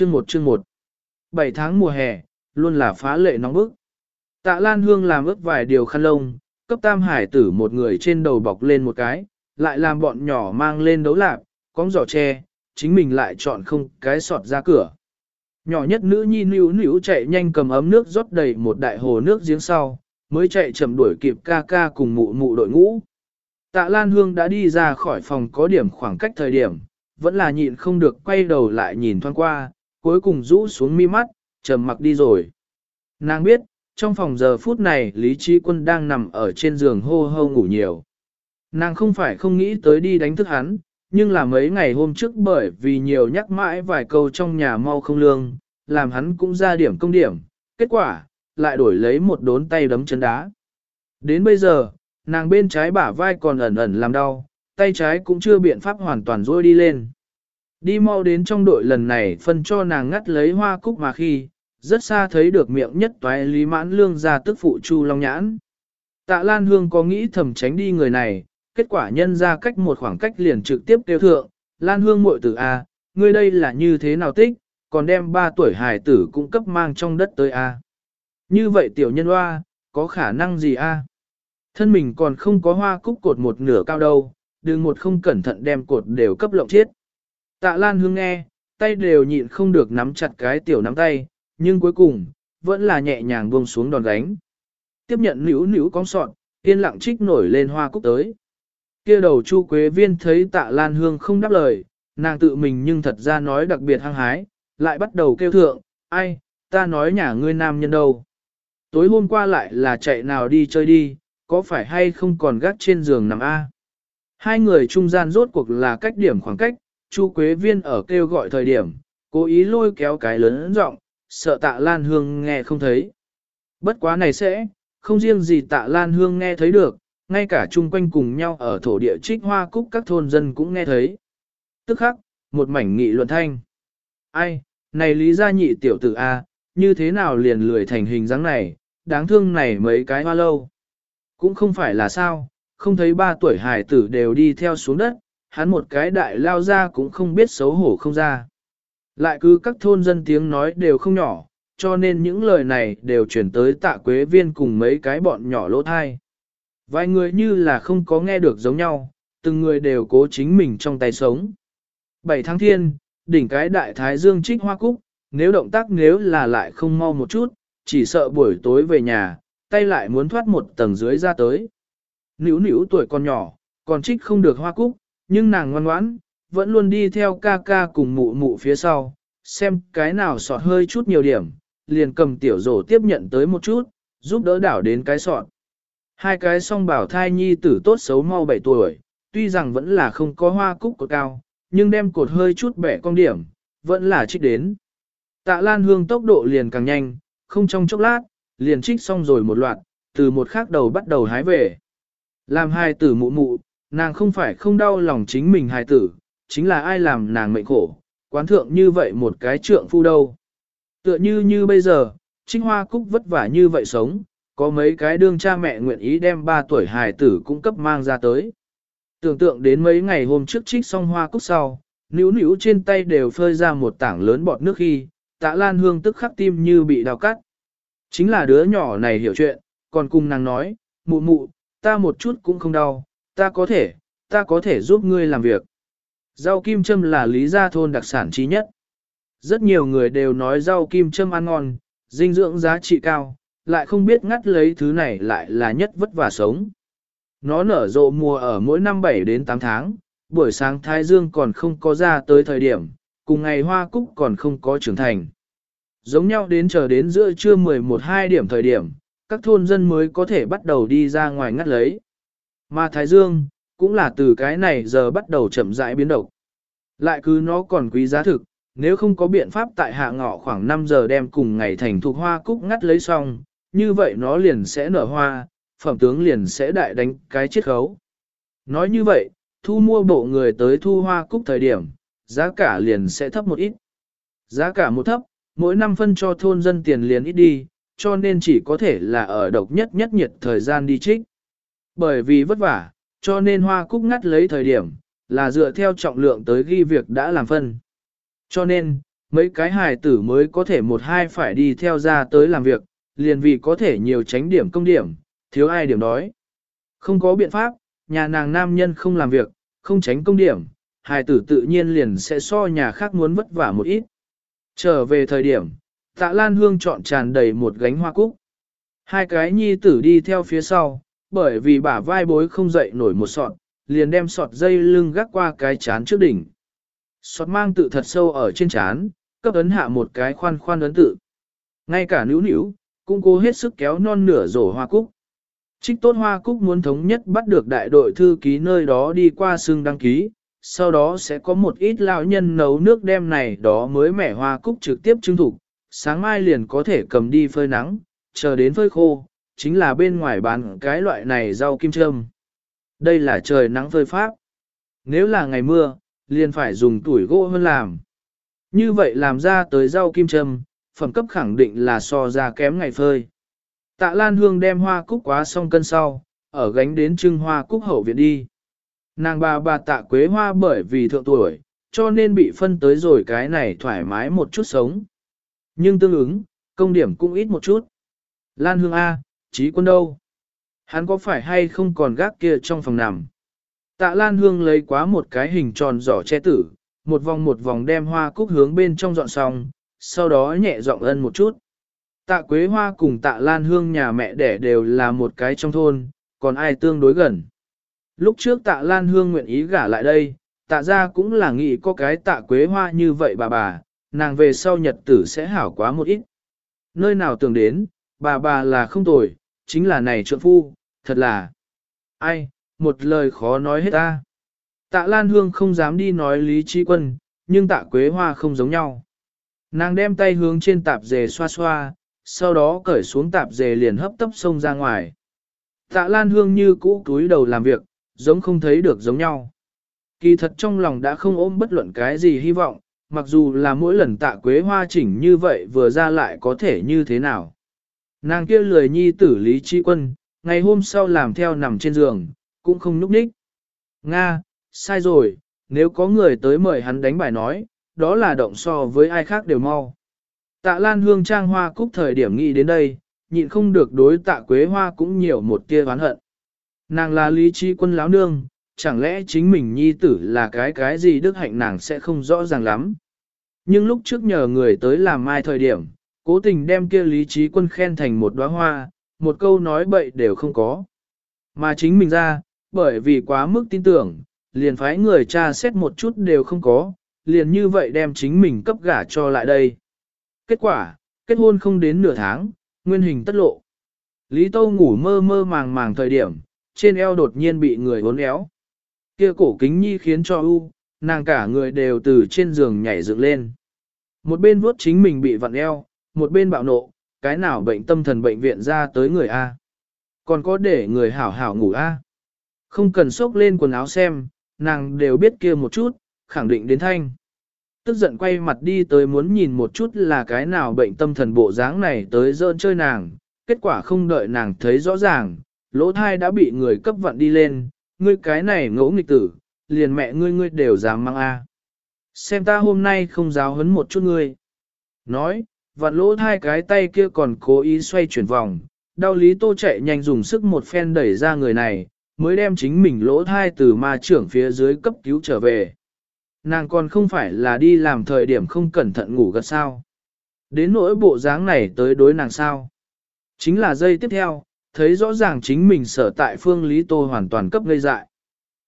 Chương 1 chương 1 7 tháng mùa hè, luôn là phá lệ nóng bức. Tạ Lan Hương làm ướp vài điều khăn lông, cấp tam hải tử một người trên đầu bọc lên một cái, lại làm bọn nhỏ mang lên đấu lạp, cóng giỏ tre, chính mình lại chọn không cái sọt ra cửa. Nhỏ nhất nữ nhi níu níu chạy nhanh cầm ấm nước rót đầy một đại hồ nước giếng sau, mới chạy chậm đuổi kịp ca ca cùng mụ mụ đội ngũ. Tạ Lan Hương đã đi ra khỏi phòng có điểm khoảng cách thời điểm, vẫn là nhịn không được quay đầu lại nhìn thoáng qua, cuối cùng rũ xuống mi mắt, trầm mặc đi rồi. Nàng biết, trong phòng giờ phút này Lý Trí Quân đang nằm ở trên giường hô hô ngủ nhiều. Nàng không phải không nghĩ tới đi đánh thức hắn, nhưng là mấy ngày hôm trước bởi vì nhiều nhắc mãi vài câu trong nhà mau không lương, làm hắn cũng ra điểm công điểm, kết quả, lại đổi lấy một đốn tay đấm chân đá. Đến bây giờ, nàng bên trái bả vai còn ẩn ẩn làm đau, tay trái cũng chưa biện pháp hoàn toàn rôi đi lên. Đi mau đến trong đội lần này phân cho nàng ngắt lấy hoa cúc mà khi, rất xa thấy được miệng nhất toái lý mãn lương ra tức phụ chu long nhãn. Tạ Lan Hương có nghĩ thầm tránh đi người này, kết quả nhân ra cách một khoảng cách liền trực tiếp tiêu thượng, Lan Hương muội tử A, ngươi đây là như thế nào tích, còn đem ba tuổi hài tử cung cấp mang trong đất tới A. Như vậy tiểu nhân hoa, có khả năng gì A? Thân mình còn không có hoa cúc cột một nửa cao đâu, đừng một không cẩn thận đem cột đều cấp lộng chết. Tạ Lan Hương nghe, tay đều nhịn không được nắm chặt cái tiểu nắm tay, nhưng cuối cùng, vẫn là nhẹ nhàng buông xuống đòn gánh. Tiếp nhận nữ nữ con sọn, yên lặng trích nổi lên hoa cúc tới. kia đầu chu quế viên thấy tạ Lan Hương không đáp lời, nàng tự mình nhưng thật ra nói đặc biệt hăng hái, lại bắt đầu kêu thượng, ai, ta nói nhà ngươi nam nhân đâu. Tối hôm qua lại là chạy nào đi chơi đi, có phải hay không còn gác trên giường nằm A. Hai người trung gian rốt cuộc là cách điểm khoảng cách, Chu Quế Viên ở kêu gọi thời điểm, cố ý lôi kéo cái lớn giọng, sợ tạ Lan Hương nghe không thấy. Bất quá này sẽ, không riêng gì tạ Lan Hương nghe thấy được, ngay cả chung quanh cùng nhau ở thổ địa trích hoa cúc các thôn dân cũng nghe thấy. Tức khắc, một mảnh nghị luận thanh. Ai, này lý gia nhị tiểu tử A, như thế nào liền lười thành hình dáng này, đáng thương này mấy cái hoa lâu. Cũng không phải là sao, không thấy ba tuổi hải tử đều đi theo xuống đất, hắn một cái đại lao ra cũng không biết xấu hổ không ra. Lại cứ các thôn dân tiếng nói đều không nhỏ, cho nên những lời này đều chuyển tới tạ quế viên cùng mấy cái bọn nhỏ lỗ thai. Vài người như là không có nghe được giống nhau, từng người đều cố chính mình trong tay sống. Bảy tháng thiên, đỉnh cái đại thái dương trích hoa cúc, nếu động tác nếu là lại không mau một chút, chỉ sợ buổi tối về nhà, tay lại muốn thoát một tầng dưới ra tới. Nữu nữu tuổi còn nhỏ, còn trích không được hoa cúc, nhưng nàng ngoan ngoãn, vẫn luôn đi theo ca ca cùng mụ mụ phía sau, xem cái nào sọt hơi chút nhiều điểm, liền cầm tiểu rổ tiếp nhận tới một chút, giúp đỡ đảo đến cái sọt. Hai cái song bảo thai nhi tử tốt xấu mau 7 tuổi, tuy rằng vẫn là không có hoa cúc cột cao, nhưng đem cột hơi chút bẻ con điểm, vẫn là trích đến. Tạ Lan Hương tốc độ liền càng nhanh, không trong chốc lát, liền trích xong rồi một loạt, từ một khác đầu bắt đầu hái về. Làm hai tử mụ mụ, nàng không phải không đau lòng chính mình hài tử, chính là ai làm nàng mệnh khổ, quán thượng như vậy một cái trượng phu đâu. Tựa như như bây giờ, trinh hoa cúc vất vả như vậy sống, có mấy cái đương cha mẹ nguyện ý đem ba tuổi hài tử cung cấp mang ra tới. Tưởng tượng đến mấy ngày hôm trước trích xong hoa cúc sau, níu níu trên tay đều phơi ra một tảng lớn bọt nước khi, tạ lan hương tức khắc tim như bị đào cắt. Chính là đứa nhỏ này hiểu chuyện, còn cùng nàng nói, mụ mụ, ta một chút cũng không đau, ta có thể, ta có thể giúp ngươi làm việc. Rau kim châm là lý gia thôn đặc sản trí nhất. Rất nhiều người đều nói rau kim châm ăn ngon, dinh dưỡng giá trị cao, lại không biết ngắt lấy thứ này lại là nhất vất vả sống. Nó nở rộ mùa ở mỗi năm 7 đến 8 tháng, buổi sáng thái dương còn không có ra tới thời điểm, cùng ngày hoa cúc còn không có trưởng thành. Giống nhau đến chờ đến giữa trưa 11-2 điểm thời điểm, các thôn dân mới có thể bắt đầu đi ra ngoài ngắt lấy. Mà Thái Dương, cũng là từ cái này giờ bắt đầu chậm rãi biến động. Lại cứ nó còn quý giá thực, nếu không có biện pháp tại hạ ngọ khoảng 5 giờ đem cùng ngày thành thuộc hoa cúc ngắt lấy xong, như vậy nó liền sẽ nở hoa, phẩm tướng liền sẽ đại đánh cái chiết khấu. Nói như vậy, thu mua bộ người tới thu hoa cúc thời điểm, giá cả liền sẽ thấp một ít. Giá cả một thấp, mỗi năm phân cho thôn dân tiền liền ít đi, cho nên chỉ có thể là ở độc nhất nhất nhiệt thời gian đi trích. Bởi vì vất vả, cho nên hoa cúc ngắt lấy thời điểm, là dựa theo trọng lượng tới ghi việc đã làm phân. Cho nên, mấy cái hài tử mới có thể một hai phải đi theo ra tới làm việc, liền vì có thể nhiều tránh điểm công điểm, thiếu ai điểm đói. Không có biện pháp, nhà nàng nam nhân không làm việc, không tránh công điểm, hài tử tự nhiên liền sẽ so nhà khác muốn vất vả một ít. Trở về thời điểm, tạ Lan Hương chọn tràn đầy một gánh hoa cúc. Hai cái nhi tử đi theo phía sau, bởi vì bả vai bối không dậy nổi một sọt, liền đem sọt dây lưng gác qua cái chán trước đỉnh. Sọt mang tự thật sâu ở trên chán, cấp ấn hạ một cái khoan khoan ấn tự. Ngay cả nữ nữ, cũng cố hết sức kéo non nửa rổ hoa cúc. Trích tốt hoa cúc muốn thống nhất bắt được đại đội thư ký nơi đó đi qua xương đăng ký, sau đó sẽ có một ít lão nhân nấu nước đem này đó mới mẻ hoa cúc trực tiếp trưng thủ, sáng mai liền có thể cầm đi phơi nắng, chờ đến phơi khô, chính là bên ngoài bán cái loại này rau kim châm. Đây là trời nắng phơi pháp. Nếu là ngày mưa, liền phải dùng tuổi gỗ hơn làm. Như vậy làm ra tới rau kim châm, phẩm cấp khẳng định là so ra kém ngày phơi. Tạ Lan Hương đem hoa cúc quá xong cân sau, ở gánh đến trưng hoa cúc hậu viện đi. Nàng bà bà tạ quế hoa bởi vì thượng tuổi, cho nên bị phân tới rồi cái này thoải mái một chút sống. Nhưng tương ứng, công điểm cũng ít một chút. Lan Hương A, trí quân đâu? Hắn có phải hay không còn gác kia trong phòng nằm? Tạ Lan Hương lấy quá một cái hình tròn giỏ che tử, một vòng một vòng đem hoa cúc hướng bên trong dọn xong, sau đó nhẹ giọng ân một chút. Tạ Quế Hoa cùng Tạ Lan Hương nhà mẹ đẻ đều là một cái trong thôn, còn ai tương đối gần. Lúc trước Tạ Lan Hương nguyện ý gả lại đây, Tạ ra cũng là nghĩ có cái Tạ Quế Hoa như vậy bà bà, nàng về sau nhật tử sẽ hảo quá một ít. Nơi nào tưởng đến, bà bà là không tồi, chính là này trượng phu, thật là... Ai, một lời khó nói hết ta. Tạ Lan Hương không dám đi nói Lý Trí Quân, nhưng tạ Quế Hoa không giống nhau. Nàng đem tay hướng trên tạp dề xoa xoa, sau đó cởi xuống tạp dề liền hấp tấp xông ra ngoài. Tạ Lan Hương như cũ túi đầu làm việc, giống không thấy được giống nhau. Kỳ thật trong lòng đã không ôm bất luận cái gì hy vọng, mặc dù là mỗi lần tạ quế hoa chỉnh như vậy vừa ra lại có thể như thế nào. Nàng kia lười nhi tử lý chi quân, ngày hôm sau làm theo nằm trên giường, cũng không núp ních. Nga, sai rồi, nếu có người tới mời hắn đánh bài nói, đó là động so với ai khác đều mau. Tạ Lan Hương trang hoa cúc thời điểm nghĩ đến đây, nhịn không được đối tạ Quế Hoa cũng nhiều một tia oán hận. Nàng là lý trí quân láo nương, chẳng lẽ chính mình nhi tử là cái cái gì đức hạnh nàng sẽ không rõ ràng lắm. Nhưng lúc trước nhờ người tới làm mai thời điểm, cố tình đem kia lý trí quân khen thành một đóa hoa, một câu nói bậy đều không có. Mà chính mình ra, bởi vì quá mức tin tưởng, liền phái người cha xét một chút đều không có, liền như vậy đem chính mình cấp gả cho lại đây. Kết quả, kết hôn không đến nửa tháng, nguyên hình tất lộ. Lý Tâu ngủ mơ mơ màng màng thời điểm, trên eo đột nhiên bị người uốn éo. Kia cổ kính nhi khiến cho u, nàng cả người đều từ trên giường nhảy dựng lên. Một bên vuốt chính mình bị vặn eo, một bên bạo nộ, cái nào bệnh tâm thần bệnh viện ra tới người A. Còn có để người hảo hảo ngủ A. Không cần xốc lên quần áo xem, nàng đều biết kia một chút, khẳng định đến thanh. Tức giận quay mặt đi tới muốn nhìn một chút là cái nào bệnh tâm thần bộ dáng này tới dơn chơi nàng, kết quả không đợi nàng thấy rõ ràng, lỗ thai đã bị người cấp vận đi lên, ngươi cái này ngỗ nghịch tử, liền mẹ ngươi ngươi đều dám mang a. Xem ta hôm nay không giáo hấn một chút ngươi. Nói, vặn lỗ hai cái tay kia còn cố ý xoay chuyển vòng, đau lý tô chạy nhanh dùng sức một phen đẩy ra người này, mới đem chính mình lỗ thai từ ma trưởng phía dưới cấp cứu trở về. Nàng còn không phải là đi làm thời điểm không cẩn thận ngủ gật sao. Đến nỗi bộ dáng này tới đối nàng sao. Chính là giây tiếp theo, thấy rõ ràng chính mình sở tại phương Lý Tô hoàn toàn cấp gây dại.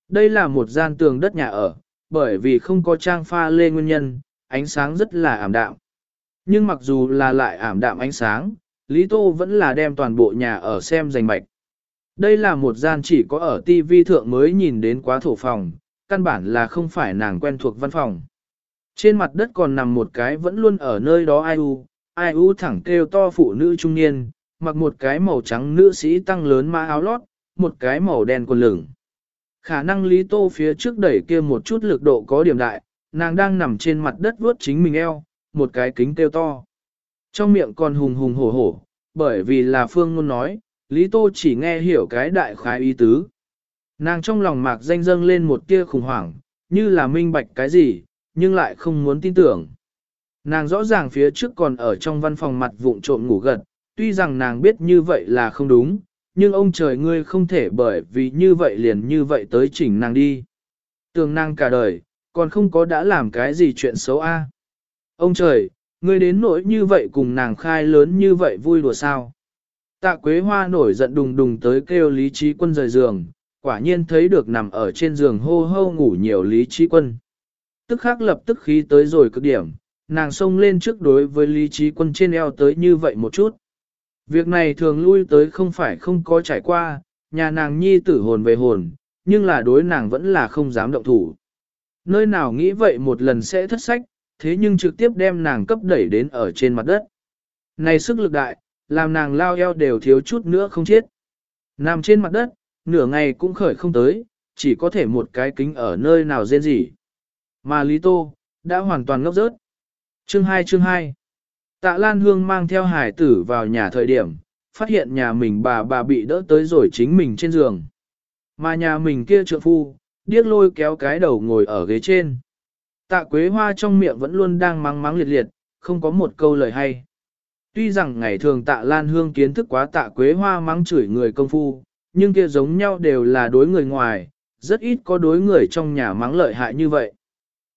Đây là một gian tường đất nhà ở, bởi vì không có trang pha lê nguyên nhân, ánh sáng rất là ảm đạm. Nhưng mặc dù là lại ảm đạm ánh sáng, Lý Tô vẫn là đem toàn bộ nhà ở xem rành mạch. Đây là một gian chỉ có ở TV thượng mới nhìn đến quá thổ phòng, căn bản là không phải nàng quen thuộc văn phòng. Trên mặt đất còn nằm một cái vẫn luôn ở nơi đó ai u, ai u thẳng kêu to phụ nữ trung niên, mặc một cái màu trắng nữ sĩ tăng lớn mã áo lót, một cái màu đen quần lửng. Khả năng Lý Tô phía trước đẩy kia một chút lực độ có điểm đại, nàng đang nằm trên mặt đất vuốt chính mình eo, một cái kính kêu to. Trong miệng còn hùng hùng hổ hổ, bởi vì là Phương luôn nói, Lý Tô chỉ nghe hiểu cái đại khái ý tứ. Nàng trong lòng mạc danh dâng lên một tia khủng hoảng, như là minh bạch cái gì, nhưng lại không muốn tin tưởng. Nàng rõ ràng phía trước còn ở trong văn phòng mặt vụng trộm ngủ gật, tuy rằng nàng biết như vậy là không đúng, nhưng ông trời ngươi không thể bởi vì như vậy liền như vậy tới chỉnh nàng đi. Tường nàng cả đời, còn không có đã làm cái gì chuyện xấu a. Ông trời, ngươi đến nỗi như vậy cùng nàng khai lớn như vậy vui đùa sao. Tạ Quế Hoa nổi giận đùng đùng tới kêu Lý Trí Quân rời giường, quả nhiên thấy được nằm ở trên giường hô hô ngủ nhiều Lý Trí Quân. Tức khắc lập tức khí tới rồi cực điểm, nàng xông lên trước đối với Lý Trí Quân trên eo tới như vậy một chút. Việc này thường lui tới không phải không có trải qua, nhà nàng nhi tử hồn về hồn, nhưng là đối nàng vẫn là không dám động thủ. Nơi nào nghĩ vậy một lần sẽ thất sách, thế nhưng trực tiếp đem nàng cấp đẩy đến ở trên mặt đất. Này sức lực đại, làm nàng lao eo đều thiếu chút nữa không chết. Nằm trên mặt đất, nửa ngày cũng khởi không tới, chỉ có thể một cái kính ở nơi nào rên rỉ. Mà Lý Tô, đã hoàn toàn ngốc rớt. Chương 2 chương 2 Tạ Lan Hương mang theo hải tử vào nhà thời điểm, phát hiện nhà mình bà bà bị đỡ tới rồi chính mình trên giường. Mà nhà mình kia trượng phu, điếc lôi kéo cái đầu ngồi ở ghế trên. Tạ Quế Hoa trong miệng vẫn luôn đang mắng mắng liệt liệt, không có một câu lời hay. Tuy rằng ngày thường tạ Lan Hương kiến thức quá tạ Quế Hoa mắng chửi người công phu, nhưng kia giống nhau đều là đối người ngoài, rất ít có đối người trong nhà mắng lợi hại như vậy.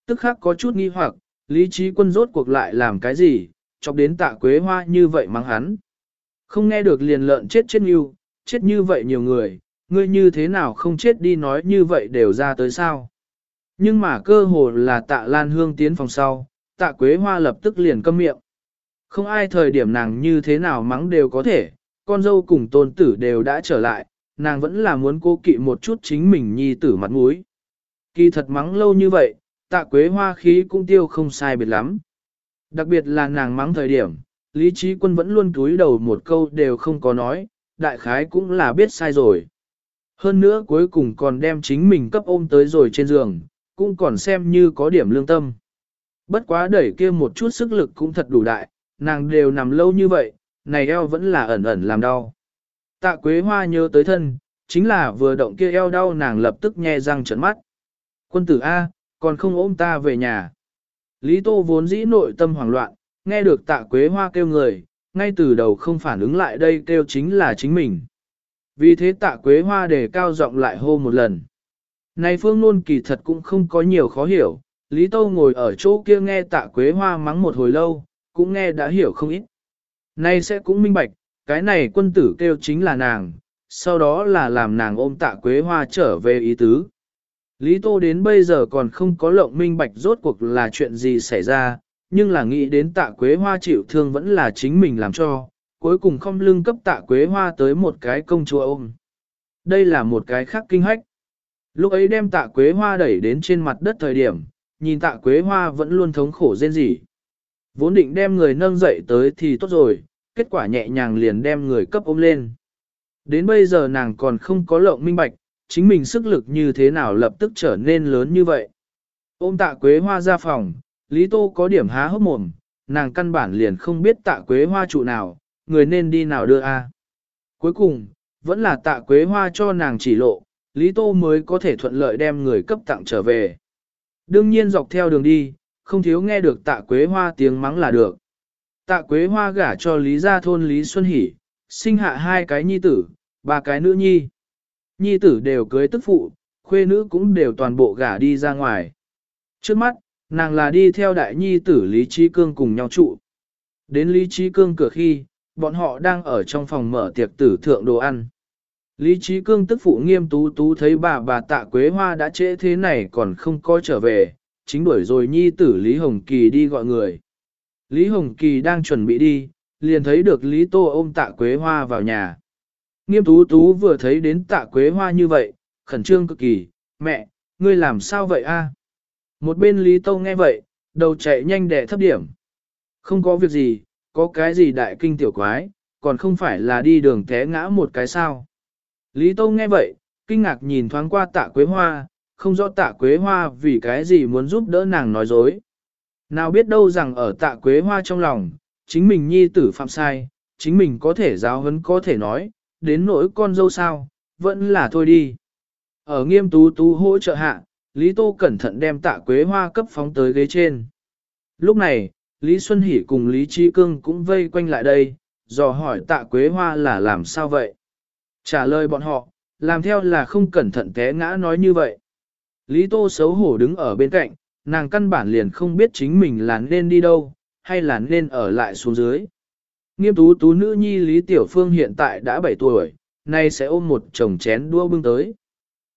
Tức khắc có chút nghi hoặc, lý trí quân rốt cuộc lại làm cái gì, chọc đến tạ Quế Hoa như vậy mắng hắn. Không nghe được liền lợn chết chết như, chết như vậy nhiều người, ngươi như thế nào không chết đi nói như vậy đều ra tới sao. Nhưng mà cơ hồ là tạ Lan Hương tiến phòng sau, tạ Quế Hoa lập tức liền câm miệng. Không ai thời điểm nàng như thế nào mắng đều có thể, con dâu cùng tôn tử đều đã trở lại, nàng vẫn là muốn cố kỵ một chút chính mình nhi tử mặt mũi. Kỳ thật mắng lâu như vậy, tạ quế hoa khí cũng tiêu không sai biệt lắm. Đặc biệt là nàng mắng thời điểm, lý trí quân vẫn luôn túi đầu một câu đều không có nói, đại khái cũng là biết sai rồi. Hơn nữa cuối cùng còn đem chính mình cấp ôm tới rồi trên giường, cũng còn xem như có điểm lương tâm. Bất quá đẩy kia một chút sức lực cũng thật đủ đại, nàng đều nằm lâu như vậy, này eo vẫn là ẩn ẩn làm đau. Tạ Quế Hoa nhớ tới thân, chính là vừa động kia eo đau nàng lập tức nhe răng trợn mắt. Quân tử A, còn không ôm ta về nhà. Lý Tô vốn dĩ nội tâm hoảng loạn, nghe được tạ Quế Hoa kêu người, ngay từ đầu không phản ứng lại đây kêu chính là chính mình. Vì thế tạ Quế Hoa để cao giọng lại hô một lần. Này Phương Nôn kỳ thật cũng không có nhiều khó hiểu, Lý Tô ngồi ở chỗ kia nghe tạ Quế Hoa mắng một hồi lâu, cũng nghe đã hiểu không ít. Nay sẽ cũng minh bạch, cái này quân tử kêu chính là nàng, sau đó là làm nàng ôm tạ quế hoa trở về ý tứ. Lý Tô đến bây giờ còn không có lộng minh bạch rốt cuộc là chuyện gì xảy ra, nhưng là nghĩ đến tạ quế hoa chịu thương vẫn là chính mình làm cho, cuối cùng không lưng cấp tạ quế hoa tới một cái công chúa ôm. Đây là một cái khác kinh hách. Lúc ấy đem tạ quế hoa đẩy đến trên mặt đất thời điểm, nhìn tạ quế hoa vẫn luôn thống khổ rên rỉ. Vốn định đem người nâng dậy tới thì tốt rồi, kết quả nhẹ nhàng liền đem người cấp ôm lên. Đến bây giờ nàng còn không có lộng minh bạch, chính mình sức lực như thế nào lập tức trở nên lớn như vậy. Ôm tạ quế hoa ra phòng, Lý Tô có điểm há hốc mồm, nàng căn bản liền không biết tạ quế hoa trụ nào, người nên đi nào đưa a. Cuối cùng, vẫn là tạ quế hoa cho nàng chỉ lộ, Lý Tô mới có thể thuận lợi đem người cấp tặng trở về. Đương nhiên dọc theo đường đi, không thiếu nghe được tạ quế hoa tiếng mắng là được. Tạ quế hoa gả cho Lý gia thôn Lý Xuân Hỷ, sinh hạ hai cái nhi tử, ba cái nữ nhi. Nhi tử đều cưới tức phụ, khuê nữ cũng đều toàn bộ gả đi ra ngoài. Trước mắt, nàng là đi theo đại nhi tử Lý Trí Cương cùng nhau trụ. Đến Lý Trí Cương cửa khi, bọn họ đang ở trong phòng mở tiệc tử thượng đồ ăn. Lý Trí Cương tức phụ nghiêm tú tú thấy bà bà tạ Quế Hoa đã trễ thế này còn không coi trở về, chính đuổi rồi nhi tử Lý Hồng Kỳ đi gọi người. Lý Hồng Kỳ đang chuẩn bị đi, liền thấy được Lý Tô ôm tạ Quế Hoa vào nhà. Nghiêm tú tú vừa thấy đến tạ Quế Hoa như vậy, khẩn trương cực kỳ, mẹ, ngươi làm sao vậy a? Một bên Lý Tô nghe vậy, đầu chạy nhanh để thấp điểm. Không có việc gì, có cái gì đại kinh tiểu quái, còn không phải là đi đường té ngã một cái sao. Lý Tô nghe vậy, kinh ngạc nhìn thoáng qua tạ Quế Hoa, không rõ tạ quế hoa vì cái gì muốn giúp đỡ nàng nói dối. Nào biết đâu rằng ở tạ quế hoa trong lòng, chính mình nhi tử phạm sai, chính mình có thể giáo huấn có thể nói, đến nỗi con dâu sao, vẫn là thôi đi. Ở nghiêm tú tú hỗ trợ hạ, Lý Tô cẩn thận đem tạ quế hoa cấp phóng tới ghế trên. Lúc này, Lý Xuân Hỷ cùng Lý Trí Cương cũng vây quanh lại đây, dò hỏi tạ quế hoa là làm sao vậy. Trả lời bọn họ, làm theo là không cẩn thận té ngã nói như vậy. Lý Tô xấu hổ đứng ở bên cạnh, nàng căn bản liền không biết chính mình là nên đi đâu, hay là nên ở lại xuống dưới. Nghiêm tú tú nữ nhi Lý Tiểu Phương hiện tại đã 7 tuổi, nay sẽ ôm một chồng chén đua bưng tới.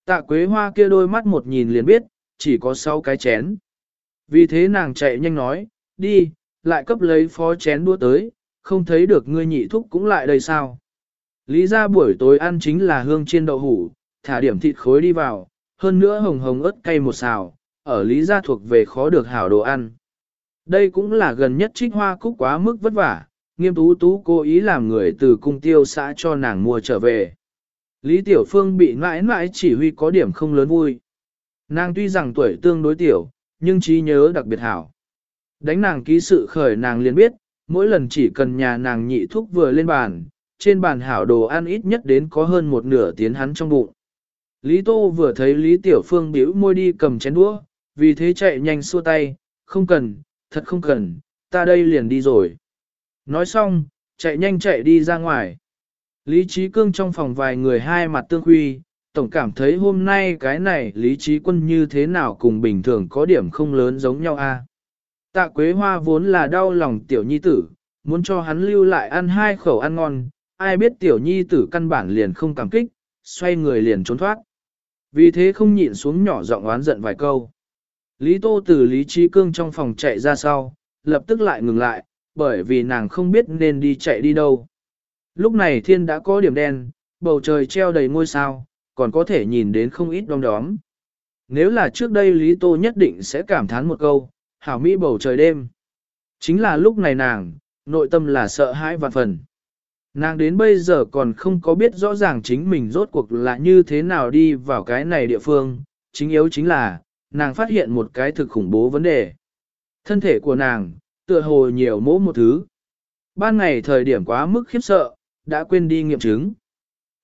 Tạ quế hoa kia đôi mắt một nhìn liền biết, chỉ có 6 cái chén. Vì thế nàng chạy nhanh nói, đi, lại cấp lấy phó chén đua tới, không thấy được ngươi nhị thúc cũng lại đây sao. Lý ra buổi tối ăn chính là hương chiên đậu hủ, thả điểm thịt khối đi vào, hơn nữa hồng hồng ớt cay một xào, ở Lý gia thuộc về khó được hảo đồ ăn. Đây cũng là gần nhất trích hoa cúc quá mức vất vả, nghiêm tú tú cố ý làm người từ cung tiêu xã cho nàng mua trở về. Lý Tiểu Phương bị mãi mãi chỉ huy có điểm không lớn vui. Nàng tuy rằng tuổi tương đối tiểu, nhưng trí nhớ đặc biệt hảo. Đánh nàng ký sự khởi nàng liền biết, mỗi lần chỉ cần nhà nàng nhị thuốc vừa lên bàn, trên bàn hảo đồ ăn ít nhất đến có hơn một nửa tiến hắn trong bụng. Lý Tô vừa thấy Lý Tiểu Phương biểu môi đi cầm chén đũa, vì thế chạy nhanh xua tay, không cần, thật không cần, ta đây liền đi rồi. Nói xong, chạy nhanh chạy đi ra ngoài. Lý Trí Cương trong phòng vài người hai mặt tương huy, tổng cảm thấy hôm nay cái này Lý Trí Quân như thế nào cùng bình thường có điểm không lớn giống nhau a. À? Tạ Quế Hoa vốn là đau lòng tiểu nhi tử, muốn cho hắn lưu lại ăn hai khẩu ăn ngon, ai biết tiểu nhi tử căn bản liền không cảm kích, xoay người liền trốn thoát. Vì thế không nhịn xuống nhỏ giọng oán giận vài câu. Lý Tô từ Lý Trí Cương trong phòng chạy ra sau, lập tức lại ngừng lại, bởi vì nàng không biết nên đi chạy đi đâu. Lúc này thiên đã có điểm đen, bầu trời treo đầy ngôi sao, còn có thể nhìn đến không ít đom đóm. Nếu là trước đây Lý Tô nhất định sẽ cảm thán một câu, hảo mỹ bầu trời đêm. Chính là lúc này nàng, nội tâm là sợ hãi và phần. Nàng đến bây giờ còn không có biết rõ ràng chính mình rốt cuộc là như thế nào đi vào cái này địa phương, chính yếu chính là, nàng phát hiện một cái thực khủng bố vấn đề. Thân thể của nàng, tựa hồ nhiều mỗ một thứ. Ban ngày thời điểm quá mức khiếp sợ, đã quên đi nghiệm chứng.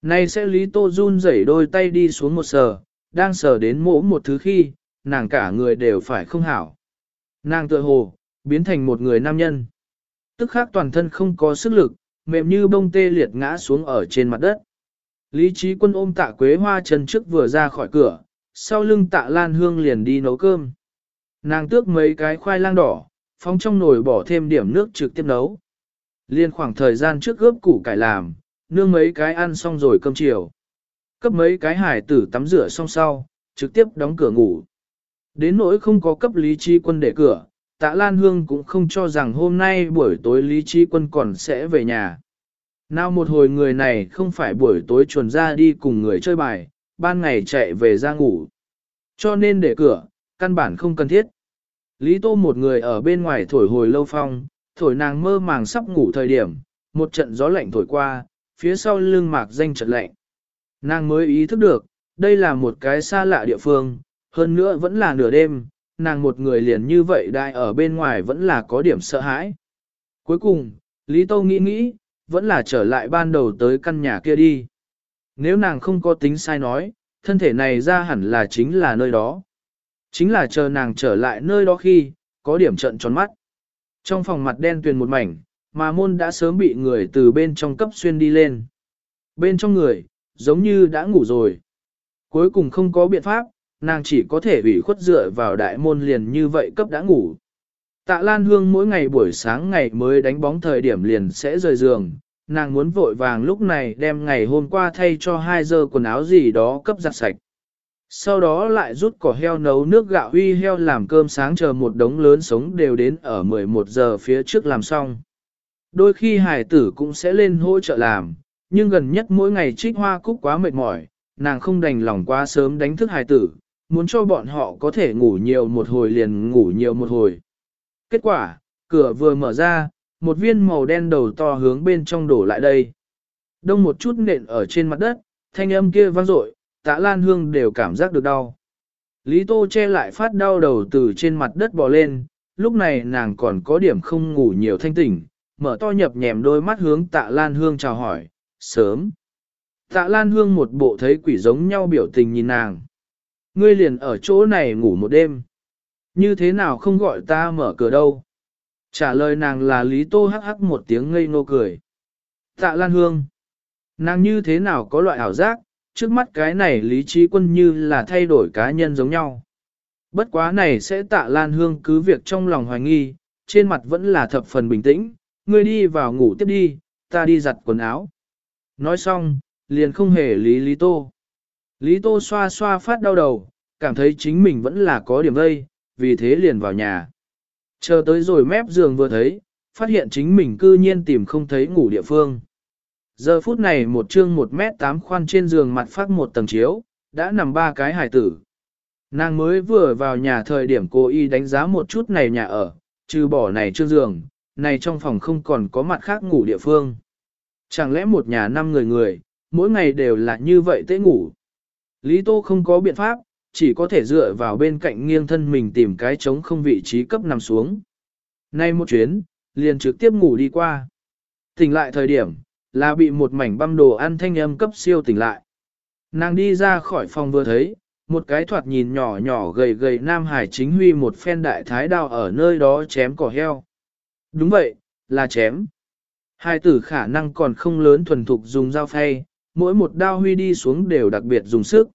Nay sẽ Lý Tô run rẩy đôi tay đi xuống một sờ, đang sờ đến mỗ một thứ khi, nàng cả người đều phải không hảo. Nàng tựa hồ, biến thành một người nam nhân. Tức khác toàn thân không có sức lực, mềm như bông tê liệt ngã xuống ở trên mặt đất. Lý trí quân ôm tạ quế hoa chân trước vừa ra khỏi cửa, sau lưng tạ lan hương liền đi nấu cơm. Nàng tước mấy cái khoai lang đỏ, phong trong nồi bỏ thêm điểm nước trực tiếp nấu. Liên khoảng thời gian trước gớp củ cải làm, nương mấy cái ăn xong rồi cơm chiều. Cấp mấy cái hải tử tắm rửa xong sau, trực tiếp đóng cửa ngủ. Đến nỗi không có cấp lý trí quân để cửa, tạ Lan Hương cũng không cho rằng hôm nay buổi tối lý trí quân còn sẽ về nhà. Nào một hồi người này không phải buổi tối chuồn ra đi cùng người chơi bài, ban ngày chạy về ra ngủ. Cho nên để cửa, căn bản không cần thiết. Lý Tô một người ở bên ngoài thổi hồi lâu phong, thổi nàng mơ màng sắp ngủ thời điểm, một trận gió lạnh thổi qua, phía sau lưng mạc danh trận lạnh. Nàng mới ý thức được, đây là một cái xa lạ địa phương, hơn nữa vẫn là nửa đêm, nàng một người liền như vậy đại ở bên ngoài vẫn là có điểm sợ hãi. Cuối cùng, Lý Tô nghĩ nghĩ, vẫn là trở lại ban đầu tới căn nhà kia đi. Nếu nàng không có tính sai nói, thân thể này ra hẳn là chính là nơi đó. Chính là chờ nàng trở lại nơi đó khi, có điểm trận tròn mắt. Trong phòng mặt đen tuyền một mảnh, mà môn đã sớm bị người từ bên trong cấp xuyên đi lên. Bên trong người, giống như đã ngủ rồi. Cuối cùng không có biện pháp, nàng chỉ có thể ủy khuất dựa vào đại môn liền như vậy cấp đã ngủ. Tạ Lan Hương mỗi ngày buổi sáng ngày mới đánh bóng thời điểm liền sẽ rời giường, nàng muốn vội vàng lúc này đem ngày hôm qua thay cho hai giờ quần áo gì đó cấp giặt sạch. Sau đó lại rút cỏ heo nấu nước gạo huy heo làm cơm sáng chờ một đống lớn sống đều đến ở 11 giờ phía trước làm xong. Đôi khi hải tử cũng sẽ lên hỗ trợ làm, nhưng gần nhất mỗi ngày trích hoa cúc quá mệt mỏi, nàng không đành lòng quá sớm đánh thức hải tử, muốn cho bọn họ có thể ngủ nhiều một hồi liền ngủ nhiều một hồi. Kết quả, cửa vừa mở ra, một viên màu đen đầu to hướng bên trong đổ lại đây. Đông một chút nện ở trên mặt đất, thanh âm kia vang dội, tạ lan hương đều cảm giác được đau. Lý Tô che lại phát đau đầu từ trên mặt đất bò lên, lúc này nàng còn có điểm không ngủ nhiều thanh tỉnh, mở to nhập nhèm đôi mắt hướng tạ lan hương chào hỏi, sớm. Tạ lan hương một bộ thấy quỷ giống nhau biểu tình nhìn nàng. Ngươi liền ở chỗ này ngủ một đêm. Như thế nào không gọi ta mở cửa đâu? Trả lời nàng là Lý Tô hắc hắc một tiếng ngây ngô cười. Tạ Lan Hương. Nàng như thế nào có loại ảo giác, trước mắt cái này Lý Trí Quân như là thay đổi cá nhân giống nhau. Bất quá này sẽ tạ Lan Hương cứ việc trong lòng hoài nghi, trên mặt vẫn là thập phần bình tĩnh, ngươi đi vào ngủ tiếp đi, ta đi giặt quần áo. Nói xong, liền không hề lý Lý Tô. Lý Tô xoa xoa phát đau đầu, cảm thấy chính mình vẫn là có điểm vây, vì thế liền vào nhà. Chờ tới rồi mép giường vừa thấy, phát hiện chính mình cư nhiên tìm không thấy ngủ địa phương. Giờ phút này một chương một mét tám khoan trên giường mặt phát một tầng chiếu, đã nằm ba cái hải tử. Nàng mới vừa vào nhà thời điểm cô y đánh giá một chút này nhà ở, trừ bỏ này trương giường, này trong phòng không còn có mặt khác ngủ địa phương. Chẳng lẽ một nhà năm người người, mỗi ngày đều là như vậy tế ngủ. Lý Tô không có biện pháp, chỉ có thể dựa vào bên cạnh nghiêng thân mình tìm cái trống không vị trí cấp nằm xuống. Nay một chuyến, liền trực tiếp ngủ đi qua. Tỉnh lại thời điểm, là bị một mảnh băm đồ ăn thanh âm cấp siêu tỉnh lại. Nàng đi ra khỏi phòng vừa thấy, một cái thoạt nhìn nhỏ nhỏ gầy gầy Nam Hải chính huy một phen đại thái đao ở nơi đó chém cỏ heo. Đúng vậy, là chém. Hai tử khả năng còn không lớn thuần thục dùng dao phay, mỗi một đao huy đi xuống đều đặc biệt dùng sức.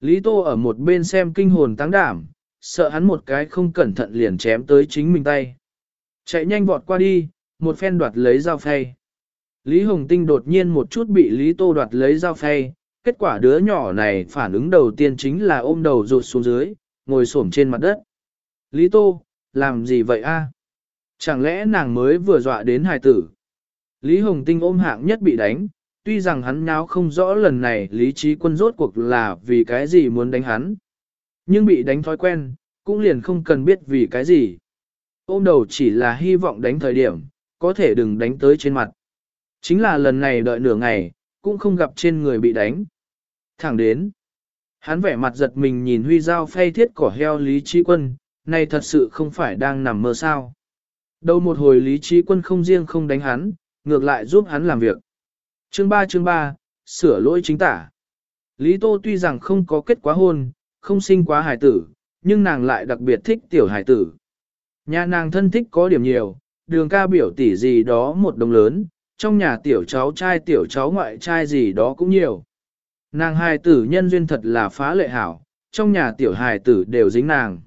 Lý Tô ở một bên xem kinh hồn tăng đảm, sợ hắn một cái không cẩn thận liền chém tới chính mình tay. Chạy nhanh vọt qua đi, một phen đoạt lấy dao phay. Lý Hồng Tinh đột nhiên một chút bị Lý Tô đoạt lấy dao phay, kết quả đứa nhỏ này phản ứng đầu tiên chính là ôm đầu rụt xuống dưới, ngồi xổm trên mặt đất. Lý Tô, làm gì vậy a? Chẳng lẽ nàng mới vừa dọa đến hài tử? Lý Hồng Tinh ôm hạng nhất bị đánh, tuy rằng hắn nháo không rõ lần này lý trí quân rốt cuộc là vì cái gì muốn đánh hắn. Nhưng bị đánh thói quen, cũng liền không cần biết vì cái gì. Ôm đầu chỉ là hy vọng đánh thời điểm, có thể đừng đánh tới trên mặt. Chính là lần này đợi nửa ngày, cũng không gặp trên người bị đánh. Thẳng đến, hắn vẻ mặt giật mình nhìn huy dao phay thiết cỏ heo Lý Trí Quân, này thật sự không phải đang nằm mơ sao. Đâu một hồi Lý Trí Quân không riêng không đánh hắn, ngược lại giúp hắn làm việc. Chương 3 chương 3, sửa lỗi chính tả. Lý Tô tuy rằng không có kết quá hôn, không sinh quá hài tử, nhưng nàng lại đặc biệt thích tiểu hài tử. Nhà nàng thân thích có điểm nhiều, đường ca biểu tỷ gì đó một đồng lớn, trong nhà tiểu cháu trai tiểu cháu ngoại trai gì đó cũng nhiều. Nàng hài tử nhân duyên thật là phá lệ hảo, trong nhà tiểu hài tử đều dính nàng.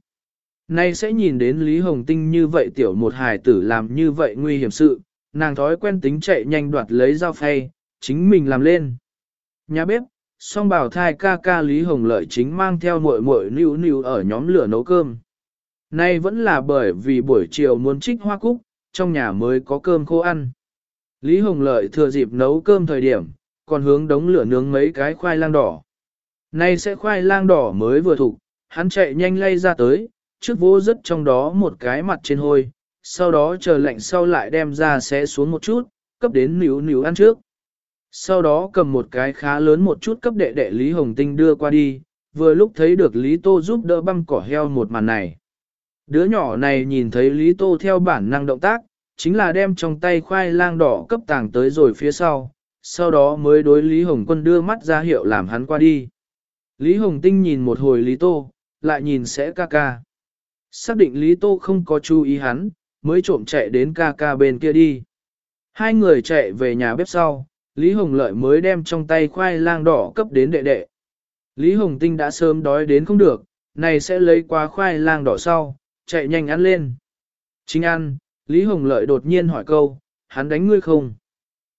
Nay sẽ nhìn đến Lý Hồng Tinh như vậy tiểu một hài tử làm như vậy nguy hiểm sự, nàng thói quen tính chạy nhanh đoạt lấy dao phay, chính mình làm lên. Nhà bếp, song bảo thai ca ca Lý Hồng Lợi chính mang theo muội muội níu níu ở nhóm lửa nấu cơm. Nay vẫn là bởi vì buổi chiều muốn trích hoa cúc, trong nhà mới có cơm khô ăn. Lý Hồng Lợi thừa dịp nấu cơm thời điểm, còn hướng đống lửa nướng mấy cái khoai lang đỏ. Nay sẽ khoai lang đỏ mới vừa thục, hắn chạy nhanh lay ra tới, trước vô rất trong đó một cái mặt trên hôi, sau đó chờ lạnh sau lại đem ra sẽ xuống một chút, cấp đến níu níu ăn trước. Sau đó cầm một cái khá lớn một chút cấp đệ đệ Lý Hồng Tinh đưa qua đi, vừa lúc thấy được Lý Tô giúp đỡ băm cỏ heo một màn này. Đứa nhỏ này nhìn thấy Lý Tô theo bản năng động tác, chính là đem trong tay khoai lang đỏ cấp tàng tới rồi phía sau, sau đó mới đối Lý Hồng Quân đưa mắt ra hiệu làm hắn qua đi. Lý Hồng Tinh nhìn một hồi Lý Tô, lại nhìn sẽ ca ca. Xác định Lý Tô không có chú ý hắn, mới trộm chạy đến ca ca bên kia đi. Hai người chạy về nhà bếp sau, Lý Hồng Lợi mới đem trong tay khoai lang đỏ cấp đến đệ đệ. Lý Hồng Tinh đã sớm đói đến không được, này sẽ lấy qua khoai lang đỏ sau, chạy nhanh ăn lên. Chính ăn, Lý Hồng Lợi đột nhiên hỏi câu, hắn đánh ngươi không?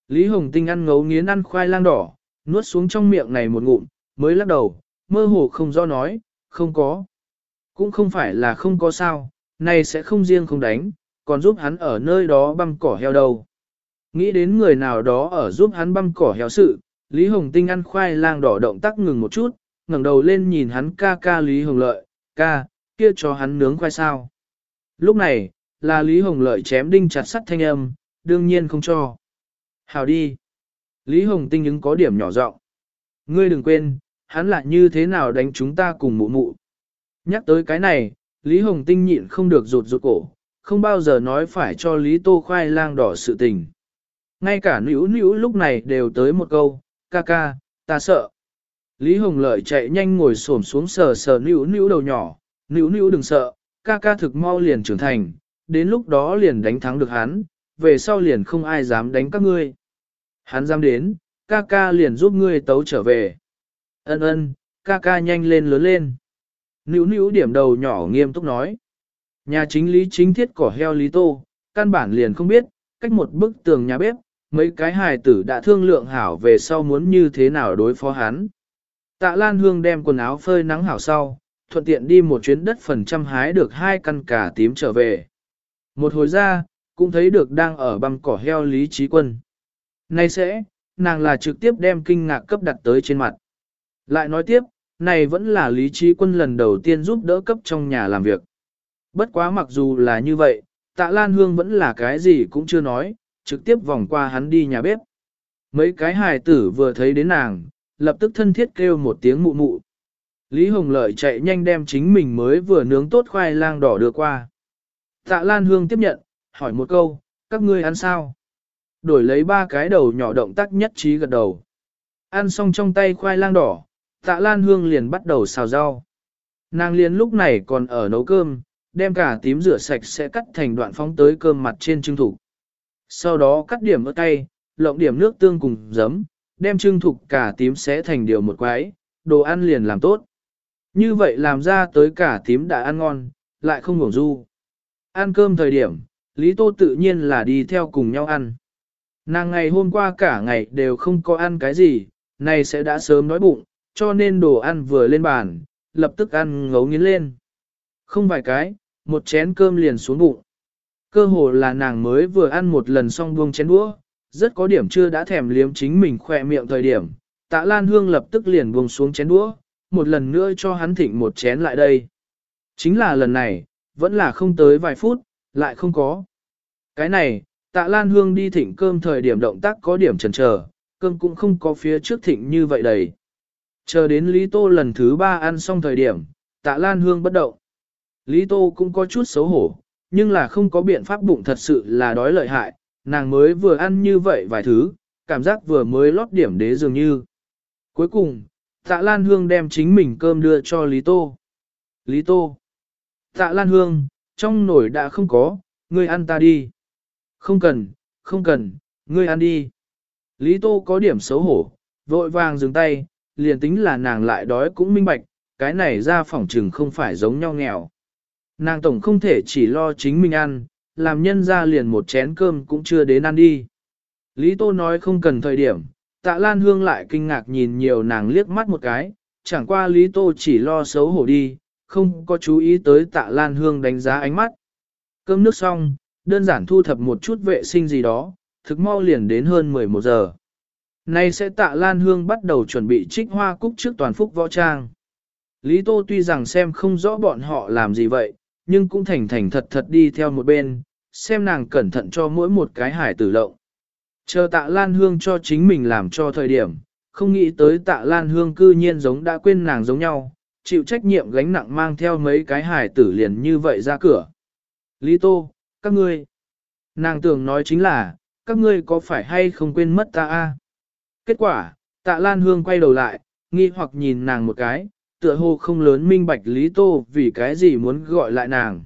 Lý Hồng Tinh ăn ngấu nghiến ăn khoai lang đỏ, nuốt xuống trong miệng này một ngụm, mới lắc đầu, mơ hồ không do nói, không có. Cũng không phải là không có sao, này sẽ không riêng không đánh, còn giúp hắn ở nơi đó băm cỏ heo đầu. Nghĩ đến người nào đó ở giúp hắn băm cỏ héo sự, Lý Hồng Tinh ăn khoai lang đỏ động tác ngừng một chút, ngẩng đầu lên nhìn hắn ca ca Lý Hồng Lợi, ca, kia cho hắn nướng khoai sao. Lúc này, là Lý Hồng Lợi chém đinh chặt sắt thanh âm, đương nhiên không cho. Hào đi. Lý Hồng Tinh đứng có điểm nhỏ giọng. Ngươi đừng quên, hắn lại như thế nào đánh chúng ta cùng mụ mụ. Nhắc tới cái này, Lý Hồng Tinh nhịn không được rụt rụt cổ, không bao giờ nói phải cho Lý Tô khoai lang đỏ sự tình. Ngay cả nữ nữ lúc này đều tới một câu, ca ca, ta sợ. Lý Hồng Lợi chạy nhanh ngồi xổm xuống sờ sờ nữ nữ đầu nhỏ, nữ nữ đừng sợ, ca ca thực mau liền trưởng thành, đến lúc đó liền đánh thắng được hắn, về sau liền không ai dám đánh các ngươi. Hắn dám đến, ca ca liền giúp ngươi tấu trở về. Ân ân, ca ca nhanh lên lớn lên. Nữu nữu điểm đầu nhỏ nghiêm túc nói. Nhà chính lý chính thiết cỏ heo lý tô, căn bản liền không biết, cách một bức tường nhà bếp, mấy cái hài tử đã thương lượng hảo về sau muốn như thế nào đối phó hắn. Tạ Lan Hương đem quần áo phơi nắng hảo sau, thuận tiện đi một chuyến đất phần trăm hái được hai căn cà tím trở về. Một hồi ra, cũng thấy được đang ở băng cỏ heo Lý Trí Quân. Nay sẽ, nàng là trực tiếp đem kinh ngạc cấp đặt tới trên mặt. Lại nói tiếp, này vẫn là Lý Trí Quân lần đầu tiên giúp đỡ cấp trong nhà làm việc. Bất quá mặc dù là như vậy, tạ Lan Hương vẫn là cái gì cũng chưa nói, trực tiếp vòng qua hắn đi nhà bếp. Mấy cái hài tử vừa thấy đến nàng, lập tức thân thiết kêu một tiếng mụ mụ. Lý Hồng Lợi chạy nhanh đem chính mình mới vừa nướng tốt khoai lang đỏ đưa qua. Tạ Lan Hương tiếp nhận, hỏi một câu, các ngươi ăn sao? Đổi lấy ba cái đầu nhỏ động tác nhất trí gật đầu. Ăn xong trong tay khoai lang đỏ, tạ Lan Hương liền bắt đầu xào rau. Nàng liền lúc này còn ở nấu cơm, đem cả tím rửa sạch sẽ cắt thành đoạn phóng tới cơm mặt trên trưng thủ. Sau đó cắt điểm ở tay, lộng điểm nước tương cùng giấm, đem trưng thục cả tím sẽ thành điều một quái, đồ ăn liền làm tốt. Như vậy làm ra tới cả tím đã ăn ngon, lại không ngủ du. Ăn cơm thời điểm, Lý Tô tự nhiên là đi theo cùng nhau ăn. Nàng ngày hôm qua cả ngày đều không có ăn cái gì, nay sẽ đã sớm đói bụng, cho nên đồ ăn vừa lên bàn, lập tức ăn ngấu nghiến lên. Không vài cái, một chén cơm liền xuống bụng. Cơ hồ là nàng mới vừa ăn một lần xong buông chén đũa, rất có điểm chưa đã thèm liếm chính mình khỏe miệng thời điểm. Tạ Lan Hương lập tức liền buông xuống chén đũa, một lần nữa cho hắn thịnh một chén lại đây. Chính là lần này, vẫn là không tới vài phút, lại không có. Cái này, tạ Lan Hương đi thịnh cơm thời điểm động tác có điểm chần chờ, cơm cũng không có phía trước thịnh như vậy đầy. Chờ đến Lý Tô lần thứ ba ăn xong thời điểm, tạ Lan Hương bất động. Lý Tô cũng có chút xấu hổ, nhưng là không có biện pháp bụng thật sự là đói lợi hại, nàng mới vừa ăn như vậy vài thứ, cảm giác vừa mới lót điểm đế dường như. Cuối cùng, tạ Lan Hương đem chính mình cơm đưa cho Lý Tô. Lý Tô. Tạ Lan Hương, trong nồi đã không có, ngươi ăn ta đi. Không cần, không cần, ngươi ăn đi. Lý Tô có điểm xấu hổ, vội vàng dừng tay, liền tính là nàng lại đói cũng minh bạch, cái này ra phỏng trừng không phải giống nhau nghèo. Nàng tổng không thể chỉ lo chính mình ăn, làm nhân ra liền một chén cơm cũng chưa đến ăn đi. Lý Tô nói không cần thời điểm, tạ Lan Hương lại kinh ngạc nhìn nhiều nàng liếc mắt một cái, chẳng qua Lý Tô chỉ lo xấu hổ đi, không có chú ý tới tạ Lan Hương đánh giá ánh mắt. Cơm nước xong, đơn giản thu thập một chút vệ sinh gì đó, thực mau liền đến hơn 11 giờ. Nay sẽ tạ Lan Hương bắt đầu chuẩn bị trích hoa cúc trước toàn phúc võ trang. Lý Tô tuy rằng xem không rõ bọn họ làm gì vậy, nhưng cũng thành thành thật thật đi theo một bên, xem nàng cẩn thận cho mỗi một cái hải tử lộng. Chờ tạ Lan Hương cho chính mình làm cho thời điểm, không nghĩ tới tạ Lan Hương cư nhiên giống đã quên nàng giống nhau, chịu trách nhiệm gánh nặng mang theo mấy cái hải tử liền như vậy ra cửa. Lý Tô, các ngươi, nàng tưởng nói chính là, các ngươi có phải hay không quên mất ta a? Kết quả, tạ Lan Hương quay đầu lại, nghi hoặc nhìn nàng một cái, tựa hồ không lớn minh bạch Lý Tô vì cái gì muốn gọi lại nàng.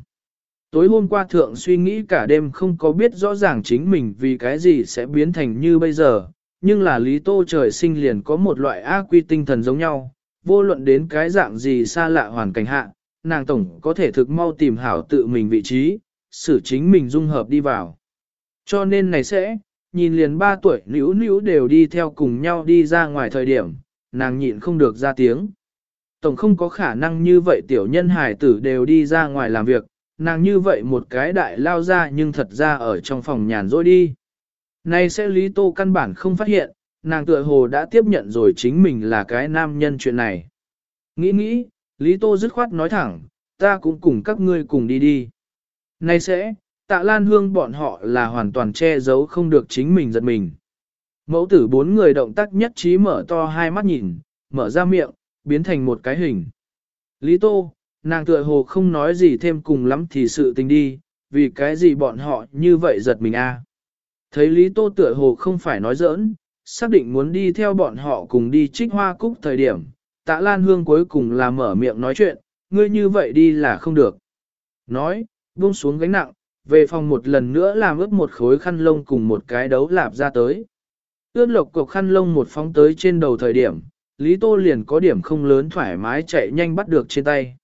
Tối hôm qua thượng suy nghĩ cả đêm không có biết rõ ràng chính mình vì cái gì sẽ biến thành như bây giờ, nhưng là Lý Tô trời sinh liền có một loại ác quy tinh thần giống nhau, vô luận đến cái dạng gì xa lạ hoàn cảnh hạ, nàng tổng có thể thực mau tìm hảo tự mình vị trí, xử chính mình dung hợp đi vào. Cho nên này sẽ, nhìn liền ba tuổi nữ nữ đều đi theo cùng nhau đi ra ngoài thời điểm, nàng nhịn không được ra tiếng. Tổng không có khả năng như vậy tiểu nhân hải tử đều đi ra ngoài làm việc, nàng như vậy một cái đại lao ra nhưng thật ra ở trong phòng nhàn rỗi đi. Nay sẽ Lý Tô căn bản không phát hiện, nàng tựa hồ đã tiếp nhận rồi chính mình là cái nam nhân chuyện này. Nghĩ nghĩ, Lý Tô dứt khoát nói thẳng, ta cũng cùng các ngươi cùng đi đi. Nay sẽ, tạ lan hương bọn họ là hoàn toàn che giấu không được chính mình giật mình. Mẫu tử bốn người động tác nhất trí mở to hai mắt nhìn, mở ra miệng, biến thành một cái hình. Lý Tô, nàng tựa hồ không nói gì thêm cùng lắm thì sự tình đi, vì cái gì bọn họ như vậy giật mình a? Thấy Lý Tô tựa hồ không phải nói giỡn, xác định muốn đi theo bọn họ cùng đi trích hoa cúc thời điểm, tạ Lan Hương cuối cùng là mở miệng nói chuyện, ngươi như vậy đi là không được. Nói, buông xuống gánh nặng, về phòng một lần nữa làm ướt một khối khăn lông cùng một cái đấu lạp ra tới. Ướt lộc cục khăn lông một phóng tới trên đầu thời điểm, Lý Tô liền có điểm không lớn thoải mái chạy nhanh bắt được trên tay.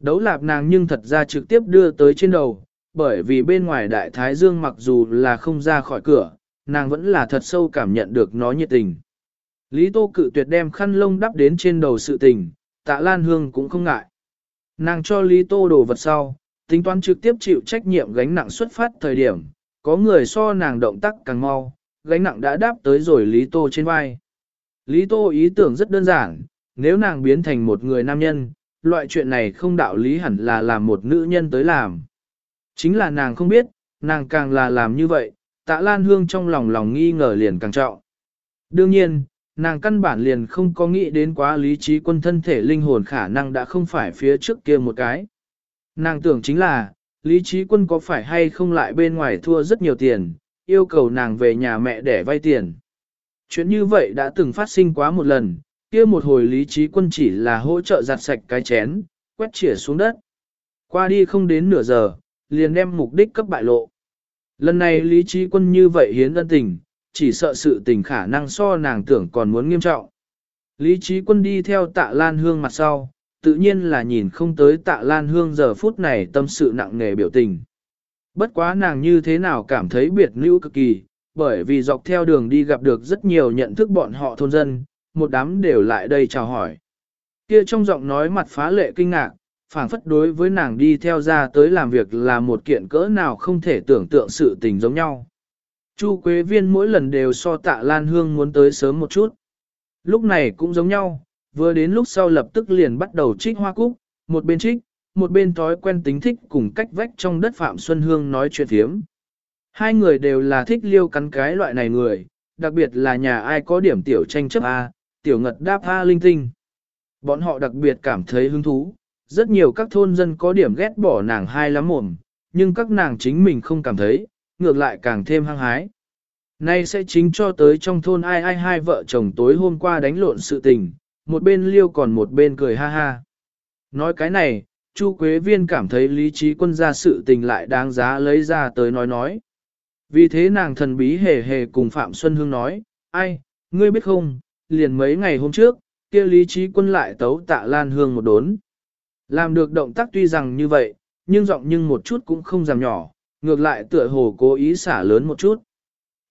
Đấu lạp nàng nhưng thật ra trực tiếp đưa tới trên đầu, bởi vì bên ngoài đại thái dương mặc dù là không ra khỏi cửa, nàng vẫn là thật sâu cảm nhận được nó nhiệt tình. Lý Tô cự tuyệt đem khăn lông đắp đến trên đầu sự tình, tạ Lan Hương cũng không ngại. Nàng cho Lý Tô đồ vật sau, tính toán trực tiếp chịu trách nhiệm gánh nặng xuất phát thời điểm, có người so nàng động tác càng mau, gánh nặng đã đáp tới rồi Lý Tô trên vai. Lý Tô ý tưởng rất đơn giản, nếu nàng biến thành một người nam nhân, loại chuyện này không đạo lý hẳn là làm một nữ nhân tới làm. Chính là nàng không biết, nàng càng là làm như vậy, tạ Lan Hương trong lòng lòng nghi ngờ liền càng trọng. Đương nhiên, nàng căn bản liền không có nghĩ đến quá lý trí quân thân thể linh hồn khả năng đã không phải phía trước kia một cái. Nàng tưởng chính là, lý trí quân có phải hay không lại bên ngoài thua rất nhiều tiền, yêu cầu nàng về nhà mẹ để vay tiền. Chuyện như vậy đã từng phát sinh quá một lần, kia một hồi lý trí quân chỉ là hỗ trợ giặt sạch cái chén, quét chỉa xuống đất. Qua đi không đến nửa giờ, liền đem mục đích cấp bại lộ. Lần này lý trí quân như vậy hiến ân tình, chỉ sợ sự tình khả năng so nàng tưởng còn muốn nghiêm trọng. Lý trí quân đi theo tạ lan hương mặt sau, tự nhiên là nhìn không tới tạ lan hương giờ phút này tâm sự nặng nề biểu tình. Bất quá nàng như thế nào cảm thấy biệt nữ cực kỳ, bởi vì dọc theo đường đi gặp được rất nhiều nhận thức bọn họ thôn dân, một đám đều lại đây chào hỏi. Kia trong giọng nói mặt phá lệ kinh ngạc, phảng phất đối với nàng đi theo ra tới làm việc là một kiện cỡ nào không thể tưởng tượng sự tình giống nhau. Chu Quế Viên mỗi lần đều so tạ Lan Hương muốn tới sớm một chút. Lúc này cũng giống nhau, vừa đến lúc sau lập tức liền bắt đầu trích hoa cúc, một bên trích, một bên thói quen tính thích cùng cách vách trong đất Phạm Xuân Hương nói chuyện thiếm. Hai người đều là thích liêu cắn cái loại này người, đặc biệt là nhà ai có điểm tiểu tranh chấp A, tiểu ngật đáp A linh tinh. Bọn họ đặc biệt cảm thấy hứng thú, rất nhiều các thôn dân có điểm ghét bỏ nàng hai lắm mồm, nhưng các nàng chính mình không cảm thấy, ngược lại càng thêm hăng hái. Nay sẽ chính cho tới trong thôn ai ai hai vợ chồng tối hôm qua đánh lộn sự tình, một bên liêu còn một bên cười ha ha. Nói cái này, Chu Quế Viên cảm thấy lý trí quân gia sự tình lại đáng giá lấy ra tới nói nói. Vì thế nàng thần bí hề hề cùng Phạm Xuân Hương nói, ai, ngươi biết không, liền mấy ngày hôm trước, kia lý trí quân lại tấu tạ Lan Hương một đốn. Làm được động tác tuy rằng như vậy, nhưng giọng nhưng một chút cũng không giảm nhỏ, ngược lại tựa hồ cố ý xả lớn một chút.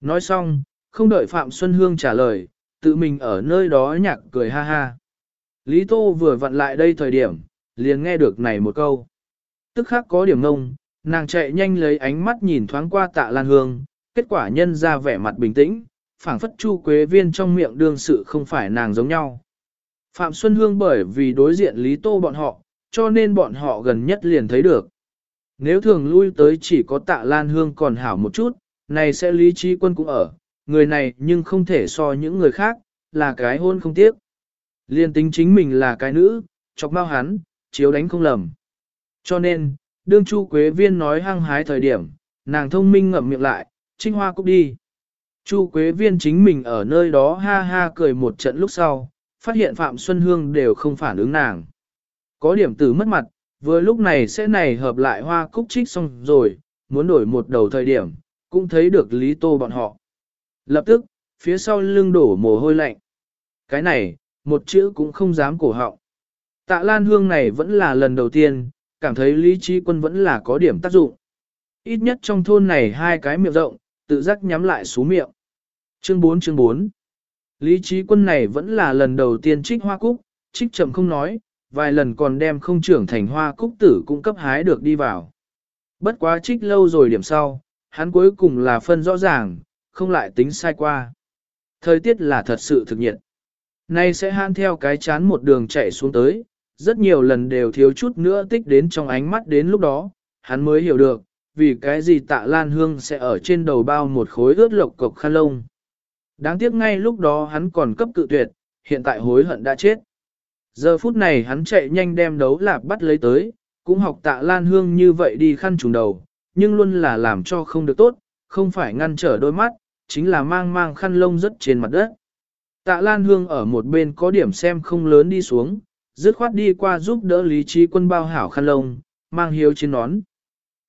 Nói xong, không đợi Phạm Xuân Hương trả lời, tự mình ở nơi đó nhạc cười ha ha. Lý Tô vừa vặn lại đây thời điểm, liền nghe được này một câu. Tức khắc có điểm ngông, nàng chạy nhanh lấy ánh mắt nhìn thoáng qua tạ Lan Hương, kết quả nhân ra vẻ mặt bình tĩnh, phảng phất chu quế viên trong miệng đương sự không phải nàng giống nhau. Phạm Xuân Hương bởi vì đối diện Lý Tô bọn họ, cho nên bọn họ gần nhất liền thấy được. Nếu thường lui tới chỉ có tạ Lan Hương còn hảo một chút, này sẽ lý trí quân cũng ở, người này nhưng không thể so những người khác, là cái hôn không tiếc. Liên tính chính mình là cái nữ, chọc mau hắn, chiếu đánh không lầm. Cho nên, đương Chu Quế Viên nói hăng hái thời điểm, nàng thông minh ngậm miệng lại, trinh hoa cúc đi. Chu Quế Viên chính mình ở nơi đó ha ha cười một trận lúc sau, phát hiện Phạm Xuân Hương đều không phản ứng nàng. Có điểm tử mất mặt, vừa lúc này sẽ này hợp lại hoa cúc trích xong rồi, muốn đổi một đầu thời điểm, cũng thấy được Lý Tô bọn họ. Lập tức, phía sau lưng đổ mồ hôi lạnh. Cái này, một chữ cũng không dám cổ họng. Tạ Lan Hương này vẫn là lần đầu tiên, cảm thấy Lý Trí Quân vẫn là có điểm tác dụng. Ít nhất trong thôn này hai cái miệng rộng, tự giác nhắm lại số miệng. Chương 4 chương 4 Lý Trí Quân này vẫn là lần đầu tiên trích hoa cúc, trích chậm không nói, vài lần còn đem không trưởng thành hoa cúc tử cũng cấp hái được đi vào. Bất quá trích lâu rồi điểm sau, hắn cuối cùng là phân rõ ràng, không lại tính sai qua. Thời tiết là thật sự thực nhiệt. Nay sẽ han theo cái chán một đường chạy xuống tới, rất nhiều lần đều thiếu chút nữa tích đến trong ánh mắt đến lúc đó, hắn mới hiểu được, vì cái gì tạ lan hương sẽ ở trên đầu bao một khối ướt lộc cộc khăn lông. Đáng tiếc ngay lúc đó hắn còn cấp cự tuyệt, hiện tại hối hận đã chết. Giờ phút này hắn chạy nhanh đem đấu lạp bắt lấy tới, cũng học tạ lan hương như vậy đi khăn trùng đầu, nhưng luôn là làm cho không được tốt, không phải ngăn trở đôi mắt, chính là mang mang khăn lông rất trên mặt đất. Tạ lan hương ở một bên có điểm xem không lớn đi xuống, dứt khoát đi qua giúp đỡ lý trí quân bao hảo khăn lông, mang hiếu trên nón.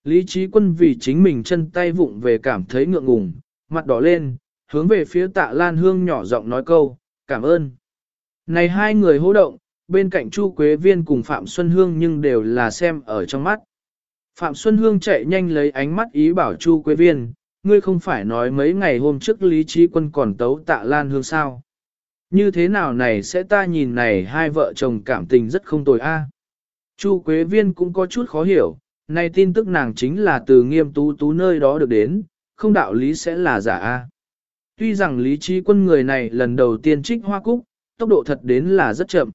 Lý trí quân vì chính mình chân tay vụng về cảm thấy ngượng ngùng, mặt đỏ lên, hướng về phía tạ Lan Hương nhỏ giọng nói câu, cảm ơn. Này hai người hô động, bên cạnh Chu Quế Viên cùng Phạm Xuân Hương nhưng đều là xem ở trong mắt. Phạm Xuân Hương chạy nhanh lấy ánh mắt ý bảo Chu Quế Viên, ngươi không phải nói mấy ngày hôm trước Lý Trí Quân còn tấu tạ Lan Hương sao. Như thế nào này sẽ ta nhìn này hai vợ chồng cảm tình rất không tồi a. Chu Quế Viên cũng có chút khó hiểu, này tin tức nàng chính là từ nghiêm tú tú nơi đó được đến, không đạo lý sẽ là giả a. Tuy rằng lý trí quân người này lần đầu tiên trích hoa cúc, tốc độ thật đến là rất chậm.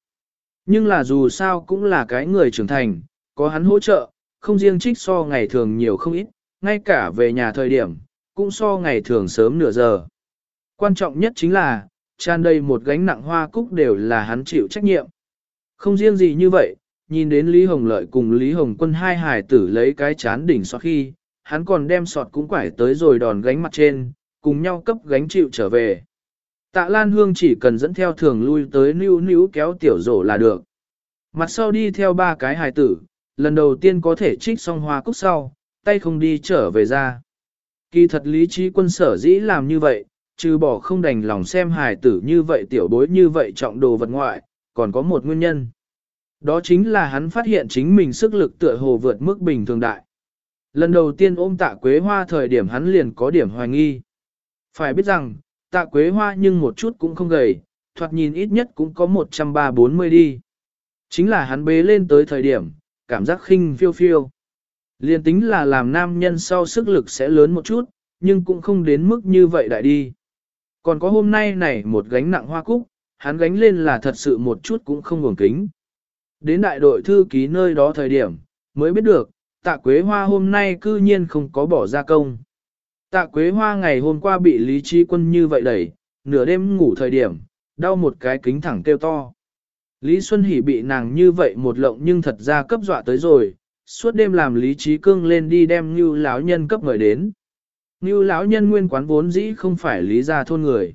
Nhưng là dù sao cũng là cái người trưởng thành, có hắn hỗ trợ, không riêng trích so ngày thường nhiều không ít, ngay cả về nhà thời điểm, cũng so ngày thường sớm nửa giờ. Quan trọng nhất chính là, tràn đầy một gánh nặng hoa cúc đều là hắn chịu trách nhiệm. Không riêng gì như vậy, nhìn đến Lý Hồng Lợi cùng Lý Hồng Quân hai hải tử lấy cái chán đỉnh sọt khi, hắn còn đem sọt cũng quải tới rồi đòn gánh mặt trên, cùng nhau cấp gánh chịu trở về. Tạ Lan Hương chỉ cần dẫn theo thường lui tới níu níu kéo tiểu rổ là được. Mặt sau đi theo ba cái hài tử, lần đầu tiên có thể trích xong hoa cúc sau, tay không đi trở về ra. Kỳ thật lý trí quân sở dĩ làm như vậy, trừ bỏ không đành lòng xem hài tử như vậy tiểu bối như vậy trọng đồ vật ngoại, còn có một nguyên nhân. Đó chính là hắn phát hiện chính mình sức lực tựa hồ vượt mức bình thường đại. Lần đầu tiên ôm tạ quế hoa thời điểm hắn liền có điểm hoài nghi. Phải biết rằng, tạ quế hoa nhưng một chút cũng không gầy, thoạt nhìn ít nhất cũng có 130-40 đi. Chính là hắn bế lên tới thời điểm, cảm giác khinh phiêu phiêu. Liên tính là làm nam nhân sau sức lực sẽ lớn một chút, nhưng cũng không đến mức như vậy đại đi. Còn có hôm nay này một gánh nặng hoa cúc, hắn gánh lên là thật sự một chút cũng không ngủng kính. Đến đại đội thư ký nơi đó thời điểm, mới biết được, tạ quế hoa hôm nay cư nhiên không có bỏ ra công. Tạ quế hoa ngày hôm qua bị lý trí quân như vậy đẩy, nửa đêm ngủ thời điểm, đau một cái kính thẳng kêu to. Lý Xuân Hỷ bị nàng như vậy một lộng nhưng thật ra cấp dọa tới rồi, suốt đêm làm Lý Trí Cương lên đi đem như lão nhân cấp người đến. Như lão nhân nguyên quán vốn dĩ không phải lý gia thôn người.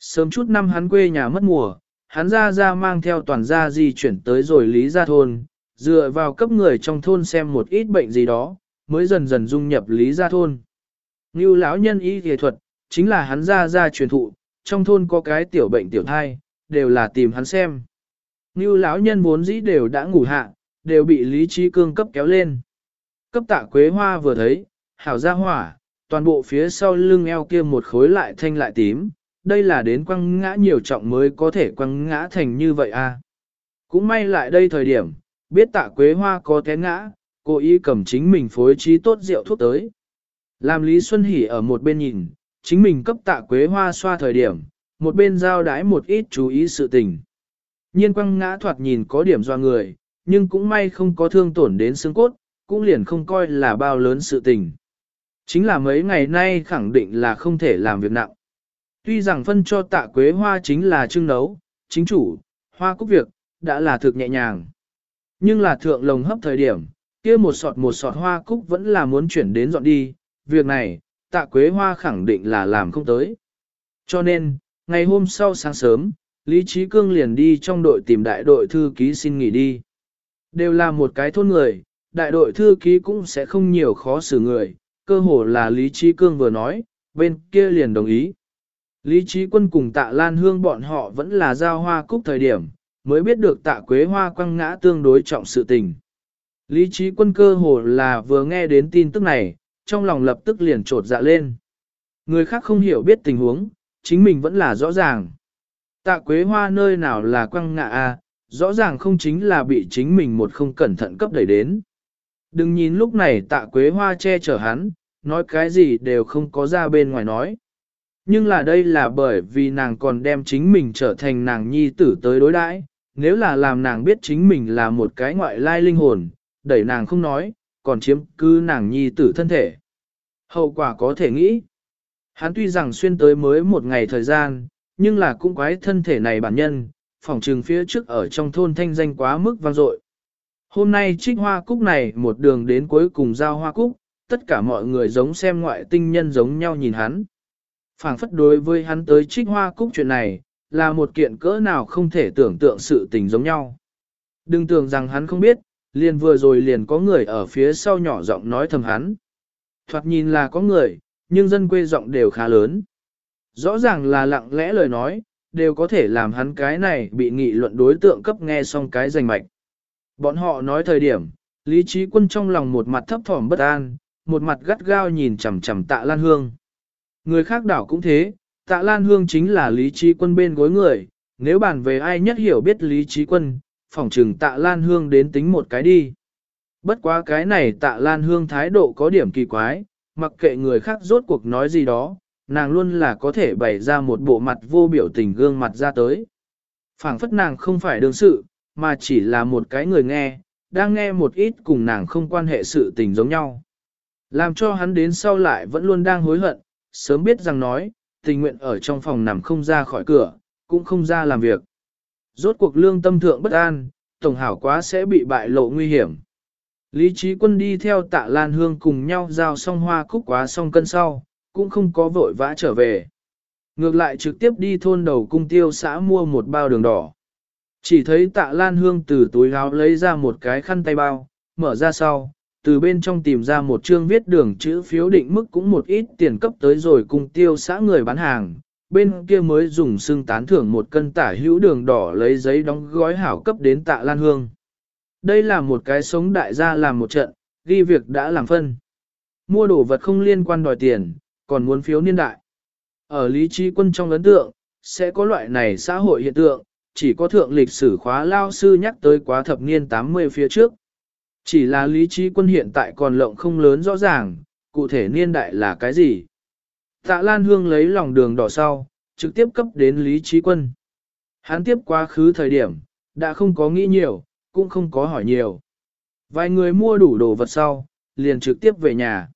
Sớm chút năm hắn quê nhà mất mùa, hắn ra ra mang theo toàn gia di chuyển tới rồi lý gia thôn, dựa vào cấp người trong thôn xem một ít bệnh gì đó, mới dần dần dung nhập lý gia thôn. Như lão nhân y y thuật, chính là hắn ra ra truyền thụ, trong thôn có cái tiểu bệnh tiểu thai, đều là tìm hắn xem. Như lão nhân vốn dĩ đều đã ngủ hạ, đều bị Lý Trí Cương cấp kéo lên. Cấp tạ quế hoa vừa thấy, hảo ra hỏa, toàn bộ phía sau lưng eo kia một khối lại thanh lại tím, đây là đến quăng ngã nhiều trọng mới có thể quăng ngã thành như vậy à. Cũng may lại đây thời điểm, biết tạ quế hoa có té ngã, cô ý cầm chính mình phối trí tốt rượu thuốc tới. Làm Lý Xuân Hỷ ở một bên nhìn, chính mình cấp tạ quế hoa xoa thời điểm, một bên giao đái một ít chú ý sự tình. Nhiên quăng ngã thoạt nhìn có điểm do người, nhưng cũng may không có thương tổn đến xương cốt, cũng liền không coi là bao lớn sự tình. Chính là mấy ngày nay khẳng định là không thể làm việc nặng. Tuy rằng phân cho tạ quế hoa chính là trưng nấu, chính chủ, hoa cúc việc, đã là thực nhẹ nhàng. Nhưng là thượng lồng hấp thời điểm, kia một sọt một sọt hoa cúc vẫn là muốn chuyển đến dọn đi, việc này, tạ quế hoa khẳng định là làm không tới. Cho nên, ngày hôm sau sáng sớm, Lý Trí Cương liền đi trong đội tìm đại đội thư ký xin nghỉ đi. Đều là một cái thôn người, đại đội thư ký cũng sẽ không nhiều khó xử người, cơ hồ là Lý Trí Cương vừa nói, bên kia liền đồng ý. Lý Trí Quân cùng tạ Lan Hương bọn họ vẫn là giao hoa cúc thời điểm, mới biết được tạ Quế Hoa quăng ngã tương đối trọng sự tình. Lý Trí Quân cơ hồ là vừa nghe đến tin tức này, trong lòng lập tức liền trột dạ lên. Người khác không hiểu biết tình huống, chính mình vẫn là rõ ràng. Tạ Quế Hoa nơi nào là quăng ngã à, rõ ràng không chính là bị chính mình một không cẩn thận cấp đẩy đến. Đừng nhìn lúc này tạ Quế Hoa che chở hắn, nói cái gì đều không có ra bên ngoài nói. Nhưng là đây là bởi vì nàng còn đem chính mình trở thành nàng nhi tử tới đối đãi. nếu là làm nàng biết chính mình là một cái ngoại lai linh hồn, đẩy nàng không nói, còn chiếm cứ nàng nhi tử thân thể. Hậu quả có thể nghĩ. Hắn tuy rằng xuyên tới mới một ngày thời gian, nhưng là cũng quái thân thể này bản nhân, phòng trường phía trước ở trong thôn thanh danh quá mức vang dội. Hôm nay trích hoa cúc này một đường đến cuối cùng giao hoa cúc, tất cả mọi người giống xem ngoại tinh nhân giống nhau nhìn hắn. phảng phất đối với hắn tới trích hoa cúc chuyện này, là một kiện cỡ nào không thể tưởng tượng sự tình giống nhau. Đừng tưởng rằng hắn không biết, Liền vừa rồi liền có người ở phía sau nhỏ giọng nói thầm hắn. Thoạt nhìn là có người, nhưng dân quê giọng đều khá lớn. Rõ ràng là lặng lẽ lời nói, đều có thể làm hắn cái này bị nghị luận đối tượng cấp nghe xong cái giành mạch. Bọn họ nói thời điểm, lý trí quân trong lòng một mặt thấp thỏm bất an, một mặt gắt gao nhìn chằm chằm tạ Lan Hương. Người khác đảo cũng thế, tạ Lan Hương chính là lý trí quân bên gối người, nếu bàn về ai nhất hiểu biết lý trí quân, phỏng trừng tạ Lan Hương đến tính một cái đi. Bất quá cái này tạ Lan Hương thái độ có điểm kỳ quái, mặc kệ người khác rốt cuộc nói gì đó, nàng luôn là có thể bày ra một bộ mặt vô biểu tình gương mặt ra tới. phảng phất nàng không phải đương sự, mà chỉ là một cái người nghe, đang nghe một ít cùng nàng không quan hệ sự tình giống nhau. Làm cho hắn đến sau lại vẫn luôn đang hối hận, sớm biết rằng nói, tình nguyện ở trong phòng nằm không ra khỏi cửa, cũng không ra làm việc. Rốt cuộc lương tâm thượng bất an, tổng hảo quá sẽ bị bại lộ nguy hiểm. Lý trí quân đi theo tạ Lan Hương cùng nhau giao xong hoa cúc quá xong cân sau, cũng không có vội vã trở về. Ngược lại trực tiếp đi thôn đầu cung tiêu xã mua một bao đường đỏ. Chỉ thấy tạ Lan Hương từ túi áo lấy ra một cái khăn tay bao, mở ra sau, từ bên trong tìm ra một chương viết đường chữ phiếu định mức cũng một ít tiền cấp tới rồi cung tiêu xã người bán hàng. Bên kia mới dùng xương tán thưởng một cân tả hữu đường đỏ lấy giấy đóng gói hảo cấp đến tạ Lan Hương. Đây là một cái sống đại gia làm một trận, ghi việc đã làm phân. Mua đồ vật không liên quan đòi tiền, còn muốn phiếu niên đại. Ở lý trí quân trong ấn tượng, sẽ có loại này xã hội hiện tượng, chỉ có thượng lịch sử khóa lao sư nhắc tới quá thập niên 80 phía trước. Chỉ là lý trí quân hiện tại còn lộng không lớn rõ ràng, cụ thể niên đại là cái gì. Tạ Lan Hương lấy lòng đường đỏ sau, trực tiếp cấp đến lý trí quân. Hắn tiếp quá khứ thời điểm, đã không có nghĩ nhiều, cũng không có hỏi nhiều. Vài người mua đủ đồ vật sau, liền trực tiếp về nhà.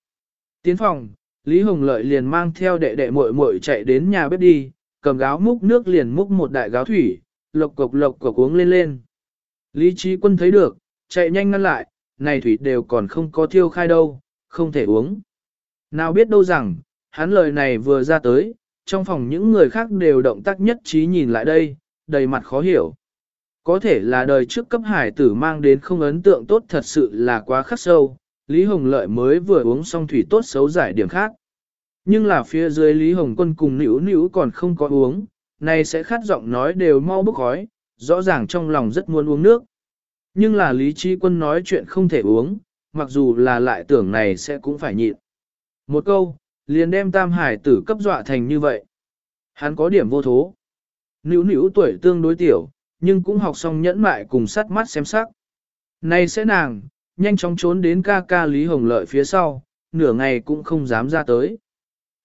Tiến phòng, Lý Hồng Lợi liền mang theo đệ đệ muội muội chạy đến nhà bếp đi, cầm gáo múc nước liền múc một đại gáo thủy, lộc cộc lộc cộc uống lên lên. Lý Trí Quân thấy được, chạy nhanh ngăn lại, này thủy đều còn không có thiêu khai đâu, không thể uống. Nào biết đâu rằng, hắn lời này vừa ra tới, trong phòng những người khác đều động tác nhất trí nhìn lại đây, đầy mặt khó hiểu. Có thể là đời trước cấp hải tử mang đến không ấn tượng tốt thật sự là quá khắc sâu, Lý Hồng Lợi mới vừa uống xong thủy tốt xấu giải điểm khác. Nhưng là phía dưới Lý Hồng Quân cùng nữ nữ còn không có uống, này sẽ khát giọng nói đều mau bức khói, rõ ràng trong lòng rất muốn uống nước. Nhưng là Lý Trí Quân nói chuyện không thể uống, mặc dù là lại tưởng này sẽ cũng phải nhịn. Một câu, liền đem tam hải tử cấp dọa thành như vậy. Hắn có điểm vô thố. Nữ nữ tuổi tương đối tiểu, nhưng cũng học xong nhẫn mại cùng sắt mắt xem sắc. Này sẽ nàng, nhanh chóng trốn đến ca ca Lý Hồng Lợi phía sau, nửa ngày cũng không dám ra tới.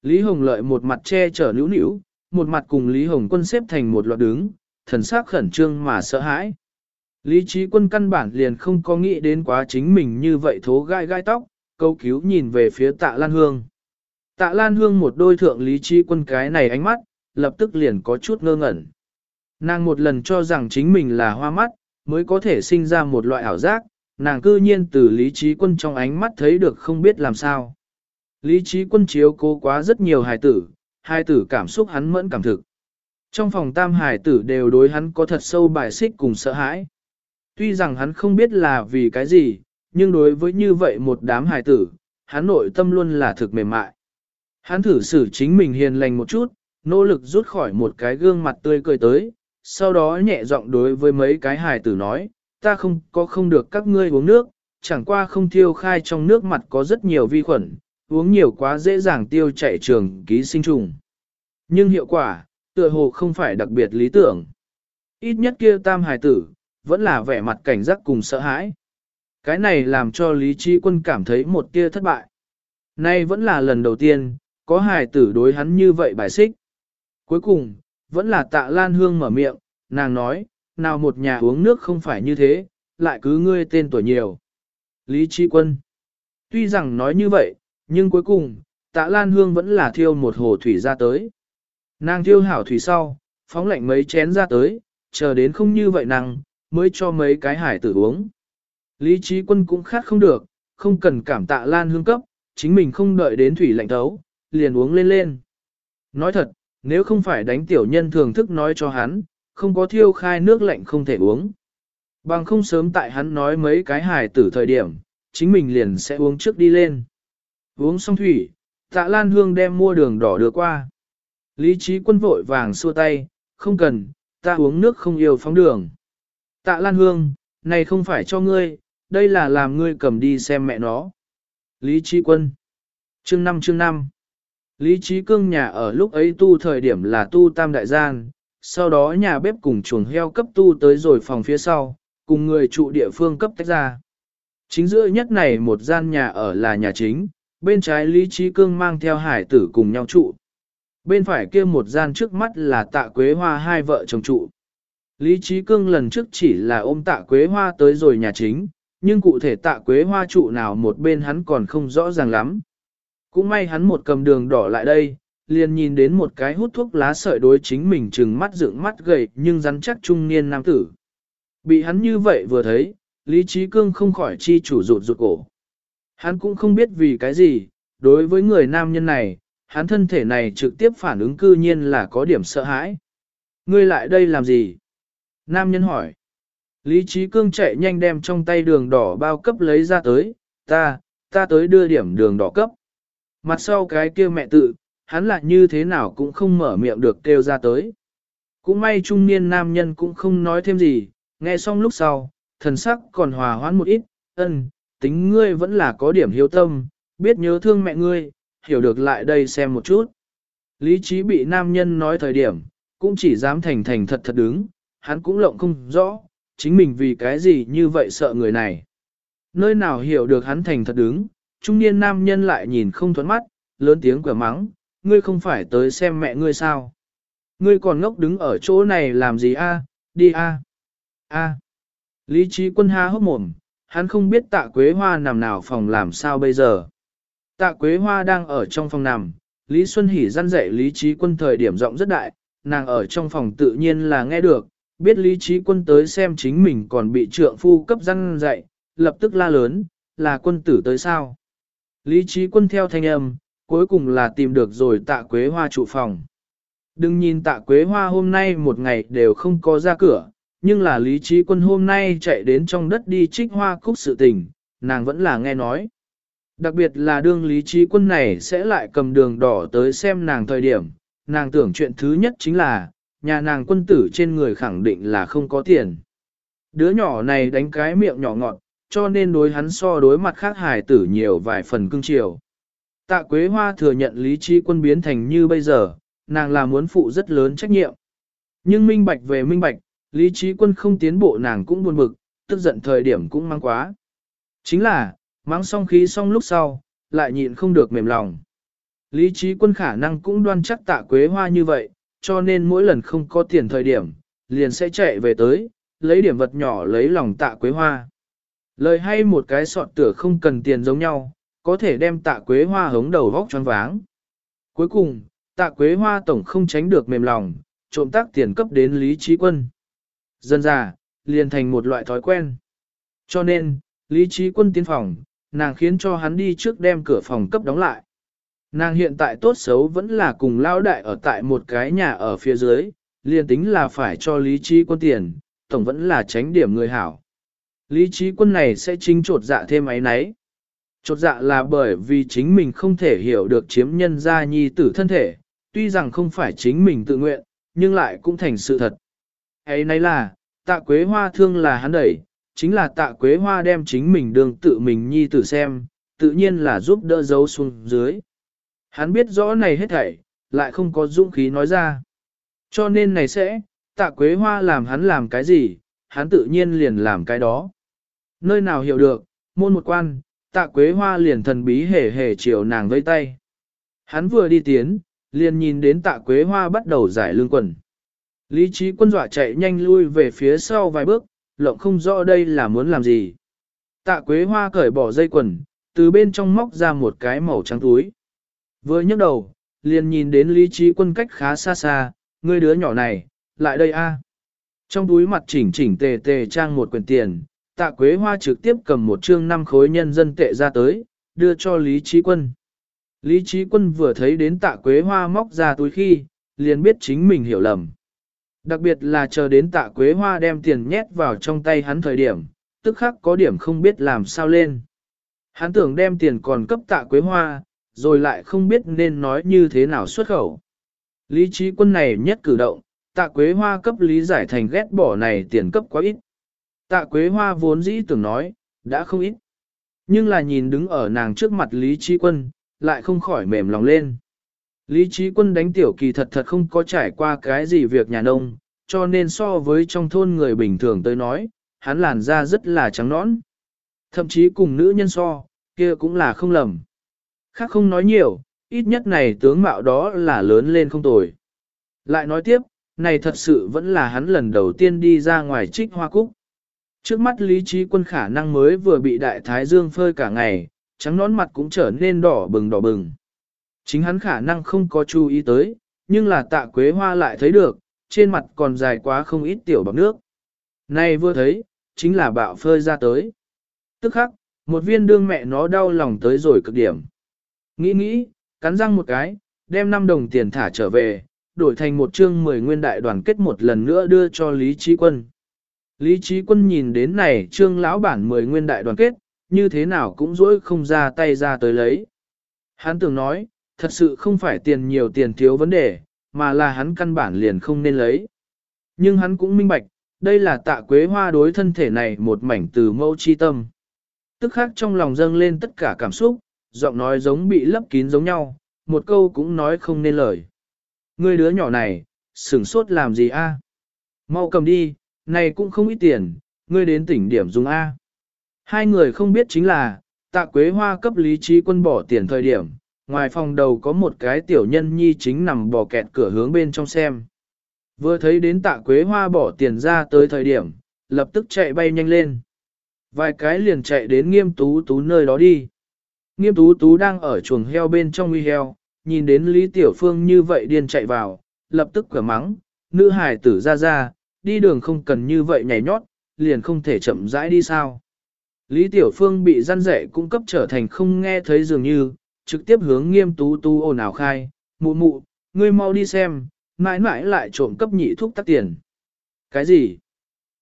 Lý Hồng Lợi một mặt che chở nữ nữu, một mặt cùng Lý Hồng Quân xếp thành một loạt đứng, thần sắc khẩn trương mà sợ hãi. Lý trí quân căn bản liền không có nghĩ đến quá chính mình như vậy thố gai gai tóc, câu cứu nhìn về phía tạ Lan Hương. Tạ Lan Hương một đôi thượng lý trí quân cái này ánh mắt, lập tức liền có chút ngơ ngẩn. Nàng một lần cho rằng chính mình là hoa mắt, mới có thể sinh ra một loại ảo giác, nàng cư nhiên từ lý trí quân trong ánh mắt thấy được không biết làm sao. Lý trí quân chiếu cố quá rất nhiều hài tử, hai tử cảm xúc hắn mẫn cảm thực. Trong phòng tam hài tử đều đối hắn có thật sâu bài xích cùng sợ hãi. Tuy rằng hắn không biết là vì cái gì, nhưng đối với như vậy một đám hài tử, hắn nội tâm luôn là thực mềm mại. Hắn thử xử chính mình hiền lành một chút, nỗ lực rút khỏi một cái gương mặt tươi cười tới, sau đó nhẹ giọng đối với mấy cái hài tử nói, ta không có không được các ngươi uống nước, chẳng qua không thiêu khai trong nước mặt có rất nhiều vi khuẩn, uống nhiều quá dễ dàng tiêu chảy trường ký sinh trùng. Nhưng hiệu quả, tựa hồ không phải đặc biệt lý tưởng. Ít nhất kia tam hài tử, vẫn là vẻ mặt cảnh giác cùng sợ hãi. Cái này làm cho Lý Trí Quân cảm thấy một tia thất bại. Nay vẫn là lần đầu tiên, có hài tử đối hắn như vậy bài xích. Cuối cùng, vẫn là tạ Lan Hương mở miệng, nàng nói, nào một nhà uống nước không phải như thế, lại cứ ngươi tên tuổi nhiều. Lý Trí Quân Tuy rằng nói như vậy, nhưng cuối cùng, tạ Lan Hương vẫn là thiêu một hồ thủy ra tới. Nàng thiêu hảo thủy sau, phóng lạnh mấy chén ra tới, chờ đến không như vậy nàng, mới cho mấy cái hải tử uống. Lý trí quân cũng khát không được, không cần cảm tạ Lan Hương cấp, chính mình không đợi đến thủy lạnh thấu, liền uống lên lên. Nói thật, nếu không phải đánh tiểu nhân thường thức nói cho hắn, không có thiêu khai nước lạnh không thể uống. Bằng không sớm tại hắn nói mấy cái hài tử thời điểm, chính mình liền sẽ uống trước đi lên. Uống xong thủy, tạ Lan Hương đem mua đường đỏ đưa qua. Lý trí quân vội vàng xua tay, không cần, ta uống nước không yêu phóng đường. Tạ Lan Hương, này không phải cho ngươi, đây là làm ngươi cầm đi xem mẹ nó. Lý trí quân. Chương 5 chương 5. Lý trí cương nhà ở lúc ấy tu thời điểm là tu tam đại gian, sau đó nhà bếp cùng chuồng heo cấp tu tới rồi phòng phía sau, cùng người trụ địa phương cấp tách ra. Chính giữa nhất này một gian nhà ở là nhà chính, bên trái Lý Trí Cương mang theo hải tử cùng nhau trụ. Bên phải kia một gian trước mắt là tạ quế hoa hai vợ chồng trụ. Lý Trí Cương lần trước chỉ là ôm tạ quế hoa tới rồi nhà chính, nhưng cụ thể tạ quế hoa trụ nào một bên hắn còn không rõ ràng lắm. Cũng may hắn một cầm đường đỏ lại đây, liền nhìn đến một cái hút thuốc lá sợi đối chính mình trừng mắt dựng mắt gầy nhưng rắn chắc trung niên nam tử. Bị hắn như vậy vừa thấy, Lý Trí Cương không khỏi chi chủ rụt rụt cổ. Hắn cũng không biết vì cái gì, đối với người nam nhân này, hắn thân thể này trực tiếp phản ứng cư nhiên là có điểm sợ hãi. Ngươi lại đây làm gì? Nam nhân hỏi. Lý Trí Cương chạy nhanh đem trong tay đường đỏ bao cấp lấy ra tới, ta, ta tới đưa điểm đường đỏ cấp. Mặt sau cái kia mẹ tự, hắn lại như thế nào cũng không mở miệng được kêu ra tới. Cũng may trung niên nam nhân cũng không nói thêm gì, nghe xong lúc sau, thần sắc còn hòa hoãn một ít, ân, tính ngươi vẫn là có điểm hiếu tâm, biết nhớ thương mẹ ngươi, hiểu được lại đây xem một chút. Lý trí bị nam nhân nói thời điểm, cũng chỉ dám thành thành thật thật đứng, hắn cũng lộng không rõ, chính mình vì cái gì như vậy sợ người này. Nơi nào hiểu được hắn thành thật đứng, trung niên nam nhân lại nhìn không thuẫn mắt, lớn tiếng quả mắng, ngươi không phải tới xem mẹ ngươi sao. Ngươi còn ngốc đứng ở chỗ này làm gì a? đi a, a. Lý trí quân ha hốc mồm, hắn không biết tạ quế hoa nằm nào phòng làm sao bây giờ. Tạ quế hoa đang ở trong phòng nằm, Lý Xuân Hỷ răn dạy Lý trí quân thời điểm rộng rất đại, nàng ở trong phòng tự nhiên là nghe được, biết Lý trí quân tới xem chính mình còn bị trượng phu cấp răn dạy, lập tức la lớn, là quân tử tới sao. Lý trí quân theo thanh âm, cuối cùng là tìm được rồi tạ quế hoa trụ phòng. Đừng nhìn tạ quế hoa hôm nay một ngày đều không có ra cửa, nhưng là lý trí quân hôm nay chạy đến trong đất đi trích hoa cúc sự tình, nàng vẫn là nghe nói. Đặc biệt là đương lý trí quân này sẽ lại cầm đường đỏ tới xem nàng thời điểm, nàng tưởng chuyện thứ nhất chính là, nhà nàng quân tử trên người khẳng định là không có tiền. Đứa nhỏ này đánh cái miệng nhỏ ngọt, cho nên đối hắn so đối mặt khác hài tử nhiều vài phần cưng chiều. Tạ Quế Hoa thừa nhận lý trí quân biến thành như bây giờ, nàng là muốn phụ rất lớn trách nhiệm. Nhưng minh bạch về minh bạch, lý trí quân không tiến bộ nàng cũng buồn bực, tức giận thời điểm cũng mang quá. Chính là, mang xong khí xong lúc sau, lại nhịn không được mềm lòng. Lý trí quân khả năng cũng đoan chắc tạ Quế Hoa như vậy, cho nên mỗi lần không có tiền thời điểm, liền sẽ chạy về tới, lấy điểm vật nhỏ lấy lòng tạ Quế Hoa. Lời hay một cái sọt tửa không cần tiền giống nhau, có thể đem tạ quế hoa hống đầu vóc choáng váng. Cuối cùng, tạ quế hoa tổng không tránh được mềm lòng, trộm tác tiền cấp đến Lý Trí Quân. Dân già, liền thành một loại thói quen. Cho nên, Lý Trí Quân tiến phòng, nàng khiến cho hắn đi trước đem cửa phòng cấp đóng lại. Nàng hiện tại tốt xấu vẫn là cùng lao đại ở tại một cái nhà ở phía dưới, liền tính là phải cho Lý Trí Quân tiền, tổng vẫn là tránh điểm người hảo. Lý Trí Quân này sẽ chính trột dạ thêm ấy nấy. Trột dạ là bởi vì chính mình không thể hiểu được chiếm nhân gia nhi tử thân thể, tuy rằng không phải chính mình tự nguyện, nhưng lại cũng thành sự thật. ấy nấy là, tạ quế hoa thương là hắn đẩy, chính là tạ quế hoa đem chính mình đường tự mình nhi tử xem, tự nhiên là giúp đỡ dấu xuống dưới. Hắn biết rõ này hết thảy, lại không có dũng khí nói ra. Cho nên này sẽ, tạ quế hoa làm hắn làm cái gì, hắn tự nhiên liền làm cái đó. Nơi nào hiểu được, môn một quan, tạ quế hoa liền thần bí hề hề chiều nàng vây tay. Hắn vừa đi tiến, liền nhìn đến tạ quế hoa bắt đầu giải lương quần. Lý trí quân dọa chạy nhanh lui về phía sau vài bước, lộng không rõ đây là muốn làm gì. Tạ quế hoa cởi bỏ dây quần, từ bên trong móc ra một cái màu trắng túi. Vừa nhấc đầu, liền nhìn đến lý trí quân cách khá xa xa, ngươi đứa nhỏ này, lại đây a. Trong túi mặt chỉnh chỉnh tề tề trang một quyển tiền, tạ quế hoa trực tiếp cầm một chương năm khối nhân dân tệ ra tới, đưa cho Lý Trí Quân. Lý Trí Quân vừa thấy đến tạ quế hoa móc ra túi khi, liền biết chính mình hiểu lầm. Đặc biệt là chờ đến tạ quế hoa đem tiền nhét vào trong tay hắn thời điểm, tức khắc có điểm không biết làm sao lên. Hắn tưởng đem tiền còn cấp tạ quế hoa, rồi lại không biết nên nói như thế nào xuất khẩu. Lý trí quân này nhất cử động, tạ quế hoa cấp lý giải thành ghét bỏ này tiền cấp quá ít. Tạ quế hoa vốn dĩ tưởng nói, đã không ít. Nhưng là nhìn đứng ở nàng trước mặt lý trí quân, lại không khỏi mềm lòng lên. Lý trí quân đánh tiểu kỳ thật thật không có trải qua cái gì việc nhà nông, cho nên so với trong thôn người bình thường tới nói, hắn làn da rất là trắng nõn. Thậm chí cùng nữ nhân so, kia cũng là không lầm. Khác không nói nhiều, ít nhất này tướng mạo đó là lớn lên không tồi. Lại nói tiếp, này thật sự vẫn là hắn lần đầu tiên đi ra ngoài trích hoa cúc. Trước mắt lý trí quân khả năng mới vừa bị đại thái dương phơi cả ngày, trắng nón mặt cũng trở nên đỏ bừng đỏ bừng. Chính hắn khả năng không có chú ý tới, nhưng là tạ quế hoa lại thấy được, trên mặt còn dài quá không ít tiểu bọc nước. Này vừa thấy, chính là bạo phơi ra tới. Tức khắc, một viên đương mẹ nó đau lòng tới rồi cực điểm. Nghĩ nghĩ, cắn răng một cái, đem 5 đồng tiền thả trở về, đổi thành một chương 10 nguyên đại đoàn kết một lần nữa đưa cho Lý Trí Quân. Lý Trí Quân nhìn đến này trương lão bản 10 nguyên đại đoàn kết, như thế nào cũng dỗi không ra tay ra tới lấy. Hắn tưởng nói, thật sự không phải tiền nhiều tiền thiếu vấn đề, mà là hắn căn bản liền không nên lấy. Nhưng hắn cũng minh bạch, đây là tạ quế hoa đối thân thể này một mảnh từ mâu chi tâm. Tức khác trong lòng dâng lên tất cả cảm xúc, giọng nói giống bị lấp kín giống nhau, một câu cũng nói không nên lời. người đứa nhỏ này, sửng sốt làm gì a? Mau cầm đi, này cũng không ít tiền, ngươi đến tỉnh điểm dùng A. Hai người không biết chính là, tạ quế hoa cấp lý trí quân bỏ tiền thời điểm, ngoài phòng đầu có một cái tiểu nhân nhi chính nằm bò kẹt cửa hướng bên trong xem. Vừa thấy đến tạ quế hoa bỏ tiền ra tới thời điểm, lập tức chạy bay nhanh lên. Vài cái liền chạy đến nghiêm tú tú nơi đó đi. Nghiêm tú tú đang ở chuồng heo bên trong uy heo, nhìn đến Lý Tiểu Phương như vậy điên chạy vào, lập tức cửa mắng, nữ hải tử ra ra, đi đường không cần như vậy nhảy nhót, liền không thể chậm rãi đi sao. Lý Tiểu Phương bị gian rẻ cung cấp trở thành không nghe thấy dường như, trực tiếp hướng nghiêm tú tú ồn ào khai, mụ mụ, ngươi mau đi xem, mãi mãi lại trộm cấp nhị thuốc tắt tiền. Cái gì?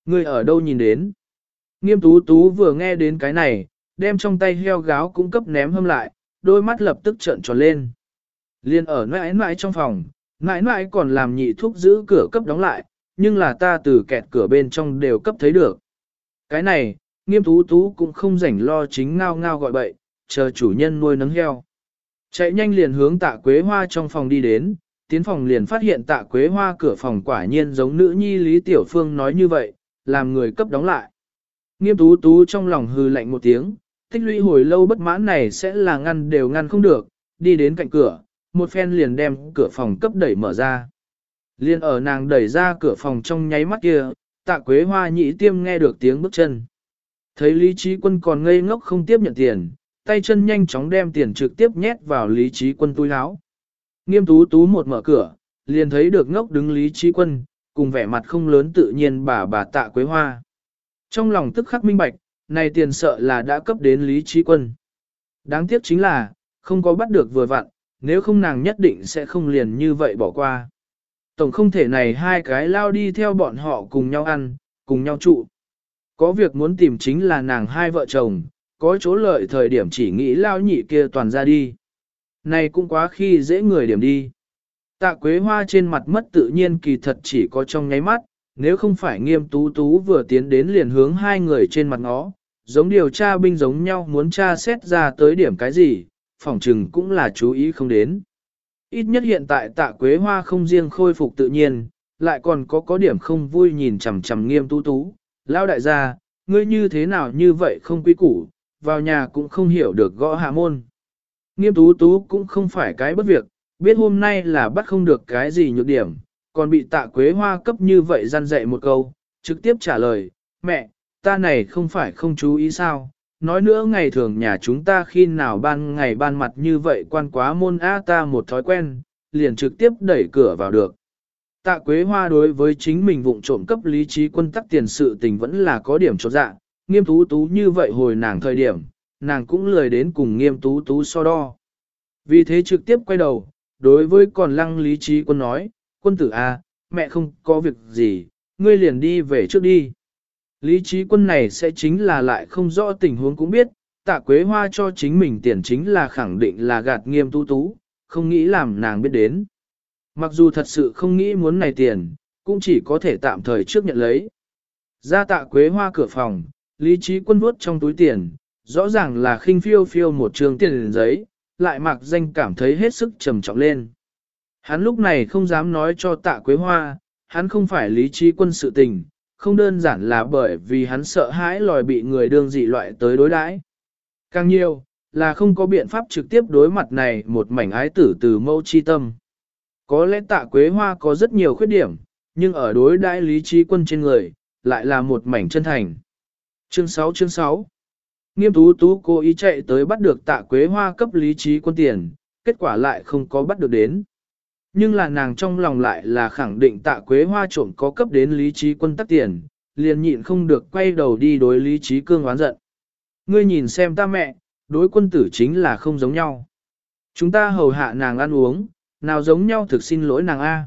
Ngươi ở đâu nhìn đến? Nghiêm tú tú vừa nghe đến cái này, đem trong tay heo gáo cũng cấp ném hâm lại, đôi mắt lập tức trợn tròn lên. Liên ở mãi mãi trong phòng, mãi mãi còn làm nhị thuốc giữ cửa cấp đóng lại, nhưng là ta từ kẹt cửa bên trong đều cấp thấy được. Cái này, nghiêm tú tú cũng không rảnh lo chính ngao ngao gọi bậy, chờ chủ nhân nuôi nấng heo. Chạy nhanh liền hướng tạ quế hoa trong phòng đi đến, tiến phòng liền phát hiện tạ quế hoa cửa phòng quả nhiên giống nữ nhi Lý Tiểu Phương nói như vậy, làm người cấp đóng lại. Nghiêm tú tú trong lòng hư lạnh một tiếng, tích lũy hồi lâu bất mãn này sẽ là ngăn đều ngăn không được, đi đến cạnh cửa, một phen liền đem cửa phòng cấp đẩy mở ra. Liên ở nàng đẩy ra cửa phòng trong nháy mắt kia, tạ quế hoa nhị tiêm nghe được tiếng bước chân. Thấy Lý Trí Quân còn ngây ngốc không tiếp nhận tiền, tay chân nhanh chóng đem tiền trực tiếp nhét vào Lý Trí Quân túi áo. Nghiêm tú tú một mở cửa, liền thấy được ngốc đứng Lý Trí Quân, cùng vẻ mặt không lớn tự nhiên bà bà tạ quế hoa. Trong lòng tức khắc minh bạch, này tiền sợ là đã cấp đến Lý Trí Quân. Đáng tiếc chính là, không có bắt được vừa vặn, nếu không nàng nhất định sẽ không liền như vậy bỏ qua. Tổng không thể này hai cái lao đi theo bọn họ cùng nhau ăn, cùng nhau trụ. Có việc muốn tìm chính là nàng hai vợ chồng, có chỗ lợi thời điểm chỉ nghĩ lao nhị kia toàn ra đi. Này cũng quá khi dễ người điểm đi. Tạ quế hoa trên mặt mất tự nhiên kỳ thật chỉ có trong nháy mắt, nếu không phải nghiêm tú tú vừa tiến đến liền hướng hai người trên mặt nó, giống điều tra binh giống nhau muốn tra xét ra tới điểm cái gì, phỏng chừng cũng là chú ý không đến. Ít nhất hiện tại tạ quế hoa không riêng khôi phục tự nhiên, lại còn có có điểm không vui nhìn chằm chằm nghiêm tú tú. Lao đại gia, ngươi như thế nào như vậy không quý củ, vào nhà cũng không hiểu được gõ hạ môn. Nghiêm tú tú cũng không phải cái bất việc, biết hôm nay là bắt không được cái gì nhược điểm, còn bị tạ quế hoa cấp như vậy gian dạy một câu, trực tiếp trả lời, mẹ, ta này không phải không chú ý sao, nói nữa ngày thường nhà chúng ta khi nào ban ngày ban mặt như vậy quan quá môn á ta một thói quen, liền trực tiếp đẩy cửa vào được. Tạ Quế Hoa đối với chính mình vụng trộm cấp lý trí quân tắc tiền sự tình vẫn là có điểm chột dạ, nghiêm tú tú như vậy hồi nàng thời điểm, nàng cũng lười đến cùng nghiêm tú tú so đo. Vì thế trực tiếp quay đầu, đối với còn lăng lý trí quân nói, quân tử A, mẹ không có việc gì, ngươi liền đi về trước đi. Lý trí quân này sẽ chính là lại không rõ tình huống cũng biết, tạ quế hoa cho chính mình tiền chính là khẳng định là gạt nghiêm tú tú, không nghĩ làm nàng biết đến. Mặc dù thật sự không nghĩ muốn này tiền, cũng chỉ có thể tạm thời trước nhận lấy. Ra tạ quế hoa cửa phòng, lý trí quân vuốt trong túi tiền, rõ ràng là khinh phiêu phiêu một trường tiền giấy, lại mặc danh cảm thấy hết sức trầm trọng lên. Hắn lúc này không dám nói cho tạ quế hoa, hắn không phải lý trí quân sự tình, không đơn giản là bởi vì hắn sợ hãi lòi bị người đương dị loại tới đối đãi. Càng nhiều, là không có biện pháp trực tiếp đối mặt này một mảnh ái tử từ mâu chi tâm. Có lẽ tạ quế hoa có rất nhiều khuyết điểm, nhưng ở đối đãi lý trí quân trên người, lại là một mảnh chân thành. Chương 6 chương 6 Nghiêm tú tú cố ý chạy tới bắt được tạ quế hoa cấp lý trí quân tiền, kết quả lại không có bắt được đến. Nhưng là nàng trong lòng lại là khẳng định tạ quế hoa trộm có cấp đến lý trí quân tắc tiền, liền nhịn không được quay đầu đi đối lý trí cương oán giận. Ngươi nhìn xem ta mẹ, đối quân tử chính là không giống nhau. Chúng ta hầu hạ nàng ăn uống, nào giống nhau thực xin lỗi nàng A.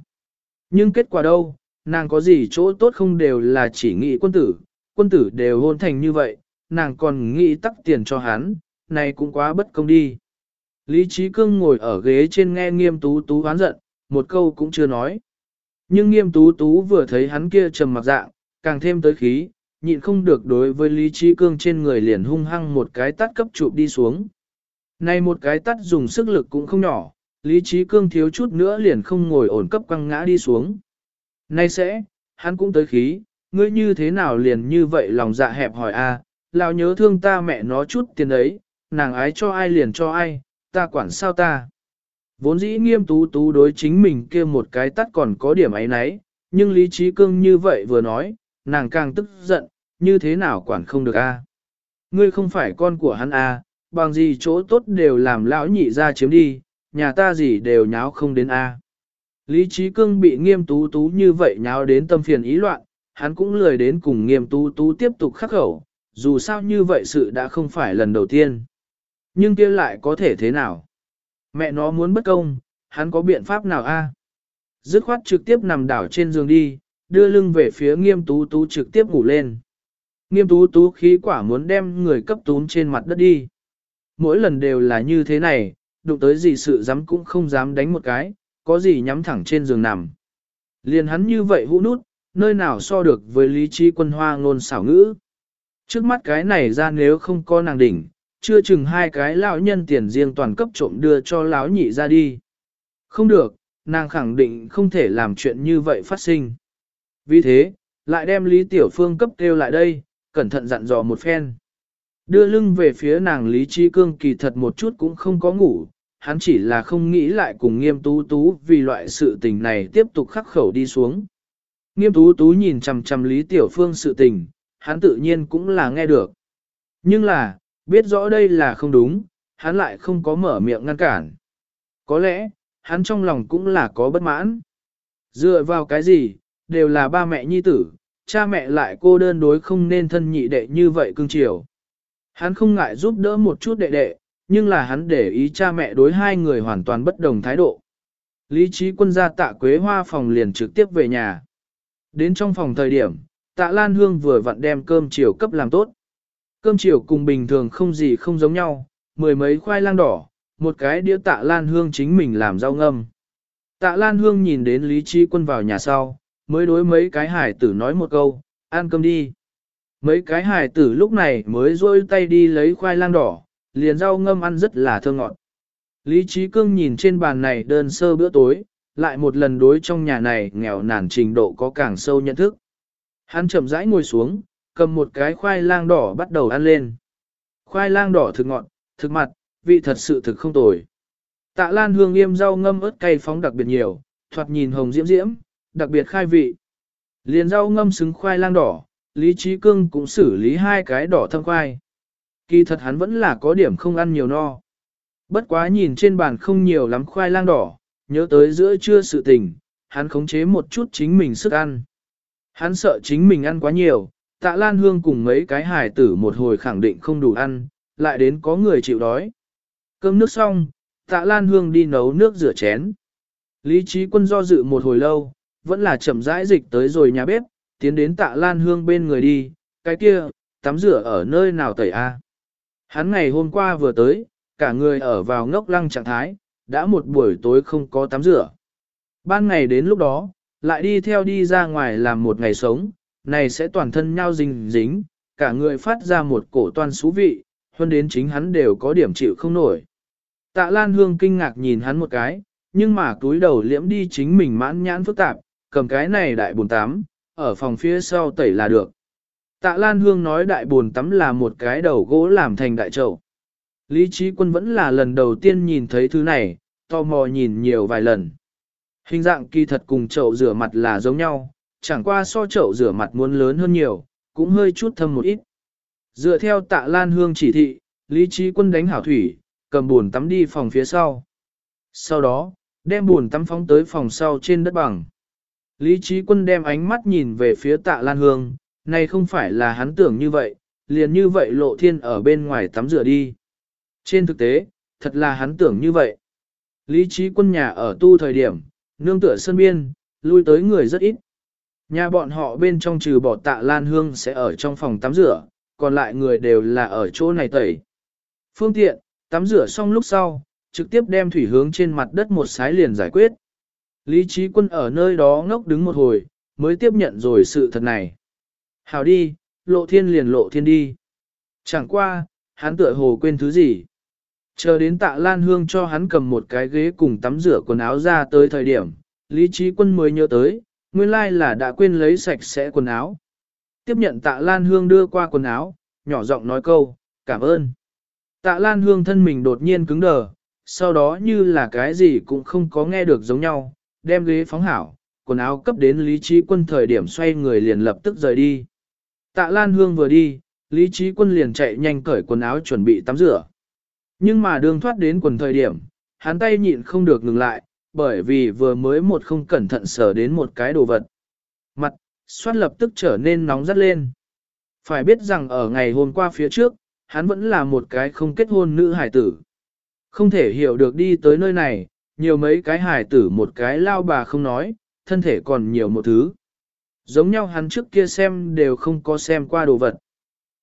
Nhưng kết quả đâu, nàng có gì chỗ tốt không đều là chỉ nghị quân tử, quân tử đều hôn thành như vậy, nàng còn nghĩ tắc tiền cho hắn, này cũng quá bất công đi. Lý Trí Cương ngồi ở ghế trên nghe nghiêm tú tú hoán giận, một câu cũng chưa nói. Nhưng nghiêm tú tú vừa thấy hắn kia trầm mặc dạng, càng thêm tới khí, nhịn không được đối với Lý Trí Cương trên người liền hung hăng một cái tắt cấp chụp đi xuống. Này một cái tắt dùng sức lực cũng không nhỏ, Lý Trí Cương thiếu chút nữa liền không ngồi ổn cấp quăng ngã đi xuống. Nay sẽ, hắn cũng tới khí, ngươi như thế nào liền như vậy lòng dạ hẹp hỏi a, à, lão nhớ thương ta mẹ nó chút tiền đấy, nàng ái cho ai liền cho ai, ta quản sao ta. Vốn dĩ nghiêm tú tú đối chính mình kia một cái tắt còn có điểm ấy nấy, nhưng lý trí cương như vậy vừa nói, nàng càng tức giận, như thế nào quản không được a? Ngươi không phải con của hắn a, bằng gì chỗ tốt đều làm lão nhị ra chiếm đi, nhà ta gì đều nháo không đến a. Lý trí cương bị nghiêm tú tú như vậy nháo đến tâm phiền ý loạn, hắn cũng lười đến cùng nghiêm tú tú tiếp tục khắc khẩu, dù sao như vậy sự đã không phải lần đầu tiên. Nhưng kia lại có thể thế nào? Mẹ nó muốn bất công, hắn có biện pháp nào a? Dứt khoát trực tiếp nằm đảo trên giường đi, đưa lưng về phía nghiêm tú tú trực tiếp ngủ lên. Nghiêm tú tú khí quả muốn đem người cấp tún trên mặt đất đi. Mỗi lần đều là như thế này, đụng tới gì sự dám cũng không dám đánh một cái, có gì nhắm thẳng trên giường nằm. Liền hắn như vậy hũ nút, nơi nào so được với lý trí quân hoa ngôn xảo ngữ. Trước mắt cái này ra nếu không có nàng đỉnh, chưa chừng hai cái lão nhân tiền riêng toàn cấp trộm đưa cho lão nhị ra đi. Không được, nàng khẳng định không thể làm chuyện như vậy phát sinh. Vì thế, lại đem Lý Tiểu Phương cấp kêu lại đây, cẩn thận dặn dò một phen. Đưa lưng về phía nàng Lý Chi Cương kỳ thật một chút cũng không có ngủ, hắn chỉ là không nghĩ lại cùng nghiêm tú tú vì loại sự tình này tiếp tục khắc khẩu đi xuống. Nghiêm tú tú nhìn chằm chằm Lý Tiểu Phương sự tình, hắn tự nhiên cũng là nghe được. Nhưng là, biết rõ đây là không đúng, hắn lại không có mở miệng ngăn cản. Có lẽ, hắn trong lòng cũng là có bất mãn. Dựa vào cái gì, đều là ba mẹ nhi tử, cha mẹ lại cô đơn đối không nên thân nhị đệ như vậy cưng chiều. Hắn không ngại giúp đỡ một chút đệ đệ, nhưng là hắn để ý cha mẹ đối hai người hoàn toàn bất đồng thái độ. Lý trí quân ra tạ quế hoa phòng liền trực tiếp về nhà. Đến trong phòng thời điểm, tạ Lan Hương vừa vặn đem cơm chiều cấp làm tốt. Cơm chiều cùng bình thường không gì không giống nhau, mười mấy khoai lang đỏ, một cái đĩa tạ Lan Hương chính mình làm rau ngâm. Tạ Lan Hương nhìn đến Lý Trí Quân vào nhà sau, mới đối mấy cái hải tử nói một câu, ăn cơm đi. Mấy cái hải tử lúc này mới rôi tay đi lấy khoai lang đỏ, liền rau ngâm ăn rất là thơ ngọt. Lý Trí Cương nhìn trên bàn này đơn sơ bữa tối, lại một lần đối trong nhà này nghèo nàn trình độ có càng sâu nhận thức. Hắn chậm rãi ngồi xuống, cầm một cái khoai lang đỏ bắt đầu ăn lên. Khoai lang đỏ thực ngọt, thực mặt, vị thật sự thực không tồi. Tạ Lan Hương yêm rau ngâm ớt cay phóng đặc biệt nhiều, thoạt nhìn hồng diễm diễm, đặc biệt khai vị. Liền rau ngâm xứng khoai lang đỏ, Lý Trí Cương cũng xử lý hai cái đỏ thâm khoai. Kỳ thật hắn vẫn là có điểm không ăn nhiều no. Bất quá nhìn trên bàn không nhiều lắm khoai lang đỏ, nhớ tới giữa trưa sự tình, hắn khống chế một chút chính mình sức ăn. Hắn sợ chính mình ăn quá nhiều, tạ Lan Hương cùng mấy cái hài tử một hồi khẳng định không đủ ăn, lại đến có người chịu đói. Cơm nước xong, tạ Lan Hương đi nấu nước rửa chén. Lý trí quân do dự một hồi lâu, vẫn là chậm rãi dịch tới rồi nhà bếp, tiến đến tạ lan hương bên người đi, cái kia, tắm rửa ở nơi nào tẩy a? Hắn ngày hôm qua vừa tới, cả người ở vào ngốc lăng trạng thái, đã một buổi tối không có tắm rửa. Ban ngày đến lúc đó, lại đi theo đi ra ngoài làm một ngày sống, này sẽ toàn thân nhau dính dính, cả người phát ra một cổ toan xú vị, hơn đến chính hắn đều có điểm chịu không nổi. Tạ Lan Hương kinh ngạc nhìn hắn một cái, nhưng mà túi đầu liễm đi chính mình mãn nhãn phức tạp, cầm cái này đại bồn tắm, ở phòng phía sau tẩy là được. Tạ Lan Hương nói đại bồn tắm là một cái đầu gỗ làm thành đại chậu. Lý trí quân vẫn là lần đầu tiên nhìn thấy thứ này, tò mò nhìn nhiều vài lần. Hình dạng kỳ thật cùng chậu rửa mặt là giống nhau, chẳng qua so chậu rửa mặt muốn lớn hơn nhiều, cũng hơi chút thâm một ít. Dựa theo tạ Lan Hương chỉ thị, Lý trí quân đánh hảo thủy, cầm buồn tắm đi phòng phía sau. Sau đó, đem buồn tắm phóng tới phòng sau trên đất bằng. Lý trí quân đem ánh mắt nhìn về phía tạ Lan Hương, này không phải là hắn tưởng như vậy, liền như vậy lộ thiên ở bên ngoài tắm rửa đi. Trên thực tế, thật là hắn tưởng như vậy. Lý trí quân nhà ở tu thời điểm, nương tựa sân biên, lui tới người rất ít. Nhà bọn họ bên trong trừ bỏ tạ lan hương sẽ ở trong phòng tắm rửa, còn lại người đều là ở chỗ này tẩy. Phương tiện, tắm rửa xong lúc sau, trực tiếp đem thủy hướng trên mặt đất một sái liền giải quyết. Lý trí quân ở nơi đó ngốc đứng một hồi, mới tiếp nhận rồi sự thật này. Hào đi, lộ thiên liền lộ thiên đi. Chẳng qua, hắn tựa hồ quên thứ gì. Chờ đến tạ Lan Hương cho hắn cầm một cái ghế cùng tắm rửa quần áo ra tới thời điểm, Lý Trí Quân mới nhớ tới, nguyên lai là đã quên lấy sạch sẽ quần áo. Tiếp nhận tạ Lan Hương đưa qua quần áo, nhỏ giọng nói câu, cảm ơn. Tạ Lan Hương thân mình đột nhiên cứng đờ, sau đó như là cái gì cũng không có nghe được giống nhau, đem ghế phóng hảo, quần áo cấp đến Lý Trí Quân thời điểm xoay người liền lập tức rời đi. Tạ Lan Hương vừa đi, Lý Trí Quân liền chạy nhanh cởi quần áo chuẩn bị tắm rửa. Nhưng mà đường thoát đến quần thời điểm, hắn tay nhịn không được ngừng lại, bởi vì vừa mới một không cẩn thận sở đến một cái đồ vật. Mặt, xoát lập tức trở nên nóng rất lên. Phải biết rằng ở ngày hôm qua phía trước, hắn vẫn là một cái không kết hôn nữ hải tử. Không thể hiểu được đi tới nơi này, nhiều mấy cái hải tử một cái lao bà không nói, thân thể còn nhiều một thứ. Giống nhau hắn trước kia xem đều không có xem qua đồ vật.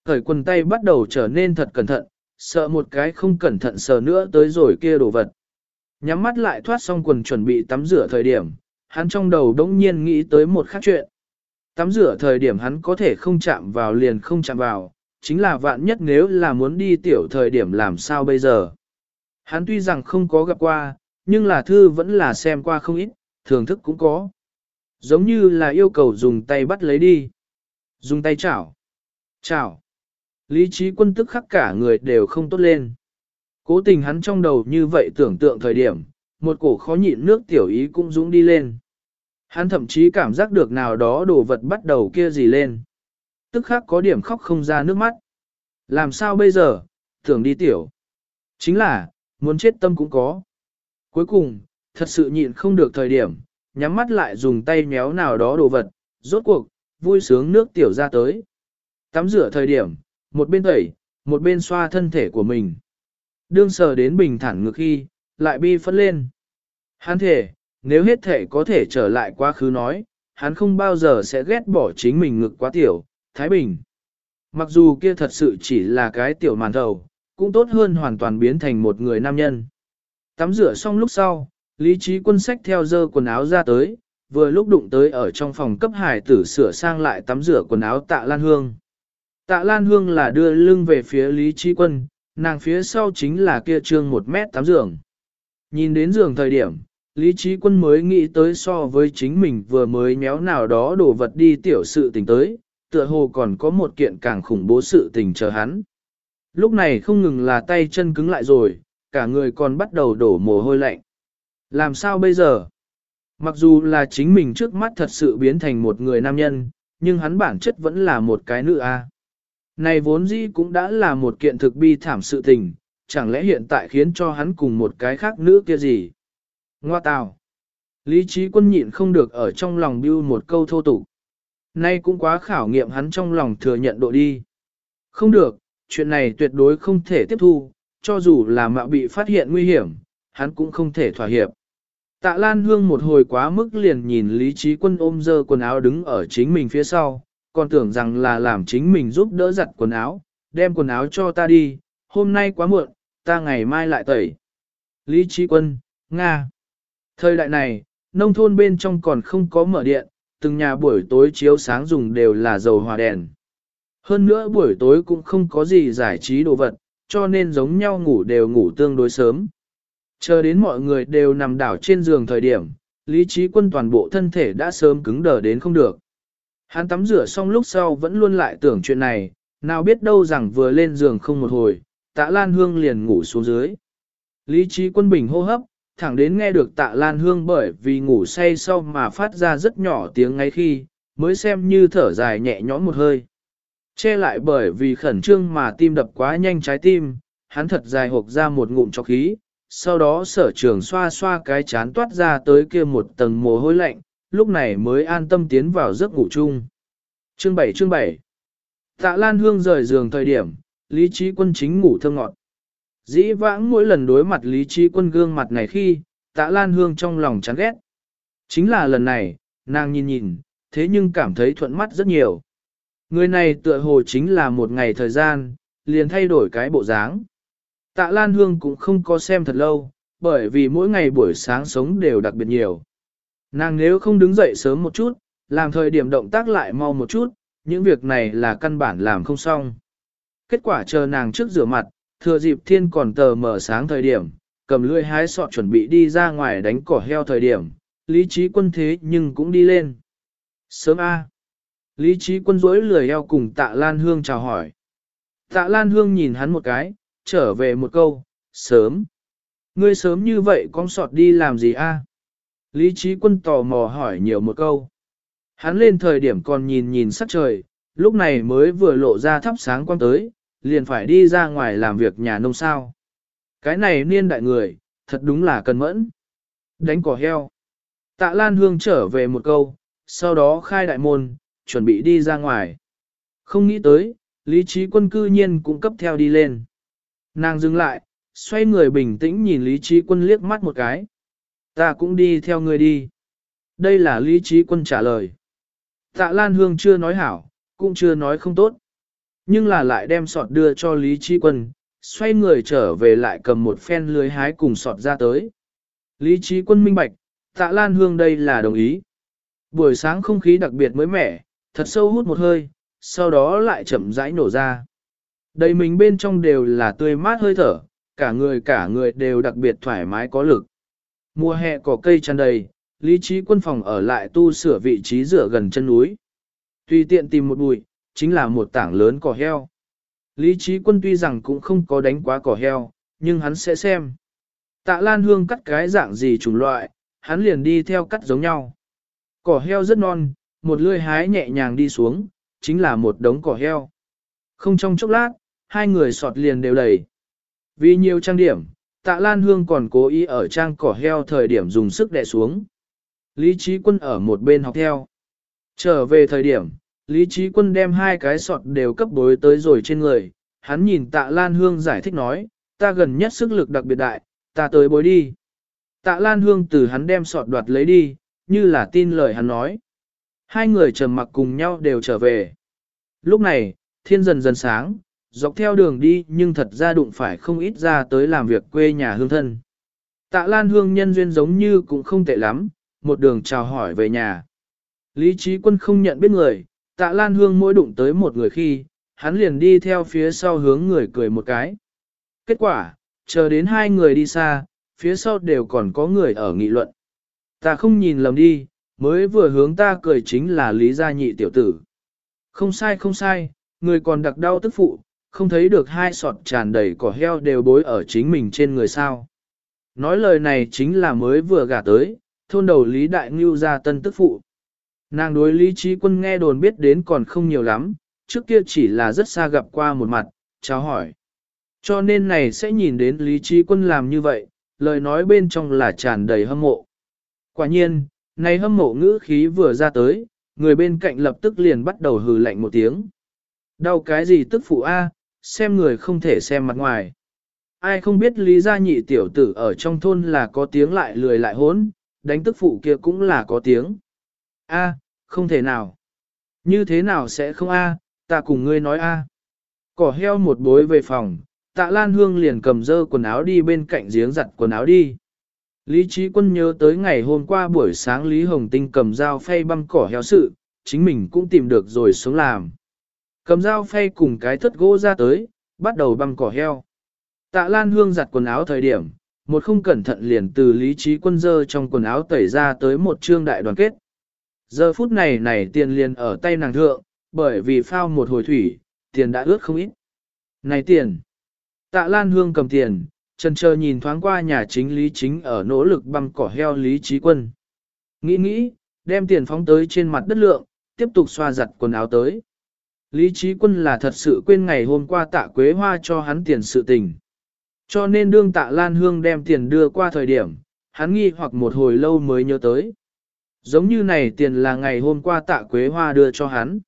Thời quần tay bắt đầu trở nên thật cẩn thận, sợ một cái không cẩn thận sờ nữa tới rồi kia đồ vật. Nhắm mắt lại thoát xong quần chuẩn bị tắm rửa thời điểm, hắn trong đầu đống nhiên nghĩ tới một khác chuyện. Tắm rửa thời điểm hắn có thể không chạm vào liền không chạm vào, chính là vạn nhất nếu là muốn đi tiểu thời điểm làm sao bây giờ. Hắn tuy rằng không có gặp qua, nhưng là thư vẫn là xem qua không ít, thưởng thức cũng có. Giống như là yêu cầu dùng tay bắt lấy đi. Dùng tay chảo. Chảo. Lý trí quân tức khắc cả người đều không tốt lên. Cố tình hắn trong đầu như vậy tưởng tượng thời điểm, một cổ khó nhịn nước tiểu ý cũng dũng đi lên. Hắn thậm chí cảm giác được nào đó đồ vật bắt đầu kia gì lên. Tức khắc có điểm khóc không ra nước mắt. Làm sao bây giờ, tưởng đi tiểu. Chính là, muốn chết tâm cũng có. Cuối cùng, thật sự nhịn không được thời điểm, nhắm mắt lại dùng tay méo nào đó đồ vật, rốt cuộc, vui sướng nước tiểu ra tới. Tắm rửa thời điểm, một bên tẩy, một bên xoa thân thể của mình. Đương sờ đến bình thản ngược khi, lại bi phân lên. Hắn thể, nếu hết thể có thể trở lại quá khứ nói, hắn không bao giờ sẽ ghét bỏ chính mình ngực quá tiểu, Thái Bình. Mặc dù kia thật sự chỉ là cái tiểu màn thầu, cũng tốt hơn hoàn toàn biến thành một người nam nhân. Tắm rửa xong lúc sau, lý trí quân sách theo dơ quần áo ra tới, vừa lúc đụng tới ở trong phòng cấp hải tử sửa sang lại tắm rửa quần áo tạ lan hương. Tạ Lan Hương là đưa lưng về phía Lý Trí Quân, nàng phía sau chính là kia trương một mét tám giường. Nhìn đến giường thời điểm, Lý Trí Quân mới nghĩ tới so với chính mình vừa mới méo nào đó đổ vật đi tiểu sự tình tới, tựa hồ còn có một kiện càng khủng bố sự tình chờ hắn. Lúc này không ngừng là tay chân cứng lại rồi, cả người còn bắt đầu đổ mồ hôi lạnh. Làm sao bây giờ? Mặc dù là chính mình trước mắt thật sự biến thành một người nam nhân, nhưng hắn bản chất vẫn là một cái nữ a. Này vốn dĩ cũng đã là một kiện thực bi thảm sự tình, chẳng lẽ hiện tại khiến cho hắn cùng một cái khác nữ kia gì? Ngoa tào! Lý trí quân nhịn không được ở trong lòng bưu một câu thô tục. Nay cũng quá khảo nghiệm hắn trong lòng thừa nhận độ đi. Không được, chuyện này tuyệt đối không thể tiếp thu, cho dù là mạo bị phát hiện nguy hiểm, hắn cũng không thể thỏa hiệp. Tạ Lan Hương một hồi quá mức liền nhìn Lý Trí Quân ôm dơ quần áo đứng ở chính mình phía sau, còn tưởng rằng là làm chính mình giúp đỡ giặt quần áo, đem quần áo cho ta đi, hôm nay quá muộn, ta ngày mai lại tẩy. Lý Trí Quân, Nga. Thời đại này, nông thôn bên trong còn không có mở điện, từng nhà buổi tối chiếu sáng dùng đều là dầu hòa đèn. Hơn nữa buổi tối cũng không có gì giải trí đồ vật, cho nên giống nhau ngủ đều ngủ tương đối sớm. Chờ đến mọi người đều nằm đảo trên giường thời điểm, lý trí quân toàn bộ thân thể đã sớm cứng đờ đến không được. Hắn tắm rửa xong lúc sau vẫn luôn lại tưởng chuyện này, nào biết đâu rằng vừa lên giường không một hồi, tạ Lan Hương liền ngủ xuống dưới. Lý trí quân bình hô hấp, thẳng đến nghe được tạ Lan Hương bởi vì ngủ say sau mà phát ra rất nhỏ tiếng ngay khi, mới xem như thở dài nhẹ nhõm một hơi. Che lại bởi vì khẩn trương mà tim đập quá nhanh trái tim, hắn thật dài hộp ra một ngụm cho khí, sau đó sở trường xoa xoa cái chán toát ra tới kia một tầng mồ hôi lạnh, lúc này mới an tâm tiến vào giấc ngủ chung. Chương 7 chương 7 Tạ Lan Hương rời giường thời điểm, Lý Trí Quân chính ngủ thơ ngọt. Dĩ vãng mỗi lần đối mặt Lý Trí Quân gương mặt này khi, Tạ Lan Hương trong lòng chán ghét. Chính là lần này, nàng nhìn nhìn, thế nhưng cảm thấy thuận mắt rất nhiều. Người này tựa hồ chính là một ngày thời gian, liền thay đổi cái bộ dáng. Tạ Lan Hương cũng không có xem thật lâu, bởi vì mỗi ngày buổi sáng sống đều đặc biệt nhiều. Nàng nếu không đứng dậy sớm một chút, làm thời điểm động tác lại mau một chút, những việc này là căn bản làm không xong. Kết quả chờ nàng trước rửa mặt, thừa dịp thiên còn tờ mở sáng thời điểm, cầm lưỡi hái sọ chuẩn bị đi ra ngoài đánh cỏ heo thời điểm, lý trí quân thế nhưng cũng đi lên. Sớm A. Lý trí quân rỗi lười eo cùng tạ Lan Hương chào hỏi. Tạ Lan Hương nhìn hắn một cái, trở về một câu, sớm. Ngươi sớm như vậy con sọt đi làm gì a? Lý trí quân tò mò hỏi nhiều một câu. Hắn lên thời điểm còn nhìn nhìn sắc trời, lúc này mới vừa lộ ra thắp sáng quang tới, liền phải đi ra ngoài làm việc nhà nông sao. Cái này niên đại người, thật đúng là cần mẫn. Đánh cỏ heo. Tạ Lan Hương trở về một câu, sau đó khai đại môn, chuẩn bị đi ra ngoài. Không nghĩ tới, lý trí quân cư nhiên cũng cấp theo đi lên. Nàng dừng lại, xoay người bình tĩnh nhìn lý trí quân liếc mắt một cái. Ta cũng đi theo người đi. Đây là lý trí quân trả lời. Tạ Lan Hương chưa nói hảo, cũng chưa nói không tốt. Nhưng là lại đem sọt đưa cho Lý Trí Quân, xoay người trở về lại cầm một phen lưới hái cùng sọt ra tới. Lý Trí Quân minh bạch, Tạ Lan Hương đây là đồng ý. Buổi sáng không khí đặc biệt mới mẻ, thật sâu hút một hơi, sau đó lại chậm rãi nổ ra. Đầy mình bên trong đều là tươi mát hơi thở, cả người cả người đều đặc biệt thoải mái có lực. Mùa hè cỏ cây tràn đầy, lý trí quân phòng ở lại tu sửa vị trí rửa gần chân núi. Tùy tiện tìm một bụi, chính là một tảng lớn cỏ heo. Lý trí quân tuy rằng cũng không có đánh quá cỏ heo, nhưng hắn sẽ xem. Tạ Lan Hương cắt cái dạng gì chủng loại, hắn liền đi theo cắt giống nhau. Cỏ heo rất non, một lưỡi hái nhẹ nhàng đi xuống, chính là một đống cỏ heo. Không trong chốc lát, hai người sọt liền đều đầy. Vì nhiều trang điểm, tạ Lan Hương còn cố ý ở trang cỏ heo thời điểm dùng sức đè xuống. Lý Trí Quân ở một bên học theo. Trở về thời điểm, Lý Trí Quân đem hai cái sọt đều cấp bối tới rồi trên người. Hắn nhìn tạ Lan Hương giải thích nói, ta gần nhất sức lực đặc biệt đại, ta tới bối đi. Tạ Lan Hương từ hắn đem sọt đoạt lấy đi, như là tin lời hắn nói. Hai người trầm mặc cùng nhau đều trở về. Lúc này, thiên dần dần sáng, dọc theo đường đi nhưng thật ra đụng phải không ít ra tới làm việc quê nhà hương thân. Tạ Lan Hương nhân duyên giống như cũng không tệ lắm, một đường chào hỏi về nhà. Lý trí quân không nhận biết người, tạ Lan Hương mỗi đụng tới một người khi, hắn liền đi theo phía sau hướng người cười một cái. Kết quả, chờ đến hai người đi xa, phía sau đều còn có người ở nghị luận. Ta không nhìn lầm đi, mới vừa hướng ta cười chính là Lý Gia Nhị tiểu tử. Không sai không sai, người còn đặc đau tức phụ, không thấy được hai sọt tràn đầy cỏ heo đều bối ở chính mình trên người sao. Nói lời này chính là mới vừa gả tới, thôn đầu Lý Đại Ngưu ra tân tức phụ. Nàng đối Lý Trí Quân nghe đồn biết đến còn không nhiều lắm, trước kia chỉ là rất xa gặp qua một mặt, chào hỏi. Cho nên này sẽ nhìn đến Lý Trí Quân làm như vậy, lời nói bên trong là tràn đầy hâm mộ. Quả nhiên, này hâm mộ ngữ khí vừa ra tới, người bên cạnh lập tức liền bắt đầu hừ lạnh một tiếng. Đau cái gì tức phụ A, xem người không thể xem mặt ngoài. Ai không biết lý gia nhị tiểu tử ở trong thôn là có tiếng lại lười lại hốn, đánh tức phụ kia cũng là có tiếng. A, không thể nào. Như thế nào sẽ không a? ta cùng ngươi nói a. Cỏ heo một bối về phòng, tạ lan hương liền cầm dơ quần áo đi bên cạnh giếng giặt quần áo đi. Lý trí quân nhớ tới ngày hôm qua buổi sáng Lý Hồng Tinh cầm dao phay băm cỏ heo sự, chính mình cũng tìm được rồi xuống làm. Cầm dao phay cùng cái thất gỗ ra tới, bắt đầu băm cỏ heo. Tạ Lan Hương giặt quần áo thời điểm, một không cẩn thận liền từ lý trí quân dơ trong quần áo tẩy ra tới một trương đại đoàn kết. Giờ phút này này tiền liền ở tay nàng thượng, bởi vì phao một hồi thủy, tiền đã ướt không ít. Này tiền! Tạ Lan Hương cầm tiền, chân chờ nhìn thoáng qua nhà chính lý chính ở nỗ lực băm cỏ heo lý trí quân. Nghĩ nghĩ, đem tiền phóng tới trên mặt đất lượng, tiếp tục xoa giặt quần áo tới. Lý trí quân là thật sự quên ngày hôm qua tạ quế hoa cho hắn tiền sự tình. Cho nên đương tạ Lan Hương đem tiền đưa qua thời điểm, hắn nghi hoặc một hồi lâu mới nhớ tới. Giống như này tiền là ngày hôm qua tạ Quế Hoa đưa cho hắn.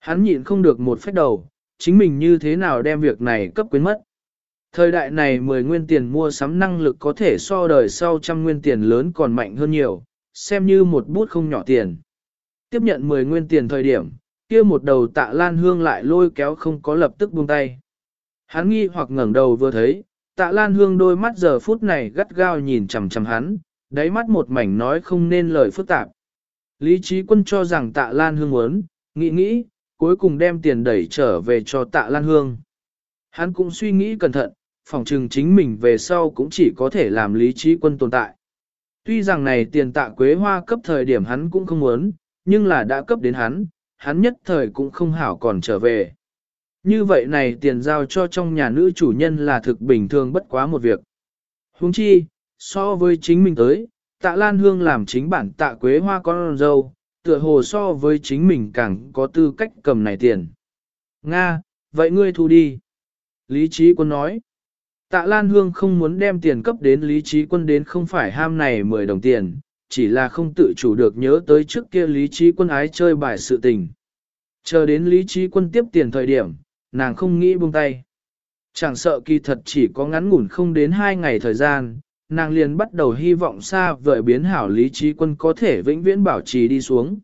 Hắn nhịn không được một phép đầu, chính mình như thế nào đem việc này cấp quyến mất. Thời đại này 10 nguyên tiền mua sắm năng lực có thể so đời sau trăm nguyên tiền lớn còn mạnh hơn nhiều, xem như một bút không nhỏ tiền. Tiếp nhận 10 nguyên tiền thời điểm, kia một đầu tạ lan hương lại lôi kéo không có lập tức buông tay. Hắn nghi hoặc ngẩng đầu vừa thấy, tạ lan hương đôi mắt giờ phút này gắt gao nhìn chằm chằm hắn, đáy mắt một mảnh nói không nên lời phức tạp. Lý trí quân cho rằng tạ lan hương muốn, nghĩ nghĩ, cuối cùng đem tiền đẩy trở về cho tạ lan hương. Hắn cũng suy nghĩ cẩn thận, phòng trừng chính mình về sau cũng chỉ có thể làm lý trí quân tồn tại. Tuy rằng này tiền tạ quế hoa cấp thời điểm hắn cũng không muốn, nhưng là đã cấp đến hắn, hắn nhất thời cũng không hảo còn trở về. Như vậy này tiền giao cho trong nhà nữ chủ nhân là thực bình thường bất quá một việc. Huống chi, so với chính mình tới, tạ Lan Hương làm chính bản tạ quế hoa con dâu, tựa hồ so với chính mình càng có tư cách cầm này tiền. Nga, vậy ngươi thu đi. Lý trí quân nói. Tạ Lan Hương không muốn đem tiền cấp đến Lý trí quân đến không phải ham này 10 đồng tiền, chỉ là không tự chủ được nhớ tới trước kia Lý trí quân ái chơi bài sự tình. Chờ đến Lý trí quân tiếp tiền thời điểm, nàng không nghĩ buông tay. Chẳng sợ kỳ thật chỉ có ngắn ngủn không đến hai ngày thời gian, nàng liền bắt đầu hy vọng xa vời biến hảo lý trí quân có thể vĩnh viễn bảo trì đi xuống.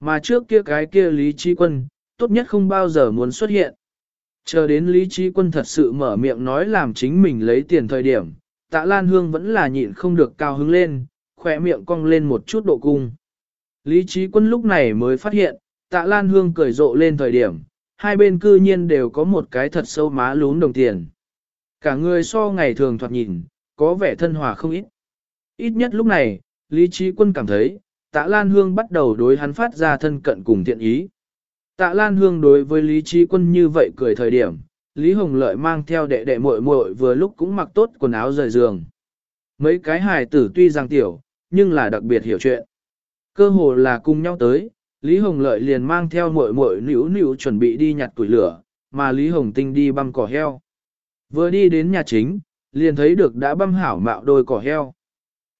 Mà trước kia cái kia lý trí quân, tốt nhất không bao giờ muốn xuất hiện. Chờ đến lý trí quân thật sự mở miệng nói làm chính mình lấy tiền thời điểm, tạ Lan Hương vẫn là nhịn không được cao hứng lên, khỏe miệng cong lên một chút độ cung. Lý trí quân lúc này mới phát hiện, tạ Lan Hương cười rộ lên thời điểm, hai bên cư nhiên đều có một cái thật sâu má lún đồng tiền. Cả người so ngày thường thoạt nhìn, có vẻ thân hòa không ít. Ít nhất lúc này, Lý Trí Quân cảm thấy, Tạ Lan Hương bắt đầu đối hắn phát ra thân cận cùng thiện ý. Tạ Lan Hương đối với Lý Trí Quân như vậy cười thời điểm, Lý Hồng Lợi mang theo đệ đệ muội muội vừa lúc cũng mặc tốt quần áo rời giường. Mấy cái hài tử tuy rằng tiểu, nhưng là đặc biệt hiểu chuyện. Cơ hồ là cùng nhau tới, Lý Hồng Lợi liền mang theo muội muội nữu nữu chuẩn bị đi nhặt tuổi lửa, mà Lý Hồng Tinh đi băm cỏ heo. Vừa đi đến nhà chính, liền thấy được đã băm hảo mạo đôi cỏ heo.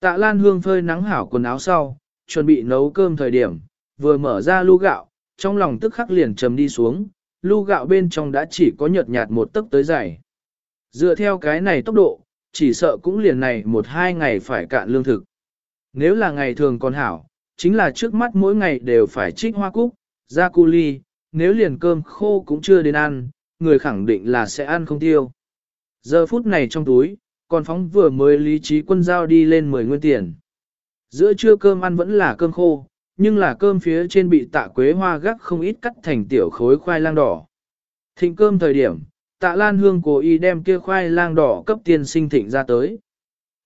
Tạ Lan Hương phơi nắng hảo quần áo sau, chuẩn bị nấu cơm thời điểm, vừa mở ra lu gạo, trong lòng tức khắc liền trầm đi xuống, lu gạo bên trong đã chỉ có nhợt nhạt một tấc tới dày. Dựa theo cái này tốc độ, chỉ sợ cũng liền này một hai ngày phải cạn lương thực. Nếu là ngày thường còn hảo, chính là trước mắt mỗi ngày đều phải trích hoa cúc, ra cu ly, nếu liền cơm khô cũng chưa đến ăn, người khẳng định là sẽ ăn không tiêu. Giờ phút này trong túi, còn phóng vừa mới lý trí quân giao đi lên 10 nguyên tiền. Giữa trưa cơm ăn vẫn là cơm khô, nhưng là cơm phía trên bị tạ quế hoa gác không ít cắt thành tiểu khối khoai lang đỏ. Thịnh cơm thời điểm, tạ lan hương cố ý đem kia khoai lang đỏ cấp tiên sinh thịnh ra tới.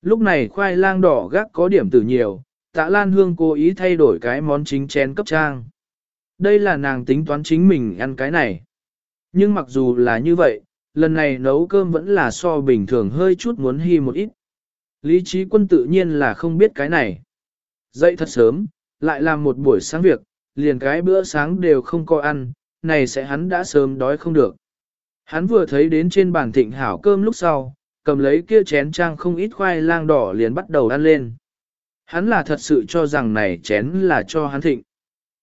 Lúc này khoai lang đỏ gác có điểm tử nhiều, tạ lan hương cố ý thay đổi cái món chính chén cấp trang. Đây là nàng tính toán chính mình ăn cái này. Nhưng mặc dù là như vậy, lần này nấu cơm vẫn là so bình thường hơi chút muốn hy một ít. Lý trí quân tự nhiên là không biết cái này. Dậy thật sớm, lại làm một buổi sáng việc, liền cái bữa sáng đều không có ăn, này sẽ hắn đã sớm đói không được. Hắn vừa thấy đến trên bàn thịnh hảo cơm lúc sau, cầm lấy kia chén trang không ít khoai lang đỏ liền bắt đầu ăn lên. Hắn là thật sự cho rằng này chén là cho hắn thịnh.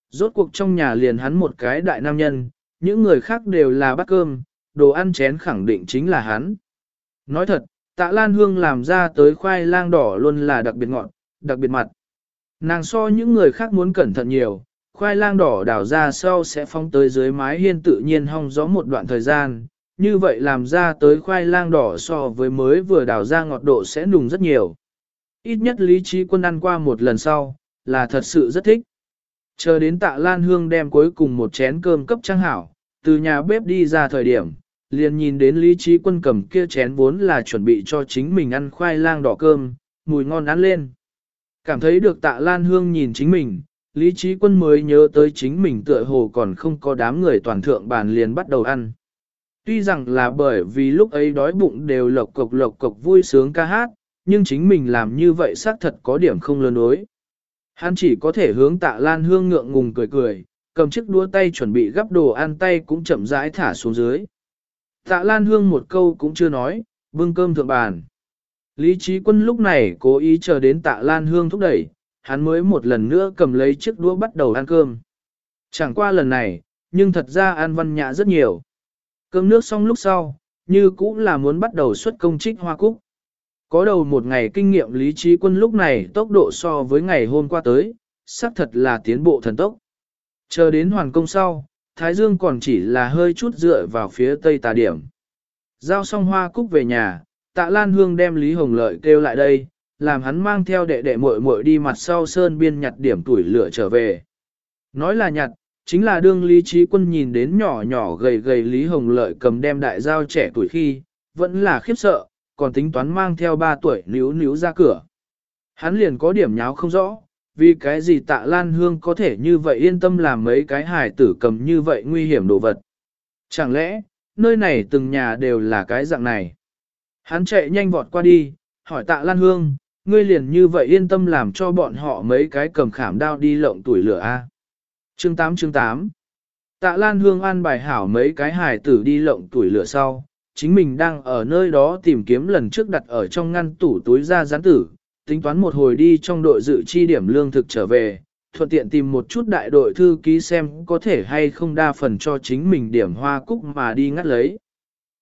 Rốt cuộc trong nhà liền hắn một cái đại nam nhân, những người khác đều là bắt cơm, đồ ăn chén khẳng định chính là hắn. Nói thật, tạ Lan Hương làm ra tới khoai lang đỏ luôn là đặc biệt ngọt, đặc biệt mặt, Nàng so những người khác muốn cẩn thận nhiều, khoai lang đỏ đào ra sau sẽ phong tới dưới mái hiên tự nhiên hong gió một đoạn thời gian, như vậy làm ra tới khoai lang đỏ so với mới vừa đào ra ngọt độ sẽ nùng rất nhiều. Ít nhất lý trí quân ăn qua một lần sau, là thật sự rất thích. Chờ đến tạ Lan Hương đem cuối cùng một chén cơm cấp trang hảo, từ nhà bếp đi ra thời điểm, liền nhìn đến lý trí quân cầm kia chén vốn là chuẩn bị cho chính mình ăn khoai lang đỏ cơm, mùi ngon ăn lên. Cảm thấy được tạ Lan Hương nhìn chính mình, lý trí quân mới nhớ tới chính mình tựa hồ còn không có đám người toàn thượng bàn liền bắt đầu ăn. Tuy rằng là bởi vì lúc ấy đói bụng đều lộc cộc lộc cộc vui sướng ca hát, nhưng chính mình làm như vậy xác thật có điểm không lớn đối. Hắn chỉ có thể hướng tạ lan hương ngượng ngùng cười cười, cầm chiếc đũa tay chuẩn bị gắp đồ ăn tay cũng chậm rãi thả xuống dưới. Tạ lan hương một câu cũng chưa nói, bưng cơm thượng bàn. Lý trí quân lúc này cố ý chờ đến tạ lan hương thúc đẩy, hắn mới một lần nữa cầm lấy chiếc đũa bắt đầu ăn cơm. Chẳng qua lần này, nhưng thật ra ăn văn nhã rất nhiều. Cơm nước xong lúc sau, như cũng là muốn bắt đầu xuất công trích hoa cúc. Có đầu một ngày kinh nghiệm lý trí quân lúc này tốc độ so với ngày hôm qua tới, xác thật là tiến bộ thần tốc. Chờ đến hoàn công sau, Thái Dương còn chỉ là hơi chút dựa vào phía tây tà điểm. Giao xong hoa cúc về nhà, tạ Lan Hương đem Lý Hồng Lợi kêu lại đây, làm hắn mang theo đệ đệ muội muội đi mặt sau sơn biên nhặt điểm tuổi lửa trở về. Nói là nhặt, chính là đương Lý Trí Quân nhìn đến nhỏ nhỏ gầy gầy Lý Hồng Lợi cầm đem đại dao trẻ tuổi khi, vẫn là khiếp sợ, còn tính toán mang theo 3 tuổi níu níu ra cửa. Hắn liền có điểm nháo không rõ, vì cái gì tạ Lan Hương có thể như vậy yên tâm làm mấy cái hài tử cầm như vậy nguy hiểm đồ vật. Chẳng lẽ, nơi này từng nhà đều là cái dạng này. Hắn chạy nhanh vọt qua đi, hỏi tạ Lan Hương, ngươi liền như vậy yên tâm làm cho bọn họ mấy cái cầm khảm đao đi lộng tuổi lửa a. Chương 8 chương 8 Tạ Lan Hương an bài hảo mấy cái hài tử đi lộng tuổi lửa sau, chính mình đang ở nơi đó tìm kiếm lần trước đặt ở trong ngăn tủ túi ra gián tử, tính toán một hồi đi trong đội dự chi điểm lương thực trở về, thuận tiện tìm một chút đại đội thư ký xem có thể hay không đa phần cho chính mình điểm hoa cúc mà đi ngắt lấy.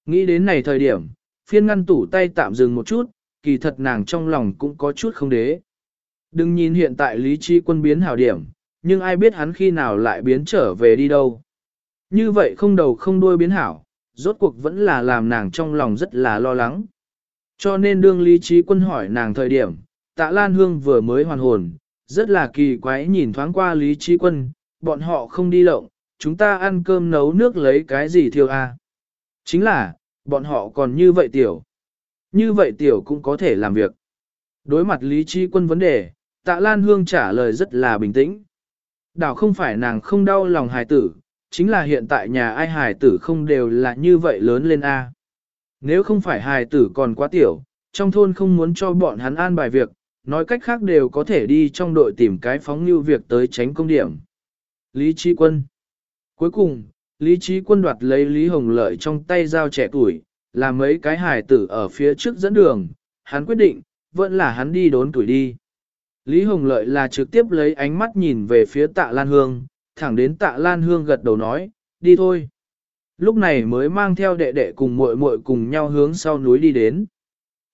Nghĩ đến này thời điểm, phiên ngăn tủ tay tạm dừng một chút, kỳ thật nàng trong lòng cũng có chút không đế. Đừng nhìn hiện tại lý trí quân biến hảo điểm, nhưng ai biết hắn khi nào lại biến trở về đi đâu. Như vậy không đầu không đuôi biến hảo, rốt cuộc vẫn là làm nàng trong lòng rất là lo lắng. Cho nên đương lý trí quân hỏi nàng thời điểm, tạ Lan Hương vừa mới hoàn hồn, rất là kỳ quái nhìn thoáng qua lý trí quân, bọn họ không đi lộng, chúng ta ăn cơm nấu nước lấy cái gì thiêu à? Chính là, bọn họ còn như vậy tiểu. Như vậy tiểu cũng có thể làm việc. Đối mặt lý trí quân vấn đề, tạ Lan Hương trả lời rất là bình tĩnh. Đảo không phải nàng không đau lòng hài tử, chính là hiện tại nhà ai hài tử không đều là như vậy lớn lên A. Nếu không phải hài tử còn quá tiểu, trong thôn không muốn cho bọn hắn an bài việc, nói cách khác đều có thể đi trong đội tìm cái phóng như việc tới tránh công điểm. Lý Trí Quân Cuối cùng, Lý Trí Quân đoạt lấy Lý Hồng Lợi trong tay dao trẻ tuổi, làm mấy cái hài tử ở phía trước dẫn đường, hắn quyết định, vẫn là hắn đi đốn tuổi đi. Lý Hồng Lợi là trực tiếp lấy ánh mắt nhìn về phía tạ Lan Hương, thẳng đến tạ Lan Hương gật đầu nói, đi thôi. Lúc này mới mang theo đệ đệ cùng muội muội cùng nhau hướng sau núi đi đến.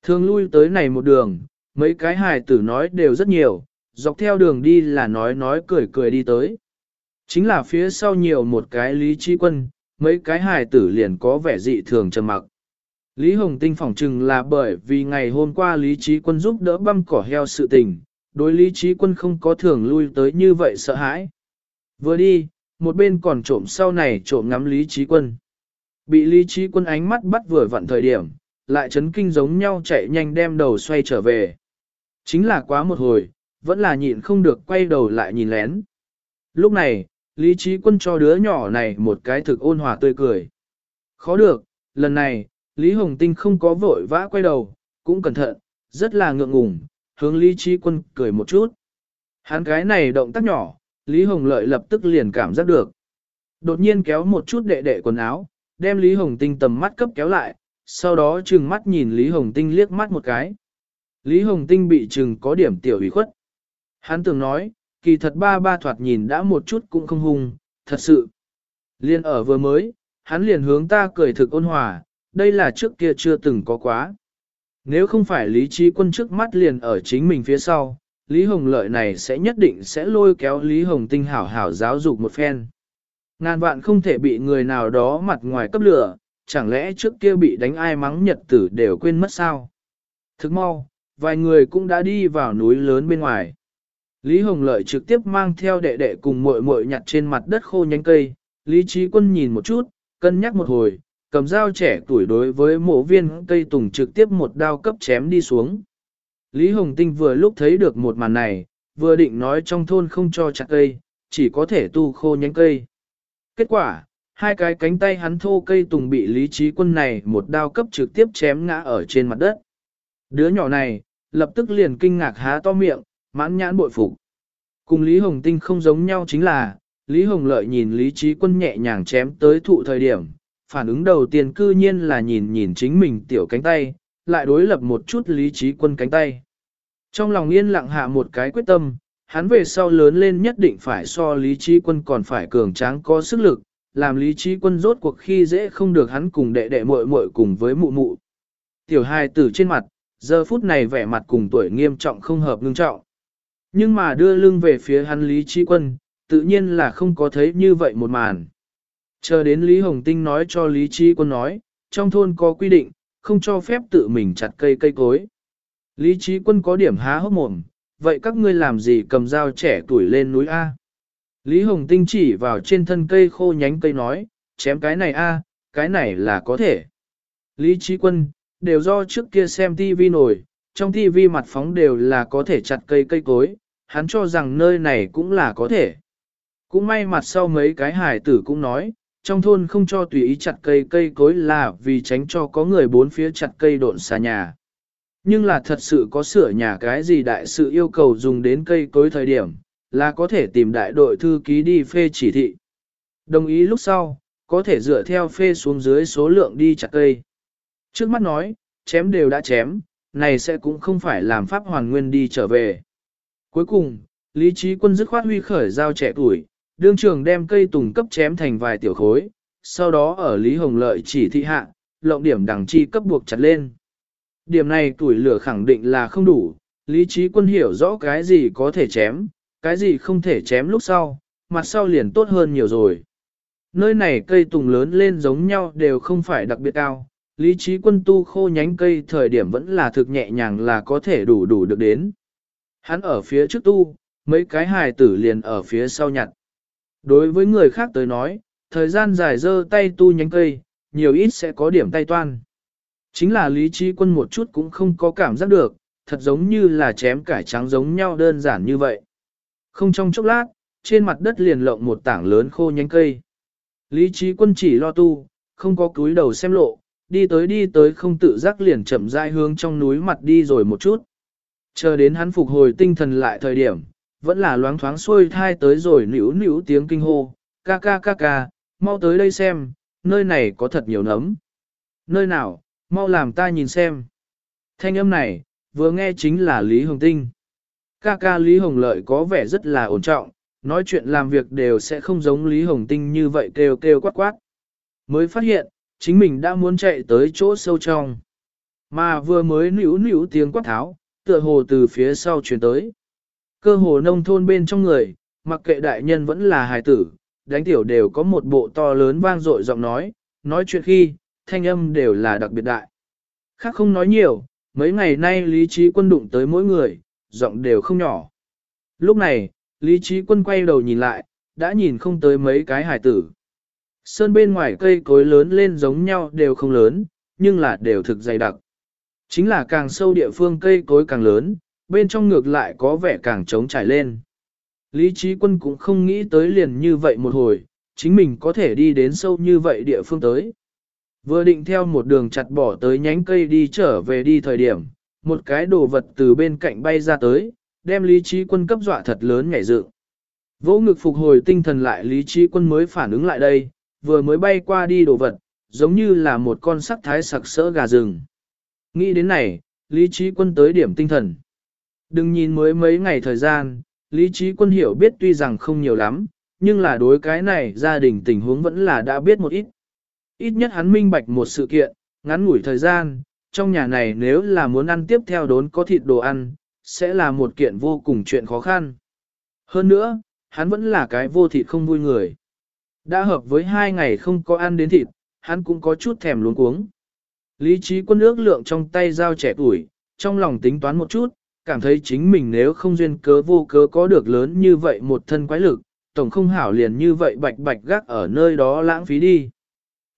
Thường lui tới này một đường, mấy cái hài tử nói đều rất nhiều, dọc theo đường đi là nói nói cười cười đi tới. Chính là phía sau nhiều một cái lý trí quân, mấy cái hài tử liền có vẻ dị thường trầm mặc. Lý Hồng Tinh phỏng chừng là bởi vì ngày hôm qua Lý Trí Quân giúp đỡ băm cỏ heo sự tình, đối Lý Trí Quân không có thường lui tới như vậy sợ hãi. Vừa đi, một bên còn trộm sau này trộm ngắm Lý Trí Quân. Bị Lý Trí Quân ánh mắt bắt vừa vặn thời điểm, lại chấn kinh giống nhau chạy nhanh đem đầu xoay trở về. Chính là quá một hồi, vẫn là nhịn không được quay đầu lại nhìn lén. Lúc này, Lý Trí Quân cho đứa nhỏ này một cái thực ôn hòa tươi cười. Khó được, lần này, Lý Hồng Tinh không có vội vã quay đầu, cũng cẩn thận, rất là ngượng ngùng, hướng Lý Trí Quân cười một chút. Hắn cái này động tác nhỏ, Lý Hồng Lợi lập tức liền cảm giác được. Đột nhiên kéo một chút đệ đệ quần áo, đem Lý Hồng Tinh tầm mắt cấp kéo lại, sau đó trừng mắt nhìn Lý Hồng Tinh liếc mắt một cái. Lý Hồng Tinh bị trừng có điểm tiểu ủy khuất. Hắn từng nói, kỳ thật ba ba thoạt nhìn đã một chút cũng không hung, thật sự. Liên ở vừa mới, hắn liền hướng ta cười thực ôn hòa, đây là trước kia chưa từng có quá. Nếu không phải lý trí quân trước mắt liền ở chính mình phía sau, Lý Hồng lợi này sẽ nhất định sẽ lôi kéo Lý Hồng tinh hảo hảo giáo dục một phen. Ngàn vạn không thể bị người nào đó mặt ngoài cấp lửa, chẳng lẽ trước kia bị đánh ai mắng nhật tử đều quên mất sao? Thức mau, vài người cũng đã đi vào núi lớn bên ngoài. Lý Hồng Lợi trực tiếp mang theo đệ đệ cùng muội muội nhặt trên mặt đất khô nhánh cây, Lý Trí Quân nhìn một chút, cân nhắc một hồi, cầm dao trẻ tuổi đối với mộ viên cây tùng trực tiếp một đao cấp chém đi xuống. Lý Hồng Tinh vừa lúc thấy được một màn này, vừa định nói trong thôn không cho chặt cây, chỉ có thể tu khô nhánh cây. Kết quả, hai cái cánh tay hắn thô cây tùng bị Lý Trí Quân này một đao cấp trực tiếp chém ngã ở trên mặt đất. Đứa nhỏ này, lập tức liền kinh ngạc há to miệng, mãn nhãn bội phục. Cùng Lý Hồng Tinh không giống nhau chính là, Lý Hồng Lợi nhìn Lý Trí Quân nhẹ nhàng chém tới thụ thời điểm, phản ứng đầu tiên cư nhiên là nhìn nhìn chính mình tiểu cánh tay, lại đối lập một chút Lý Trí Quân cánh tay. Trong lòng yên lặng hạ một cái quyết tâm, hắn về sau lớn lên nhất định phải so Lý Trí Quân còn phải cường tráng có sức lực, làm Lý Trí Quân rốt cuộc khi dễ không được hắn cùng đệ đệ muội muội cùng với mụ mụ. Tiểu hai tử trên mặt, giờ phút này vẻ mặt cùng tuổi nghiêm trọng không hợp ngưng trọng. Nhưng mà đưa lưng về phía hắn Lý Trí Quân, tự nhiên là không có thấy như vậy một màn. Chờ đến Lý Hồng Tinh nói cho Lý Trí Quân nói, trong thôn có quy định, không cho phép tự mình chặt cây cây cối. Lý Trí Quân có điểm há hốc mồm, vậy các ngươi làm gì cầm dao trẻ tuổi lên núi A? Lý Hồng Tinh chỉ vào trên thân cây khô nhánh cây nói, chém cái này A, cái này là có thể. Lý Trí Quân, đều do trước kia xem TV nổi, trong TV mặt phóng đều là có thể chặt cây cây cối, hắn cho rằng nơi này cũng là có thể. Cũng may mặt sau mấy cái hải tử cũng nói, trong thôn không cho tùy ý chặt cây cây cối là vì tránh cho có người bốn phía chặt cây độn xa nhà. Nhưng là thật sự có sửa nhà cái gì đại sự yêu cầu dùng đến cây cối thời điểm, là có thể tìm đại đội thư ký đi phê chỉ thị. Đồng ý lúc sau, có thể dựa theo phê xuống dưới số lượng đi chặt cây. Trước mắt nói, chém đều đã chém, này sẽ cũng không phải làm pháp hoàn nguyên đi trở về. Cuối cùng, lý trí quân dứt khoát huy khởi giao trẻ tuổi, đương trường đem cây tùng cấp chém thành vài tiểu khối, sau đó ở Lý Hồng Lợi chỉ thị hạ, lộng điểm đằng chi cấp buộc chặt lên. Điểm này tuổi lửa khẳng định là không đủ, lý trí quân hiểu rõ cái gì có thể chém, cái gì không thể chém lúc sau, mặt sau liền tốt hơn nhiều rồi. Nơi này cây tùng lớn lên giống nhau đều không phải đặc biệt cao, lý trí quân tu khô nhánh cây thời điểm vẫn là thực nhẹ nhàng là có thể đủ đủ được đến. Hắn ở phía trước tu, mấy cái hài tử liền ở phía sau nhặt. Đối với người khác tới nói, thời gian dài dơ tay tu nhánh cây, nhiều ít sẽ có điểm tay toan. Chính là lý trí quân một chút cũng không có cảm giác được, thật giống như là chém cải trắng giống nhau đơn giản như vậy. Không trong chốc lát, trên mặt đất liền lộng một tảng lớn khô nhánh cây. Lý trí quân chỉ lo tu, không có cúi đầu xem lộ, đi tới đi tới không tự giác liền chậm rãi hướng trong núi mặt đi rồi một chút. Chờ đến hắn phục hồi tinh thần lại thời điểm, vẫn là loáng thoáng xuôi thai tới rồi nữu nữu tiếng kinh hô, ca ca ca ca, mau tới đây xem, nơi này có thật nhiều nấm. Nơi nào, mau làm ta nhìn xem. Thanh âm này, vừa nghe chính là Lý Hồng Tinh. Ca ca Lý Hồng Lợi có vẻ rất là ổn trọng, nói chuyện làm việc đều sẽ không giống Lý Hồng Tinh như vậy kêu kêu quát quát. Mới phát hiện, chính mình đã muốn chạy tới chỗ sâu trong. Mà vừa mới nữu nữu tiếng quát tháo, tựa hồ từ phía sau truyền tới. Cơ hồ nông thôn bên trong người, mặc kệ đại nhân vẫn là hài tử, đánh tiểu đều có một bộ to lớn vang dội giọng nói, nói chuyện khi, thanh âm đều là đặc biệt đại. Khác không nói nhiều, mấy ngày nay lý trí quân đụng tới mỗi người, giọng đều không nhỏ. Lúc này, lý trí quân quay đầu nhìn lại, đã nhìn không tới mấy cái hài tử. Sơn bên ngoài cây cối lớn lên giống nhau đều không lớn, nhưng là đều thực dày đặc. Chính là càng sâu địa phương cây cối càng lớn, bên trong ngược lại có vẻ càng trống trải lên. Lý trí quân cũng không nghĩ tới liền như vậy một hồi, chính mình có thể đi đến sâu như vậy địa phương tới. Vừa định theo một đường chặt bỏ tới nhánh cây đi trở về đi thời điểm, một cái đồ vật từ bên cạnh bay ra tới, đem lý trí quân cấp dọa thật lớn nhảy dựng. Vỗ ngực phục hồi tinh thần lại lý trí quân mới phản ứng lại đây, vừa mới bay qua đi đồ vật, giống như là một con sắc thái sặc sỡ gà rừng. Nghĩ đến này, lý trí quân tới điểm tinh thần. Đừng nhìn mới mấy ngày thời gian, lý trí quân hiểu biết tuy rằng không nhiều lắm, nhưng là đối cái này gia đình tình huống vẫn là đã biết một ít. Ít nhất hắn minh bạch một sự kiện, ngắn ngủi thời gian, trong nhà này nếu là muốn ăn tiếp theo đốn có thịt đồ ăn, sẽ là một kiện vô cùng chuyện khó khăn. Hơn nữa, hắn vẫn là cái vô thịt không vui người. Đã hợp với hai ngày không có ăn đến thịt, hắn cũng có chút thèm luống cuống. Lý trí quân ước lượng trong tay dao trẻ tuổi, trong lòng tính toán một chút, cảm thấy chính mình nếu không duyên cớ vô cớ có được lớn như vậy một thân quái lực, tổng không hảo liền như vậy bạch bạch gác ở nơi đó lãng phí đi.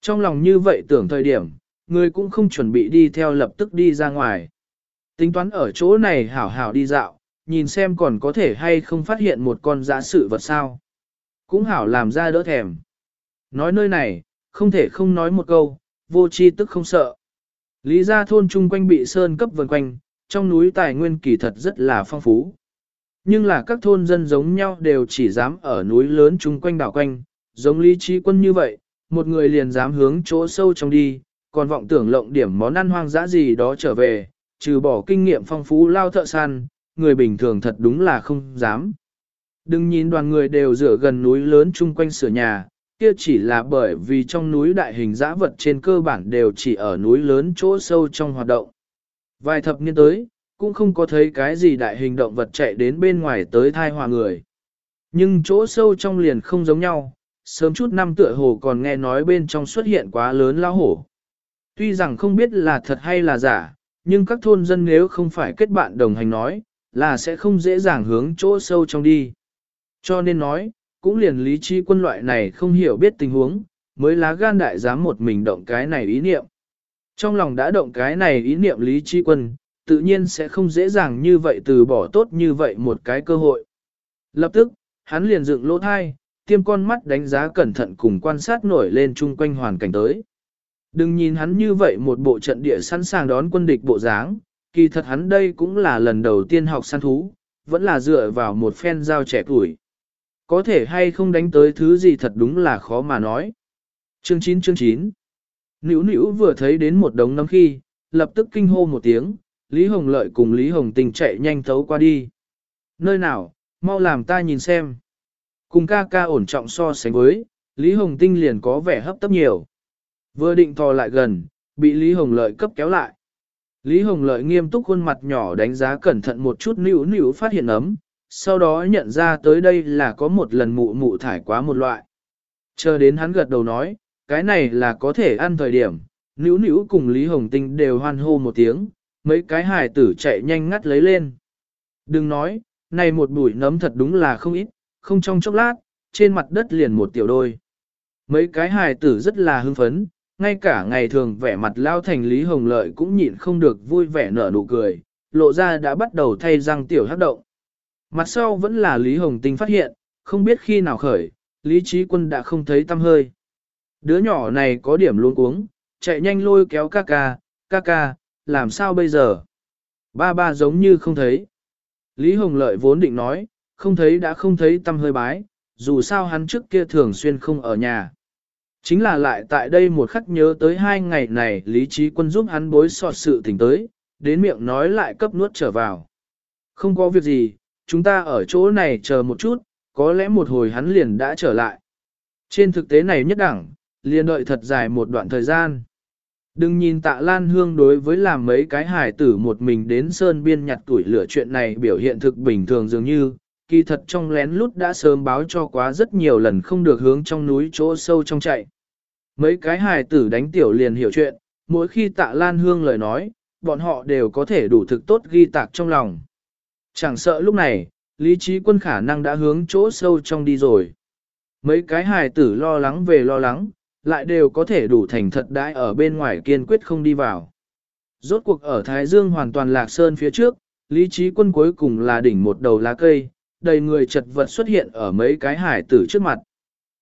Trong lòng như vậy tưởng thời điểm, người cũng không chuẩn bị đi theo lập tức đi ra ngoài. Tính toán ở chỗ này hảo hảo đi dạo, nhìn xem còn có thể hay không phát hiện một con giã sự vật sao. Cũng hảo làm ra đỡ thèm. Nói nơi này, không thể không nói một câu, vô chi tức không sợ. Lý gia thôn chung quanh bị sơn cấp vần quanh, trong núi tài nguyên kỳ thật rất là phong phú. Nhưng là các thôn dân giống nhau đều chỉ dám ở núi lớn chung quanh đảo quanh, giống lý trí quân như vậy, một người liền dám hướng chỗ sâu trong đi, còn vọng tưởng lộng điểm món ăn hoang dã gì đó trở về, trừ bỏ kinh nghiệm phong phú lao thợ săn, người bình thường thật đúng là không dám. Đừng nhìn đoàn người đều dựa gần núi lớn chung quanh sửa nhà, kia chỉ là bởi vì trong núi đại hình dã vật trên cơ bản đều chỉ ở núi lớn chỗ sâu trong hoạt động. Vài thập niên tới, cũng không có thấy cái gì đại hình động vật chạy đến bên ngoài tới thai hòa người. Nhưng chỗ sâu trong liền không giống nhau, sớm chút năm tựa hồ còn nghe nói bên trong xuất hiện quá lớn lao hổ. Tuy rằng không biết là thật hay là giả, nhưng các thôn dân nếu không phải kết bạn đồng hành nói, là sẽ không dễ dàng hướng chỗ sâu trong đi. Cho nên nói, cũng liền lý trí quân loại này không hiểu biết tình huống, mới lá gan đại dám một mình động cái này ý niệm. Trong lòng đã động cái này ý niệm lý trí quân, tự nhiên sẽ không dễ dàng như vậy từ bỏ tốt như vậy một cái cơ hội. Lập tức, hắn liền dựng lỗ thai, tiêm con mắt đánh giá cẩn thận cùng quan sát nổi lên chung quanh hoàn cảnh tới. Đừng nhìn hắn như vậy một bộ trận địa sẵn sàng đón quân địch bộ dáng, kỳ thật hắn đây cũng là lần đầu tiên học săn thú, vẫn là dựa vào một phen dao trẻ tuổi. Có thể hay không đánh tới thứ gì thật đúng là khó mà nói. Chương 9 chương 9 Nữu nữu vừa thấy đến một đống nấm khi, lập tức kinh hô một tiếng, Lý Hồng Lợi cùng Lý Hồng Tình chạy nhanh thấu qua đi. Nơi nào, mau làm ta nhìn xem. Cùng ca ca ổn trọng so sánh với, Lý Hồng Tinh liền có vẻ hấp tấp nhiều. Vừa định thò lại gần, bị Lý Hồng Lợi cấp kéo lại. Lý Hồng Lợi nghiêm túc khuôn mặt nhỏ đánh giá cẩn thận một chút nữu nữu phát hiện ấm, sau đó nhận ra tới đây là có một lần mụ mụ thải quá một loại. Chờ đến hắn gật đầu nói, cái này là có thể ăn thời điểm, nữu nữu cùng Lý Hồng Tinh đều hoan hô một tiếng, mấy cái hài tử chạy nhanh ngắt lấy lên. Đừng nói, này một bụi nấm thật đúng là không ít, không trong chốc lát, trên mặt đất liền một tiểu đôi. Mấy cái hài tử rất là hưng phấn, ngay cả ngày thường vẻ mặt lao thành Lý Hồng Lợi cũng nhịn không được vui vẻ nở nụ cười, lộ ra đã bắt đầu thay răng tiểu hắc động. Mặt sau vẫn là Lý Hồng Tinh phát hiện, không biết khi nào khởi, Lý Trí Quân đã không thấy tâm hơi. Đứa nhỏ này có điểm luôn cuống, chạy nhanh lôi kéo ca ca, ca ca, làm sao bây giờ? Ba ba giống như không thấy. Lý Hồng Lợi vốn định nói, không thấy đã không thấy tâm hơi bái, dù sao hắn trước kia thường xuyên không ở nhà. Chính là lại tại đây một khắc nhớ tới hai ngày này Lý Trí Quân giúp hắn bối sọt sự tình tới, đến miệng nói lại cấp nuốt trở vào. Không có việc gì, chúng ta ở chỗ này chờ một chút, có lẽ một hồi hắn liền đã trở lại. Trên thực tế này nhất đẳng, liền đợi thật dài một đoạn thời gian. Đừng nhìn tạ Lan Hương đối với làm mấy cái hải tử một mình đến sơn biên nhặt tuổi lửa chuyện này biểu hiện thực bình thường dường như, kỳ thật trong lén lút đã sớm báo cho quá rất nhiều lần không được hướng trong núi chỗ sâu trong chạy. Mấy cái hải tử đánh tiểu liền hiểu chuyện, mỗi khi tạ Lan Hương lời nói, bọn họ đều có thể đủ thực tốt ghi tạc trong lòng. Chẳng sợ lúc này, lý trí quân khả năng đã hướng chỗ sâu trong đi rồi. Mấy cái hài tử lo lắng về lo lắng, lại đều có thể đủ thành thật đãi ở bên ngoài kiên quyết không đi vào. Rốt cuộc ở Thái Dương hoàn toàn lạc sơn phía trước, lý trí quân cuối cùng là đỉnh một đầu lá cây, đầy người chật vật xuất hiện ở mấy cái hải tử trước mặt.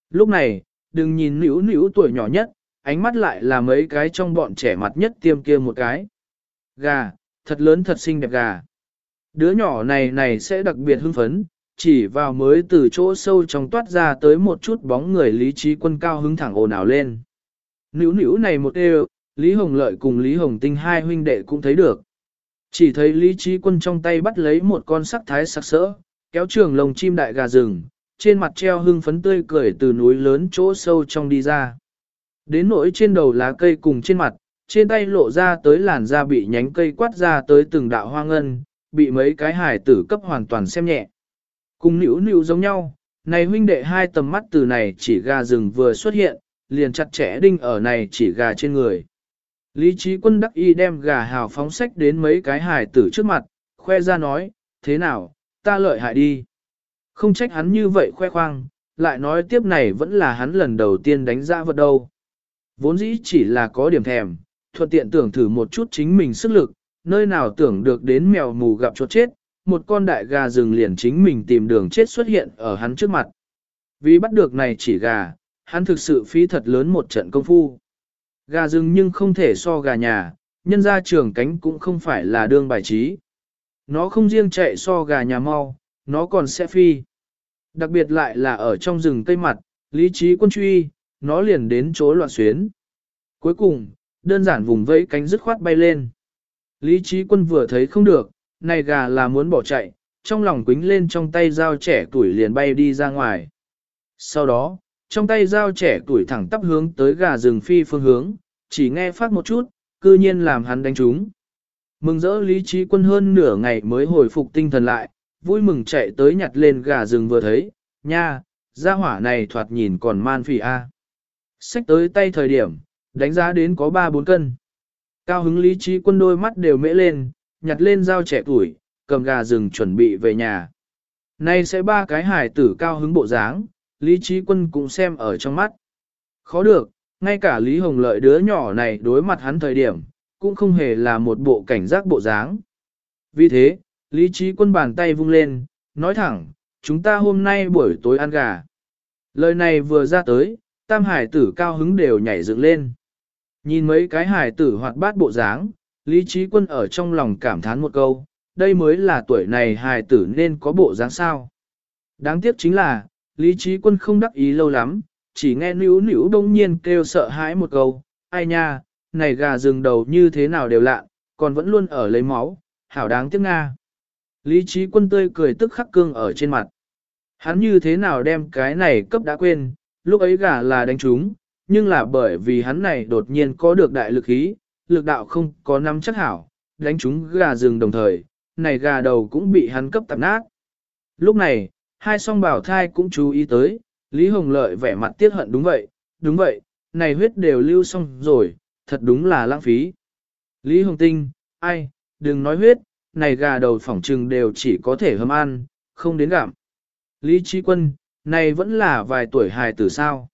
Lúc này, đừng nhìn nữ nữ tuổi nhỏ nhất, ánh mắt lại là mấy cái trong bọn trẻ mặt nhất tiêm kia một cái. Gà, thật lớn thật xinh đẹp gà. Đứa nhỏ này này sẽ đặc biệt hưng phấn, chỉ vào mới từ chỗ sâu trong toát ra tới một chút bóng người lý trí quân cao hứng thẳng ồn ào lên. Nữ nữ này một đều, Lý Hồng Lợi cùng Lý Hồng Tinh hai huynh đệ cũng thấy được. Chỉ thấy Lý Trí Quân trong tay bắt lấy một con sắc thái sắc sỡ, kéo trường lồng chim đại gà rừng, trên mặt treo hưng phấn tươi cười từ núi lớn chỗ sâu trong đi ra. Đến nỗi trên đầu lá cây cùng trên mặt, trên tay lộ ra tới làn da bị nhánh cây quát ra tới từng đạo hoa ngân, bị mấy cái hải tử cấp hoàn toàn xem nhẹ. Cùng nữ nữ giống nhau, này huynh đệ hai tầm mắt từ này chỉ gà rừng vừa xuất hiện, liền chặt chẽ đinh ở này chỉ gà trên người. Lý trí quân đắc y đem gà hào phóng sách đến mấy cái hải tử trước mặt, khoe ra nói, thế nào, ta lợi hại đi. Không trách hắn như vậy khoe khoang, lại nói tiếp này vẫn là hắn lần đầu tiên đánh giá vật đâu. Vốn dĩ chỉ là có điểm thèm, thuận tiện tưởng thử một chút chính mình sức lực, nơi nào tưởng được đến mèo mù gặp chốt chết, một con đại gà rừng liền chính mình tìm đường chết xuất hiện ở hắn trước mặt. Vì bắt được này chỉ gà, hắn thực sự phí thật lớn một trận công phu. Gà rừng nhưng không thể so gà nhà, nhân ra trường cánh cũng không phải là đương bài trí. Nó không riêng chạy so gà nhà mau, nó còn sẽ phi. Đặc biệt lại là ở trong rừng cây mặt, lý trí quân truy, nó liền đến chỗ loạn xuyến. Cuối cùng, đơn giản vùng vẫy cánh dứt khoát bay lên. Lý trí quân vừa thấy không được, này gà là muốn bỏ chạy, trong lòng quính lên trong tay dao trẻ tuổi liền bay đi ra ngoài. Sau đó, trong tay dao trẻ tuổi thẳng tắp hướng tới gà rừng phi phương hướng, chỉ nghe phát một chút, cư nhiên làm hắn đánh trúng. Mừng rỡ lý trí quân hơn nửa ngày mới hồi phục tinh thần lại, vui mừng chạy tới nhặt lên gà rừng vừa thấy, nha, gia hỏa này thoạt nhìn còn man phì a. Xách tới tay thời điểm, đánh giá đến có 3-4 cân. Cao hứng lý trí quân đôi mắt đều mễ lên, nhặt lên dao trẻ tuổi, cầm gà rừng chuẩn bị về nhà. Nay sẽ ba cái hải tử cao hứng bộ dáng, lý trí quân cũng xem ở trong mắt. Khó được, ngay cả Lý Hồng Lợi đứa nhỏ này đối mặt hắn thời điểm, cũng không hề là một bộ cảnh giác bộ dáng. Vì thế, Lý trí quân bàn tay vung lên, nói thẳng, chúng ta hôm nay buổi tối ăn gà. Lời này vừa ra tới, tam hải tử cao hứng đều nhảy dựng lên. Nhìn mấy cái hải tử hoạt bát bộ dáng, Lý Trí Quân ở trong lòng cảm thán một câu, đây mới là tuổi này hài tử nên có bộ dáng sao. Đáng tiếc chính là, Lý Trí Quân không đắc ý lâu lắm, chỉ nghe nữ nữ đông nhiên kêu sợ hãi một câu, ai nha, này gà rừng đầu như thế nào đều lạ, còn vẫn luôn ở lấy máu, hảo đáng tiếc Nga. Lý Trí Quân tươi cười tức khắc cương ở trên mặt. Hắn như thế nào đem cái này cấp đã quên, lúc ấy gà là đánh trúng, nhưng là bởi vì hắn này đột nhiên có được đại lực khí, lực đạo không có nắm chắc hảo, đánh chúng gà rừng đồng thời, này gà đầu cũng bị hắn cấp tạp nát. Lúc này, hai song bảo thai cũng chú ý tới, Lý Hồng Lợi vẻ mặt tiếc hận đúng vậy, đúng vậy, này huyết đều lưu xong rồi, thật đúng là lãng phí. Lý Hồng Tinh, ai, đừng nói huyết, này gà đầu phỏng trừng đều chỉ có thể hâm ăn, không đến gặm. Lý Trí Quân, này vẫn là vài tuổi hài tử sao.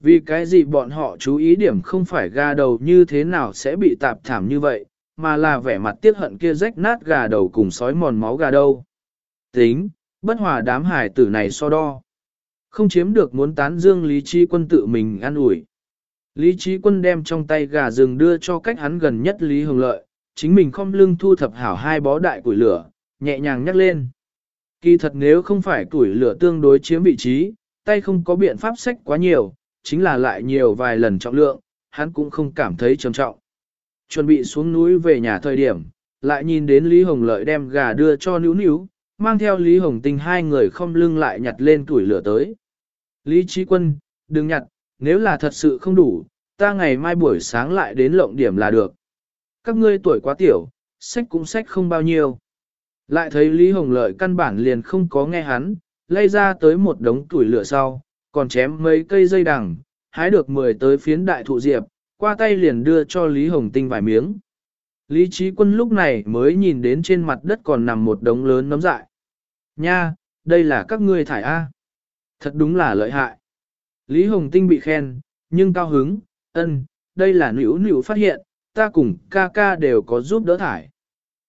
Vì cái gì bọn họ chú ý điểm không phải gà đầu như thế nào sẽ bị tạp thảm như vậy, mà là vẻ mặt tiếc hận kia rách nát gà đầu cùng sói mòn máu gà đâu. Tính, bất hòa đám hải tử này so đo. Không chiếm được muốn tán dương Lý Trí Quân tự mình ăn ủi. Lý Trí Quân đem trong tay gà rừng đưa cho cách hắn gần nhất Lý Hồng Lợi, chính mình không lưng thu thập hảo hai bó đại củi lửa, nhẹ nhàng nhắc lên. Kỳ thật nếu không phải củi lửa tương đối chiếm vị trí, tay không có biện pháp sách quá nhiều, chính là lại nhiều vài lần trọng lượng, hắn cũng không cảm thấy trầm trọng. Chuẩn bị xuống núi về nhà thời điểm, lại nhìn đến Lý Hồng Lợi đem gà đưa cho Nữu Nữu, mang theo Lý Hồng Tinh hai người không lưng lại nhặt lên tuổi lửa tới. Lý Trí Quân, đừng nhặt, nếu là thật sự không đủ, ta ngày mai buổi sáng lại đến lộng điểm là được. Các ngươi tuổi quá tiểu, sách cũng sách không bao nhiêu. Lại thấy Lý Hồng Lợi căn bản liền không có nghe hắn, lây ra tới một đống tuổi lửa sau, còn chém mấy cây dây đằng, hái được 10 tới phiến đại thụ diệp, qua tay liền đưa cho Lý Hồng Tinh vài miếng. Lý Trí Quân lúc này mới nhìn đến trên mặt đất còn nằm một đống lớn nấm dại. Nha, đây là các ngươi thải A. Thật đúng là lợi hại. Lý Hồng Tinh bị khen, nhưng cao hứng, ân, đây là nữ nữ phát hiện, ta cùng ca ca đều có giúp đỡ thải.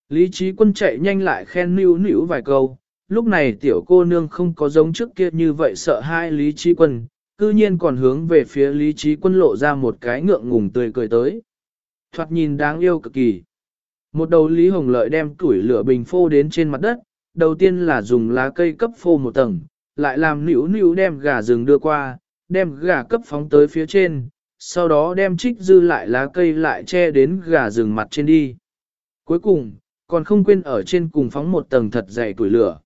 Lý Trí Quân chạy nhanh lại khen nữ nữ vài câu, lúc này tiểu cô nương không có giống trước kia như vậy sợ hai Lý Trí Quân, cư nhiên còn hướng về phía Lý Trí Quân lộ ra một cái ngượng ngùng tươi cười tới. Thoạt nhìn đáng yêu cực kỳ. Một đầu Lý Hồng Lợi đem củi lửa bình phô đến trên mặt đất, đầu tiên là dùng lá cây cấp phô một tầng, lại làm nữu nữu đem gà rừng đưa qua, đem gà cấp phóng tới phía trên, sau đó đem trích dư lại lá cây lại che đến gà rừng mặt trên đi. Cuối cùng, còn không quên ở trên cùng phóng một tầng thật dày củi lửa.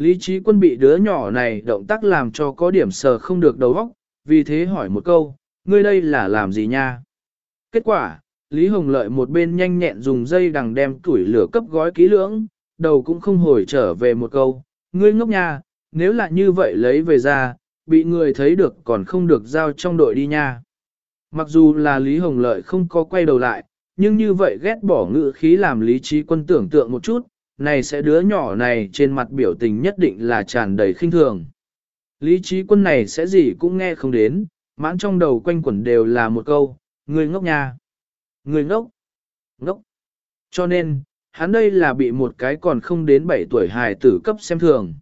Lý trí quân bị đứa nhỏ này động tác làm cho có điểm sờ không được đầu óc, vì thế hỏi một câu, ngươi đây là làm gì nha? Kết quả, Lý Hồng Lợi một bên nhanh nhẹn dùng dây đằng đem củi lửa cấp gói kỹ lưỡng, đầu cũng không hồi trở về một câu, ngươi ngốc nha, nếu là như vậy lấy về ra, bị người thấy được còn không được giao trong đội đi nha. Mặc dù là Lý Hồng Lợi không có quay đầu lại, nhưng như vậy ghét bỏ ngự khí làm lý trí quân tưởng tượng một chút, này sẽ đứa nhỏ này trên mặt biểu tình nhất định là tràn đầy khinh thường. Lý trí quân này sẽ gì cũng nghe không đến, mãn trong đầu quanh quẩn đều là một câu, người ngốc nha. Người ngốc. Ngốc. Cho nên, hắn đây là bị một cái còn không đến 7 tuổi hài tử cấp xem thường.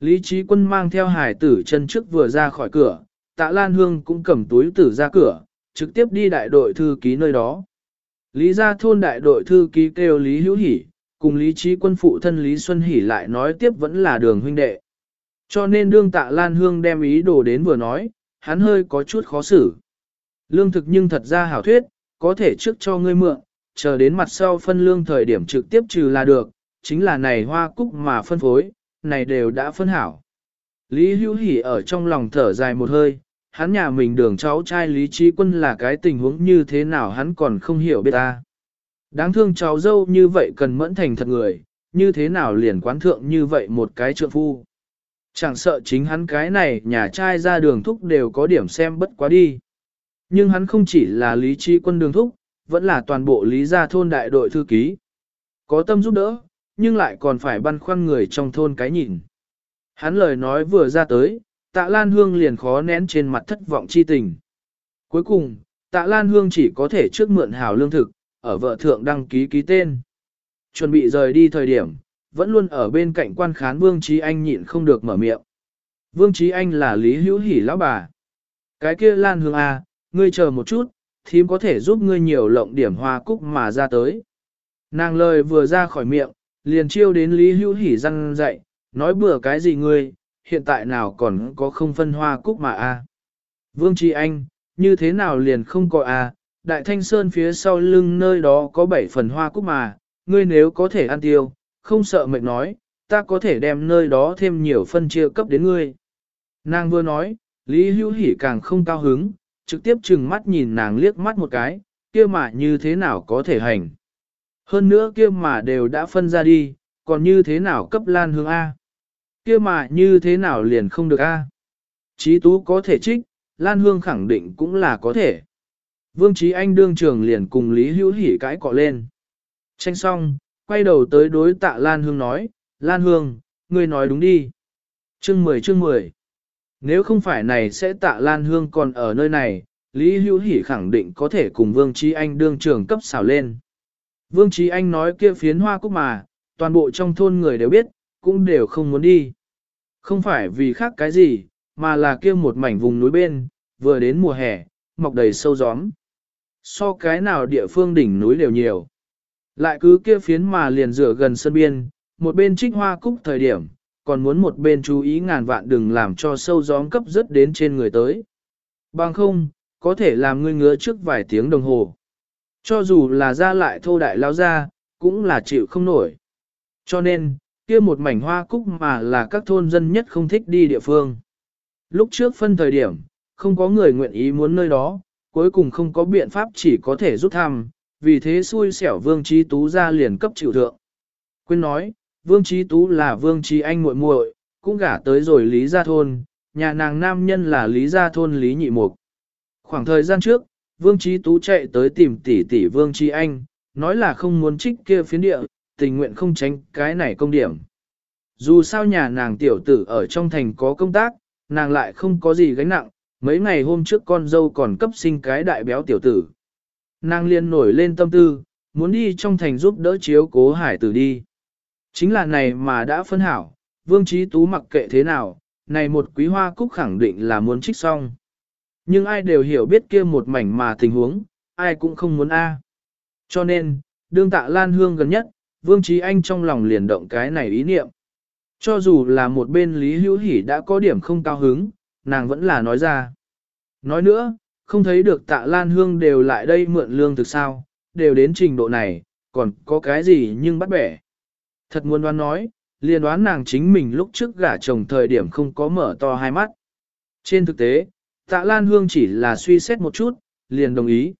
Lý trí quân mang theo hài tử chân trước vừa ra khỏi cửa, tạ Lan Hương cũng cầm túi tử ra cửa, trực tiếp đi đại đội thư ký nơi đó. Lý gia thôn đại đội thư ký kêu Lý Hữu Hỷ, cùng Lý trí quân phụ thân Lý Xuân Hỷ lại nói tiếp vẫn là đường huynh đệ. Cho nên đương tạ Lan Hương đem ý đồ đến vừa nói, hắn hơi có chút khó xử. Lương thực nhưng thật ra hảo thuyết, có thể trước cho ngươi mượn, chờ đến mặt sau phân lương thời điểm trực tiếp trừ là được, chính là này hoa cúc mà phân phối, này đều đã phân hảo. Lý Hữu Hỷ ở trong lòng thở dài một hơi, hắn nhà mình đường cháu trai Lý Trí Quân là cái tình huống như thế nào hắn còn không hiểu biết ta. Đáng thương cháu dâu như vậy cần mẫn thành thật người, như thế nào liền quán thượng như vậy một cái trượng phu. Chẳng sợ chính hắn cái này nhà trai ra đường thúc đều có điểm xem bất quá đi. Nhưng hắn không chỉ là lý trí quân đường thúc, vẫn là toàn bộ lý gia thôn đại đội thư ký. Có tâm giúp đỡ, nhưng lại còn phải băn khoăn người trong thôn cái nhìn. Hắn lời nói vừa ra tới, tạ Lan Hương liền khó nén trên mặt thất vọng chi tình. Cuối cùng, tạ Lan Hương chỉ có thể trước mượn hào lương thực, ở vợ thượng đăng ký ký tên. Chuẩn bị rời đi thời điểm, vẫn luôn ở bên cạnh quan khán Vương Trí Anh nhịn không được mở miệng. Vương Trí Anh là Lý Hữu Hỷ lão bà. Cái kia Lan Hương A, à, ngươi chờ một chút, thím có thể giúp ngươi nhiều lộng điểm hoa cúc mà ra tới. Nàng lời vừa ra khỏi miệng, liền chiêu đến Lý Hữu Hỷ răng dậy, nói bừa cái gì ngươi, hiện tại nào còn có không phân hoa cúc mà a? Vương Trí Anh, như thế nào liền không có a? Đại Thanh Sơn phía sau lưng nơi đó có bảy phần hoa cúc mà, ngươi nếu có thể ăn tiêu, không sợ mệnh nói, ta có thể đem nơi đó thêm nhiều phân chia cấp đến ngươi. Nàng vừa nói, Lý Hữu Hỷ càng không cao hứng, trực tiếp chừng mắt nhìn nàng liếc mắt một cái, kia mà như thế nào có thể hành. Hơn nữa kia mà đều đã phân ra đi, còn như thế nào cấp lan hương A. Kia mà như thế nào liền không được A. Chí tú có thể trích, lan hương khẳng định cũng là có thể. Vương Trí Anh đương trường liền cùng Lý Hữu Hỷ cãi cọ lên. Tranh xong, quay đầu tới đối tạ Lan Hương nói, Lan Hương, ngươi nói đúng đi. Chương 10 chương 10 Nếu không phải này sẽ tạ Lan Hương còn ở nơi này, Lý Hữu Hỷ khẳng định có thể cùng Vương Trí Anh đương trường cấp xảo lên. Vương Trí Anh nói kia phiến hoa cúc mà, toàn bộ trong thôn người đều biết, cũng đều không muốn đi. Không phải vì khác cái gì, mà là kia một mảnh vùng núi bên, vừa đến mùa hè, mọc đầy sâu gióm. So cái nào địa phương đỉnh núi đều nhiều. Lại cứ kia phiến mà liền rửa gần sân biên, một bên trích hoa cúc thời điểm, còn muốn một bên chú ý ngàn vạn đừng làm cho sâu gióm cấp rất đến trên người tới. Bằng không, có thể làm ngươi ngứa trước vài tiếng đồng hồ. Cho dù là ra lại thô đại lao ra, cũng là chịu không nổi. Cho nên, kia một mảnh hoa cúc mà là các thôn dân nhất không thích đi địa phương. Lúc trước phân thời điểm, không có người nguyện ý muốn nơi đó, cuối cùng không có biện pháp chỉ có thể rút thăm, vì thế xui xẻo Vương Trí Tú ra liền cấp chịu thượng. Quyên nói, Vương Trí Tú là Vương Trí Anh muội muội, cũng gả tới rồi Lý Gia Thôn, nhà nàng nam nhân là Lý Gia Thôn Lý Nhị Mục. Khoảng thời gian trước, Vương Trí Tú chạy tới tìm tỷ tỷ Vương Trí Anh, nói là không muốn trích kia phiến địa, tình nguyện không tránh cái này công điểm. Dù sao nhà nàng tiểu tử ở trong thành có công tác, nàng lại không có gì gánh nặng, mấy ngày hôm trước con dâu còn cấp sinh cái đại béo tiểu tử. Nàng liền nổi lên tâm tư, muốn đi trong thành giúp đỡ chiếu cố hải tử đi. Chính là này mà đã phân hảo, vương trí tú mặc kệ thế nào, này một quý hoa cúc khẳng định là muốn trích xong. Nhưng ai đều hiểu biết kia một mảnh mà tình huống, ai cũng không muốn A. Cho nên, đương tạ Lan Hương gần nhất, Vương Trí Anh trong lòng liền động cái này ý niệm. Cho dù là một bên Lý Hữu Hỷ đã có điểm không cao hứng, nàng vẫn là nói ra. Nói nữa, không thấy được tạ Lan Hương đều lại đây mượn lương thực sao, đều đến trình độ này, còn có cái gì nhưng bắt bẻ. Thật muốn đoán nói, liền đoán nàng chính mình lúc trước gả chồng thời điểm không có mở to hai mắt. Trên thực tế, tạ Lan Hương chỉ là suy xét một chút, liền đồng ý.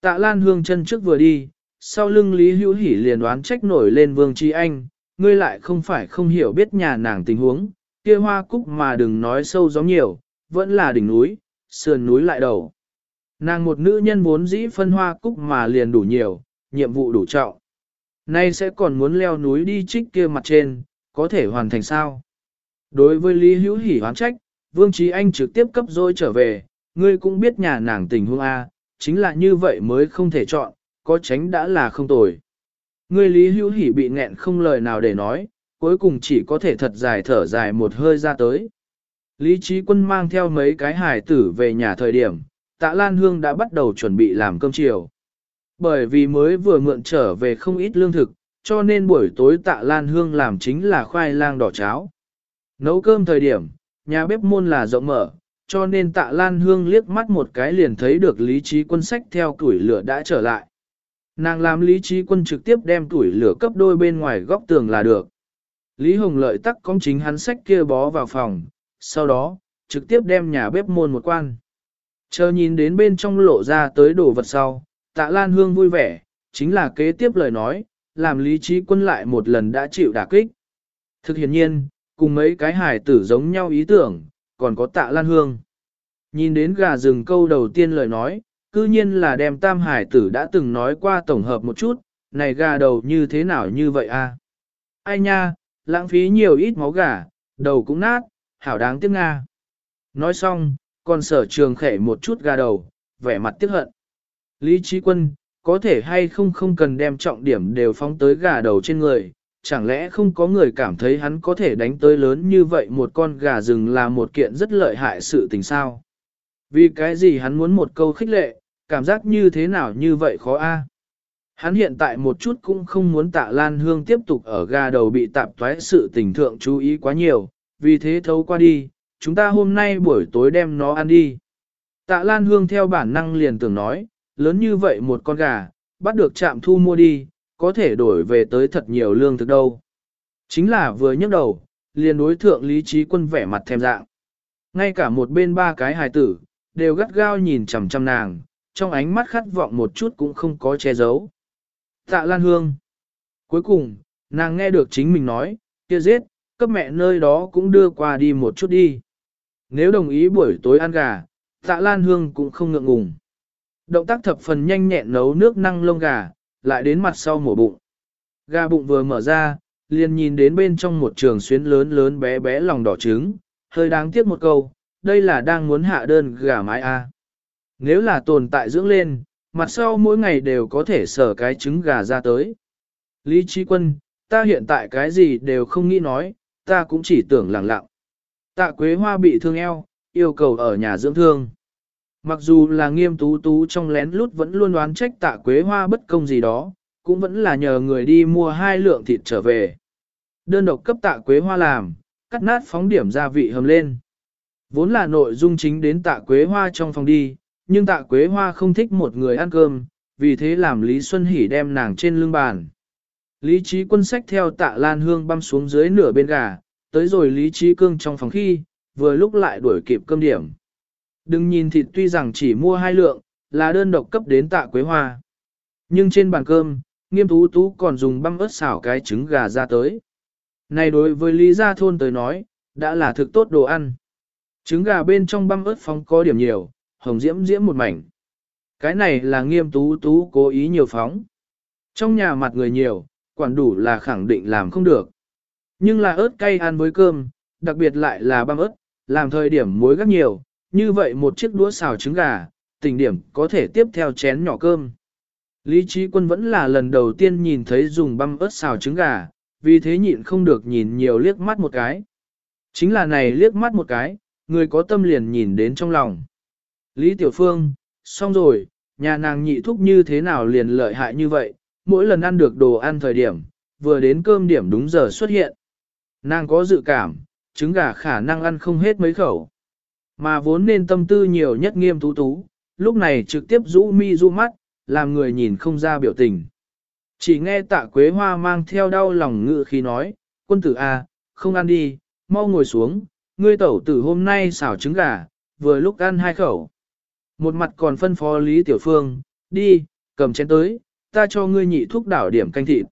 Tạ Lan Hương chân trước vừa đi, sau lưng Lý Hữu Hỷ liền đoán trách nổi lên Vương Trí Anh, ngươi lại không phải không hiểu biết nhà nàng tình huống, kia hoa cúc mà đừng nói sâu gió nhiều, vẫn là đỉnh núi, sườn núi lại đầu. Nàng một nữ nhân vốn dĩ phân hoa cúc mà liền đủ nhiều, nhiệm vụ đủ trọng. Nay sẽ còn muốn leo núi đi trích kia mặt trên, có thể hoàn thành sao? Đối với Lý Hữu Hỷ hoán trách, Vương Trí Anh trực tiếp cấp rồi trở về, ngươi cũng biết nhà nàng tình huống A, chính là như vậy mới không thể chọn, có tránh đã là không tồi. Ngươi Lý Hữu Hỷ bị nghẹn không lời nào để nói, cuối cùng chỉ có thể thật dài thở dài một hơi ra tới. Lý Trí Quân mang theo mấy cái hài tử về nhà thời điểm, tạ Lan Hương đã bắt đầu chuẩn bị làm cơm chiều. Bởi vì mới vừa mượn trở về không ít lương thực, cho nên buổi tối tạ Lan Hương làm chính là khoai lang đỏ cháo. Nấu cơm thời điểm, nhà bếp môn là rộng mở, cho nên tạ Lan Hương liếc mắt một cái liền thấy được lý trí quân sách theo tuổi lửa đã trở lại. Nàng làm lý trí quân trực tiếp đem tuổi lửa cấp đôi bên ngoài góc tường là được. Lý Hồng lợi tắc công chính hắn sách kia bó vào phòng, sau đó, trực tiếp đem nhà bếp môn một quan. Chờ nhìn đến bên trong lộ ra tới đồ vật sau, tạ Lan Hương vui vẻ, chính là kế tiếp lời nói, làm lý trí quân lại một lần đã chịu đả kích. Thực hiện nhiên, cùng mấy cái hài tử giống nhau ý tưởng, còn có tạ Lan Hương. Nhìn đến gà rừng câu đầu tiên lời nói, cư nhiên là đem tam hải tử đã từng nói qua tổng hợp một chút, này gà đầu như thế nào như vậy a? Ai nha, lãng phí nhiều ít máu gà, đầu cũng nát, hảo đáng tiếc Nga. Nói xong, còn sở trường khẽ một chút gà đầu, vẻ mặt tiếc hận. Lý trí quân, có thể hay không không cần đem trọng điểm đều phóng tới gà đầu trên người, chẳng lẽ không có người cảm thấy hắn có thể đánh tới lớn như vậy một con gà rừng là một kiện rất lợi hại sự tình sao? Vì cái gì hắn muốn một câu khích lệ, cảm giác như thế nào như vậy khó a? Hắn hiện tại một chút cũng không muốn tạ Lan Hương tiếp tục ở ga đầu bị tạp thoái sự tình thượng chú ý quá nhiều, vì thế thấu qua đi, chúng ta hôm nay buổi tối đem nó ăn đi. Tạ Lan Hương theo bản năng liền tưởng nói, lớn như vậy một con gà, bắt được chạm thu mua đi, có thể đổi về tới thật nhiều lương thực đâu. Chính là vừa nhấc đầu, liền đối thượng lý trí quân vẻ mặt thèm dạng. Ngay cả một bên ba cái hài tử, đều gắt gao nhìn chằm chằm nàng, trong ánh mắt khát vọng một chút cũng không có che giấu. Tạ Lan Hương. Cuối cùng, nàng nghe được chính mình nói, kia giết, cấp mẹ nơi đó cũng đưa qua đi một chút đi. Nếu đồng ý buổi tối ăn gà, tạ Lan Hương cũng không ngượng ngùng. Động tác thập phần nhanh nhẹn nấu nước năng lông gà, lại đến mặt sau mổ bụng. Gà bụng vừa mở ra, liền nhìn đến bên trong một trường xuyến lớn lớn bé bé lòng đỏ trứng, hơi đáng tiếc một câu, đây là đang muốn hạ đơn gà mái A. Nếu là tồn tại dưỡng lên, mặt sau mỗi ngày đều có thể sở cái trứng gà ra tới. Lý trí quân, ta hiện tại cái gì đều không nghĩ nói, ta cũng chỉ tưởng lặng lặng. Tạ Quế Hoa bị thương eo, yêu cầu ở nhà dưỡng thương. Mặc dù là nghiêm tú tú trong lén lút vẫn luôn đoán trách tạ Quế Hoa bất công gì đó, cũng vẫn là nhờ người đi mua hai lượng thịt trở về. Đơn độc cấp tạ Quế Hoa làm, cắt nát phóng điểm gia vị hầm lên. Vốn là nội dung chính đến tạ Quế Hoa trong phòng đi, nhưng tạ Quế Hoa không thích một người ăn cơm, vì thế làm Lý Xuân Hỷ đem nàng trên lưng bàn. Lý trí quân sách theo tạ Lan Hương băm xuống dưới nửa bên gà, tới rồi Lý trí cương trong phòng khi, vừa lúc lại đuổi kịp cơm điểm. Đừng nhìn thịt tuy rằng chỉ mua hai lượng, là đơn độc cấp đến tạ Quế Hoa. Nhưng trên bàn cơm, nghiêm tú tú còn dùng băm ớt xảo cái trứng gà ra tới. Này đối với Lý Gia Thôn tới nói, đã là thực tốt đồ ăn. Trứng gà bên trong băm ớt phóng có điểm nhiều, hồng diễm diễm một mảnh. Cái này là nghiêm tú tú cố ý nhiều phóng. Trong nhà mặt người nhiều, quản đủ là khẳng định làm không được. Nhưng là ớt cay ăn với cơm, đặc biệt lại là băm ớt, làm thời điểm muối gắt nhiều, như vậy một chiếc đũa xào trứng gà, tình điểm có thể tiếp theo chén nhỏ cơm. Lý trí quân vẫn là lần đầu tiên nhìn thấy dùng băm ớt xào trứng gà, vì thế nhịn không được nhìn nhiều liếc mắt một cái. Chính là này liếc mắt một cái, người có tâm liền nhìn đến trong lòng. Lý Tiểu Phương, xong rồi, nhà nàng nhị thúc như thế nào liền lợi hại như vậy, mỗi lần ăn được đồ ăn thời điểm, vừa đến cơm điểm đúng giờ xuất hiện. Nàng có dự cảm, trứng gà khả năng ăn không hết mấy khẩu. Mà vốn nên tâm tư nhiều nhất nghiêm tú tú, lúc này trực tiếp rũ mi rũ mắt, làm người nhìn không ra biểu tình. Chỉ nghe tạ quế hoa mang theo đau lòng ngự khi nói, quân tử A, à, không ăn đi, mau ngồi xuống, ngươi tẩu tử hôm nay xảo trứng gà, vừa lúc ăn hai khẩu. Một mặt còn phân phó Lý Tiểu Phương, đi, cầm chén tới, ta cho ngươi nhị thuốc đảo điểm canh thịt.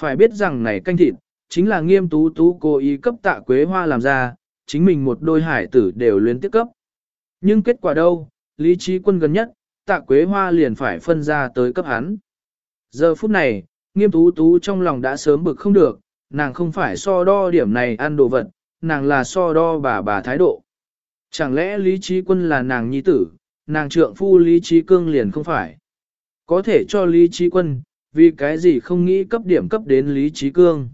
Phải biết rằng này canh thịt, chính là nghiêm tú tú cố ý cấp tạ quế hoa làm ra, chính mình một đôi hải tử đều luyến tiếp cấp. Nhưng kết quả đâu, lý trí quân gần nhất, tạ quế hoa liền phải phân ra tới cấp hắn. Giờ phút này, nghiêm tú tú trong lòng đã sớm bực không được, nàng không phải so đo điểm này ăn đồ vật, nàng là so đo bà bà thái độ. Chẳng lẽ lý trí quân là nàng nhi tử, nàng trượng phu lý trí cương liền không phải. Có thể cho lý trí quân, vì cái gì không nghĩ cấp điểm cấp đến lý trí cương.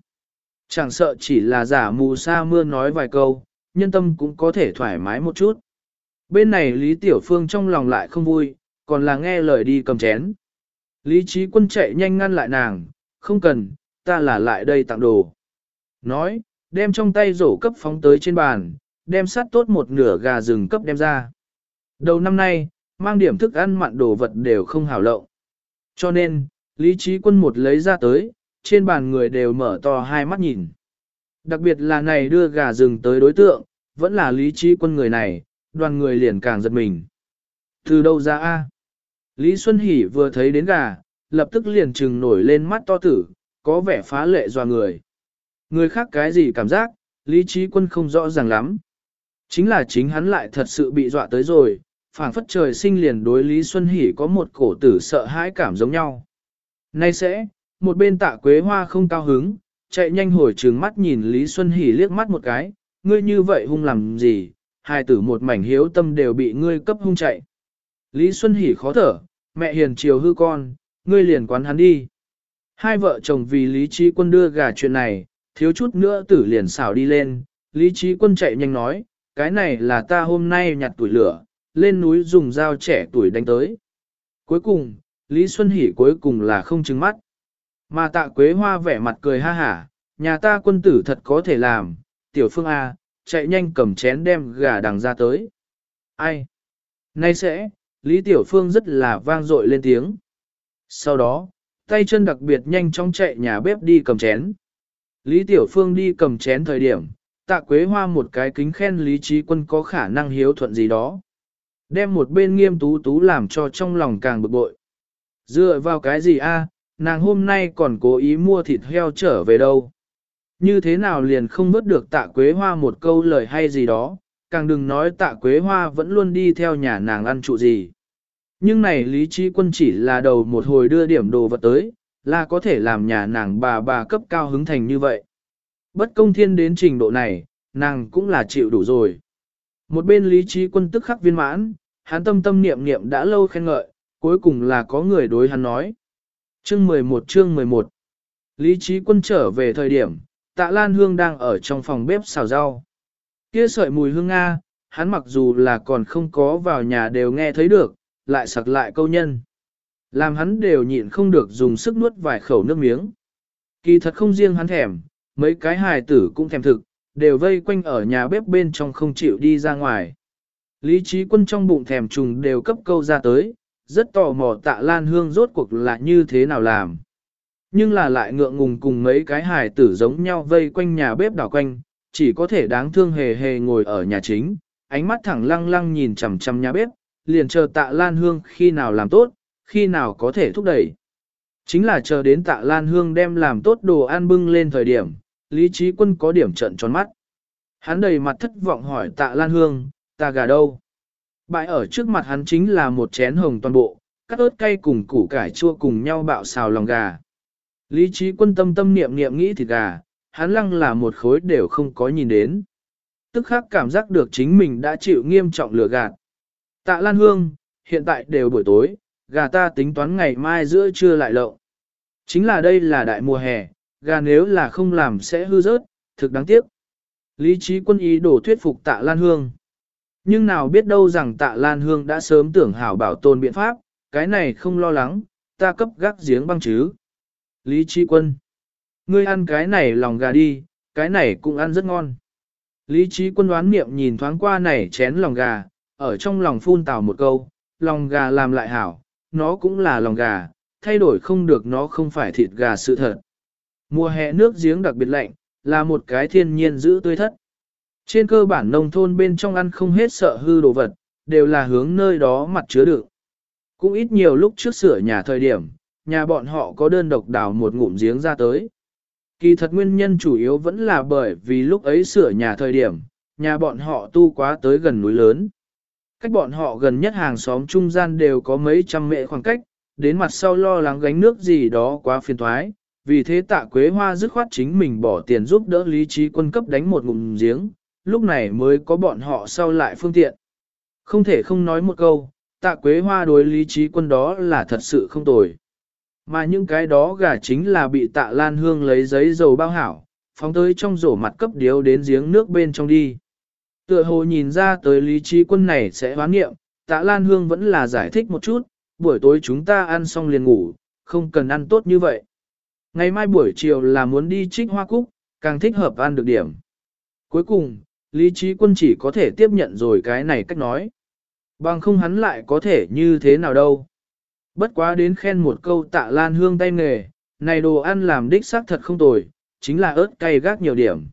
Chẳng sợ chỉ là giả mù sa mưa nói vài câu, nhân tâm cũng có thể thoải mái một chút. Bên này Lý Tiểu Phương trong lòng lại không vui, còn là nghe lời đi cầm chén. Lý trí quân chạy nhanh ngăn lại nàng, không cần, ta là lại đây tặng đồ. Nói, đem trong tay rổ cấp phóng tới trên bàn, đem sát tốt một nửa gà rừng cấp đem ra. Đầu năm nay, mang điểm thức ăn mặn đồ vật đều không hảo lộng. Cho nên, Lý Trí Quân một lấy ra tới, trên bàn người đều mở to hai mắt nhìn. Đặc biệt là này đưa gà rừng tới đối tượng, vẫn là Lý Trí Quân người này, đoàn người liền càng giật mình. Từ đâu ra a? Lý Xuân Hỷ vừa thấy đến gà, lập tức liền trừng nổi lên mắt to tử, có vẻ phá lệ doa người. Người khác cái gì cảm giác, Lý Trí Quân không rõ ràng lắm. Chính là chính hắn lại thật sự bị dọa tới rồi, phảng phất trời sinh liền đối Lý Xuân Hỷ có một cổ tử sợ hãi cảm giống nhau. Nay sẽ, một bên tạ quế hoa không cao hứng, chạy nhanh hồi trừng mắt nhìn Lý Xuân Hỷ liếc mắt một cái, ngươi như vậy hung làm gì, hai tử một mảnh hiếu tâm đều bị ngươi cấp hung chạy. Lý Xuân Hỷ khó thở, mẹ hiền chiều hư con, ngươi liền quán hắn đi. Hai vợ chồng vì Lý Trí Quân đưa gà chuyện này, thiếu chút nữa tử liền xảo đi lên, Lý Trí Quân chạy nhanh nói, cái này là ta hôm nay nhặt tuổi lửa, lên núi dùng dao trẻ tuổi đánh tới. Cuối cùng, Lý Xuân Hỷ cuối cùng là không trứng mắt. Mà tạ quế hoa vẻ mặt cười ha hả, nhà ta quân tử thật có thể làm, tiểu phương A, chạy nhanh cầm chén đem gà đằng ra tới. Ai? Nay sẽ, Lý Tiểu Phương rất là vang dội lên tiếng. Sau đó, tay chân đặc biệt nhanh chóng chạy nhà bếp đi cầm chén. Lý Tiểu Phương đi cầm chén thời điểm, tạ quế hoa một cái kính khen Lý Trí Quân có khả năng hiếu thuận gì đó. Đem một bên nghiêm tú tú làm cho trong lòng càng bực bội. Dựa vào cái gì a? nàng hôm nay còn cố ý mua thịt heo trở về đâu. Như thế nào liền không vớt được tạ quế hoa một câu lời hay gì đó, càng đừng nói tạ quế hoa vẫn luôn đi theo nhà nàng ăn trụ gì. Nhưng này Lý Trí Quân chỉ là đầu một hồi đưa điểm đồ vật tới, là có thể làm nhà nàng bà bà cấp cao hứng thành như vậy. Bất công thiên đến trình độ này, nàng cũng là chịu đủ rồi. Một bên Lý Trí Quân tức khắc viên mãn, hắn tâm tâm niệm niệm đã lâu khen ngợi, cuối cùng là có người đối hắn nói. Chương 11 chương 11 Lý Trí Quân trở về thời điểm, tạ Lan Hương đang ở trong phòng bếp xào rau. Kia sợi mùi hương Nga, hắn mặc dù là còn không có vào nhà đều nghe thấy được, lại sặc lại câu nhân. Làm hắn đều nhịn không được dùng sức nuốt vài khẩu nước miếng. Kỳ thật không riêng hắn thèm, mấy cái hài tử cũng thèm thực, đều vây quanh ở nhà bếp bên trong không chịu đi ra ngoài. Lý trí quân trong bụng thèm trùng đều cấp câu ra tới, rất tò mò tạ lan hương rốt cuộc là như thế nào làm. Nhưng là lại ngượng ngùng cùng mấy cái hài tử giống nhau vây quanh nhà bếp đảo quanh, chỉ có thể đáng thương hề hề ngồi ở nhà chính, ánh mắt thẳng lăng lăng nhìn chằm chằm nhà bếp, liền chờ tạ lan hương khi nào làm tốt, khi nào có thể thúc đẩy. Chính là chờ đến tạ lan hương đem làm tốt đồ ăn bưng lên thời điểm, lý trí quân có điểm trận tròn mắt. Hắn đầy mặt thất vọng hỏi tạ lan hương, ta gà đâu? Bại ở trước mặt hắn chính là một chén hồng toàn bộ, cắt ớt cay cùng củ cải chua cùng nhau bạo xào lòng gà. Lý trí quân tâm tâm niệm niệm nghĩ thịt gà, hắn lăng là một khối đều không có nhìn đến. Tức khắc cảm giác được chính mình đã chịu nghiêm trọng lừa gạt. Tạ Lan Hương, hiện tại đều buổi tối, gà ta tính toán ngày mai giữa trưa lại lậu. Chính là đây là đại mùa hè, gà nếu là không làm sẽ hư rớt, thực đáng tiếc. Lý trí quân ý đổ thuyết phục tạ Lan Hương. Nhưng nào biết đâu rằng tạ Lan Hương đã sớm tưởng hảo bảo tồn biện pháp, cái này không lo lắng, ta cấp gác giếng băng chứ. Lý trí quân. Ngươi ăn cái này lòng gà đi, cái này cũng ăn rất ngon. Lý trí quân đoán niệm nhìn thoáng qua này chén lòng gà, ở trong lòng phun tào một câu, lòng gà làm lại hảo, nó cũng là lòng gà, thay đổi không được nó không phải thịt gà sự thật. Mùa hè nước giếng đặc biệt lạnh, là một cái thiên nhiên giữ tươi thất. Trên cơ bản nông thôn bên trong ăn không hết sợ hư đồ vật, đều là hướng nơi đó mặt chứa đựng. Cũng ít nhiều lúc trước sửa nhà thời điểm, nhà bọn họ có đơn độc đào một ngụm giếng ra tới. Kỳ thật nguyên nhân chủ yếu vẫn là bởi vì lúc ấy sửa nhà thời điểm, nhà bọn họ tu quá tới gần núi lớn. Cách bọn họ gần nhất hàng xóm trung gian đều có mấy trăm mệ khoảng cách, đến mặt sau lo lắng gánh nước gì đó quá phiền thoái, vì thế tạ quế hoa dứt khoát chính mình bỏ tiền giúp đỡ lý trí quân cấp đánh một ngụm giếng, lúc này mới có bọn họ sau lại phương tiện. Không thể không nói một câu, tạ quế hoa đối lý trí quân đó là thật sự không tồi. Mà những cái đó gà chính là bị tạ lan hương lấy giấy dầu bao hảo, phóng tới trong rổ mặt cấp điếu đến giếng nước bên trong đi. Tựa hồ nhìn ra tới lý trí quân này sẽ hoán nghiệm, tạ lan hương vẫn là giải thích một chút, buổi tối chúng ta ăn xong liền ngủ, không cần ăn tốt như vậy. Ngày mai buổi chiều là muốn đi trích hoa cúc, càng thích hợp ăn được điểm. Cuối cùng, lý trí quân chỉ có thể tiếp nhận rồi cái này cách nói. Bằng không hắn lại có thể như thế nào đâu. Bất quá đến khen một câu tạ lan hương tay nghề, này đồ ăn làm đích xác thật không tồi, chính là ớt cay gác nhiều điểm.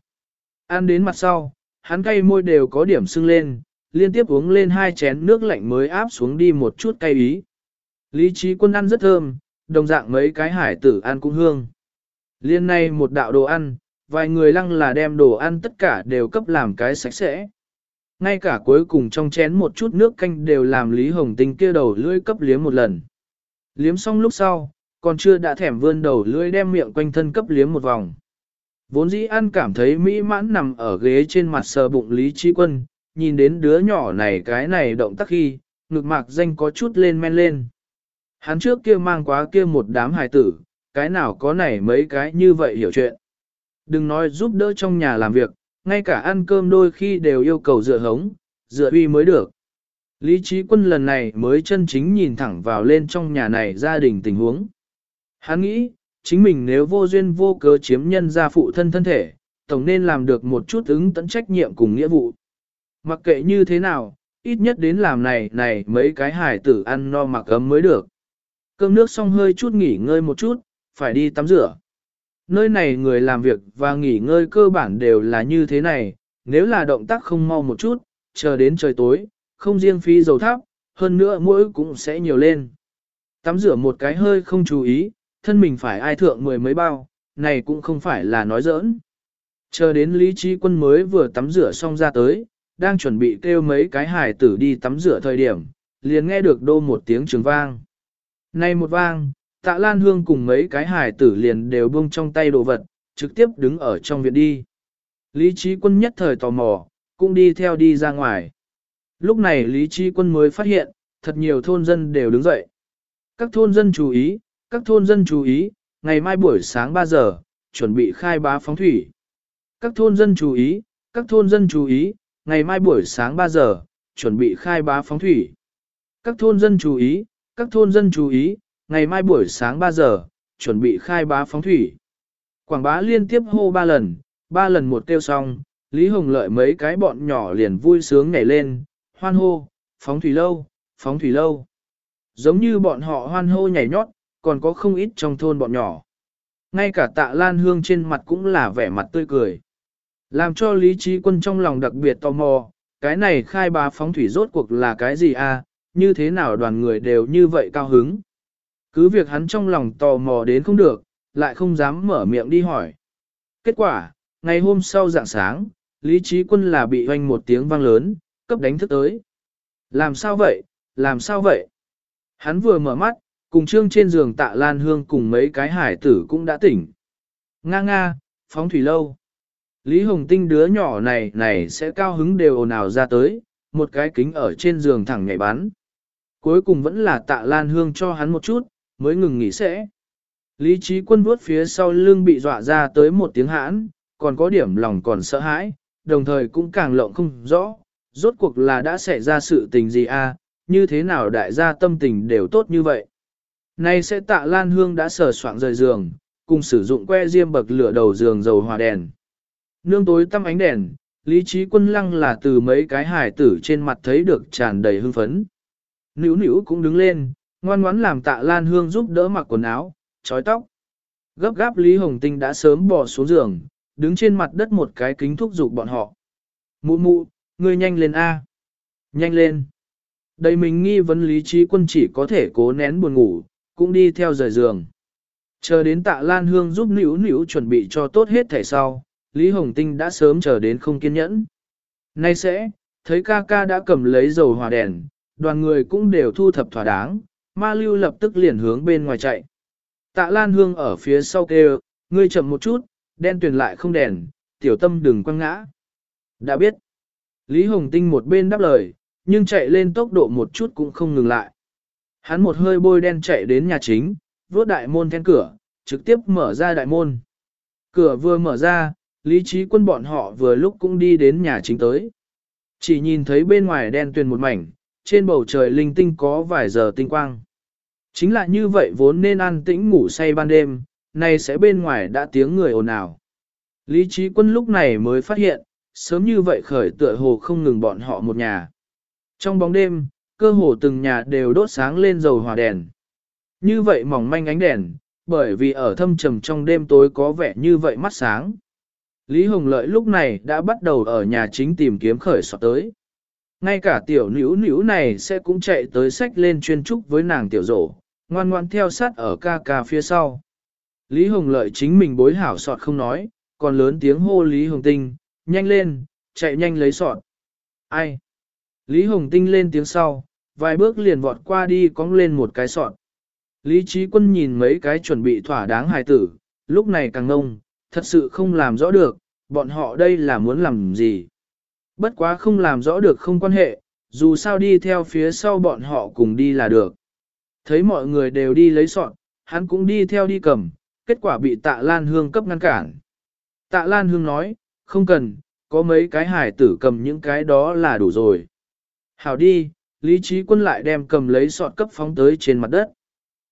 Ăn đến mặt sau, hắn cay môi đều có điểm sưng lên, liên tiếp uống lên hai chén nước lạnh mới áp xuống đi một chút cay ý. Lý trí quân ăn rất thơm, đồng dạng mấy cái hải tử ăn cũng hương. Liên này một đạo đồ ăn, vài người lăng là đem đồ ăn tất cả đều cấp làm cái sạch sẽ. Ngay cả cuối cùng trong chén một chút nước canh đều làm Lý Hồng Tinh kia đầu lưỡi cấp liếm một lần. Liếm xong lúc sau, còn chưa đã thèm vươn đầu lưỡi đem miệng quanh thân cấp liếm một vòng. Vốn dĩ ăn cảm thấy mỹ mãn nằm ở ghế trên mặt sờ bụng Lý Trí Quân, nhìn đến đứa nhỏ này cái này động tác khi, ngực mạc danh có chút lên men lên. Hắn trước kia mang quá kia một đám hài tử, cái nào có này mấy cái như vậy hiểu chuyện. Đừng nói giúp đỡ trong nhà làm việc, ngay cả ăn cơm đôi khi đều yêu cầu dựa hống, dựa uy mới được. Lý trí quân lần này mới chân chính nhìn thẳng vào lên trong nhà này gia đình tình huống. Hắn nghĩ, chính mình nếu vô duyên vô cớ chiếm nhân gia phụ thân thân thể, tổng nên làm được một chút ứng tận trách nhiệm cùng nghĩa vụ. Mặc kệ như thế nào, ít nhất đến làm này này mấy cái hải tử ăn no mặc ấm mới được. Cơm nước xong hơi chút nghỉ ngơi một chút, phải đi tắm rửa. Nơi này người làm việc và nghỉ ngơi cơ bản đều là như thế này, nếu là động tác không mau một chút, chờ đến trời tối, không riêng phí dầu tháp, hơn nữa mỗi cũng sẽ nhiều lên. Tắm rửa một cái hơi không chú ý, thân mình phải ai thượng mười mấy bao, này cũng không phải là nói giỡn. Chờ đến Lý Trí Quân mới vừa tắm rửa xong ra tới, đang chuẩn bị kêu mấy cái hải tử đi tắm rửa thời điểm, liền nghe được đô một tiếng trường vang. Này một vang, tạ Lan Hương cùng mấy cái hải tử liền đều buông trong tay đồ vật, trực tiếp đứng ở trong viện đi. Lý Trí Quân nhất thời tò mò, cũng đi theo đi ra ngoài. Lúc này Lý Trí Quân mới phát hiện, thật nhiều thôn dân đều đứng dậy. Các thôn dân chú ý, các thôn dân chú ý, ngày mai buổi sáng 3 giờ, chuẩn bị khai bá phóng thủy. Các thôn dân chú ý, các thôn dân chú ý, ngày mai buổi sáng 3 giờ, chuẩn bị khai bá phóng thủy. Các thôn dân chú ý, các thôn dân chú ý, ngày mai buổi sáng 3 giờ, chuẩn bị khai bá phóng thủy. Quảng bá liên tiếp hô ba lần, ba lần một kêu xong, Lý Hồng lợi mấy cái bọn nhỏ liền vui sướng nhảy lên, hoan hô, phóng thủy lâu, phóng thủy lâu. Giống như bọn họ hoan hô nhảy nhót, còn có không ít trong thôn bọn nhỏ. Ngay cả tạ lan hương trên mặt cũng là vẻ mặt tươi cười. Làm cho lý trí quân trong lòng đặc biệt tò mò, cái này khai bá phóng thủy rốt cuộc là cái gì a? À? như thế nào đoàn người đều như vậy cao hứng. Cứ việc hắn trong lòng tò mò đến không được, lại không dám mở miệng đi hỏi. Kết quả, ngày hôm sau dạng sáng, Lý Trí Quân là bị hoanh một tiếng vang lớn, cấp đánh thức tới. Làm sao vậy, làm sao vậy? Hắn vừa mở mắt, cùng trương trên giường tạ lan hương cùng mấy cái hải tử cũng đã tỉnh. Nga nga, phóng thủy lâu. Lý Hồng Tinh đứa nhỏ này này sẽ cao hứng đều ồn ào ra tới, một cái kính ở trên giường thẳng nhảy bắn. Cuối cùng vẫn là tạ lan hương cho hắn một chút, mới ngừng nghỉ sẽ. Lý trí quân vuốt phía sau lưng bị dọa ra tới một tiếng hãn, còn có điểm lòng còn sợ hãi, đồng thời cũng càng lộng không rõ, rốt cuộc là đã xảy ra sự tình gì a? À, như thế nào đại gia tâm tình đều tốt như vậy. Nay sẽ tạ Lan Hương đã sờ soạn rời giường, cùng sử dụng que diêm bậc lửa đầu giường dầu hòa đèn. Nương tối tăm ánh đèn, lý trí quân lăng là từ mấy cái hải tử trên mặt thấy được tràn đầy hưng phấn. Nữu nữu cũng đứng lên, ngoan ngoãn làm tạ Lan Hương giúp đỡ mặc quần áo, trói tóc. Gấp gáp Lý Hồng Tinh đã sớm bỏ xuống giường, đứng trên mặt đất một cái kính thúc giục bọn họ. Mụ mụ, ngươi nhanh lên A. Nhanh lên. Đây mình nghi vấn lý trí quân chỉ có thể cố nén buồn ngủ, cũng đi theo rời giường. Chờ đến tạ Lan Hương giúp nữ nữ chuẩn bị cho tốt hết thẻ sau, Lý Hồng Tinh đã sớm chờ đến không kiên nhẫn. Nay sẽ, thấy ca ca đã cầm lấy dầu hỏa đèn, đoàn người cũng đều thu thập thỏa đáng, ma lưu lập tức liền hướng bên ngoài chạy. Tạ Lan Hương ở phía sau kêu, ngươi chậm một chút, đen tuyền lại không đèn, tiểu tâm đừng quăng ngã. Đã biết. Lý Hồng Tinh một bên đáp lời, nhưng chạy lên tốc độ một chút cũng không ngừng lại. Hắn một hơi bôi đen chạy đến nhà chính, vuốt đại môn then cửa, trực tiếp mở ra đại môn. Cửa vừa mở ra, lý trí quân bọn họ vừa lúc cũng đi đến nhà chính tới. Chỉ nhìn thấy bên ngoài đen tuyền một mảnh, trên bầu trời linh tinh có vài giờ tinh quang. Chính là như vậy vốn nên an tĩnh ngủ say ban đêm, nay sẽ bên ngoài đã tiếng người ồn ào. Lý trí quân lúc này mới phát hiện, sớm như vậy khởi tựa hồ không ngừng bọn họ một nhà. Trong bóng đêm, cơ hồ từng nhà đều đốt sáng lên dầu hỏa đèn. Như vậy mỏng manh ánh đèn, bởi vì ở thâm trầm trong đêm tối có vẻ như vậy mắt sáng. Lý Hồng Lợi lúc này đã bắt đầu ở nhà chính tìm kiếm khởi sọt tới. Ngay cả tiểu nữ nữ này sẽ cũng chạy tới sách lên chuyên trúc với nàng tiểu rổ, ngoan ngoan theo sát ở ca ca phía sau. Lý Hồng Lợi chính mình bối hảo sọt không nói, còn lớn tiếng hô Lý Hồng Tinh, nhanh lên, chạy nhanh lấy sọt. Ai? Lý Hồng Tinh lên tiếng sau, vài bước liền vọt qua đi cong lên một cái sọt. Lý Trí Quân nhìn mấy cái chuẩn bị thỏa đáng hài tử, lúc này càng ngông, thật sự không làm rõ được, bọn họ đây là muốn làm gì. Bất quá không làm rõ được không quan hệ, dù sao đi theo phía sau bọn họ cùng đi là được. Thấy mọi người đều đi lấy sọt, hắn cũng đi theo đi cầm, kết quả bị tạ Lan Hương cấp ngăn cản. Tạ Lan Hương nói, không cần, có mấy cái hải tử cầm những cái đó là đủ rồi. Hảo đi, Lý Trí Quân lại đem cầm lấy sọt cấp phóng tới trên mặt đất.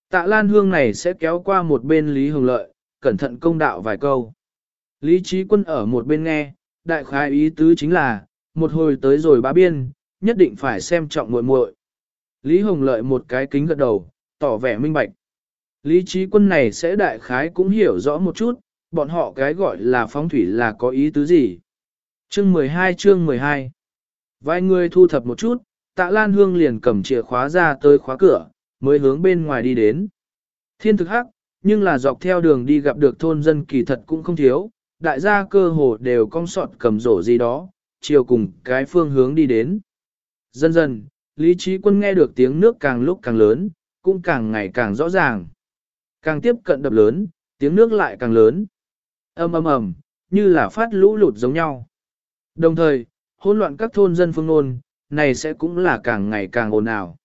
Tạ Lan Hương này sẽ kéo qua một bên Lý Hồng Lợi, cẩn thận công đạo vài câu. Lý Trí Quân ở một bên nghe, đại khái ý tứ chính là, một hồi tới rồi bá biên, nhất định phải xem trọng muội muội. Lý Hồng Lợi một cái kính gật đầu, tỏ vẻ minh bạch. Lý Trí Quân này sẽ đại khái cũng hiểu rõ một chút, bọn họ cái gọi là phóng thủy là có ý tứ gì. Chương 12 chương 12 Vài người thu thập một chút, tạ Lan Hương liền cầm chìa khóa ra tới khóa cửa, mới hướng bên ngoài đi đến. Thiên thực hắc, nhưng là dọc theo đường đi gặp được thôn dân kỳ thật cũng không thiếu, đại gia cơ hồ đều cong sọt cầm rổ gì đó, chiều cùng cái phương hướng đi đến. Dần dần, Lý Trí Quân nghe được tiếng nước càng lúc càng lớn, cũng càng ngày càng rõ ràng. Càng tiếp cận đập lớn, tiếng nước lại càng lớn. ầm ầm ầm, như là phát lũ lụt giống nhau. Đồng thời, hỗn loạn các thôn dân phương nôn, này sẽ cũng là càng ngày càng ồn ào.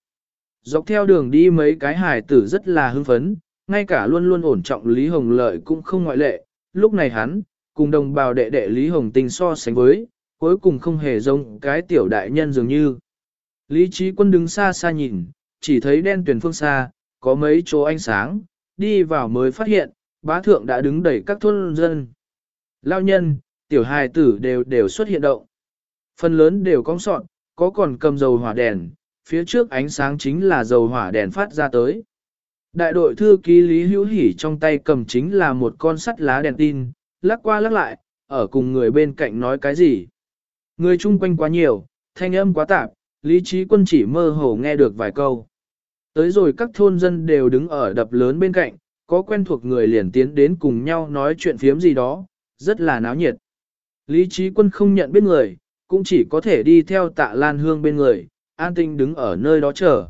Dọc theo đường đi mấy cái hài tử rất là hưng phấn, ngay cả luôn luôn ổn trọng Lý Hồng Lợi cũng không ngoại lệ. Lúc này hắn, cùng đồng bào đệ đệ Lý Hồng Tinh so sánh với, cuối cùng không hề giống cái tiểu đại nhân dường như. Lý trí quân đứng xa xa nhìn, chỉ thấy đen tuyển phương xa, có mấy chỗ ánh sáng, đi vào mới phát hiện, bá thượng đã đứng đẩy các thôn dân. Lao nhân, tiểu hài tử đều đều xuất hiện động. Phần lớn đều cong sọn, có còn cầm dầu hỏa đèn, phía trước ánh sáng chính là dầu hỏa đèn phát ra tới. Đại đội thư ký Lý Hữu Hỷ trong tay cầm chính là một con sắt lá đèn tin, lắc qua lắc lại, ở cùng người bên cạnh nói cái gì. Người chung quanh quá nhiều, thanh âm quá tạp, Lý Trí Quân chỉ mơ hồ nghe được vài câu. Tới rồi các thôn dân đều đứng ở đập lớn bên cạnh, có quen thuộc người liền tiến đến cùng nhau nói chuyện phiếm gì đó, rất là náo nhiệt. Lý Trí Quân không nhận biết người, cũng chỉ có thể đi theo tạ lan hương bên người, an tinh đứng ở nơi đó chờ.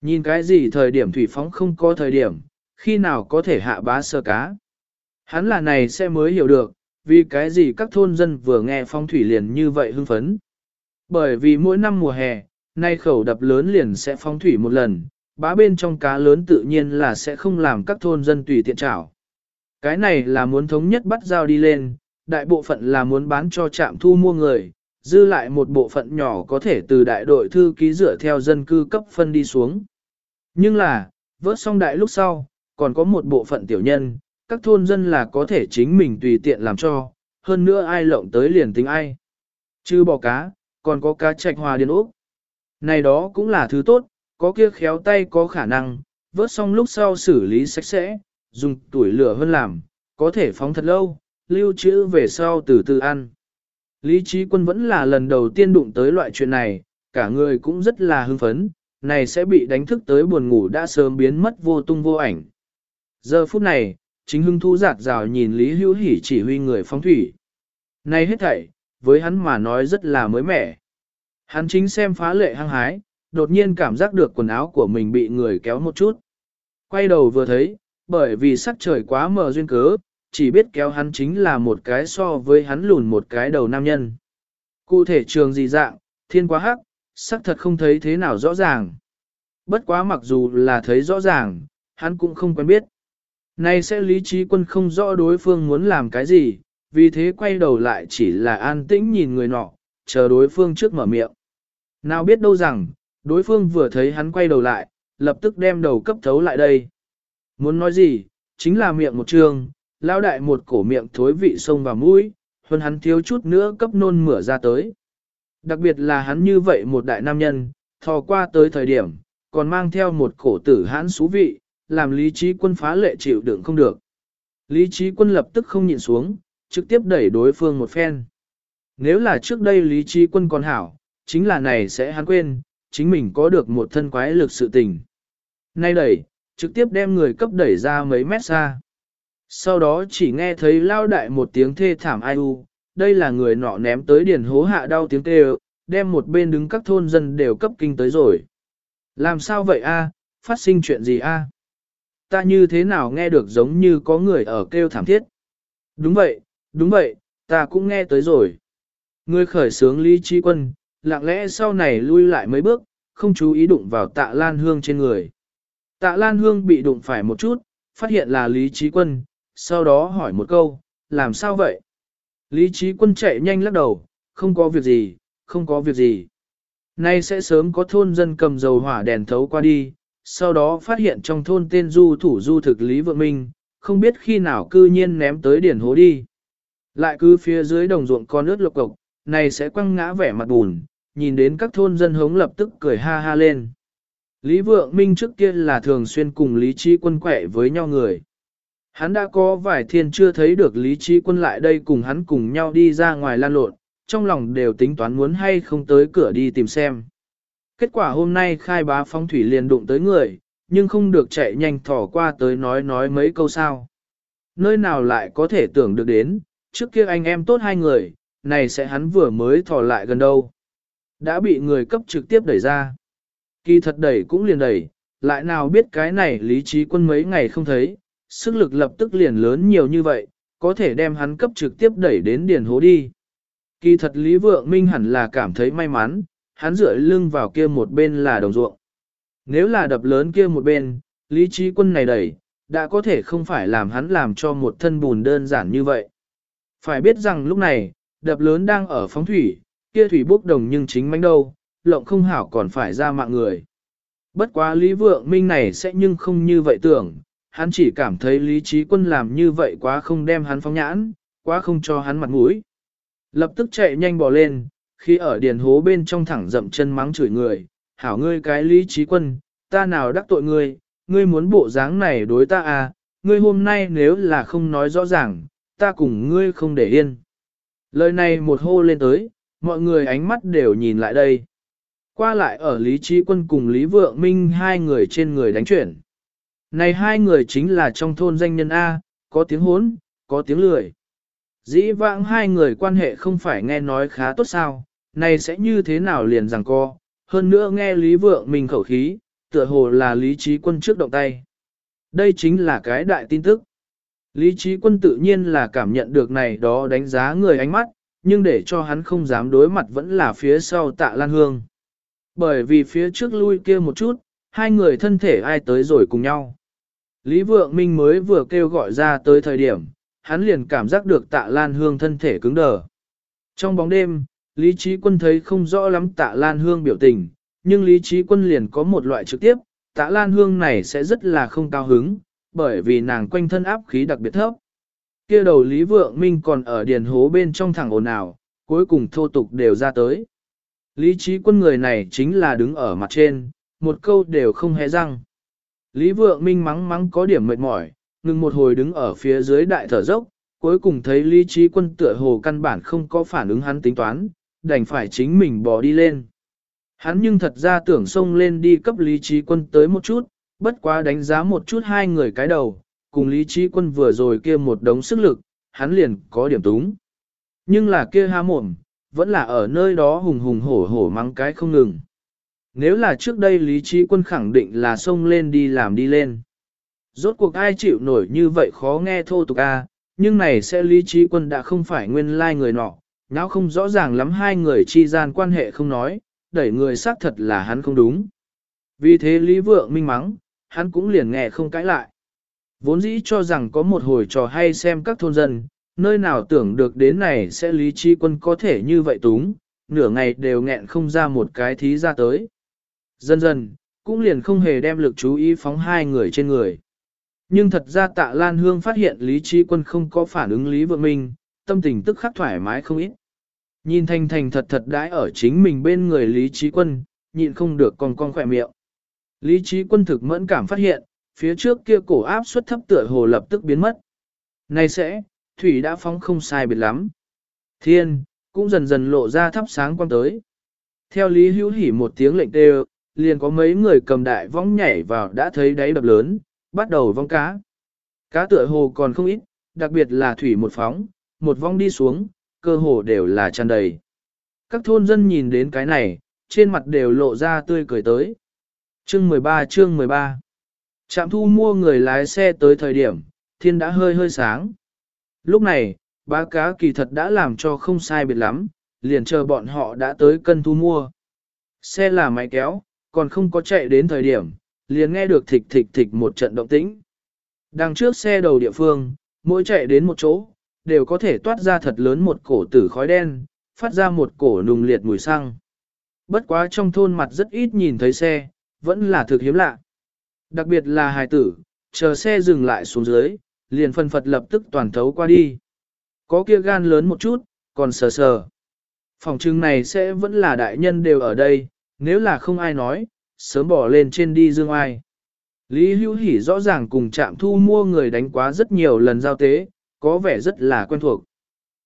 Nhìn cái gì thời điểm thủy phóng không có thời điểm, khi nào có thể hạ bá sơ cá. Hắn là này sẽ mới hiểu được, vì cái gì các thôn dân vừa nghe phong thủy liền như vậy hưng phấn. Bởi vì mỗi năm mùa hè, nay khẩu đập lớn liền sẽ phong thủy một lần, bá bên trong cá lớn tự nhiên là sẽ không làm các thôn dân tùy tiện trảo. Cái này là muốn thống nhất bắt giao đi lên, đại bộ phận là muốn bán cho trạm thu mua người, dư lại một bộ phận nhỏ có thể từ đại đội thư ký dựa theo dân cư cấp phân đi xuống. Nhưng là, vớt xong đại lúc sau, còn có một bộ phận tiểu nhân, các thôn dân là có thể chính mình tùy tiện làm cho, hơn nữa ai lộng tới liền tính ai. Chứ bỏ cá, còn có cá trạch hòa điên ốc. Này đó cũng là thứ tốt, có kia khéo tay có khả năng, vớt xong lúc sau xử lý sạch sẽ, dùng tuổi lửa hơn làm, có thể phóng thật lâu, lưu trữ về sau từ từ ăn. Lý trí quân vẫn là lần đầu tiên đụng tới loại chuyện này, cả người cũng rất là hưng phấn, này sẽ bị đánh thức tới buồn ngủ đã sớm biến mất vô tung vô ảnh. Giờ phút này, chính hưng thu giạt rào nhìn Lý Hữu Hỉ chỉ huy người phóng thủy. Này hết thảy, với hắn mà nói rất là mới mẻ. Hắn chính xem phá lệ hăng hái, đột nhiên cảm giác được quần áo của mình bị người kéo một chút. Quay đầu vừa thấy, bởi vì sắc trời quá mờ duyên cớ, chỉ biết kéo hắn chính là một cái so với hắn lùn một cái đầu nam nhân. Cụ thể trường gì dạng, thiên quá hắc, sắc thật không thấy thế nào rõ ràng. Bất quá mặc dù là thấy rõ ràng, hắn cũng không quen biết. Nay sẽ lý trí quân không rõ đối phương muốn làm cái gì, vì thế quay đầu lại chỉ là an tĩnh nhìn người nọ, chờ đối phương trước mở miệng. Nào biết đâu rằng, đối phương vừa thấy hắn quay đầu lại, lập tức đem đầu cấp thấu lại đây. Muốn nói gì, chính là miệng một trường, lao đại một cổ miệng thối vị sông vào mũi, hơn hắn thiếu chút nữa cấp nôn mửa ra tới. Đặc biệt là hắn như vậy một đại nam nhân, thò qua tới thời điểm, còn mang theo một cổ tử hãn xú vị, làm lý trí quân phá lệ chịu đựng không được. Lý trí quân lập tức không nhìn xuống, trực tiếp đẩy đối phương một phen. Nếu là trước đây lý trí quân còn hảo, chính là này sẽ hắn quên, chính mình có được một thân quái lực sự tình. Nay đẩy, trực tiếp đem người cấp đẩy ra mấy mét xa. Sau đó chỉ nghe thấy lao đại một tiếng thê thảm ai u, đây là người nọ ném tới điển hố hạ đau tiếng kêu, đem một bên đứng các thôn dân đều cấp kinh tới rồi. Làm sao vậy a? Phát sinh chuyện gì a? Ta như thế nào nghe được giống như có người ở kêu thảm thiết? Đúng vậy, đúng vậy, ta cũng nghe tới rồi. Người khởi sướng Lý Trí Quân, lặng lẽ sau này lui lại mấy bước, không chú ý đụng vào tạ Lan Hương trên người. Tạ Lan Hương bị đụng phải một chút, phát hiện là Lý Trí Quân, sau đó hỏi một câu, làm sao vậy? Lý Trí Quân chạy nhanh lắc đầu, không có việc gì, không có việc gì. Nay sẽ sớm có thôn dân cầm dầu hỏa đèn thấu qua đi, sau đó phát hiện trong thôn tên du thủ du thực Lý Vượng Minh, không biết khi nào cư nhiên ném tới điển hố đi. Lại cứ phía dưới đồng ruộng con nước lộc cộc, này sẽ quăng ngã vẻ mặt bùn, nhìn đến các thôn dân hống lập tức cười ha ha lên. Lý Vượng Minh trước kia là thường xuyên cùng Lý Trí Quân quẻ với nhau người. Hắn đã có vài thiên chưa thấy được Lý Trí Quân lại đây cùng hắn cùng nhau đi ra ngoài lan lộn, trong lòng đều tính toán muốn hay không tới cửa đi tìm xem. Kết quả hôm nay khai bá phong thủy liền đụng tới người, nhưng không được chạy nhanh thỏ qua tới nói nói mấy câu sao. Nơi nào lại có thể tưởng được đến, trước kia anh em tốt hai người, này sẽ hắn vừa mới thò lại gần đâu. Đã bị người cấp trực tiếp đẩy ra. Kỳ thật đẩy cũng liền đẩy, lại nào biết cái này lý trí quân mấy ngày không thấy, sức lực lập tức liền lớn nhiều như vậy, có thể đem hắn cấp trực tiếp đẩy đến điền hố đi. Kỳ thật Lý Vượng Minh hẳn là cảm thấy may mắn, hắn rưỡi lưng vào kia một bên là đồng ruộng. Nếu là đập lớn kia một bên, Lý trí quân này đẩy, đã có thể không phải làm hắn làm cho một thân bùn đơn giản như vậy. Phải biết rằng lúc này, đập lớn đang ở phóng thủy, kia thủy bốc đồng nhưng chính mánh đâu, lộng không hảo còn phải ra mạng người. Bất quá Lý Vượng Minh này sẽ nhưng không như vậy tưởng, hắn chỉ cảm thấy Lý Trí Quân làm như vậy quá không đem hắn phóng nhãn, quá không cho hắn mặt mũi. Lập tức chạy nhanh bỏ lên, khi ở điền hố bên trong thẳng dậm chân mắng chửi người, hảo ngươi cái Lý Trí Quân, ta nào đắc tội ngươi, ngươi muốn bộ dáng này đối ta à, ngươi hôm nay nếu là không nói rõ ràng, ta cùng ngươi không để yên. Lời này một hô lên tới, mọi người ánh mắt đều nhìn lại đây. Qua lại ở Lý Trí Quân cùng Lý Vượng Minh hai người trên người đánh chuyển. Này hai người chính là trong thôn danh nhân A, có tiếng hốn, có tiếng lười. Dĩ vãng hai người quan hệ không phải nghe nói khá tốt sao, này sẽ như thế nào liền rằng co, hơn nữa nghe Lý Vượng Minh khẩu khí, tựa hồ là Lý Trí Quân trước động tay. Đây chính là cái đại tin tức. Lý trí quân tự nhiên là cảm nhận được này đó đánh giá người ánh mắt, nhưng để cho hắn không dám đối mặt vẫn là phía sau tạ lan hương. Bởi vì phía trước lui kia một chút, hai người thân thể ai tới rồi cùng nhau. Lý Vượng Minh mới vừa kêu gọi ra tới thời điểm, hắn liền cảm giác được tạ lan hương thân thể cứng đờ. Trong bóng đêm, Lý Trí Quân thấy không rõ lắm tạ lan hương biểu tình, nhưng Lý Trí Quân liền có một loại trực tiếp, tạ lan hương này sẽ rất là không cao hứng, bởi vì nàng quanh thân áp khí đặc biệt thấp. Kia đầu Lý Vượng Minh còn ở điền hố bên trong thẳng ồn ào, cuối cùng thô tục đều ra tới. Lý trí quân người này chính là đứng ở mặt trên, một câu đều không hé răng. Lý Vượng Minh mắng mắng có điểm mệt mỏi, ngừng một hồi đứng ở phía dưới đại thở dốc, cuối cùng thấy Lý trí quân tựa hồ căn bản không có phản ứng hắn tính toán, đành phải chính mình bỏ đi lên. Hắn nhưng thật ra tưởng xông lên đi cấp Lý trí quân tới một chút, bất quá đánh giá một chút hai người cái đầu, cùng Lý Trí Quân vừa rồi kia một đống sức lực, hắn liền có điểm túng. Nhưng là kia há mồm, vẫn là ở nơi đó hùng hùng hổ hổ mắng cái không ngừng. Nếu là trước đây Lý Trí Quân khẳng định là xông lên đi làm đi lên. Rốt cuộc ai chịu nổi như vậy khó nghe thô tục a, nhưng này sẽ Lý Trí Quân đã không phải nguyên lai like người nọ, não không rõ ràng lắm hai người chi gian quan hệ không nói, đẩy người xác thật là hắn không đúng. Vì thế Lý Vượng minh mắng, hắn cũng liền nghe không cãi lại. Vốn dĩ cho rằng có một hồi trò hay xem các thôn dân, nơi nào tưởng được đến này sẽ Lý Trí Quân có thể như vậy túng, nửa ngày đều nghẹn không ra một cái thí ra tới. Dần dần, cũng liền không hề đem lực chú ý phóng hai người trên người. Nhưng thật ra tạ Lan Hương phát hiện Lý Trí Quân không có phản ứng Lý Vượng Minh, tâm tình tức khắc thoải mái không ít. Nhìn thành thành thật thật đãi ở chính mình bên người Lý Trí Quân, nhịn không được còn con khỏe miệng. Lý Trí Quân thực mẫn cảm phát hiện, phía trước kia cổ áp suất thấp tựa hồ lập tức biến mất. Này sẽ, thủy đã phóng không sai biệt lắm. Thiên, cũng dần dần lộ ra thắp sáng quang tới. Theo Lý Hữu Hỉ một tiếng lệnh đều, liền có mấy người cầm đại vong nhảy vào đã thấy đáy đập lớn, bắt đầu vong cá. Cá tựa hồ còn không ít, đặc biệt là thủy một phóng, một vong đi xuống, cơ hồ đều là tràn đầy. Các thôn dân nhìn đến cái này, trên mặt đều lộ ra tươi cười tới. Chương 13 chương 13 Trạm thu mua người lái xe tới thời điểm, thiên đã hơi hơi sáng. Lúc này, bá cá kỳ thật đã làm cho không sai biệt lắm, liền chờ bọn họ đã tới cân thu mua. Xe là máy kéo, còn không có chạy đến thời điểm, liền nghe được thịch thịch thịch một trận động tĩnh. Đằng trước xe đầu địa phương, mỗi chạy đến một chỗ, đều có thể toát ra thật lớn một cổ tử khói đen, phát ra một cổ nùng liệt mùi xăng. Bất quá trong thôn mặt rất ít nhìn thấy xe, vẫn là thực hiếm lạ. Đặc biệt là hài tử, chờ xe dừng lại xuống dưới, liền phân phật lập tức toàn thấu qua đi. Có kia gan lớn một chút, còn sờ sờ. Phòng trưng này sẽ vẫn là đại nhân đều ở đây, nếu là không ai nói, sớm bỏ lên trên đi dương ai. Lý Hữu Hỷ rõ ràng cùng trạm thu mua người đánh quá rất nhiều lần giao tế, có vẻ rất là quen thuộc.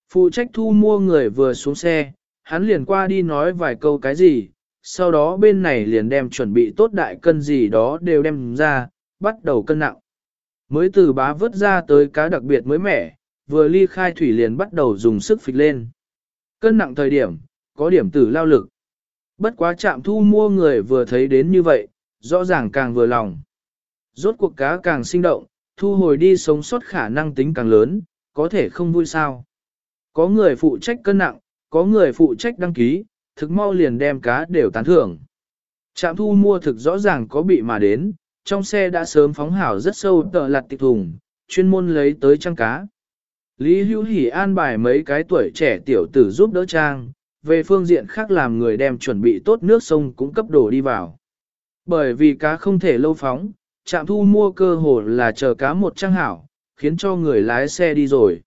Phụ trách thu mua người vừa xuống xe, hắn liền qua đi nói vài câu cái gì, sau đó bên này liền đem chuẩn bị tốt đại cân gì đó đều đem ra, bắt đầu cân nặng. Mới từ bá vớt ra tới cá đặc biệt mới mẻ, vừa ly khai thủy liền bắt đầu dùng sức phịch lên. Cân nặng thời điểm, có điểm tử lao lực. Bất quá chạm thu mua người vừa thấy đến như vậy, rõ ràng càng vừa lòng. Rốt cuộc cá càng sinh động, thu hồi đi sống sót khả năng tính càng lớn, có thể không vui sao. Có người phụ trách cân nặng, có người phụ trách đăng ký, thực mau liền đem cá đều tán thưởng. Trạm thu mua thực rõ ràng có bị mà đến, trong xe đã sớm phóng hảo rất sâu tờ lặt tịch thùng, chuyên môn lấy tới trang cá. Lý Hữu hỉ an bài mấy cái tuổi trẻ tiểu tử giúp đỡ trang, về phương diện khác làm người đem chuẩn bị tốt nước sông cũng cấp đổ đi vào. Bởi vì cá không thể lâu phóng, trạm thu mua cơ hồ là chờ cá một trang hảo, khiến cho người lái xe đi rồi.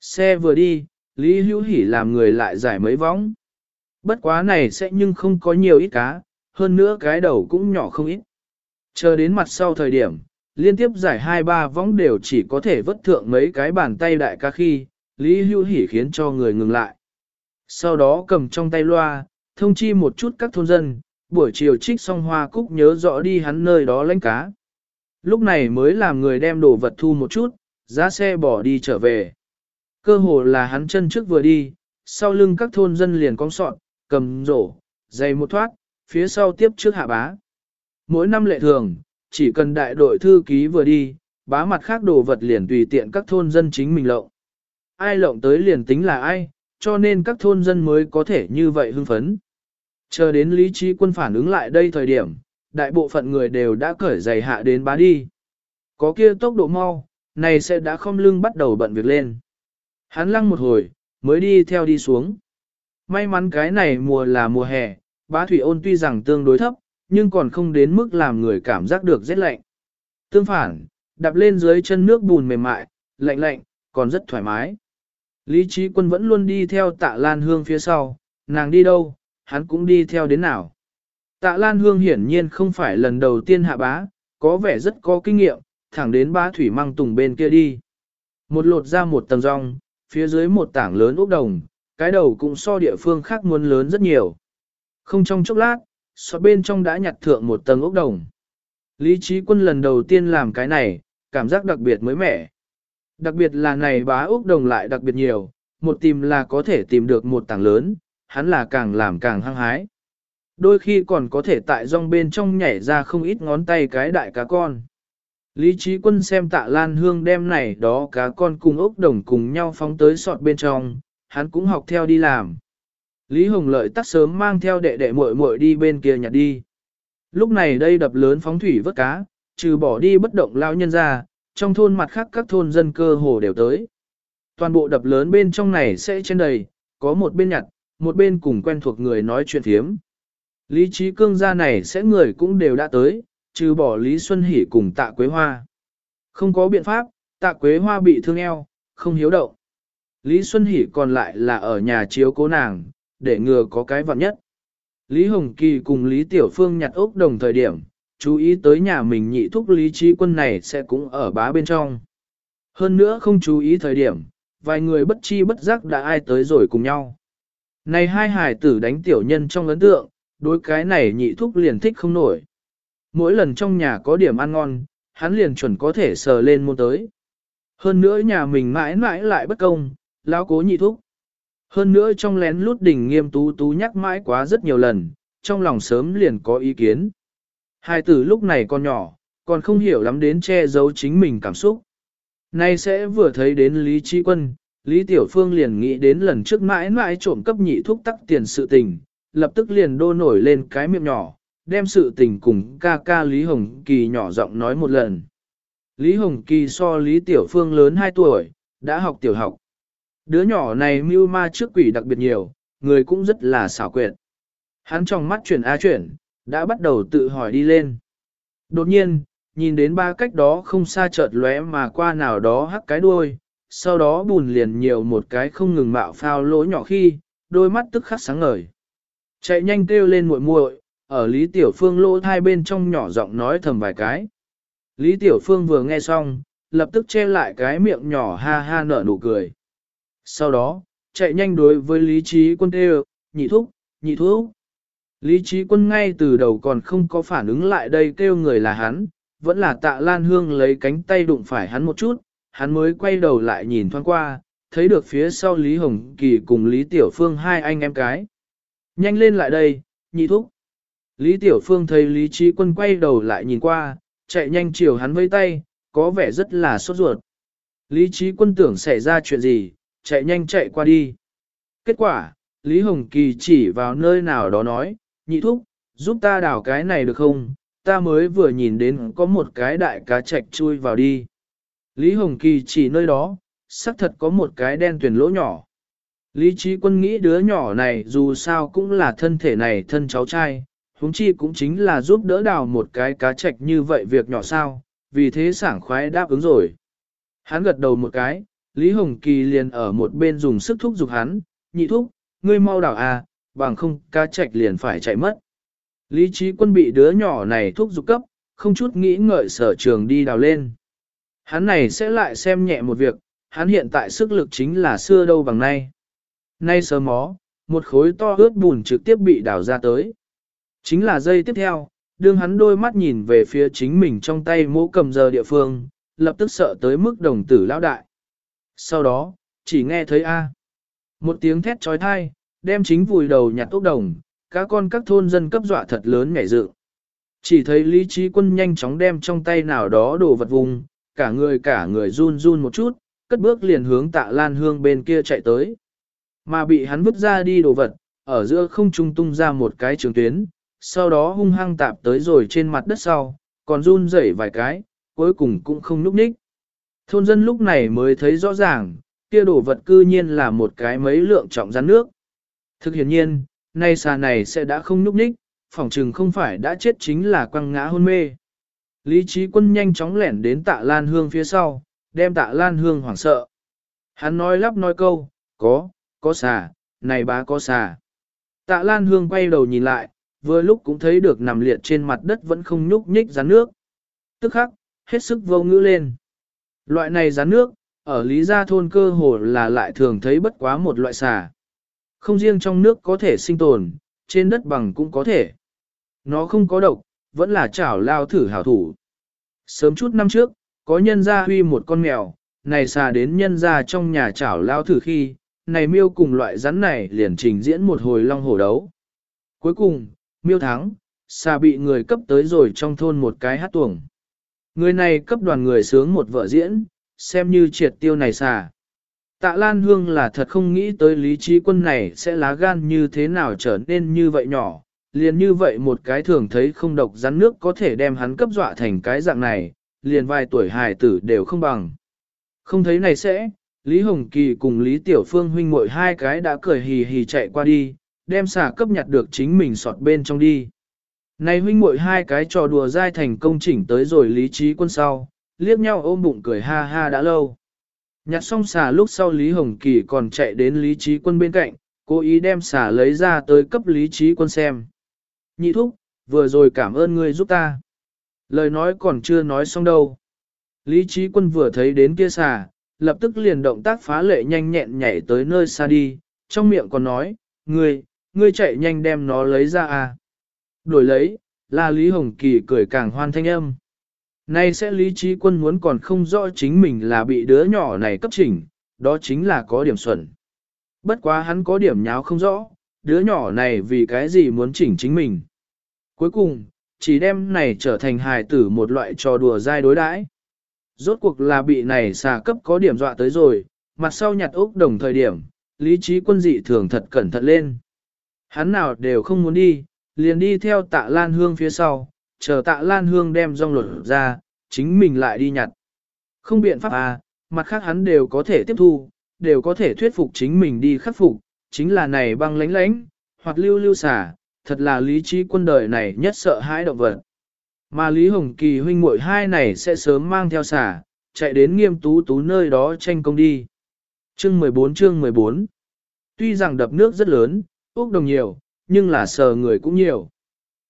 Xe vừa đi, Lý Hữu hỉ làm người lại giải mấy vóng. Bất quá này sẽ nhưng không có nhiều ít cá, hơn nữa cái đầu cũng nhỏ không ít. Chờ đến mặt sau thời điểm, liên tiếp giải hai ba võng đều chỉ có thể vất thượng mấy cái bàn tay đại ca khi, Lý Hữu Hỷ khiến cho người ngừng lại. Sau đó cầm trong tay loa, thông chi một chút các thôn dân, buổi chiều trích xong hoa cúc nhớ rõ đi hắn nơi đó lãnh cá. Lúc này mới làm người đem đồ vật thu một chút, ra xe bỏ đi trở về. Cơ hồ là hắn chân trước vừa đi, sau lưng các thôn dân liền cong sọn, cầm rổ, dày một thoát, phía sau tiếp trước hạ bá. Mỗi năm lệ thường, chỉ cần đại đội thư ký vừa đi, bá mặt khác đồ vật liền tùy tiện các thôn dân chính mình lộng. Ai lộng tới liền tính là ai, cho nên các thôn dân mới có thể như vậy hưng phấn. Chờ đến lý trí quân phản ứng lại đây thời điểm, đại bộ phận người đều đã cởi giày hạ đến bá đi. Có kia tốc độ mau, này sẽ đã không lưng bắt đầu bận việc lên. Hắn lăng một hồi, mới đi theo đi xuống. May mắn cái này mùa là mùa hè, bá thủy ôn tuy rằng tương đối thấp, nhưng còn không đến mức làm người cảm giác được rét lạnh. Tương phản, đạp lên dưới chân nước bùn mềm mại, lạnh lạnh, còn rất thoải mái. Lý trí quân vẫn luôn đi theo tạ Lan Hương phía sau, nàng đi đâu, hắn cũng đi theo đến nào. Tạ Lan Hương hiển nhiên không phải lần đầu tiên hạ bá, có vẻ rất có kinh nghiệm, thẳng đến bá thủy mang tùng bên kia đi. Một lột ra một tầng rong, phía dưới một tảng lớn ốc đồng, cái đầu cũng so địa phương khác muốn lớn rất nhiều. Không trong chốc lát, so bên trong đã nhặt thượng một tầng ốc đồng. Lý trí quân lần đầu tiên làm cái này, cảm giác đặc biệt mới mẻ. Đặc biệt là này bá ốc đồng lại đặc biệt nhiều, một tìm là có thể tìm được một tảng lớn, hắn là càng làm càng hăng hái. Đôi khi còn có thể tại rong bên trong nhảy ra không ít ngón tay cái đại cá con. Lý trí quân xem tạ lan hương đem này đó cá con cùng ốc đồng cùng nhau phóng tới sọt bên trong, hắn cũng học theo đi làm. Lý Hồng Lợi tắt sớm mang theo đệ đệ muội muội đi bên kia nhặt đi. Lúc này đây đập lớn phóng thủy vớt cá, trừ bỏ đi bất động lao nhân ra, trong thôn mặt khác các thôn dân cơ hồ đều tới. Toàn bộ đập lớn bên trong này sẽ trên đầy, có một bên nhặt, một bên cùng quen thuộc người nói chuyện thiếm. Lý trí cương gia này sẽ người cũng đều đã tới, trừ bỏ Lý Xuân Hỷ cùng tạ Quế Hoa. Không có biện pháp, tạ Quế Hoa bị thương eo, không hiếu động. Lý Xuân Hỷ còn lại là ở nhà chiếu cố nàng, để ngừa có cái vặn nhất. Lý Hồng Kỳ cùng Lý Tiểu Phương nhặt ốc đồng thời điểm, chú ý tới nhà mình nhị thúc Lý Trí Quân này sẽ cũng ở bá bên trong. Hơn nữa không chú ý thời điểm, vài người bất chi bất giác đã ai tới rồi cùng nhau. Này hai hải tử đánh tiểu nhân trong ấn tượng, đối cái này nhị thúc liền thích không nổi. Mỗi lần trong nhà có điểm ăn ngon, hắn liền chuẩn có thể sờ lên môn tới. Hơn nữa nhà mình mãi mãi lại bất công, lão cố nhị thúc. Hơn nữa trong lén lút đỉnh nghiêm tú tú nhắc mãi quá rất nhiều lần, trong lòng sớm liền có ý kiến. Hai tử lúc này còn nhỏ, còn không hiểu lắm đến che giấu chính mình cảm xúc. Nay sẽ vừa thấy đến Lý Trí Quân, Lý Tiểu Phương liền nghĩ đến lần trước mãi mãi trộm cấp nhị thuốc tắc tiền sự tình, lập tức liền đô nổi lên cái miệng nhỏ, đem sự tình cùng ca ca Lý Hồng Kỳ nhỏ giọng nói một lần. Lý Hồng Kỳ so Lý Tiểu Phương lớn 2 tuổi, đã học tiểu học. Đứa nhỏ này mưu ma trước quỷ đặc biệt nhiều, người cũng rất là xảo quyệt. Hắn trong mắt chuyển A chuyển, đã bắt đầu tự hỏi đi lên. Đột nhiên, nhìn đến ba cách đó không xa chợt lóe mà qua nào đó hắc cái đuôi, sau đó bùn liền nhiều một cái không ngừng mạo phao lỗ nhỏ khi, đôi mắt tức khắc sáng ngời. Chạy nhanh kêu lên muội muội, ở Lý Tiểu Phương lỗ hai bên trong nhỏ giọng nói thầm vài cái. Lý Tiểu Phương vừa nghe xong, lập tức che lại cái miệng nhỏ ha ha nở nụ cười. Sau đó, chạy nhanh đối với Lý Trí Quân tê nhị thúc, nhị thúc. Lý Trí Quân ngay từ đầu còn không có phản ứng lại đây kêu người là hắn, vẫn là tạ Lan Hương lấy cánh tay đụng phải hắn một chút, hắn mới quay đầu lại nhìn thoáng qua, thấy được phía sau Lý Hồng Kỳ cùng Lý Tiểu Phương hai anh em cái. Nhanh lên lại đây, nhị thúc. Lý Tiểu Phương thấy Lý Trí Quân quay đầu lại nhìn qua, chạy nhanh chiều hắn với tay, có vẻ rất là sốt ruột. Lý Trí Quân tưởng xảy ra chuyện gì, chạy nhanh chạy qua đi. Kết quả, Lý Hồng Kỳ chỉ vào nơi nào đó nói, nhị thúc, giúp ta đào cái này được không? Ta mới vừa nhìn đến có một cái đại cá chạch chui vào đi. Lý Hồng Kỳ chỉ nơi đó, xác thật có một cái đen tuyển lỗ nhỏ. Lý trí quân nghĩ đứa nhỏ này dù sao cũng là thân thể này thân cháu trai, huống chi cũng chính là giúp đỡ đào một cái cá chạch như vậy việc nhỏ sao, vì thế sảng khoái đáp ứng rồi. Hắn gật đầu một cái, Lý Hồng Kỳ liền ở một bên dùng sức thúc giục hắn, nhị thúc, ngươi mau đào à, bằng không cá chạch liền phải chạy mất. Lý trí quân bị đứa nhỏ này thúc giục cấp, không chút nghĩ ngợi sở trường đi đào lên. Hắn này sẽ lại xem nhẹ một việc, hắn hiện tại sức lực chính là xưa đâu bằng nay. Nay sớm mó, một khối to ướt bùn trực tiếp bị đào ra tới. Chính là dây tiếp theo, đương hắn đôi mắt nhìn về phía chính mình trong tay mũ cầm giờ địa phương, lập tức sợ tới mức đồng tử lão đại. Sau đó, chỉ nghe thấy A. Một tiếng thét trói thai, đem chính vùi đầu nhặt ốc đồng, các con các thôn dân cấp dọa thật lớn nhảy dự. Chỉ thấy lý trí quân nhanh chóng đem trong tay nào đó đổ vật vùng, cả người cả người run run một chút, cất bước liền hướng tạ lan hương bên kia chạy tới. Mà bị hắn vứt ra đi đồ vật, ở giữa không trung tung ra một cái trường tuyến, sau đó hung hăng tạp tới rồi trên mặt đất sau, còn run rẩy vài cái, cuối cùng cũng không núp ních. Thôn dân lúc này mới thấy rõ ràng, kia đồ vật cư nhiên là một cái mấy lượng trọng rắn nước. Thực hiện nhiên, nay xà này sẽ đã không núp ních, phỏng chừng không phải đã chết chính là quăng ngã hôn mê. Lý trí quân nhanh chóng lẻn đến tạ lan hương phía sau, đem tạ lan hương hoảng sợ. Hắn nói lắp nói câu, có, có xà, này bá có xà. Tạ lan hương quay đầu nhìn lại, vừa lúc cũng thấy được nằm liệt trên mặt đất vẫn không nhúc nhích rắn nước. Tức khắc, hết sức vô ngữ lên. Loại này rắn nước, ở Lý Gia Thôn cơ hồ là lại thường thấy bất quá một loại xà. Không riêng trong nước có thể sinh tồn, trên đất bằng cũng có thể. Nó không có độc, vẫn là chảo lao thử hảo thủ. Sớm chút năm trước, có nhân gia huy một con mèo, này xà đến nhân gia trong nhà chảo lao thử khi, này miêu cùng loại rắn này liền trình diễn một hồi long hổ đấu. Cuối cùng, miêu thắng, xà bị người cấp tới rồi trong thôn một cái hát tuồng. Người này cấp đoàn người sướng một vợ diễn, xem như triệt tiêu này xà. Tạ Lan Hương là thật không nghĩ tới lý trí quân này sẽ lá gan như thế nào trở nên như vậy nhỏ, liền như vậy một cái thường thấy không độc rắn nước có thể đem hắn cấp dọa thành cái dạng này, liền vài tuổi hài tử đều không bằng. Không thấy này sẽ, Lý Hồng Kỳ cùng Lý Tiểu Phương huynh muội hai cái đã cười hì hì chạy qua đi, đem xả cấp nhặt được chính mình sọt bên trong đi. Này huynh muội hai cái trò đùa dai thành công chỉnh tới rồi lý trí quân sau, liếc nhau ôm bụng cười ha ha đã lâu. Nhặt xong xà lúc sau Lý Hồng Kỳ còn chạy đến Lý Trí Quân bên cạnh, cố ý đem xà lấy ra tới cấp Lý Trí Quân xem. Nhị thúc, vừa rồi cảm ơn ngươi giúp ta. Lời nói còn chưa nói xong đâu. Lý Trí Quân vừa thấy đến kia xà, lập tức liền động tác phá lệ nhanh nhẹn nhảy tới nơi xa đi, trong miệng còn nói, ngươi, ngươi chạy nhanh đem nó lấy ra à. Đổi lấy, là Lý Hồng Kỳ cười càng hoan thanh âm. Nay sẽ lý trí quân muốn còn không rõ chính mình là bị đứa nhỏ này cấp chỉnh, đó chính là có điểm xuẩn. Bất quá hắn có điểm nháo không rõ, đứa nhỏ này vì cái gì muốn chỉnh chính mình. Cuối cùng, chỉ đem này trở thành hài tử một loại trò đùa dai đối đãi. Rốt cuộc là bị này xà cấp có điểm dọa tới rồi, mặt sau nhặt ốc đồng thời điểm, lý trí quân dị thường thật cẩn thận lên. Hắn nào đều không muốn đi, liền đi theo tạ lan hương phía sau, chờ tạ lan hương đem rong lột ra, chính mình lại đi nhặt. Không biện pháp à, mặt khác hắn đều có thể tiếp thu, đều có thể thuyết phục chính mình đi khắc phục, chính là này băng lánh lánh, hoặc lưu lưu xả, thật là lý trí quân đời này nhất sợ hãi động vật. Mà Lý Hồng Kỳ huynh muội hai này sẽ sớm mang theo xả, chạy đến nghiêm tú tú nơi đó tranh công đi. Chương 14 chương 14 Tuy rằng đập nước rất lớn, úc đồng nhiều, nhưng là sờ người cũng nhiều.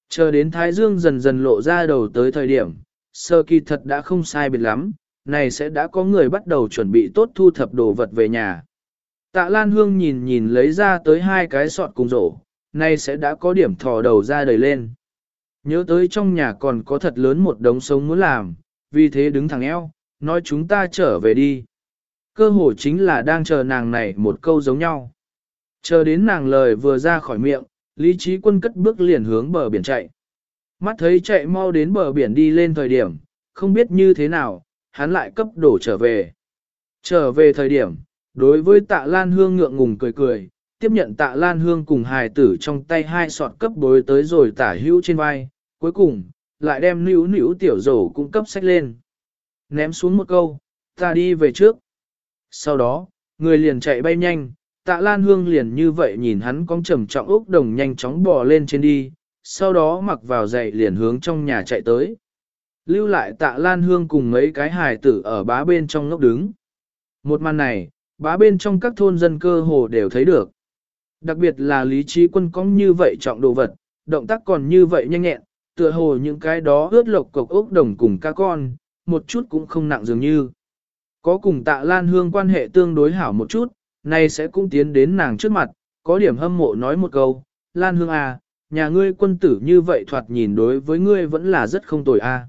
Chờ đến Thái Dương dần dần lộ ra đầu tới thời điểm, sơ kỳ thật đã không sai biệt lắm, này sẽ đã có người bắt đầu chuẩn bị tốt thu thập đồ vật về nhà. Tạ Lan Hương nhìn nhìn lấy ra tới hai cái sọt cùng rổ, này sẽ đã có điểm thò đầu ra đầy lên. Nhớ tới trong nhà còn có thật lớn một đống sống muốn làm, vì thế đứng thẳng eo, nói chúng ta trở về đi. Cơ hội chính là đang chờ nàng này một câu giống nhau. Chờ đến nàng lời vừa ra khỏi miệng, Lý Trí Quân cất bước liền hướng bờ biển chạy. Mắt thấy chạy mau đến bờ biển đi lên thời điểm, không biết như thế nào, hắn lại cấp đổ trở về. Trở về thời điểm, đối với tạ Lan Hương ngượng ngùng cười cười, tiếp nhận tạ Lan Hương cùng hài tử trong tay hai sọt cấp đối tới rồi tả hữu trên vai, cuối cùng, lại đem nữ nữ tiểu rổ cung cấp sách lên. Ném xuống một câu, ta đi về trước. Sau đó, người liền chạy bay nhanh, tạ Lan Hương liền như vậy nhìn hắn cong trầm trọng ốc đồng nhanh chóng bò lên trên đi, sau đó mặc vào giày liền hướng trong nhà chạy tới. Lưu lại tạ Lan Hương cùng mấy cái hài tử ở bá bên trong ngốc đứng. Một màn này, bá bên trong các thôn dân cơ hồ đều thấy được. Đặc biệt là lý trí quân cong như vậy trọng đồ vật, động tác còn như vậy nhanh nhẹn, tựa hồ những cái đó ướt lộc cục ốc đồng cùng các con, một chút cũng không nặng dường như. Có cùng tạ Lan Hương quan hệ tương đối hảo một chút, nay sẽ cũng tiến đến nàng trước mặt, có điểm hâm mộ nói một câu, Lan Hương à, nhà ngươi quân tử như vậy thoạt nhìn đối với ngươi vẫn là rất không tồi a. À.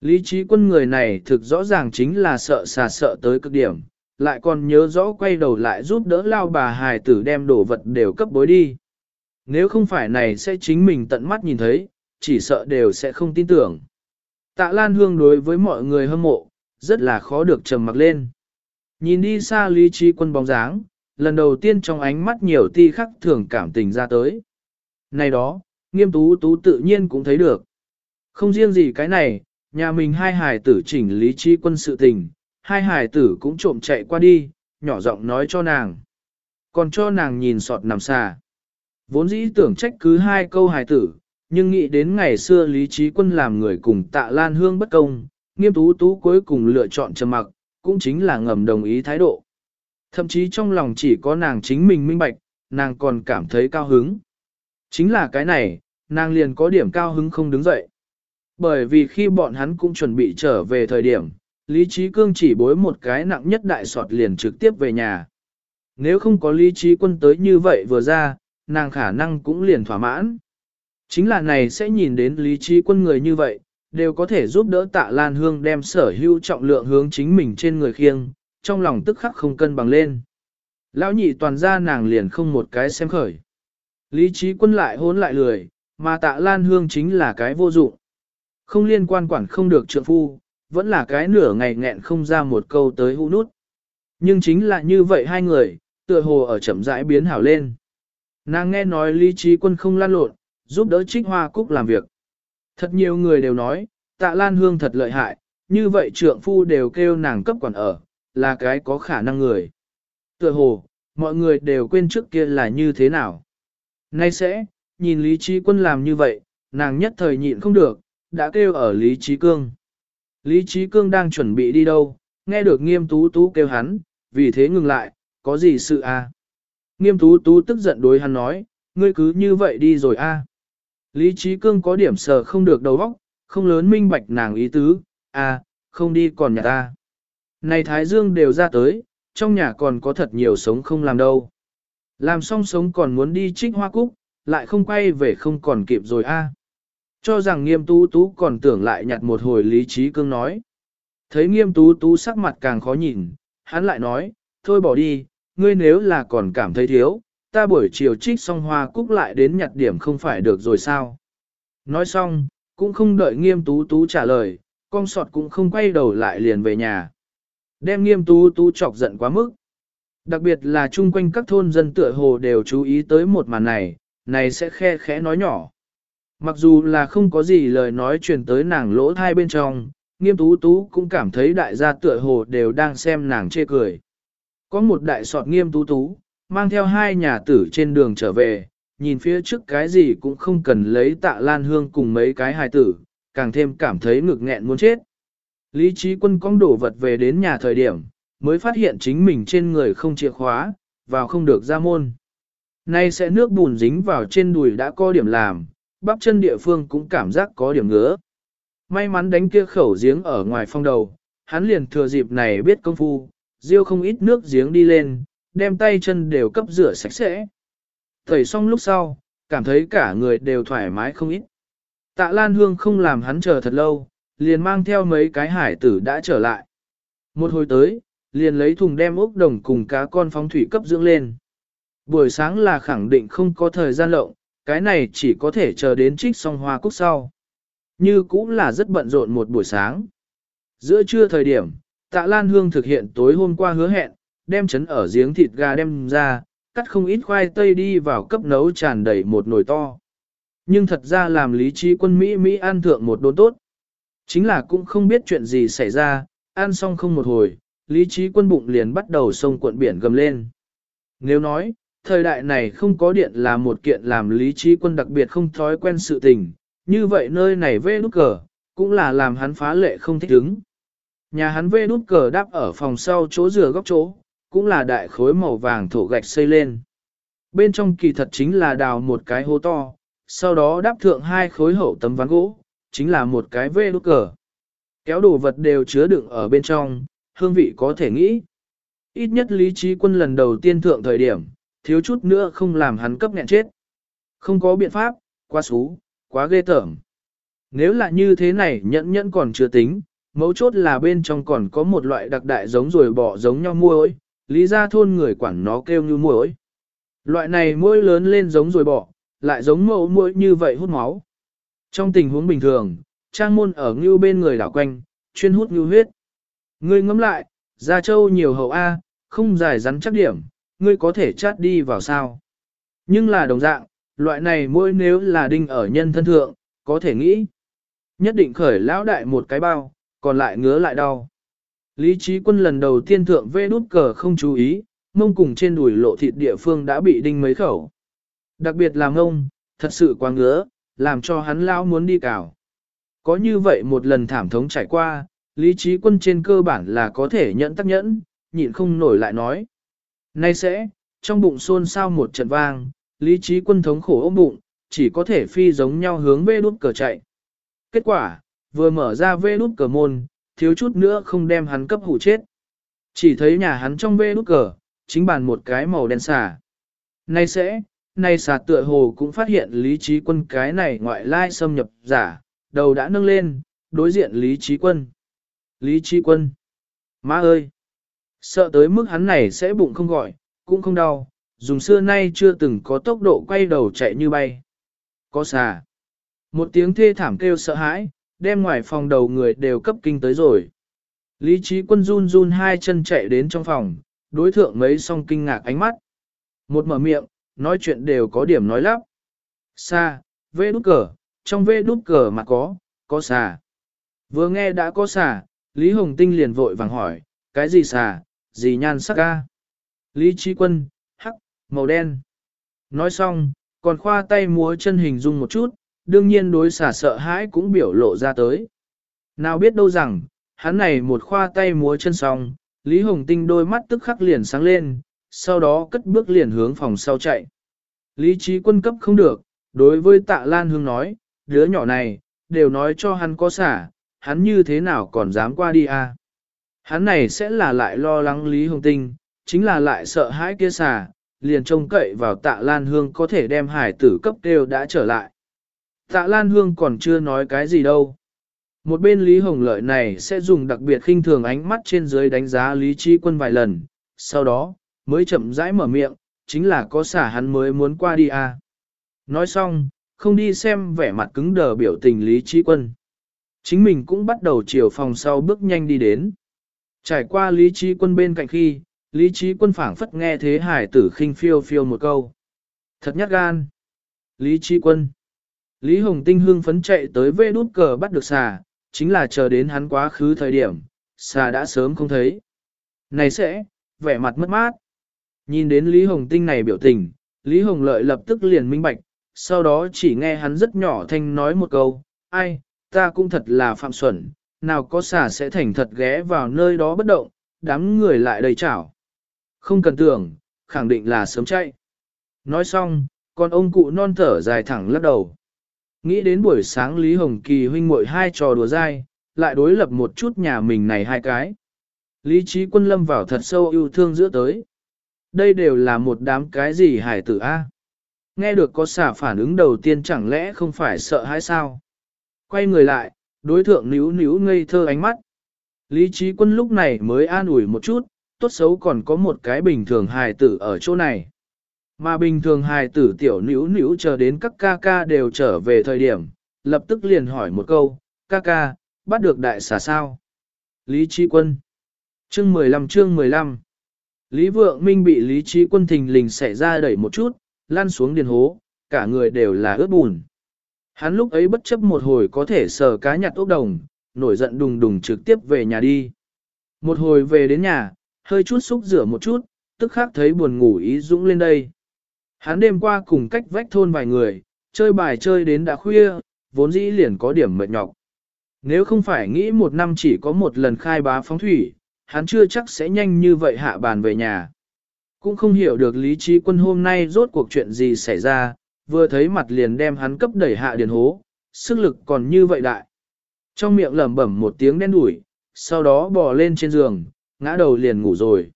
Lý trí quân người này thực rõ ràng chính là sợ xà sợ tới cực điểm, lại còn nhớ rõ quay đầu lại giúp đỡ lao bà hài tử đem đồ vật đều cấp bối đi. Nếu không phải này sẽ chính mình tận mắt nhìn thấy, chỉ sợ đều sẽ không tin tưởng. Tạ Lan Hương đối với mọi người hâm mộ, rất là khó được trầm mặc lên. Nhìn đi xa lý trí quân bóng dáng, lần đầu tiên trong ánh mắt nhiều ti khắc thường cảm tình ra tới. Này đó, nghiêm tú tú tự nhiên cũng thấy được. Không riêng gì cái này, nhà mình hai hài tử chỉnh lý trí quân sự tình, hai hài tử cũng trộm chạy qua đi, nhỏ giọng nói cho nàng. Còn cho nàng nhìn sọt nằm xa. Vốn dĩ tưởng trách cứ hai câu hài tử, nhưng nghĩ đến ngày xưa lý trí quân làm người cùng tạ lan hương bất công, nghiêm tú tú cuối cùng lựa chọn trầm mặc, cũng chính là ngầm đồng ý thái độ. Thậm chí trong lòng chỉ có nàng chính mình minh bạch, nàng còn cảm thấy cao hứng. Chính là cái này, nàng liền có điểm cao hứng không đứng dậy. Bởi vì khi bọn hắn cũng chuẩn bị trở về thời điểm, Lý Trí Cương chỉ bối một cái nặng nhất đại sọt liền trực tiếp về nhà. Nếu không có Lý Trí Quân tới như vậy vừa ra, nàng khả năng cũng liền thỏa mãn. Chính là này sẽ nhìn đến Lý Trí Quân người như vậy, đều có thể giúp đỡ tạ Lan Hương đem sở hữu trọng lượng hướng chính mình trên người khiêng, trong lòng tức khắc không cân bằng lên. Lão nhị toàn ra nàng liền không một cái xem khởi. Lý trí quân lại hốn lại lười, mà tạ Lan Hương chính là cái vô dụng. Không liên quan quản không được trượng phu, vẫn là cái nửa ngày nghẹn không ra một câu tới hũ nút. Nhưng chính là như vậy hai người, tựa hồ ở chậm rãi biến hảo lên. Nàng nghe nói lý trí quân không lan lộn, giúp đỡ trích hoa cúc làm việc. Thật nhiều người đều nói, tạ lan hương thật lợi hại, như vậy trượng phu đều kêu nàng cấp quản ở, là cái có khả năng người. Tựa hồ, mọi người đều quên trước kia là như thế nào. Nay sẽ, nhìn Lý Trí Quân làm như vậy, nàng nhất thời nhịn không được, đã kêu ở Lý Trí Cương. Lý Trí Cương đang chuẩn bị đi đâu, nghe được nghiêm tú tú kêu hắn, vì thế ngừng lại, có gì sự à? Nghiêm tú tú tức giận đối hắn nói, ngươi cứ như vậy đi rồi a. À? Lý Trí Cương có điểm sờ không được đầu óc, không lớn minh bạch nàng ý tứ, à, không đi còn nhà ta. Này Thái Dương đều ra tới, trong nhà còn có thật nhiều sống không làm đâu. Làm xong sống còn muốn đi trích hoa cúc, lại không quay về không còn kịp rồi a. Cho rằng nghiêm tú tú còn tưởng lại nhặt một hồi lý trí cương nói. Thấy nghiêm tú tú sắc mặt càng khó nhìn, hắn lại nói, thôi bỏ đi, ngươi nếu là còn cảm thấy thiếu, ta buổi chiều trích xong hoa cúc lại đến nhặt điểm không phải được rồi sao. Nói xong, cũng không đợi nghiêm tú tú trả lời, con sọt cũng không quay đầu lại liền về nhà. Đem nghiêm tú tú chọc giận quá mức. Đặc biệt là chung quanh các thôn dân tựa hồ đều chú ý tới một màn này, này sẽ khe khẽ nói nhỏ. Mặc dù là không có gì lời nói truyền tới nàng lỗ thai bên trong, nghiêm tú tú cũng cảm thấy đại gia tựa hồ đều đang xem nàng chê cười. Có một đại sọt nghiêm tú tú, mang theo hai nhà tử trên đường trở về, nhìn phía trước cái gì cũng không cần lấy tạ lan hương cùng mấy cái hài tử, càng thêm cảm thấy ngực nghẹn muốn chết. Lý trí quân cong đổ vật về đến nhà thời điểm, mới phát hiện chính mình trên người không chìa khóa, vào không được ra môn. Nay sẽ nước bùn dính vào trên đùi đã có điểm làm, bắp chân địa phương cũng cảm giác có điểm ngứa. May mắn đánh kia khẩu giếng ở ngoài phong đầu, hắn liền thừa dịp này biết công phu, riêu không ít nước giếng đi lên, đem tay chân đều cấp rửa sạch sẽ. Thầy xong lúc sau, cảm thấy cả người đều thoải mái không ít. Tạ Lan Hương không làm hắn chờ thật lâu, liền mang theo mấy cái hải tử đã trở lại. Một hồi tới, liền lấy thùng đem ốc đồng cùng cá con phóng thủy cấp dưỡng lên. Buổi sáng là khẳng định không có thời gian lộng, cái này chỉ có thể chờ đến trích xong hoa cúc sau. Như cũng là rất bận rộn một buổi sáng. Giữa trưa thời điểm, tạ Lan Hương thực hiện tối hôm qua hứa hẹn, đem chấn ở giếng thịt gà đem ra, cắt không ít khoai tây đi vào cấp nấu tràn đầy một nồi to. Nhưng thật ra làm lý trí quân Mỹ Mỹ ăn thượng một đốn tốt. Chính là cũng không biết chuyện gì xảy ra, ăn xong không một hồi, lý trí quân bụng liền bắt đầu sông cuộn biển gầm lên. Nếu nói, thời đại này không có điện là một kiện làm lý trí quân đặc biệt không thói quen sự tình, như vậy nơi này vê nút cờ, cũng là làm hắn phá lệ không thích ứng. Nhà hắn vê nút cờ đáp ở phòng sau chỗ rửa góc chỗ, cũng là đại khối màu vàng thổ gạch xây lên. Bên trong kỳ thật chính là đào một cái hố to, sau đó đáp thượng hai khối hậu tấm ván gỗ, chính là một cái vê đốt cờ. Kéo đồ vật đều chứa đựng ở bên trong, hương vị có thể nghĩ. Ít nhất lý trí quân lần đầu tiên thượng thời điểm, thiếu chút nữa không làm hắn cấp nghẹn chết. Không có biện pháp, quá xú, quá ghê tởm. Nếu là như thế này nhẫn nhẫn còn chưa tính, mấu chốt là bên trong còn có một loại đặc đại giống rồi bỏ giống nhau muối lý ra thôn người quản nó kêu như muỗi, Loại này muỗi lớn lên giống rồi bỏ, lại giống mẫu muỗi như vậy hút máu. Trong tình huống bình thường, trang môn ở ngưu bên người đảo quanh, chuyên hút ngưu huyết. Ngươi ngẫm lại, Gia Châu nhiều hậu A, không dài rắn chắc điểm, ngươi có thể chát đi vào sao. Nhưng là đồng dạng, loại này mỗi nếu là đinh ở nhân thân thượng, có thể nghĩ. Nhất định khởi lão đại một cái bao, còn lại ngứa lại đau. Lý trí quân lần đầu tiên thượng vê đút cờ không chú ý, mông cùng trên đùi lộ thịt địa phương đã bị đinh mấy khẩu. Đặc biệt là mông, thật sự quá ngứa, làm cho hắn lão muốn đi cào. Có như vậy một lần thảm thống trải qua, lý trí quân trên cơ bản là có thể nhẫn tắc nhẫn, nhịn không nổi lại nói. Nay sẽ, trong bụng xôn xao một trận vang, lý trí quân thống khổ ôm bụng, chỉ có thể phi giống nhau hướng vê đút cờ chạy. Kết quả, vừa mở ra vê đút cờ môn, thiếu chút nữa không đem hắn cấp hủ chết. Chỉ thấy nhà hắn trong bê nút cờ, chính bàn một cái màu đen xà. Nay sẽ, nay xà tựa hồ cũng phát hiện lý trí quân cái này ngoại lai xâm nhập giả, đầu đã nâng lên, đối diện Lý Trí Quân. Lý Trí Quân. Má ơi! Sợ tới mức hắn này sẽ bụng không gọi, cũng không đau, dùng xưa nay chưa từng có tốc độ quay đầu chạy như bay. Có xà. Một tiếng thê thảm kêu sợ hãi, đem ngoài phòng đầu người đều cấp kinh tới rồi. Lý trí quân run run hai chân chạy đến trong phòng, đối thượng mấy song kinh ngạc ánh mắt. Một mở miệng, nói chuyện đều có điểm nói lắp. Xa, vê đút cờ, trong vê đút cờ mà có, có xà. Vừa nghe đã có xà, Lý Hồng Tinh liền vội vàng hỏi, cái gì xà, gì nhan sắc ca. Lý trí quân, hắc, màu đen. Nói xong, còn khoa tay múa chân hình dung một chút, đương nhiên đối xả sợ hãi cũng biểu lộ ra tới. Nào biết đâu rằng, hắn này một khoa tay múa chân xong, Lý Hồng Tinh đôi mắt tức khắc liền sáng lên, sau đó cất bước liền hướng phòng sau chạy. Lý trí quân cấp không được, đối với tạ Lan Hương nói, đứa nhỏ này, đều nói cho hắn có xả, hắn như thế nào còn dám qua đi à. Hắn này sẽ là lại lo lắng Lý Hồng Tinh, chính là lại sợ hãi kia xả, liền trông cậy vào tạ Lan Hương có thể đem hải tử cấp đều đã trở lại. Tạ Lan Hương còn chưa nói cái gì đâu. Một bên Lý Hồng Lợi này sẽ dùng đặc biệt khinh thường ánh mắt trên dưới đánh giá Lý Trí Quân vài lần, sau đó, mới chậm rãi mở miệng, chính là có xả hắn mới muốn qua đi à. Nói xong, không đi xem vẻ mặt cứng đờ biểu tình Lý Trí Quân. Chính mình cũng bắt đầu chiều phòng sau bước nhanh đi đến. Trải qua Lý Trí Quân bên cạnh khi, Lý Trí Quân phảng phất nghe thế hải tử khinh phiêu phiêu một câu. Thật nhát gan. Lý Trí Quân. Lý Hồng Tinh hương phấn chạy tới vê đút cờ bắt được xà, chính là chờ đến hắn quá khứ thời điểm, xà đã sớm không thấy. Này sẽ, vẻ mặt mất mát. Nhìn đến Lý Hồng Tinh này biểu tình, Lý Hồng Lợi lập tức liền minh bạch, sau đó chỉ nghe hắn rất nhỏ thanh nói một câu, ai, ta cũng thật là phạm xuẩn, nào có xà sẽ thành thật ghé vào nơi đó bất động, đám người lại đầy chảo. Không cần tưởng, khẳng định là sớm chạy. Nói xong, còn ông cụ non thở dài thẳng lắc đầu. Nghĩ đến buổi sáng Lý Hồng Kỳ huynh muội hai trò đùa dai, lại đối lập một chút nhà mình này hai cái. Lý trí quân lâm vào thật sâu yêu thương giữa tới. Đây đều là một đám cái gì hải tử A. Nghe được có xả phản ứng đầu tiên chẳng lẽ không phải sợ hãi sao? Quay người lại, đối thượng níu níu ngây thơ ánh mắt. Lý trí quân lúc này mới an ủi một chút, tốt xấu còn có một cái bình thường hài tử ở chỗ này. Mà bình thường hài tử tiểu nữ nữ chờ đến các ca ca đều trở về thời điểm, lập tức liền hỏi một câu, ca ca, bắt được đại xà sao? Lý Trí Quân Chương 15 chương 15 Lý Vượng Minh bị Lý Trí Quân thình lình xảy ra đẩy một chút, lăn xuống điền hố, cả người đều là ướt bùn. Hắn lúc ấy bất chấp một hồi có thể sờ cá nhặt ốc đồng, nổi giận đùng đùng trực tiếp về nhà đi. Một hồi về đến nhà, hơi chút xúc rửa một chút, tức khắc thấy buồn ngủ ý dũng lên đây. Hắn đêm qua cùng cách vách thôn vài người, chơi bài chơi đến đã khuya, vốn dĩ liền có điểm mệt nhọc. Nếu không phải nghĩ một năm chỉ có một lần khai bá phóng thủy, hắn chưa chắc sẽ nhanh như vậy hạ bàn về nhà. Cũng không hiểu được lý trí quân hôm nay rốt cuộc chuyện gì xảy ra, vừa thấy mặt liền đem hắn cấp đẩy hạ điền hố, sức lực còn như vậy đại. Trong miệng lẩm bẩm một tiếng đen đủi, sau đó bò lên trên giường, ngã đầu liền ngủ rồi.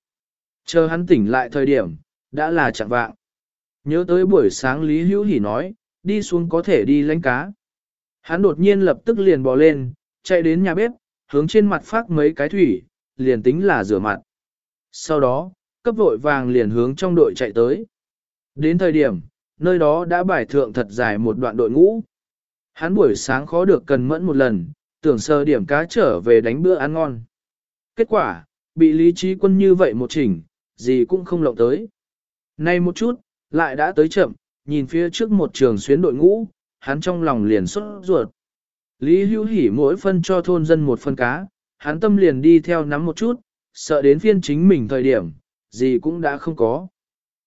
Chờ hắn tỉnh lại thời điểm, đã là chẳng vạng. Nhớ tới buổi sáng Lý Hữu Hỷ nói, đi xuống có thể đi lánh cá. Hắn đột nhiên lập tức liền bò lên, chạy đến nhà bếp, hướng trên mặt phát mấy cái thủy, liền tính là rửa mặt. Sau đó, cấp vội vàng liền hướng trong đội chạy tới. Đến thời điểm, nơi đó đã bài thượng thật dài một đoạn đội ngũ. Hắn buổi sáng khó được cần mẫn một lần, tưởng sơ điểm cá trở về đánh bữa ăn ngon. Kết quả, bị lý trí quân như vậy một chỉnh, gì cũng không lộng tới. Nay một chút, lại đã tới chậm, nhìn phía trước một trường xuyến đội ngũ, hắn trong lòng liền xuất ruột. Lý hữu hỉ mỗi phân cho thôn dân một phân cá, hắn tâm liền đi theo nắm một chút, sợ đến phiên chính mình thời điểm, gì cũng đã không có.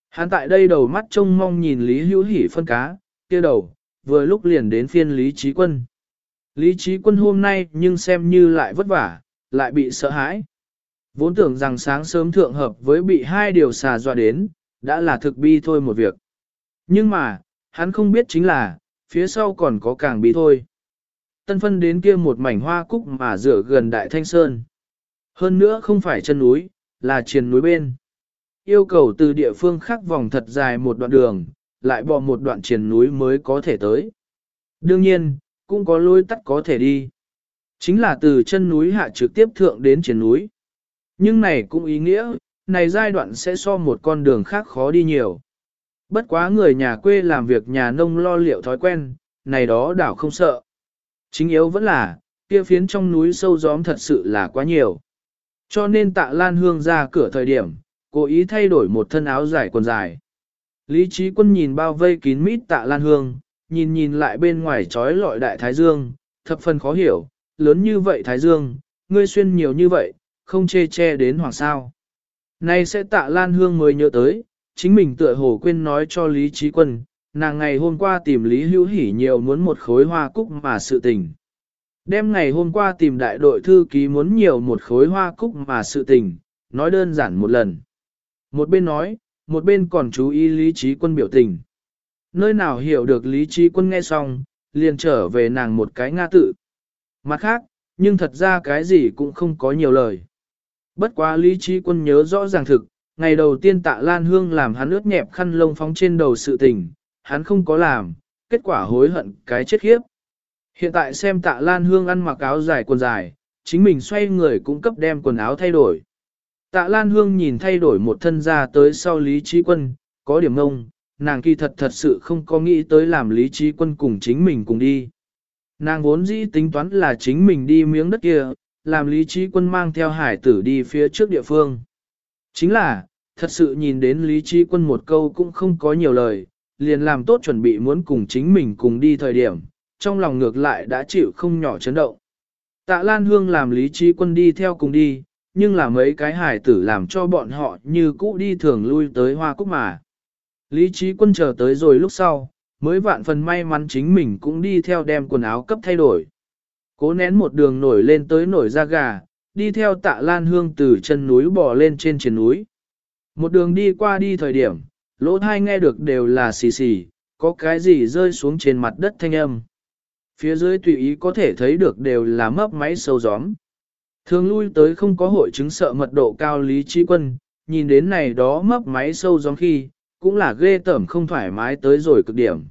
Hắn tại đây đầu mắt trông mong nhìn Lý hữu hỉ phân cá, kia đầu, vừa lúc liền đến phiên Lý Trí Quân. Lý Trí Quân hôm nay nhưng xem như lại vất vả, lại bị sợ hãi. Vốn tưởng rằng sáng sớm thượng hợp với bị hai điều xà dọa đến, đã là thực bi thôi một việc. Nhưng mà, hắn không biết chính là, phía sau còn có càng bi thôi. Tân phân đến kia một mảnh hoa cúc mà dựa gần đại thanh sơn. Hơn nữa không phải chân núi, là triền núi bên. Yêu cầu từ địa phương khác vòng thật dài một đoạn đường, lại bỏ một đoạn triền núi mới có thể tới. Đương nhiên, cũng có lối tắt có thể đi. Chính là từ chân núi hạ trực tiếp thượng đến triền núi. Nhưng này cũng ý nghĩa, này giai đoạn sẽ so một con đường khác khó đi nhiều. Bất quá người nhà quê làm việc nhà nông lo liệu thói quen, này đó đảo không sợ. Chính yếu vẫn là, kia phiến trong núi sâu gióm thật sự là quá nhiều. Cho nên tạ Lan Hương ra cửa thời điểm, cố ý thay đổi một thân áo dài quần dài. Lý trí quân nhìn bao vây kín mít tạ Lan Hương, nhìn nhìn lại bên ngoài trói lọi đại Thái Dương, thập phần khó hiểu, lớn như vậy Thái Dương, ngươi xuyên nhiều như vậy, không chê che đến hoàng sao. Nay sẽ tạ Lan Hương mới nhớ tới, chính mình tựa hồ quên nói cho Lý Trí Quân, nàng ngày hôm qua tìm Lý Hữu Hỷ nhiều muốn một khối hoa cúc mà sự tình. Đêm ngày hôm qua tìm đại đội thư ký muốn nhiều một khối hoa cúc mà sự tình, nói đơn giản một lần. Một bên nói, một bên còn chú ý Lý Trí Quân biểu tình. Nơi nào hiểu được Lý Trí Quân nghe xong, liền trở về nàng một cái nga tự. Mặt khác, nhưng thật ra cái gì cũng không có nhiều lời. Bất quá Lý Trí Quân nhớ rõ ràng thực, ngày đầu tiên tạ Lan Hương làm hắn ướt nhẹp khăn lông phóng trên đầu sự tình, hắn không có làm, kết quả hối hận cái chết khiếp. Hiện tại xem tạ Lan Hương ăn mặc áo dài quần dài, chính mình xoay người cũng cấp đem quần áo thay đổi. Tạ Lan Hương nhìn thay đổi một thân ra tới sau Lý Trí Quân, có điểm ngông, nàng kỳ thật thật sự không có nghĩ tới làm Lý Trí Quân cùng chính mình cùng đi. Nàng vốn dĩ tính toán là chính mình đi miếng đất kia, làm Lý Trí Quân mang theo hải tử đi phía trước địa phương. Chính là, thật sự nhìn đến Lý Trí Quân một câu cũng không có nhiều lời, liền làm tốt chuẩn bị muốn cùng chính mình cùng đi thời điểm, trong lòng ngược lại đã chịu không nhỏ chấn động. Tạ Lan Hương làm Lý Trí Quân đi theo cùng đi, nhưng là mấy cái hải tử làm cho bọn họ như cũ đi thường lui tới hoa cúc mà. Lý Trí Quân chờ tới rồi lúc sau, mới vạn phần may mắn chính mình cũng đi theo đem quần áo cấp thay đổi. Cố nén một đường nổi lên tới nổi da gà, đi theo tạ lan hương từ chân núi bò lên trên trên núi. Một đường đi qua đi thời điểm, lỗ thai nghe được đều là xì xì, có cái gì rơi xuống trên mặt đất thanh âm. Phía dưới tùy ý có thể thấy được đều là mấp máy sâu gióm. Thường lui tới không có hội chứng sợ mật độ cao lý trí quân, nhìn đến này đó mấp máy sâu gióm khi, cũng là ghê tởm không thoải mái tới rồi cực điểm.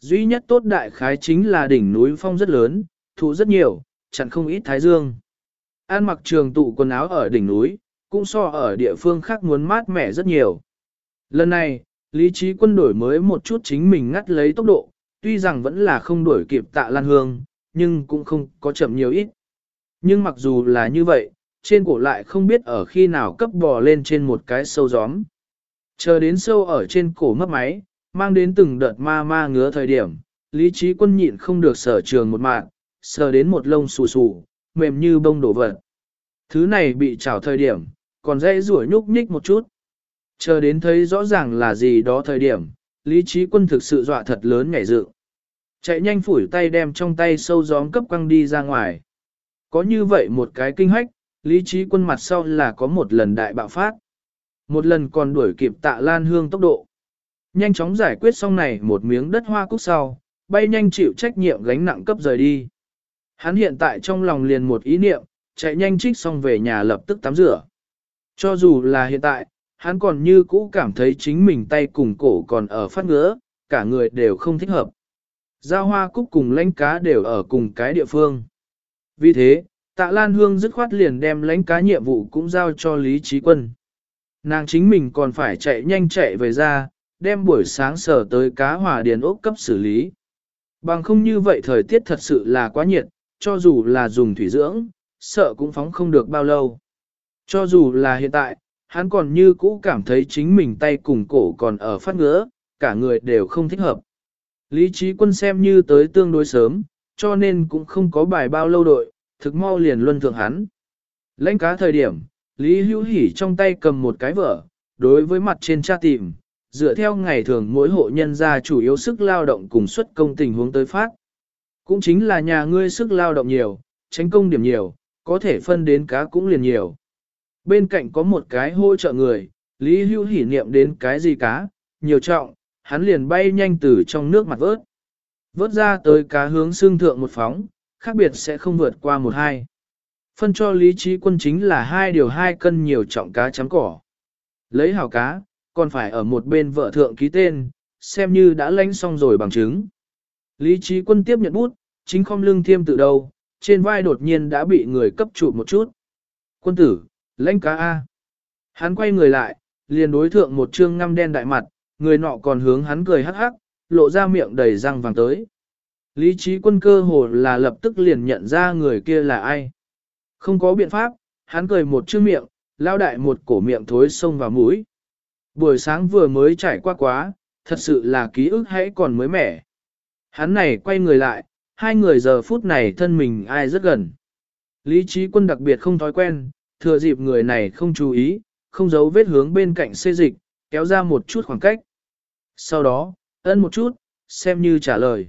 Duy nhất tốt đại khái chính là đỉnh núi phong rất lớn, thụ rất nhiều, chẳng không ít thái dương. An mặc trường tụ quần áo ở đỉnh núi, cũng so ở địa phương khác muốn mát mẻ rất nhiều. Lần này, lý trí quân đổi mới một chút chính mình ngắt lấy tốc độ, tuy rằng vẫn là không đuổi kịp tạ lan hương, nhưng cũng không có chậm nhiều ít. Nhưng mặc dù là như vậy, trên cổ lại không biết ở khi nào cấp bò lên trên một cái sâu gióm. Chờ đến sâu ở trên cổ mất máy, mang đến từng đợt ma ma ngứa thời điểm, lý trí quân nhịn không được sở trường một mạng, sờ đến một lông xù xù, mềm như bông đổ vật. Thứ này bị trào thời điểm, còn dễ rủi nhúc nhích một chút. Chờ đến thấy rõ ràng là gì đó thời điểm, lý trí quân thực sự dọa thật lớn nhảy dự. Chạy nhanh phủi tay đem trong tay sâu gióm cấp quăng đi ra ngoài. Có như vậy một cái kinh hách, lý trí quân mặt sau là có một lần đại bạo phát. Một lần còn đuổi kịp tạ lan hương tốc độ. Nhanh chóng giải quyết xong này một miếng đất hoa cúc sau, bay nhanh chịu trách nhiệm gánh nặng cấp rời đi. Hắn hiện tại trong lòng liền một ý niệm, chạy nhanh trích xong về nhà lập tức tắm rửa. Cho dù là hiện tại, hắn còn như cũ cảm thấy chính mình tay cùng cổ còn ở phát ngứa, cả người đều không thích hợp. Giao hoa cúc cùng lãnh cá đều ở cùng cái địa phương. Vì thế, tạ Lan Hương dứt khoát liền đem lãnh cá nhiệm vụ cũng giao cho Lý Trí Quân. Nàng chính mình còn phải chạy nhanh chạy về ra, đem buổi sáng sở tới cá hỏa điền ốc cấp xử lý. Bằng không như vậy thời tiết thật sự là quá nhiệt, cho dù là dùng thủy dưỡng, sợ cũng phóng không được bao lâu. Cho dù là hiện tại, hắn còn như cũ cảm thấy chính mình tay cùng cổ còn ở phát ngứa, cả người đều không thích hợp. Lý trí quân xem như tới tương đối sớm, cho nên cũng không có bài bao lâu đội, thực mau liền luân thượng hắn. Lãnh cá thời điểm, Lý hữu hỉ trong tay cầm một cái vở, đối với mặt trên cha tìm, dựa theo ngày thường mỗi hộ nhân gia chủ yếu sức lao động cùng xuất công tình huống tới phát. Cũng chính là nhà ngươi sức lao động nhiều, tránh công điểm nhiều, có thể phân đến cá cũng liền nhiều. Bên cạnh có một cái hỗ trợ người, Lý Hưu hỉ niệm đến cái gì cá, nhiều trọng, hắn liền bay nhanh từ trong nước mặt vớt. Vớt ra tới cá hướng xương thượng một phóng, khác biệt sẽ không vượt qua một hai. Phân cho lý trí quân chính là hai điều hai cân nhiều trọng cá chấm cỏ. Lấy hào cá, còn phải ở một bên vợ thượng ký tên, xem như đã lãnh xong rồi bằng chứng. Lý trí quân tiếp nhận bút, chính không lưng thiêm tự đầu, trên vai đột nhiên đã bị người cấp trụ một chút. Quân tử, lãnh cá A. Hắn quay người lại, liền đối thượng một trương ngăm đen đại mặt, người nọ còn hướng hắn cười hắc hắc, lộ ra miệng đầy răng vàng tới. Lý trí quân cơ hồ là lập tức liền nhận ra người kia là ai. Không có biện pháp, hắn cười một chữ miệng, lao đại một cổ miệng thối xông vào mũi. Buổi sáng vừa mới trải qua quá, thật sự là ký ức hãy còn mới mẻ. Hắn này quay người lại, hai người giờ phút này thân mình ai rất gần. Lý trí quân đặc biệt không thói quen, thừa dịp người này không chú ý, không giấu vết hướng bên cạnh xê dịch, kéo ra một chút khoảng cách. Sau đó, ân một chút, xem như trả lời.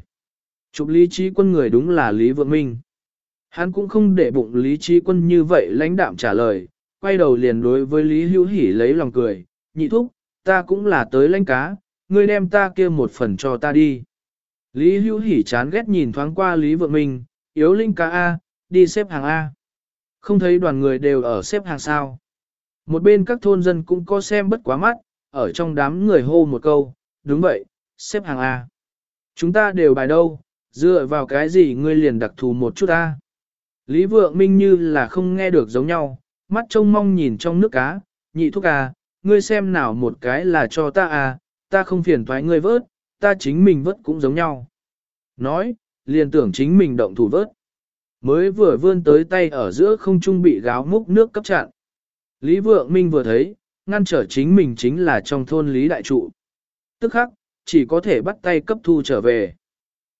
Chụp lý trí quân người đúng là Lý Vượng Minh. Hắn cũng không để bụng lý trí quân như vậy lãnh đạm trả lời, quay đầu liền đối với Lý Hữu Hỷ lấy lòng cười, nhị thúc, ta cũng là tới lãnh cá, ngươi đem ta kia một phần cho ta đi. Lý Hữu hỉ chán ghét nhìn thoáng qua Lý Vượng Minh, yếu linh cá A, đi xếp hàng A. Không thấy đoàn người đều ở xếp hàng sao. Một bên các thôn dân cũng có xem bất quá mắt, ở trong đám người hô một câu, đúng vậy, xếp hàng A. Chúng ta đều bài đâu, dựa vào cái gì ngươi liền đặc thù một chút A. Lý Vượng Minh như là không nghe được giống nhau, mắt trông mong nhìn trong nước cá, nhị thúc A, ngươi xem nào một cái là cho ta A, ta không phiền thoái ngươi vớt, ta chính mình vớt cũng giống nhau. Nói, liền tưởng chính mình động thủ vớt. Mới vừa vươn tới tay ở giữa không trung bị gáo múc nước cấp chặn. Lý Vượng Minh vừa thấy, ngăn trở chính mình chính là trong thôn Lý Đại Trụ. Tức khắc, chỉ có thể bắt tay cấp thu trở về.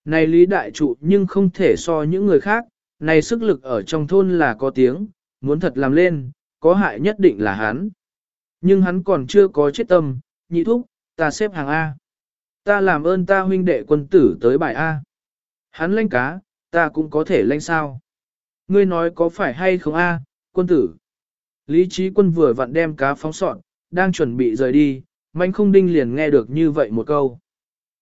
Này Lý Đại Trụ nhưng không thể so những người khác, này sức lực ở trong thôn là có tiếng, muốn thật làm lên, có hại nhất định là hắn. Nhưng hắn còn chưa có chết tâm, nhị thúc, ta xếp hàng A. Ta làm ơn ta huynh đệ quân tử tới bài A. Hắn lanh cá, ta cũng có thể lanh sao. Ngươi nói có phải hay không A, quân tử. Lý trí quân vừa vặn đem cá phóng sọn, đang chuẩn bị rời đi, manh không đinh liền nghe được như vậy một câu.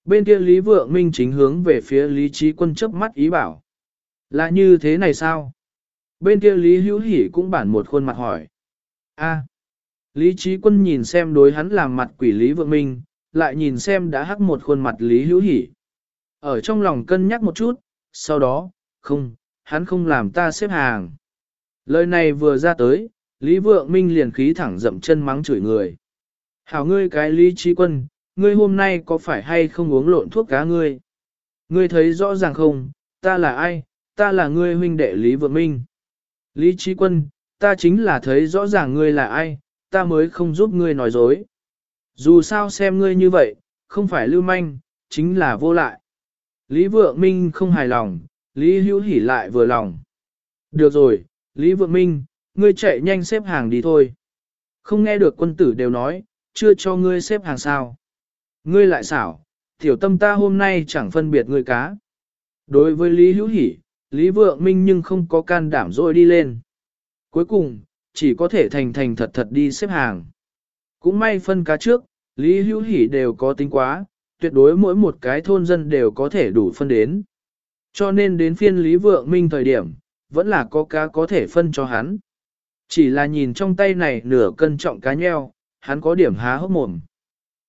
Bên kia Lý Vượng Minh chính hướng về phía Lý trí quân chớp mắt ý bảo. Là như thế này sao? Bên kia Lý Hữu Hỷ cũng bản một khuôn mặt hỏi. A. Lý trí quân nhìn xem đối hắn làm mặt quỷ Lý Vượng Minh, lại nhìn xem đã hắc một khuôn mặt Lý Hữu Hỷ. Ở trong lòng cân nhắc một chút, sau đó, không, hắn không làm ta xếp hàng. Lời này vừa ra tới, Lý Vượng Minh liền khí thẳng dậm chân mắng chửi người. Hảo ngươi cái Lý Trí Quân, ngươi hôm nay có phải hay không uống lộn thuốc cá ngươi? Ngươi thấy rõ ràng không, ta là ai, ta là ngươi huynh đệ Lý Vượng Minh. Lý Trí Quân, ta chính là thấy rõ ràng ngươi là ai, ta mới không giúp ngươi nói dối. Dù sao xem ngươi như vậy, không phải lưu manh, chính là vô lại. Lý Vượng Minh không hài lòng, Lý Hữu Hỉ lại vừa lòng. Được rồi, Lý Vượng Minh, ngươi chạy nhanh xếp hàng đi thôi. Không nghe được quân tử đều nói, chưa cho ngươi xếp hàng sao. Ngươi lại xảo, tiểu tâm ta hôm nay chẳng phân biệt ngươi cá. Đối với Lý Hữu Hỷ, Lý Vượng Minh nhưng không có can đảm rồi đi lên. Cuối cùng, chỉ có thể thành thành thật thật đi xếp hàng. Cũng may phân cá trước, Lý Hữu Hỷ đều có tính quá, tuyệt đối mỗi một cái thôn dân đều có thể đủ phân đến. Cho nên đến phiên Lý Vượng Minh thời điểm, vẫn là có cá có thể phân cho hắn. Chỉ là nhìn trong tay này nửa cân trọng cá nheo, hắn có điểm há hốc mồm.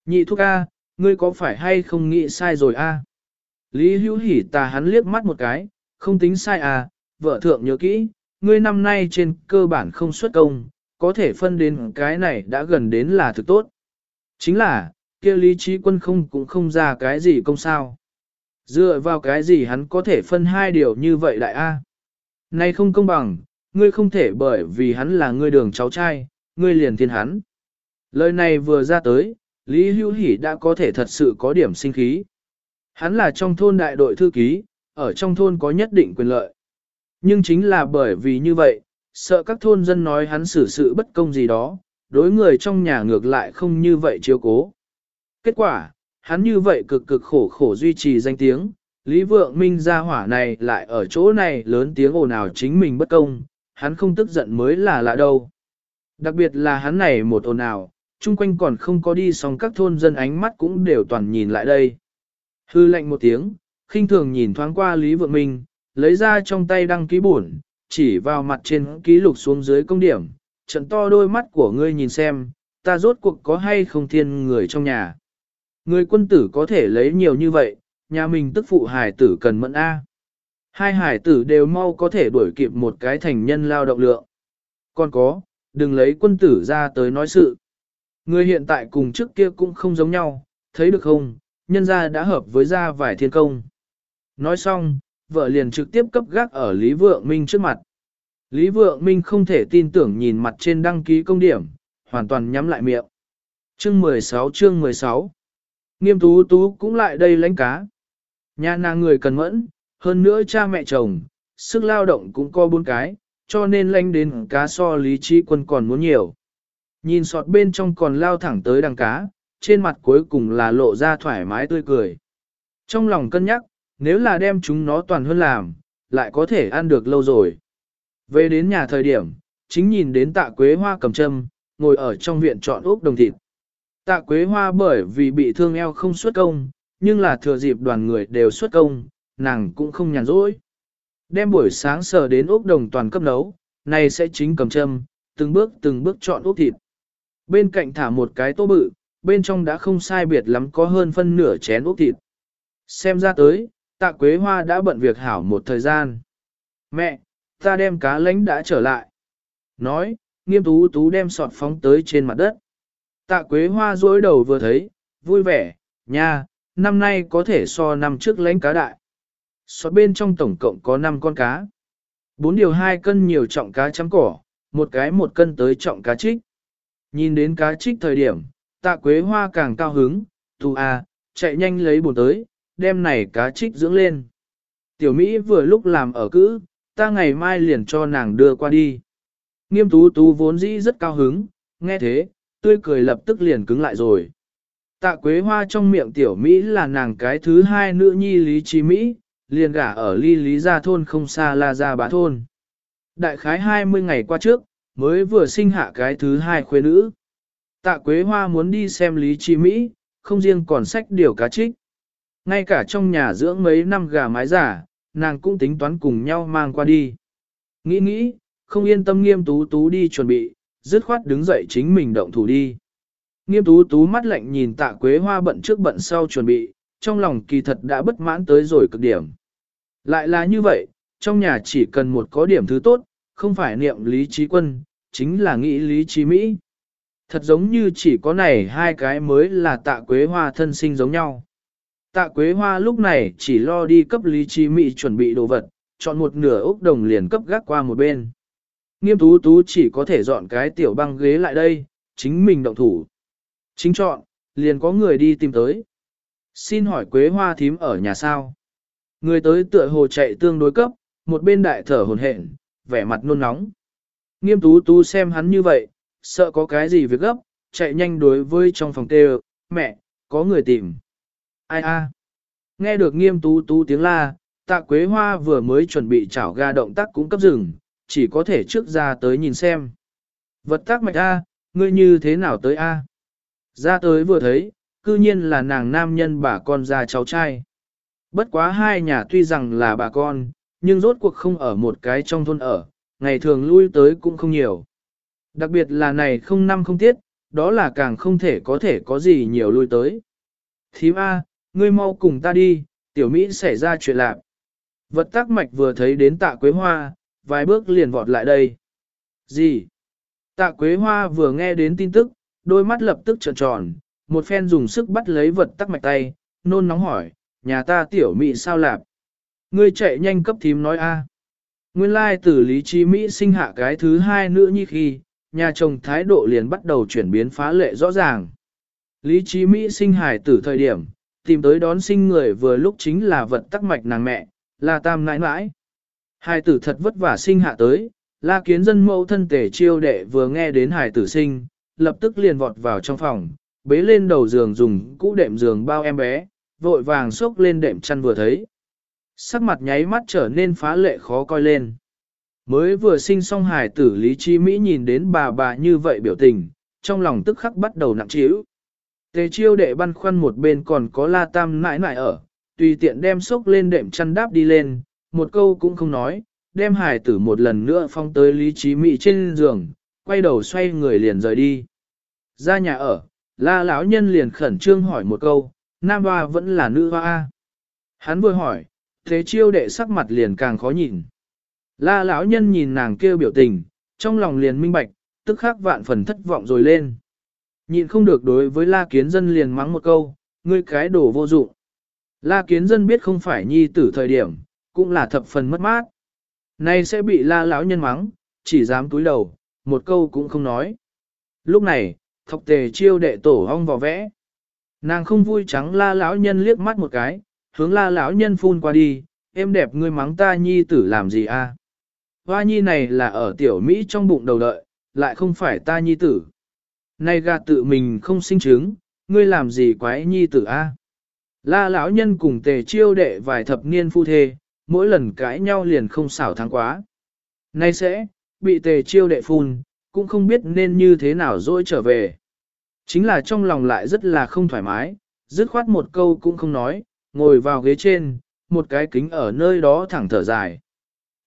Nhị thúc A, ngươi có phải hay không nghĩ sai rồi A? Lý hữu hỉ tà hắn liếc mắt một cái, không tính sai à, vợ thượng nhớ kỹ, ngươi năm nay trên cơ bản không xuất công, có thể phân đến cái này đã gần đến là thực tốt. Chính là, kia lý trí quân không cũng không ra cái gì công sao. Dựa vào cái gì hắn có thể phân hai điều như vậy đại A. Này không công bằng, ngươi không thể bởi vì hắn là ngươi đường cháu trai, ngươi liền thiên hắn. Lời này vừa ra tới, Lý Hữu Hỷ đã có thể thật sự có điểm sinh khí. Hắn là trong thôn đại đội thư ký, ở trong thôn có nhất định quyền lợi. Nhưng chính là bởi vì như vậy, sợ các thôn dân nói hắn xử sự bất công gì đó, đối người trong nhà ngược lại không như vậy chiếu cố. Kết quả, hắn như vậy cực cực khổ khổ duy trì danh tiếng, Lý Vượng Minh ra hỏa này lại ở chỗ này lớn tiếng ồn ào chính mình bất công, hắn không tức giận mới là lạ đâu. Đặc biệt là hắn này một ồn ào, chung quanh còn không có đi xong các thôn dân ánh mắt cũng đều toàn nhìn lại đây. Hư lệnh một tiếng, khinh thường nhìn thoáng qua Lý Vượng Minh, lấy ra trong tay đăng ký bổn, chỉ vào mặt trên ký lục xuống dưới công điểm, trận to đôi mắt của ngươi nhìn xem, ta rốt cuộc có hay không thiên người trong nhà. Người quân tử có thể lấy nhiều như vậy, nhà mình tức phụ hải tử cần mẫn A. Hai hải tử đều mau có thể đuổi kịp một cái thành nhân lao động lượng. Còn có, đừng lấy quân tử ra tới nói sự. Người hiện tại cùng trước kia cũng không giống nhau, thấy được không, nhân gia đã hợp với gia vải thiên công. Nói xong, vợ liền trực tiếp cấp gác ở Lý Vượng Minh trước mặt. Lý Vượng Minh không thể tin tưởng nhìn mặt trên đăng ký công điểm, hoàn toàn nhắm lại miệng. Chương 16 chương 16 Nghiêm tú tú cũng lại đây lánh cá. Nhà nàng người cần mẫn, hơn nữa cha mẹ chồng, sức lao động cũng có bốn cái, cho nên lánh đến cá so lý trí quân còn muốn nhiều. Nhìn sọt bên trong còn lao thẳng tới đằng cá, trên mặt cuối cùng là lộ ra thoải mái tươi cười. Trong lòng cân nhắc, nếu là đem chúng nó toàn hơn làm, lại có thể ăn được lâu rồi. Về đến nhà thời điểm, chính nhìn đến tạ quế hoa cầm châm, ngồi ở trong viện chọn ốc đồng thịt. Tạ quế hoa bởi vì bị thương eo không xuất công, nhưng là thừa dịp đoàn người đều xuất công, nàng cũng không nhàn rỗi. Đem buổi sáng sờ đến ốc đồng toàn cấp nấu, này sẽ chính cầm châm, từng bước từng bước chọn ốc thịt. Bên cạnh thả một cái tô bự, bên trong đã không sai biệt lắm có hơn phân nửa chén ốc thịt. Xem ra tới, tạ quế hoa đã bận việc hảo một thời gian. Mẹ, ta đem cá lánh đã trở lại. Nói, nghiêm tú tú đem sọt phóng tới trên mặt đất. Tạ quế hoa dối đầu vừa thấy, vui vẻ, nha, năm nay có thể so năm trước lánh cá đại. Sọt bên trong tổng cộng có 5 con cá. 4 điều 2 cân nhiều trọng cá chấm cỏ, một cái một cân tới trọng cá trích. Nhìn đến cá trích thời điểm, tạ quế hoa càng cao hứng, tu à, chạy nhanh lấy bồn tới, đem này cá trích dưỡng lên. Tiểu Mỹ vừa lúc làm ở cữ, ta ngày mai liền cho nàng đưa qua đi. Nghiêm tú tú vốn dĩ rất cao hứng, nghe thế, tươi cười lập tức liền cứng lại rồi. Tạ quế hoa trong miệng tiểu Mỹ là nàng cái thứ hai nữ nhi lý trí Mỹ, liền gả ở ly lý gia thôn không xa la gia bá thôn. Đại khái 20 ngày qua trước, mới vừa sinh hạ cái thứ hai khuê nữ. Tạ quế hoa muốn đi xem lý trí Mỹ, không riêng còn sách điều cá trích. Ngay cả trong nhà dưỡng mấy năm gà mái giả, nàng cũng tính toán cùng nhau mang qua đi. Nghĩ nghĩ, không yên tâm nghiêm tú tú đi chuẩn bị, dứt khoát đứng dậy chính mình động thủ đi. Nghiêm tú tú mắt lạnh nhìn tạ quế hoa bận trước bận sau chuẩn bị, trong lòng kỳ thật đã bất mãn tới rồi cực điểm. Lại là như vậy, trong nhà chỉ cần một có điểm thứ tốt, không phải niệm lý trí quân, chính là nghĩ lý trí Mỹ. Thật giống như chỉ có này hai cái mới là tạ quế hoa thân sinh giống nhau. Tạ Quế Hoa lúc này chỉ lo đi cấp Lý Trí Mỹ chuẩn bị đồ vật, chọn một nửa ốc đồng liền cấp gác qua một bên. Nghiêm tú tú chỉ có thể dọn cái tiểu băng ghế lại đây, chính mình động thủ. Chính chọn, liền có người đi tìm tới. Xin hỏi Quế Hoa thím ở nhà sao? Người tới tựa hồ chạy tương đối cấp, một bên đại thở hồn hển, vẻ mặt nôn nóng. Nghiêm tú tú xem hắn như vậy, sợ có cái gì việc gấp, chạy nhanh đối với trong phòng tê mẹ, có người tìm. Ai a? Nghe được nghiêm tú tú tiếng la, tạ quế hoa vừa mới chuẩn bị chảo ga động tác cũng cấp rừng, chỉ có thể trước ra tới nhìn xem. Vật tác mạch a, ngươi như thế nào tới a? Ra tới vừa thấy, cư nhiên là nàng nam nhân bà con già cháu trai. Bất quá hai nhà tuy rằng là bà con, nhưng rốt cuộc không ở một cái trong thôn ở, ngày thường lui tới cũng không nhiều. Đặc biệt là này không năm không tiết, đó là càng không thể có thể có gì nhiều lui tới. Thím A, Ngươi mau cùng ta đi, tiểu Mỹ xảy ra chuyện lạc. Vật tác mạch vừa thấy đến tạ quế hoa, vài bước liền vọt lại đây. Gì? Tạ quế hoa vừa nghe đến tin tức, đôi mắt lập tức trợn tròn, một phen dùng sức bắt lấy vật tắc mạch tay, nôn nóng hỏi, nhà ta tiểu Mỹ sao lạp? Ngươi chạy nhanh cấp thím nói a. Nguyên lai tử lý trí Mỹ sinh hạ cái thứ hai nữa như khi, nhà chồng thái độ liền bắt đầu chuyển biến phá lệ rõ ràng. Lý trí Mỹ sinh hài tử thời điểm, tìm tới đón sinh người vừa lúc chính là vật tắc mạch nàng mẹ, là tam nãi nãi. Hai tử thật vất vả sinh hạ tới, la kiến dân mẫu thân tể chiêu đệ vừa nghe đến hài tử sinh, lập tức liền vọt vào trong phòng, bế lên đầu giường dùng cũ đệm giường bao em bé, vội vàng xốc lên đệm chăn vừa thấy. Sắc mặt nháy mắt trở nên phá lệ khó coi lên. Mới vừa sinh xong hài tử Lý Chi Mỹ nhìn đến bà bà như vậy biểu tình, trong lòng tức khắc bắt đầu nặng trĩu. Tề chiêu đệ băn khoăn một bên còn có la tam nãi nãi ở, tùy tiện đem sốc lên đệm chăn đáp đi lên, một câu cũng không nói, đem hải tử một lần nữa phong tới lý trí mị trên giường, quay đầu xoay người liền rời đi. Ra nhà ở, la lão nhân liền khẩn trương hỏi một câu, nam hoa vẫn là nữ hoa. Hắn vừa hỏi, Thế chiêu đệ sắc mặt liền càng khó nhìn. La lão nhân nhìn nàng kêu biểu tình, trong lòng liền minh bạch, tức khắc vạn phần thất vọng rồi lên. Nhịn không được đối với la kiến dân liền mắng một câu, ngươi cái đồ vô dụng. La kiến dân biết không phải nhi tử thời điểm, cũng là thập phần mất mát. Nay sẽ bị la lão nhân mắng, chỉ dám túi đầu, một câu cũng không nói. Lúc này, thọc tề chiêu đệ tổ hong vào vẽ. Nàng không vui trắng la lão nhân liếc mắt một cái, hướng la lão nhân phun qua đi, em đẹp ngươi mắng ta nhi tử làm gì a? Hoa nhi này là ở tiểu Mỹ trong bụng đầu đợi, lại không phải ta nhi tử. Nay gà tự mình không sinh chứng, ngươi làm gì quái nhi tử a? La lão nhân cùng tề chiêu đệ vài thập niên phu thê, mỗi lần cãi nhau liền không xảo thắng quá. Nay sẽ, bị tề chiêu đệ phun, cũng không biết nên như thế nào dỗi trở về. Chính là trong lòng lại rất là không thoải mái, dứt khoát một câu cũng không nói, ngồi vào ghế trên, một cái kính ở nơi đó thẳng thở dài.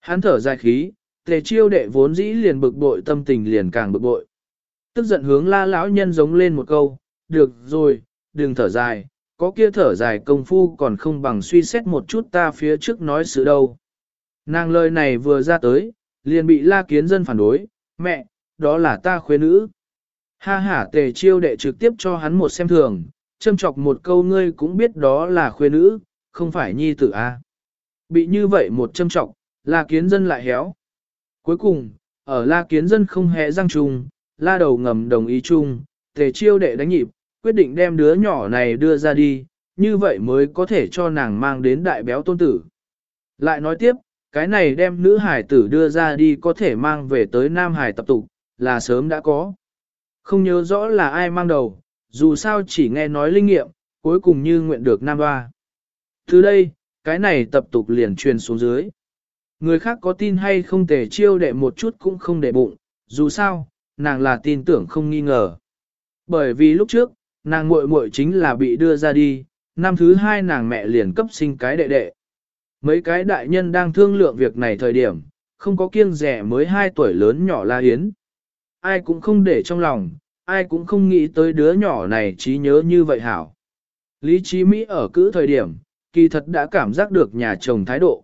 Hắn thở dài khí, tề chiêu đệ vốn dĩ liền bực bội tâm tình liền càng bực bội. Tức giận hướng la lão nhân giống lên một câu, được rồi, đừng thở dài, có kia thở dài công phu còn không bằng suy xét một chút ta phía trước nói sự đâu. Nàng lời này vừa ra tới, liền bị la kiến dân phản đối, mẹ, đó là ta khuê nữ. Ha ha tề chiêu đệ trực tiếp cho hắn một xem thường, châm chọc một câu ngươi cũng biết đó là khuê nữ, không phải nhi tử a. Bị như vậy một châm chọc, la kiến dân lại héo. Cuối cùng, ở la kiến dân không hề răng trùng, la đầu ngầm đồng ý chung, tề chiêu đệ đánh nhịp, quyết định đem đứa nhỏ này đưa ra đi, như vậy mới có thể cho nàng mang đến đại béo tôn tử. Lại nói tiếp, cái này đem nữ hải tử đưa ra đi có thể mang về tới nam hải tập tục, là sớm đã có. Không nhớ rõ là ai mang đầu, dù sao chỉ nghe nói linh nghiệm, cuối cùng như nguyện được nam hoa. Từ đây, cái này tập tục liền truyền xuống dưới. Người khác có tin hay không thể chiêu đệ một chút cũng không để bụng, dù sao, nàng là tin tưởng không nghi ngờ. Bởi vì lúc trước, nàng muội muội chính là bị đưa ra đi, năm thứ hai nàng mẹ liền cấp sinh cái đệ đệ. Mấy cái đại nhân đang thương lượng việc này thời điểm, không có kiêng rẻ mới 2 tuổi lớn nhỏ La Hiến. Ai cũng không để trong lòng, ai cũng không nghĩ tới đứa nhỏ này trí nhớ như vậy hảo. Lý trí Mỹ ở cữ thời điểm, kỳ thật đã cảm giác được nhà chồng thái độ.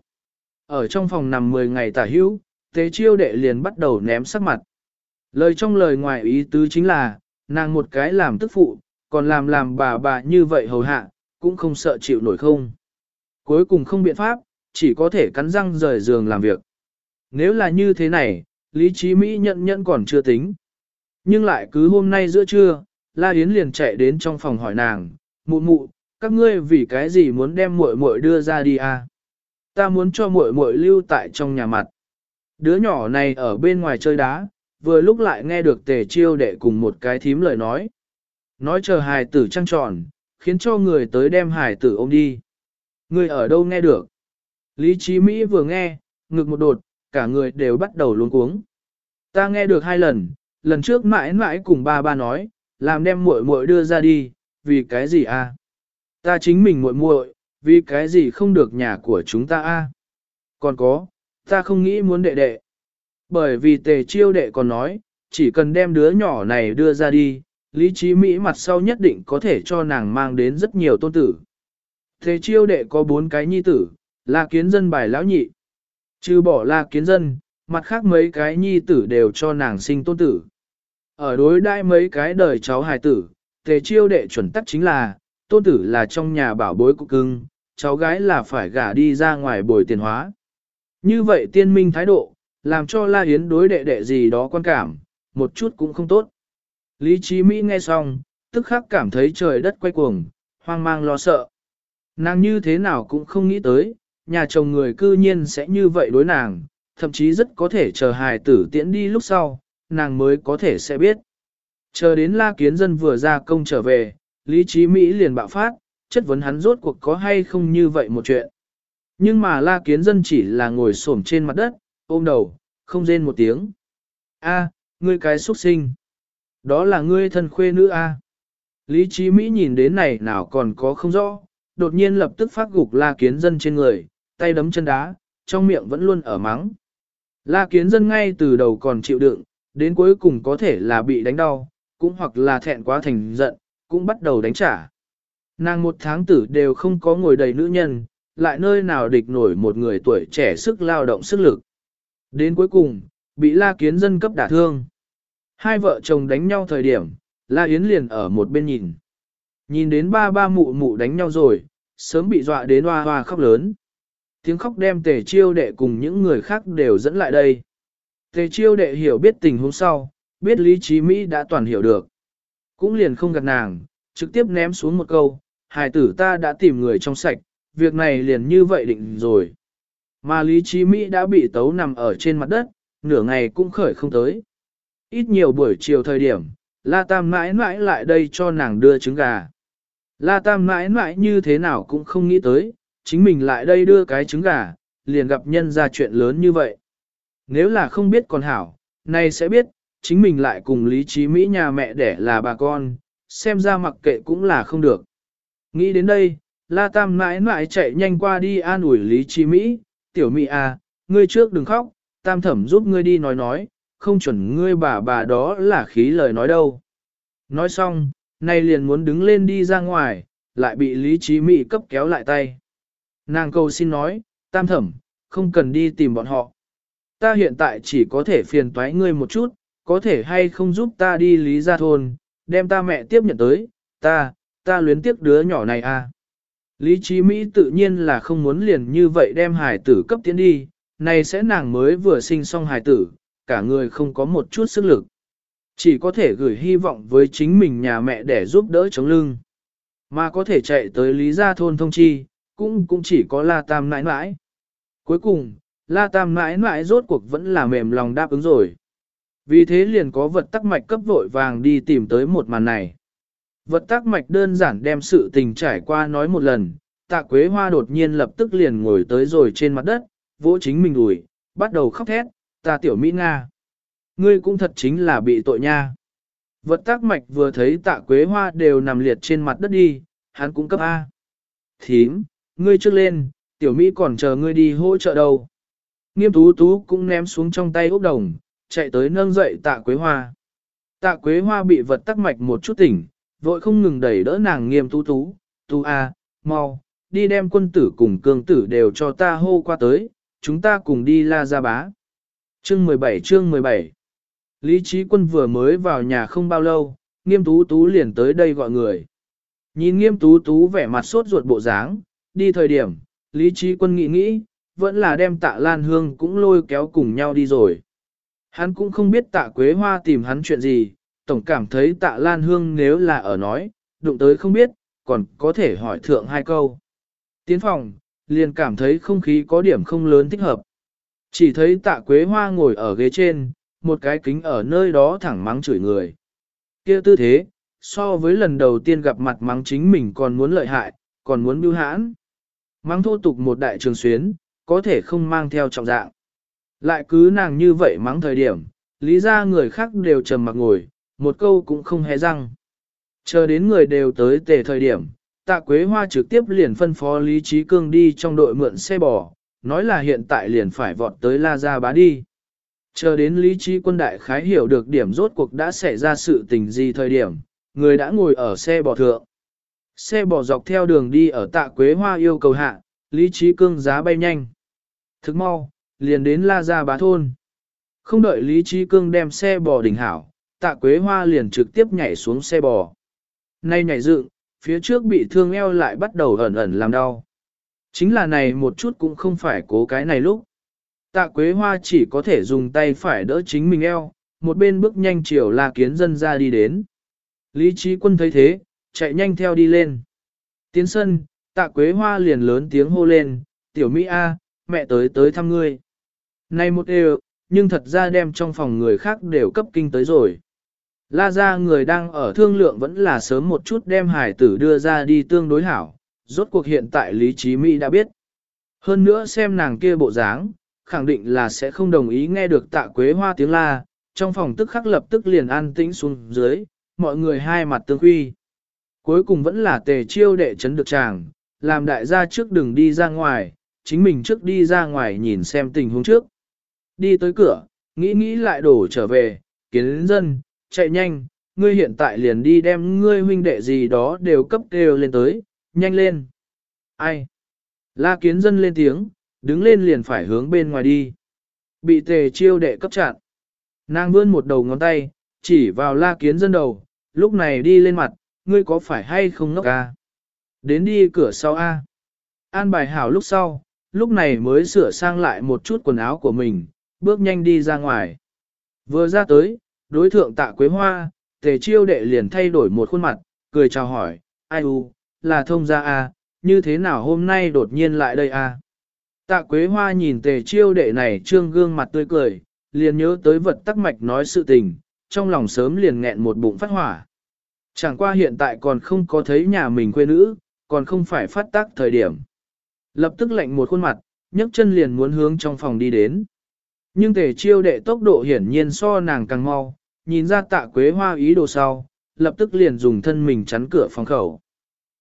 Ở trong phòng nằm 10 ngày tả hữu, tế chiêu đệ liền bắt đầu ném sắc mặt. Lời trong lời ngoài ý tứ chính là, nàng một cái làm tức phụ, còn làm làm bà bà như vậy hầu hạ, cũng không sợ chịu nổi không. Cuối cùng không biện pháp, chỉ có thể cắn răng rời giường làm việc. Nếu là như thế này, lý trí Mỹ nhận nhận còn chưa tính. Nhưng lại cứ hôm nay giữa trưa, La Yến liền chạy đến trong phòng hỏi nàng, mụ mụ, các ngươi vì cái gì muốn đem muội muội đưa ra đi à? Ta muốn cho muội muội lưu tại trong nhà mặt. Đứa nhỏ này ở bên ngoài chơi đá, vừa lúc lại nghe được tề chiêu đệ cùng một cái thím lời nói. Nói chờ hài tử trăng tròn, khiến cho người tới đem hài tử ôm đi. Người ở đâu nghe được? Lý trí Mỹ vừa nghe, ngực một đột, cả người đều bắt đầu luống cuống. Ta nghe được hai lần, lần trước mãi mãi cùng ba ba nói, làm đem muội muội đưa ra đi, vì cái gì a? À? Ta chính mình muội muội, vì cái gì không được nhà của chúng ta a? À? Còn có, ta không nghĩ muốn đệ đệ. Bởi vì tề chiêu đệ còn nói, chỉ cần đem đứa nhỏ này đưa ra đi, lý trí Mỹ mặt sau nhất định có thể cho nàng mang đến rất nhiều tôn tử. Tề chiêu đệ có bốn cái nhi tử, là kiến dân bài lão nhị. Trừ bỏ là kiến dân, mặt khác mấy cái nhi tử đều cho nàng sinh tôn tử. Ở đối đãi mấy cái đời cháu hài tử, tề chiêu đệ chuẩn tắc chính là, tôn tử là trong nhà bảo bối của cưng, cháu gái là phải gả đi ra ngoài bồi tiền hóa. Như vậy tiên minh thái độ, làm cho La Yến đối đệ đệ gì đó quan cảm, một chút cũng không tốt. Lý Chí Mỹ nghe xong, tức khắc cảm thấy trời đất quay cuồng, hoang mang lo sợ. Nàng như thế nào cũng không nghĩ tới, nhà chồng người cư nhiên sẽ như vậy đối nàng, thậm chí rất có thể chờ hài tử tiễn đi lúc sau, nàng mới có thể sẽ biết. Chờ đến La Kiến Dân vừa ra công trở về, Lý Chí Mỹ liền bạo phát, chất vấn hắn rốt cuộc có hay không như vậy một chuyện. Nhưng mà La Kiến Dân chỉ là ngồi xổm trên mặt đất, ôm đầu, không rên một tiếng. A, ngươi cái xuất sinh. Đó là ngươi thân khuê nữ A. Lý trí Mỹ nhìn đến này nào còn có không rõ, đột nhiên lập tức phát gục La Kiến Dân trên người, tay đấm chân đá, trong miệng vẫn luôn ở mắng. La Kiến Dân ngay từ đầu còn chịu đựng, đến cuối cùng có thể là bị đánh đau, cũng hoặc là thẹn quá thành giận, cũng bắt đầu đánh trả. Nàng một tháng tử đều không có ngồi đầy nữ nhân, lại nơi nào địch nổi một người tuổi trẻ sức lao động sức lực. Đến cuối cùng, bị La Kiến dân cấp đả thương. Hai vợ chồng đánh nhau thời điểm, La Yến liền ở một bên nhìn. Nhìn đến ba ba mụ mụ đánh nhau rồi, sớm bị dọa đến hoa hoa khóc lớn. Tiếng khóc đem tề chiêu đệ cùng những người khác đều dẫn lại đây. Tề chiêu đệ hiểu biết tình huống sau, biết lý trí Mỹ đã toàn hiểu được. Cũng liền không gạt nàng, trực tiếp ném xuống một câu, hài tử ta đã tìm người trong sạch, việc này liền như vậy định rồi. Mà lý trí Mỹ đã bị tấu nằm ở trên mặt đất, nửa ngày cũng khởi không tới. Ít nhiều buổi chiều thời điểm, La Tam mãi mãi lại đây cho nàng đưa trứng gà. La Tam mãi mãi như thế nào cũng không nghĩ tới, chính mình lại đây đưa cái trứng gà, liền gặp nhân ra chuyện lớn như vậy. Nếu là không biết còn hảo, nay sẽ biết, chính mình lại cùng lý trí Mỹ nhà mẹ đẻ là bà con, xem ra mặc kệ cũng là không được. Nghĩ đến đây, La Tam mãi mãi chạy nhanh qua đi an ủi lý trí Mỹ, tiểu Mỹ à, ngươi trước đừng khóc, Tam thẩm giúp ngươi đi nói nói, không chuẩn ngươi bà bà đó là khí lời nói đâu. Nói xong, nay liền muốn đứng lên đi ra ngoài, lại bị lý trí Mỹ cấp kéo lại tay. Nàng cầu xin nói, Tam thẩm, không cần đi tìm bọn họ. Ta hiện tại chỉ có thể phiền toái ngươi một chút, có thể hay không giúp ta đi lý gia thôn, đem ta mẹ tiếp nhận tới, ta, ta luyến tiếc đứa nhỏ này à. Lý trí Mỹ tự nhiên là không muốn liền như vậy đem hải tử cấp tiến đi, này sẽ nàng mới vừa sinh xong hải tử, cả người không có một chút sức lực. Chỉ có thể gửi hy vọng với chính mình nhà mẹ để giúp đỡ chống lưng. Mà có thể chạy tới Lý Gia Thôn thông chi, cũng cũng chỉ có La Tam nãi nãi. Cuối cùng, La Tam nãi nãi rốt cuộc vẫn là mềm lòng đáp ứng rồi. Vì thế liền có vật tắc mạch cấp vội vàng đi tìm tới một màn này. Vật tắc mạch đơn giản đem sự tình trải qua nói một lần, tạ quế hoa đột nhiên lập tức liền ngồi tới rồi trên mặt đất, vỗ chính mình đùi, bắt đầu khóc thét, ta tiểu Mỹ Nga. Ngươi cũng thật chính là bị tội nha. Vật tác mạch vừa thấy tạ quế hoa đều nằm liệt trên mặt đất đi, hắn cũng cấp A. Thím, ngươi trước lên, tiểu Mỹ còn chờ ngươi đi hỗ trợ đâu. Nghiêm tú tú cũng ném xuống trong tay ốc đồng, chạy tới nâng dậy tạ quế hoa. Tạ quế hoa bị vật tắc mạch một chút tỉnh, vội không ngừng đẩy đỡ nàng nghiêm tú tú, tú a, mau, đi đem quân tử cùng cương tử đều cho ta hô qua tới, chúng ta cùng đi la ra bá. Chương 17 chương 17 Lý trí quân vừa mới vào nhà không bao lâu, nghiêm tú tú liền tới đây gọi người. Nhìn nghiêm tú tú vẻ mặt sốt ruột bộ dáng, đi thời điểm, lý trí quân nghĩ nghĩ, vẫn là đem tạ lan hương cũng lôi kéo cùng nhau đi rồi. Hắn cũng không biết tạ quế hoa tìm hắn chuyện gì, tổng cảm thấy tạ lan hương nếu là ở nói, đụng tới không biết, còn có thể hỏi thượng hai câu. Tiến phòng, liền cảm thấy không khí có điểm không lớn thích hợp. Chỉ thấy tạ quế hoa ngồi ở ghế trên, một cái kính ở nơi đó thẳng mắng chửi người. kia tư thế, so với lần đầu tiên gặp mặt mắng chính mình còn muốn lợi hại, còn muốn bưu hãn. Mắng thô tục một đại trường xuyến, có thể không mang theo trọng dạng. Lại cứ nàng như vậy mắng thời điểm, lý ra người khác đều trầm mặc ngồi, một câu cũng không hé răng. Chờ đến người đều tới tề thời điểm, tạ quế hoa trực tiếp liền phân phó Lý Trí Cương đi trong đội mượn xe bò, nói là hiện tại liền phải vọt tới La Gia bá đi. Chờ đến Lý Trí quân đại khái hiểu được điểm rốt cuộc đã xảy ra sự tình gì thời điểm, người đã ngồi ở xe bò thượng. Xe bò dọc theo đường đi ở tạ quế hoa yêu cầu hạ, Lý Trí Cương giá bay nhanh. Thức mau, liền đến La Gia bá thôn. Không đợi Lý Trí Cương đem xe bò đỉnh hảo, tạ quế hoa liền trực tiếp nhảy xuống xe bò. Nay nhảy dựng, phía trước bị thương eo lại bắt đầu ẩn ẩn làm đau. Chính là này một chút cũng không phải cố cái này lúc. Tạ Quế Hoa chỉ có thể dùng tay phải đỡ chính mình eo, một bên bước nhanh chiều La Kiến Dân ra đi đến. Lý trí quân thấy thế, chạy nhanh theo đi lên. Tiến sân, tạ Quế Hoa liền lớn tiếng hô lên, tiểu Mỹ A, mẹ tới tới thăm ngươi. Này một đều, nhưng thật ra đem trong phòng người khác đều cấp kinh tới rồi. La ra người đang ở thương lượng vẫn là sớm một chút đem hải tử đưa ra đi tương đối hảo, rốt cuộc hiện tại Lý Trí Mỹ đã biết. Hơn nữa xem nàng kia bộ dáng, khẳng định là sẽ không đồng ý nghe được tạ quế hoa tiếng la, trong phòng tức khắc lập tức liền an tĩnh xuống dưới, mọi người hai mặt tương quy. Cuối cùng vẫn là tề chiêu đệ chấn được chàng, làm đại gia trước đừng đi ra ngoài, chính mình trước đi ra ngoài nhìn xem tình huống trước. Đi tới cửa, nghĩ nghĩ lại đổ trở về, kiến dân, chạy nhanh, ngươi hiện tại liền đi đem ngươi huynh đệ gì đó đều cấp kêu lên tới, nhanh lên. Ai? La kiến dân lên tiếng, đứng lên liền phải hướng bên ngoài đi. Bị tề chiêu đệ cấp chặn. Nàng vươn một đầu ngón tay, chỉ vào la kiến dân đầu, lúc này đi lên mặt, ngươi có phải hay không ngốc à? Đến đi cửa sau A. An bài hảo lúc sau, lúc này mới sửa sang lại một chút quần áo của mình, bước nhanh đi ra ngoài. Vừa ra tới, đối thượng tạ quế hoa, tề chiêu đệ liền thay đổi một khuôn mặt, cười chào hỏi, ai u, là thông gia A, như thế nào hôm nay đột nhiên lại đây A. Tạ quế hoa nhìn tề chiêu đệ này trương gương mặt tươi cười, liền nhớ tới vật tắc mạch nói sự tình, trong lòng sớm liền nghẹn một bụng phát hỏa. Chẳng qua hiện tại còn không có thấy nhà mình quê nữ, còn không phải phát tác thời điểm. Lập tức lạnh một khuôn mặt, nhấc chân liền muốn hướng trong phòng đi đến. Nhưng tề chiêu đệ tốc độ hiển nhiên so nàng càng mau, nhìn ra tạ quế hoa ý đồ sau, lập tức liền dùng thân mình chắn cửa phòng khẩu.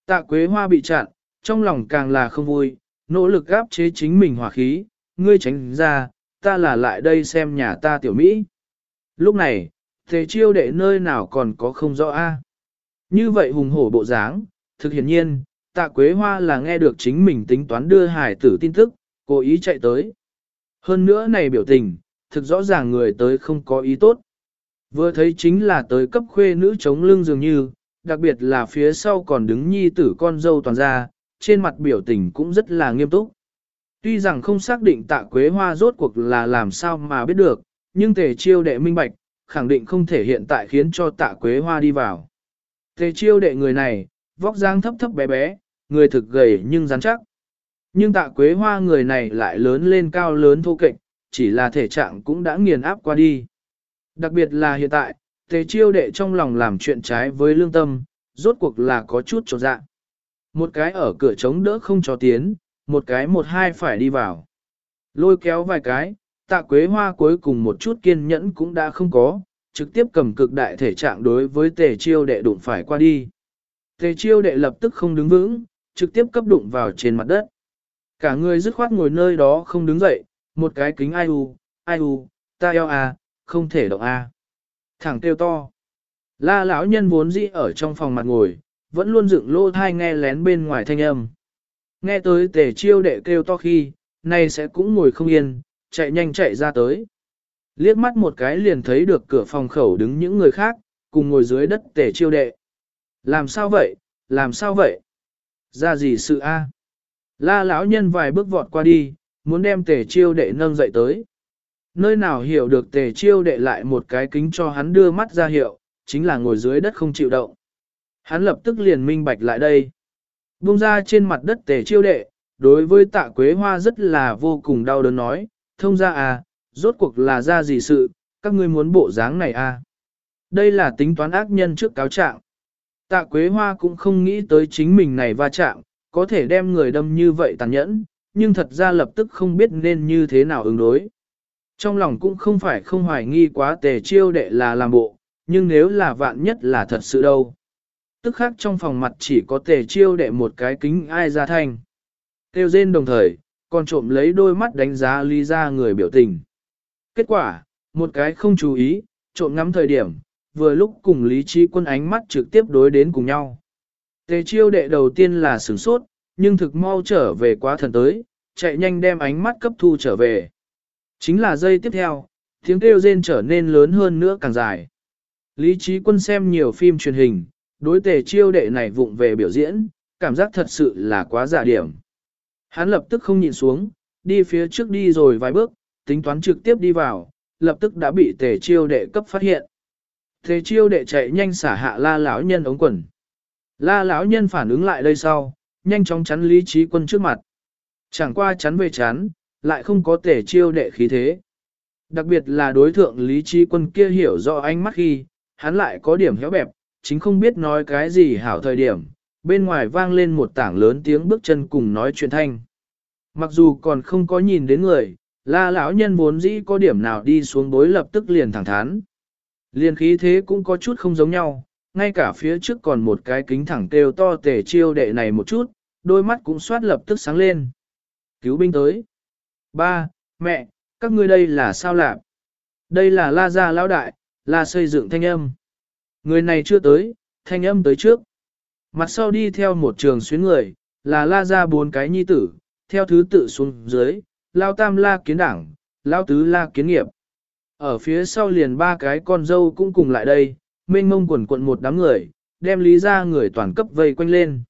Tạ quế hoa bị chặn, trong lòng càng là không vui, nỗ lực gáp chế chính mình hỏa khí, ngươi tránh ra, ta là lại đây xem nhà ta tiểu Mỹ. Lúc này, thế chiêu đệ nơi nào còn có không rõ a Như vậy hùng hổ bộ dáng, thực hiển nhiên, tạ quế hoa là nghe được chính mình tính toán đưa hải tử tin tức, cố ý chạy tới. Hơn nữa này biểu tình, thực rõ ràng người tới không có ý tốt. Vừa thấy chính là tới cấp khuê nữ chống lưng dường như, đặc biệt là phía sau còn đứng nhi tử con dâu toàn ra, trên mặt biểu tình cũng rất là nghiêm túc. Tuy rằng không xác định tạ quế hoa rốt cuộc là làm sao mà biết được, nhưng tề chiêu đệ minh bạch, khẳng định không thể hiện tại khiến cho tạ quế hoa đi vào. Tề chiêu đệ người này, vóc dáng thấp thấp bé bé, người thực gầy nhưng rắn chắc. Nhưng tạ quế hoa người này lại lớn lên cao lớn thô kệch, chỉ là thể trạng cũng đã nghiền áp qua đi. Đặc biệt là hiện tại, tề chiêu đệ trong lòng làm chuyện trái với lương tâm, rốt cuộc là có chút trột dạ. Một cái ở cửa chống đỡ không cho tiến, một cái một hai phải đi vào. Lôi kéo vài cái, tạ quế hoa cuối cùng một chút kiên nhẫn cũng đã không có, trực tiếp cầm cực đại thể trạng đối với tề chiêu đệ đụng phải qua đi. Tề chiêu đệ lập tức không đứng vững, trực tiếp cấp đụng vào trên mặt đất. Cả người dứt khoát ngồi nơi đó không đứng dậy, một cái kính ai u, ai u, ta eo à, không thể động a. Thẳng kêu to. La lão nhân vốn dĩ ở trong phòng mặt ngồi, vẫn luôn dựng lô thai nghe lén bên ngoài thanh âm. Nghe tới tề chiêu đệ kêu to khi, nay sẽ cũng ngồi không yên, chạy nhanh chạy ra tới. Liếc mắt một cái liền thấy được cửa phòng khẩu đứng những người khác, cùng ngồi dưới đất tề chiêu đệ. Làm sao vậy, làm sao vậy? Ra gì sự a? La lão nhân vài bước vọt qua đi, muốn đem tề chiêu đệ nâng dậy tới. Nơi nào hiểu được tề chiêu đệ lại một cái kính cho hắn đưa mắt ra hiệu, chính là ngồi dưới đất không chịu động. Hắn lập tức liền minh bạch lại đây. Bung ra trên mặt đất tề chiêu đệ, đối với tạ quế hoa rất là vô cùng đau đớn nói, thông ra à, rốt cuộc là ra gì sự, các ngươi muốn bộ dáng này à. Đây là tính toán ác nhân trước cáo trạng. Tạ quế hoa cũng không nghĩ tới chính mình này va chạm, có thể đem người đâm như vậy tàn nhẫn, nhưng thật ra lập tức không biết nên như thế nào ứng đối. Trong lòng cũng không phải không hoài nghi quá tề chiêu đệ là làm bộ, nhưng nếu là vạn nhất là thật sự đâu. Tức khác trong phòng mặt chỉ có tề chiêu đệ một cái kính ai ra thanh. Tiêu rên đồng thời, còn trộm lấy đôi mắt đánh giá lý ra người biểu tình. Kết quả, một cái không chú ý, trộm ngắm thời điểm, vừa lúc cùng lý trí quân ánh mắt trực tiếp đối đến cùng nhau. Tề chiêu đệ đầu tiên là sửng sốt, nhưng thực mau trở về quá thần tới, chạy nhanh đem ánh mắt cấp thu trở về. Chính là giây tiếp theo, tiếng kêu rên trở nên lớn hơn nữa càng dài. Lý trí quân xem nhiều phim truyền hình, đối tề chiêu đệ này vụng về biểu diễn, cảm giác thật sự là quá giả điểm. Hắn lập tức không nhịn xuống, đi phía trước đi rồi vài bước, tính toán trực tiếp đi vào, lập tức đã bị tề chiêu đệ cấp phát hiện. Tề chiêu đệ chạy nhanh xả hạ la lão nhân ống quần. La lão nhân phản ứng lại đây sau, nhanh chóng chắn lý trí quân trước mặt. Chẳng qua chắn về chắn, lại không có tể chiêu đệ khí thế. Đặc biệt là đối thượng lý trí quân kia hiểu rõ ánh mắt khi, hắn lại có điểm héo bẹp, chính không biết nói cái gì hảo thời điểm, bên ngoài vang lên một tảng lớn tiếng bước chân cùng nói chuyện thanh. Mặc dù còn không có nhìn đến người, la lão nhân vốn dĩ có điểm nào đi xuống bối lập tức liền thẳng thắn. Liên khí thế cũng có chút không giống nhau, ngay cả phía trước còn một cái kính thẳng kêu to tề chiêu đệ này một chút, đôi mắt cũng soát lập tức sáng lên. Cứu binh tới. Ba, mẹ, các ngươi đây là sao lạc? Đây là la gia lão đại, là xây dựng thanh âm. Người này chưa tới, thanh âm tới trước. Mặt sau đi theo một trường xuyến người, là la gia bốn cái nhi tử, theo thứ tự xuống dưới, lao tam la kiến đảng, lao tứ la kiến nghiệp. Ở phía sau liền ba cái con dâu cũng cùng lại đây, mênh mông quần quận một đám người, đem lý ra người toàn cấp vây quanh lên.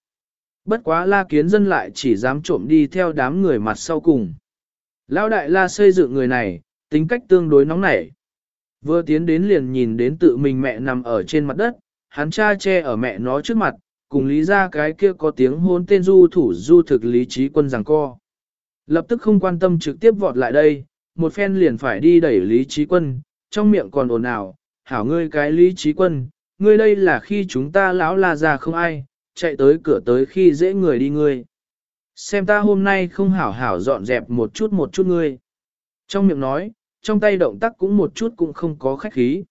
Bất quá la kiến dân lại chỉ dám trộm đi theo đám người mặt sau cùng. Lão đại la xây dựng người này, tính cách tương đối nóng nảy. Vừa tiến đến liền nhìn đến tự mình mẹ nằm ở trên mặt đất, hắn cha che ở mẹ nó trước mặt, cùng lý ra cái kia có tiếng hôn tên du thủ du thực lý trí quân rằng co. Lập tức không quan tâm trực tiếp vọt lại đây, một phen liền phải đi đẩy lý trí quân, trong miệng còn ồn ào, hảo ngươi cái lý trí quân, ngươi đây là khi chúng ta lão la ra không ai, chạy tới cửa tới khi dễ người đi ngươi. Xem ta hôm nay không hảo hảo dọn dẹp một chút một chút ngươi. Trong miệng nói, trong tay động tác cũng một chút cũng không có khách khí.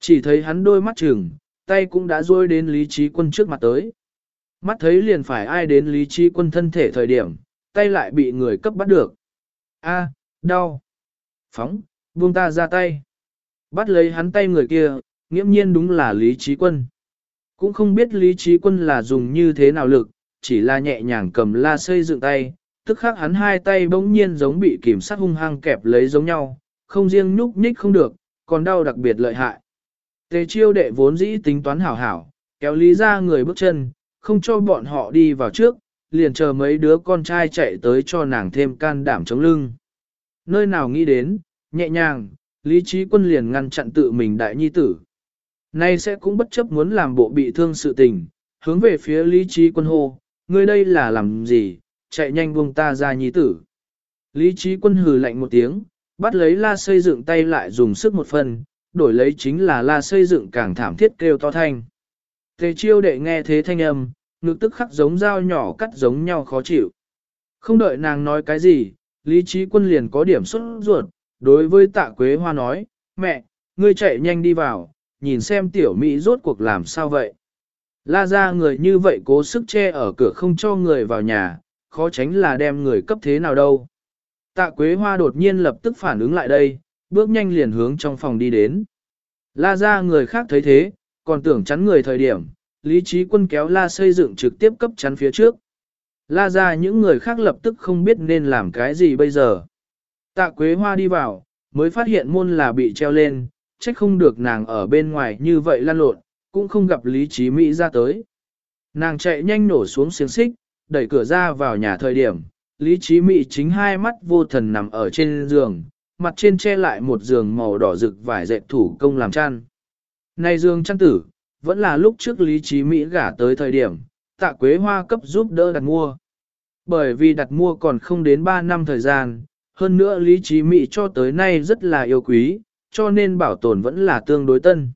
Chỉ thấy hắn đôi mắt trừng, tay cũng đã rôi đến lý trí quân trước mặt tới. Mắt thấy liền phải ai đến lý trí quân thân thể thời điểm, tay lại bị người cấp bắt được. A, đau. Phóng, buông ta ra tay. Bắt lấy hắn tay người kia, nghiễm nhiên đúng là lý trí quân. Cũng không biết lý trí quân là dùng như thế nào lực, chỉ là nhẹ nhàng cầm la xây dựng tay, tức khắc hắn hai tay bỗng nhiên giống bị kiểm sát hung hăng kẹp lấy giống nhau, không riêng nhúc nhích không được, còn đau đặc biệt lợi hại. Tề chiêu đệ vốn dĩ tính toán hảo hảo, kéo lý ra người bước chân, không cho bọn họ đi vào trước, liền chờ mấy đứa con trai chạy tới cho nàng thêm can đảm chống lưng. Nơi nào nghĩ đến, nhẹ nhàng, lý trí quân liền ngăn chặn tự mình đại nhi tử. Nay sẽ cũng bất chấp muốn làm bộ bị thương sự tình, hướng về phía lý trí quân hô, ngươi đây là làm gì, chạy nhanh buông ta ra nhi tử. Lý trí quân hừ lạnh một tiếng, bắt lấy la xây dựng tay lại dùng sức một phần, đổi lấy chính là la xây dựng càng thảm thiết kêu to thanh. Tề chiêu đệ nghe thế thanh âm, ngực tức khắc giống dao nhỏ cắt giống nhau khó chịu. Không đợi nàng nói cái gì, lý trí quân liền có điểm xuất ruột, đối với tạ quế hoa nói, mẹ, ngươi chạy nhanh đi vào, nhìn xem tiểu Mỹ rốt cuộc làm sao vậy. La ra người như vậy cố sức che ở cửa không cho người vào nhà, khó tránh là đem người cấp thế nào đâu. Tạ Quế Hoa đột nhiên lập tức phản ứng lại đây, bước nhanh liền hướng trong phòng đi đến. La ra người khác thấy thế, còn tưởng chắn người thời điểm, lý trí quân kéo la xây dựng trực tiếp cấp chắn phía trước. La ra những người khác lập tức không biết nên làm cái gì bây giờ. Tạ Quế Hoa đi vào, mới phát hiện môn là bị treo lên, trách không được nàng ở bên ngoài như vậy lan lộn, cũng không gặp Lý Trí Mỹ ra tới. Nàng chạy nhanh nổ xuống xiềng xích, đẩy cửa ra vào nhà thời điểm, Lý Trí Mỹ chính hai mắt vô thần nằm ở trên giường, mặt trên che lại một giường màu đỏ rực vải dệt thủ công làm chăn. Này giường chăn tử, vẫn là lúc trước Lý Trí Mỹ gả tới thời điểm, tạ quế hoa cấp giúp đỡ đặt mua. Bởi vì đặt mua còn không đến 3 năm thời gian, hơn nữa Lý Trí Mỹ cho tới nay rất là yêu quý, cho nên bảo tồn vẫn là tương đối tân.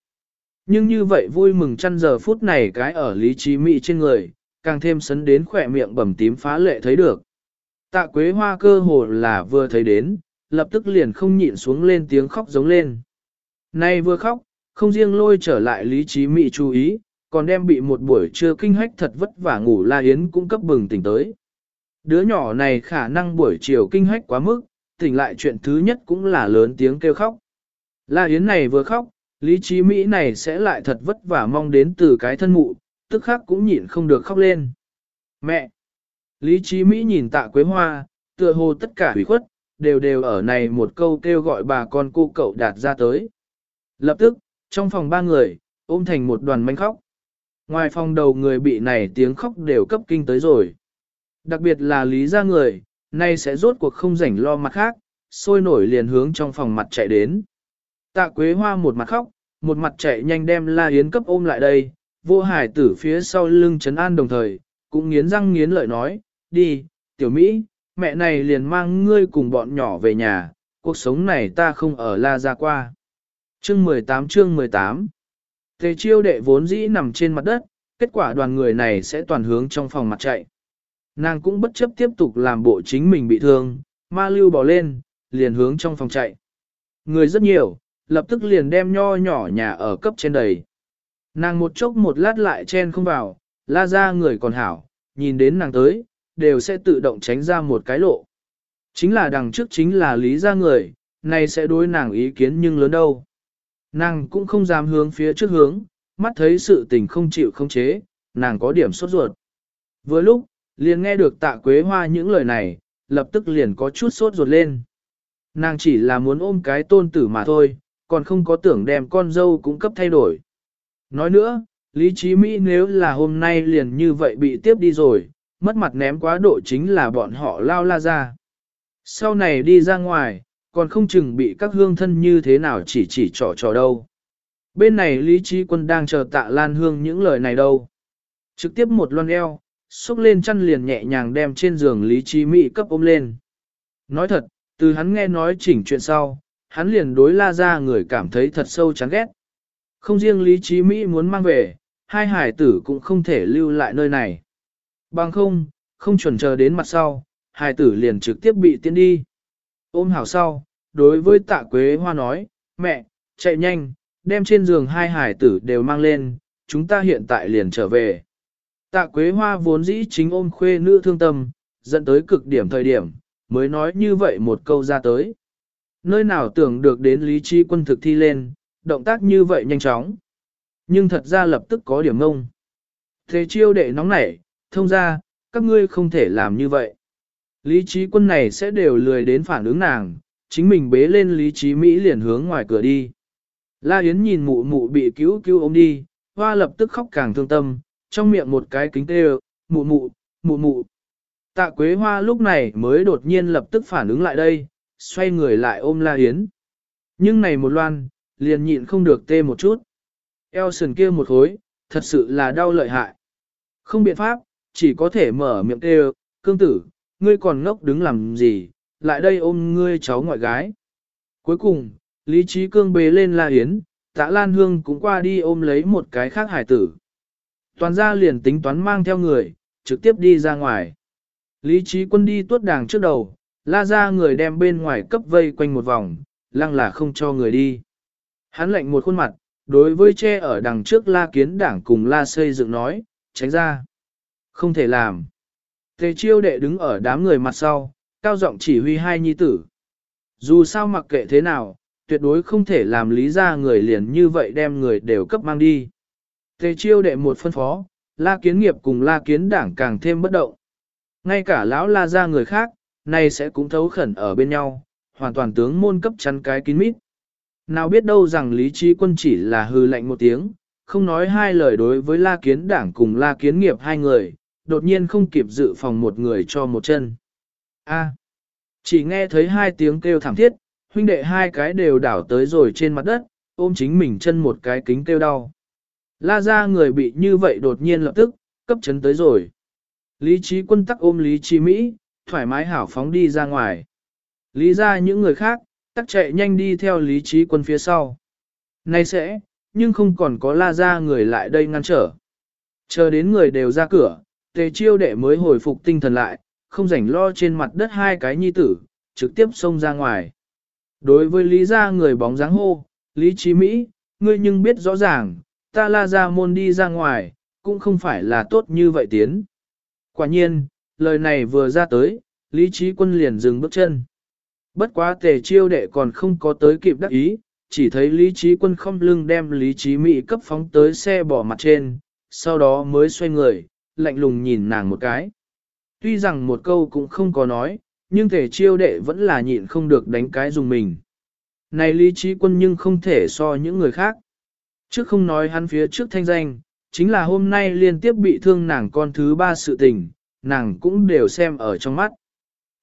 Nhưng như vậy vui mừng chăn giờ phút này cái ở Lý Trí Mỹ trên người, càng thêm sấn đến khỏe miệng bầm tím phá lệ thấy được. Tạ quế hoa cơ hồ là vừa thấy đến, lập tức liền không nhịn xuống lên tiếng khóc giống lên. Nay vừa khóc, không riêng lôi trở lại lý trí mị chú ý, còn đem bị một buổi trưa kinh hách thật vất vả ngủ La Yến cũng cấp bừng tỉnh tới. Đứa nhỏ này khả năng buổi chiều kinh hách quá mức, tỉnh lại chuyện thứ nhất cũng là lớn tiếng kêu khóc. La Yến này vừa khóc, lý trí Mỹ này sẽ lại thật vất vả mong đến từ cái thân mụ, tức khắc cũng nhịn không được khóc lên. Mẹ! Lý trí Mỹ nhìn tạ quế hoa, tựa hồ tất cả hủy khuất, đều đều ở này một câu kêu gọi bà con cô cậu đạt ra tới. Lập tức, trong phòng ba người, ôm thành một đoàn manh khóc. Ngoài phòng đầu người bị này tiếng khóc đều cấp kinh tới rồi. Đặc biệt là lý ra người, nay sẽ rốt cuộc không rảnh lo mặt khác, sôi nổi liền hướng trong phòng mặt chạy đến. Tạ Quế Hoa một mặt khóc, một mặt chạy nhanh đem La Yến cấp ôm lại đây, vô hải tử phía sau lưng chấn an đồng thời, cũng nghiến răng nghiến lợi nói, đi, tiểu Mỹ, mẹ này liền mang ngươi cùng bọn nhỏ về nhà, cuộc sống này ta không ở La ra qua. Chương 18 chương 18 Tề chiêu đệ vốn dĩ nằm trên mặt đất, kết quả đoàn người này sẽ toàn hướng trong phòng mặt chạy. Nàng cũng bất chấp tiếp tục làm bộ chính mình bị thương, ma lưu bỏ lên, liền hướng trong phòng chạy. Người rất nhiều, lập tức liền đem nho nhỏ nhà ở cấp trên đầy. Nàng một chốc một lát lại chen không vào, la ra người còn hảo, nhìn đến nàng tới, đều sẽ tự động tránh ra một cái lộ. Chính là đằng trước chính là lý ra người, này sẽ đối nàng ý kiến nhưng lớn đâu. Nàng cũng không dám hướng phía trước hướng, mắt thấy sự tình không chịu không chế, nàng có điểm sốt ruột. Vừa lúc, liền nghe được tạ quế hoa những lời này, lập tức liền có chút sốt ruột lên. Nàng chỉ là muốn ôm cái tôn tử mà thôi, còn không có tưởng đem con dâu cũng cấp thay đổi. Nói nữa, Lý Chí Mỹ nếu là hôm nay liền như vậy bị tiếp đi rồi, mất mặt ném quá độ chính là bọn họ lao la ra. Sau này đi ra ngoài, còn không chừng bị các hương thân như thế nào chỉ chỉ trò trò đâu. Bên này Lý Trí Quân đang chờ tạ Lan Hương những lời này đâu. Trực tiếp một loan eo, xúc lên chăn liền nhẹ nhàng đem trên giường Lý Trí Mỹ cấp ôm lên. Nói thật, từ hắn nghe nói chỉnh chuyện sau, hắn liền đối la ra người cảm thấy thật sâu chán ghét. Không riêng Lý Trí Mỹ muốn mang về, hai hải tử cũng không thể lưu lại nơi này. Bằng không, không chuẩn chờ đến mặt sau, hải tử liền trực tiếp bị tiến đi. Ôm hảo sau, đối với tạ quế hoa nói, mẹ, chạy nhanh, đem trên giường hai hải tử đều mang lên, chúng ta hiện tại liền trở về. Tạ quế hoa vốn dĩ chính ôm khuê nữ thương tâm, dẫn tới cực điểm thời điểm, mới nói như vậy một câu ra tới. Nơi nào tưởng được đến lý trí quân thực thi lên, động tác như vậy nhanh chóng. Nhưng thật ra lập tức có điểm ngông. Thế chiêu đệ nóng nảy, thông ra, các ngươi không thể làm như vậy. Lý trí quân này sẽ đều lười đến phản ứng nàng, chính mình bế lên lý trí Mỹ liền hướng ngoài cửa đi. La Yến nhìn mụ mụ bị cứu cứu ôm đi, hoa lập tức khóc càng thương tâm, trong miệng một cái kính tê mụ mụ, mụ mụ. Tạ Quế Hoa lúc này mới đột nhiên lập tức phản ứng lại đây, xoay người lại ôm La Yến. Nhưng này một loan, liền nhịn không được tê một chút. Eo sườn kia một khối, thật sự là đau lợi hại. Không biện pháp, chỉ có thể mở miệng kêu, cương tử, ngươi còn ngốc đứng làm gì, lại đây ôm ngươi cháu ngoại gái. Cuối cùng, Lý Trí Cương bế lên La Yến, tạ Lan Hương cũng qua đi ôm lấy một cái khác hải tử. Toàn gia liền tính toán mang theo người, trực tiếp đi ra ngoài. Lý Trí Quân đi tuốt đàng trước đầu, la ra người đem bên ngoài cấp vây quanh một vòng, lăng là không cho người đi. Hắn lệnh một khuôn mặt, đối với che ở đằng trước la kiến đảng cùng la xây dựng nói, tránh ra. Không thể làm. Tề chiêu đệ đứng ở đám người mặt sau, cao giọng chỉ huy hai nhi tử. Dù sao mặc kệ thế nào, tuyệt đối không thể làm lý ra người liền như vậy đem người đều cấp mang đi. Tề chiêu đệ một phân phó, la kiến nghiệp cùng la kiến đảng càng thêm bất động. Ngay cả lão la ra người khác, nay sẽ cũng thấu khẩn ở bên nhau, hoàn toàn tướng môn cấp chắn cái kín mít. Nào biết đâu rằng lý trí quân chỉ là hư lạnh một tiếng, không nói hai lời đối với la kiến đảng cùng la kiến nghiệp hai người, đột nhiên không kịp dự phòng một người cho một chân. A. chỉ nghe thấy hai tiếng kêu thảm thiết, huynh đệ hai cái đều đảo tới rồi trên mặt đất, ôm chính mình chân một cái kính kêu đau. La ra người bị như vậy đột nhiên lập tức, cấp chấn tới rồi. Lý trí quân tắc ôm Lý trí Mỹ, thoải mái hảo phóng đi ra ngoài. Lý ra những người khác, tắc chạy nhanh đi theo Lý trí quân phía sau. Nay sẽ, nhưng không còn có la ra người lại đây ngăn trở. Chờ đến người đều ra cửa, tề chiêu đệ mới hồi phục tinh thần lại, không rảnh lo trên mặt đất hai cái nhi tử, trực tiếp xông ra ngoài. Đối với lý gia người bóng dáng hô, lý trí Mỹ, ngươi nhưng biết rõ ràng, ta la ra môn đi ra ngoài, cũng không phải là tốt như vậy tiến. Quả nhiên, lời này vừa ra tới, lý trí quân liền dừng bước chân. Bất quá tề chiêu đệ còn không có tới kịp đắc ý, chỉ thấy lý trí quân không lưng đem lý trí Mỹ cấp phóng tới xe bỏ mặt trên, sau đó mới xoay người, lạnh lùng nhìn nàng một cái. Tuy rằng một câu cũng không có nói, nhưng thể chiêu đệ vẫn là nhịn không được đánh cái dùng mình. Này lý trí quân nhưng không thể so những người khác. Trước không nói hắn phía trước thanh danh, chính là hôm nay liên tiếp bị thương nàng con thứ ba sự tình, nàng cũng đều xem ở trong mắt.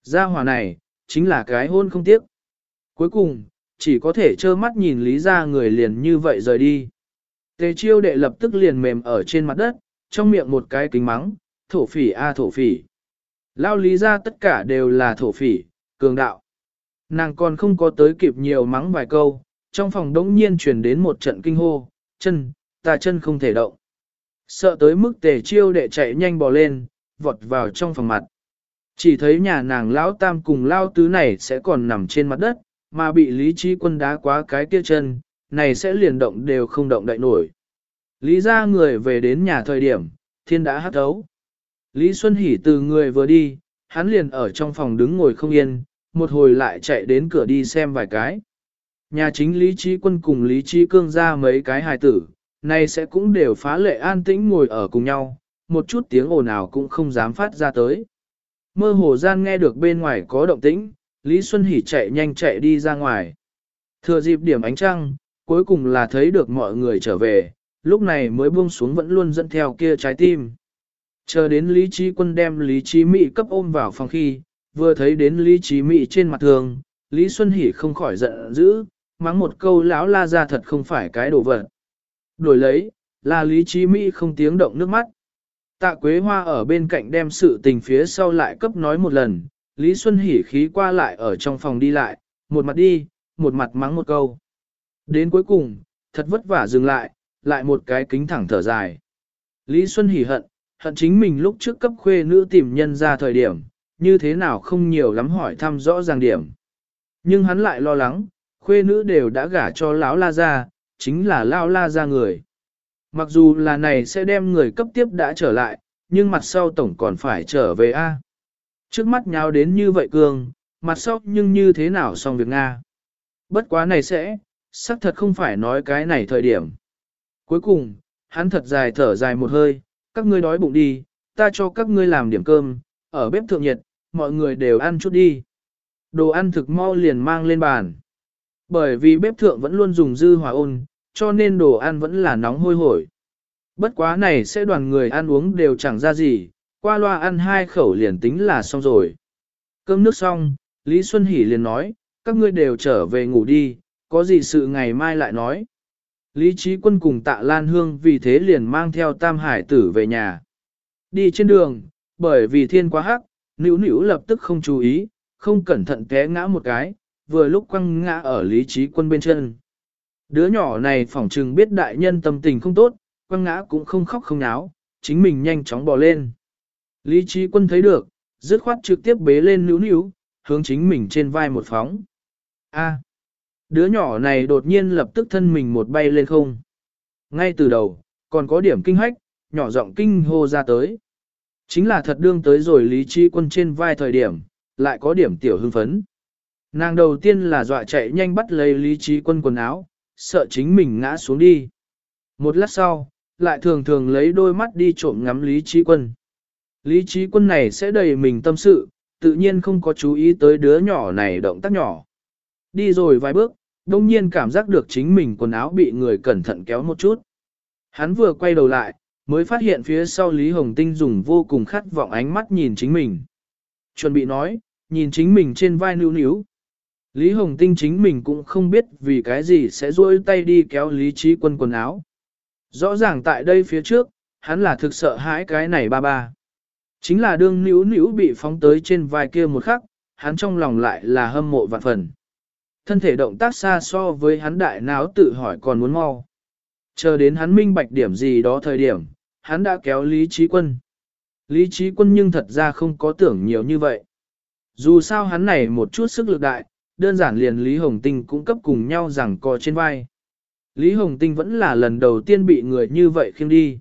Gia hòa này, chính là cái hôn không tiếc. Cuối cùng, chỉ có thể trơ mắt nhìn lý ra người liền như vậy rời đi. Tề chiêu đệ lập tức liền mềm ở trên mặt đất, trong miệng một cái kính mắng, thổ phỉ a thổ phỉ. Lao lý ra tất cả đều là thổ phỉ, cường đạo. Nàng còn không có tới kịp nhiều mắng vài câu, trong phòng đống nhiên truyền đến một trận kinh hô, chân, ta chân không thể động. Sợ tới mức tề chiêu đệ chạy nhanh bò lên, vọt vào trong phòng mặt. Chỉ thấy nhà nàng lão tam cùng lao tứ này sẽ còn nằm trên mặt đất, mà bị lý trí quân đá quá cái kia chân, này sẽ liền động đều không động đậy nổi. Lý ra người về đến nhà thời điểm, thiên đã hát thấu. Lý Xuân Hỷ từ người vừa đi, hắn liền ở trong phòng đứng ngồi không yên, một hồi lại chạy đến cửa đi xem vài cái. Nhà chính Lý Trí Quân cùng Lý Trí Cương ra mấy cái hài tử, nay sẽ cũng đều phá lệ an tĩnh ngồi ở cùng nhau, một chút tiếng ồn nào cũng không dám phát ra tới. Mơ hồ gian nghe được bên ngoài có động tĩnh, Lý Xuân Hỷ chạy nhanh chạy đi ra ngoài. Thừa dịp điểm ánh trăng, cuối cùng là thấy được mọi người trở về, lúc này mới buông xuống vẫn luôn dẫn theo kia trái tim. Chờ đến Lý Trí Quân đem Lý Trí Mị cấp ôm vào phòng khi, vừa thấy đến Lý Trí Mị trên mặt thường, Lý Xuân Hỷ không khỏi giận dữ, mắng một câu lão la ra thật không phải cái đồ vật. Đổi lấy, là Lý Trí Mỹ không tiếng động nước mắt. Tạ Quế Hoa ở bên cạnh đem sự tình phía sau lại cấp nói một lần, Lý Xuân Hỉ khí qua lại ở trong phòng đi lại, một mặt đi, một mặt mắng một câu. Đến cuối cùng, thật vất vả dừng lại, lại một cái kính thẳng thở dài. Lý Xuân Hỉ hận, hận chính mình lúc trước cấp khuê nữ tìm nhân ra thời điểm, như thế nào không nhiều lắm hỏi thăm rõ ràng điểm. Nhưng hắn lại lo lắng, khuê nữ đều đã gả cho lão la ra, chính là lão la ra người. Mặc dù là này sẽ đem người cấp tiếp đã trở lại, nhưng mặt sau tổng còn phải trở về A. Trước mắt nháo đến như vậy cường, mặt sau nhưng như thế nào xong việc Nga. Bất quá này sẽ, xác thật không phải nói cái này thời điểm. Cuối cùng, hắn thật dài thở dài một hơi, các ngươi đói bụng đi, ta cho các ngươi làm điểm cơm, ở bếp thượng nhiệt, mọi người đều ăn chút đi. Đồ ăn thực mau liền mang lên bàn. Bởi vì bếp thượng vẫn luôn dùng dư hòa ôn, cho nên đồ ăn vẫn là nóng hôi hổi. Bất quá này sẽ đoàn người ăn uống đều chẳng ra gì, qua loa ăn hai khẩu liền tính là xong rồi. Cơm nước xong, Lý Xuân Hỷ liền nói, các ngươi đều trở về ngủ đi, có gì sự ngày mai lại nói. Lý Trí Quân cùng tạ Lan Hương vì thế liền mang theo Tam Hải tử về nhà. Đi trên đường, bởi vì thiên quá hắc, nữ nữ lập tức không chú ý, không cẩn thận té ngã một cái, vừa lúc quăng ngã ở Lý Trí Quân bên chân. Đứa nhỏ này phỏng chừng biết đại nhân tâm tình không tốt, quăng ngã cũng không khóc không náo, chính mình nhanh chóng bò lên. Lý trí quân thấy được, dứt khoát trực tiếp bế lên níu níu, hướng chính mình trên vai một phóng. A, đứa nhỏ này đột nhiên lập tức thân mình một bay lên không. Ngay từ đầu, còn có điểm kinh hách, nhỏ giọng kinh hô ra tới. Chính là thật đương tới rồi lý trí quân trên vai thời điểm, lại có điểm tiểu hưng phấn. Nàng đầu tiên là dọa chạy nhanh bắt lấy lý trí quân quần áo, sợ chính mình ngã xuống đi. Một lát sau, lại thường thường lấy đôi mắt đi trộm ngắm Lý Trí Quân. Lý Trí Quân này sẽ đầy mình tâm sự, tự nhiên không có chú ý tới đứa nhỏ này động tác nhỏ. Đi rồi vài bước, đông nhiên cảm giác được chính mình quần áo bị người cẩn thận kéo một chút. Hắn vừa quay đầu lại, mới phát hiện phía sau Lý Hồng Tinh dùng vô cùng khát vọng ánh mắt nhìn chính mình. Chuẩn bị nói, nhìn chính mình trên vai níu níu, Lý Hồng Tinh chính mình cũng không biết vì cái gì sẽ duỗi tay đi kéo Lý Trí Quân quần áo. Rõ ràng tại đây phía trước, hắn là thực sợ hãi cái này ba ba. Chính là đương nữ nữ bị phóng tới trên vai kia một khắc, hắn trong lòng lại là hâm mộ vạn phần. Thân thể động tác xa so với hắn đại náo tự hỏi còn muốn mau. Chờ đến hắn minh bạch điểm gì đó thời điểm, hắn đã kéo Lý Trí Quân. Lý Trí Quân nhưng thật ra không có tưởng nhiều như vậy. Dù sao hắn này một chút sức lực đại, đơn giản liền Lý Hồng Tinh cũng cấp cùng nhau rằng co trên vai. Lý Hồng Tinh vẫn là lần đầu tiên bị người như vậy khiêng đi.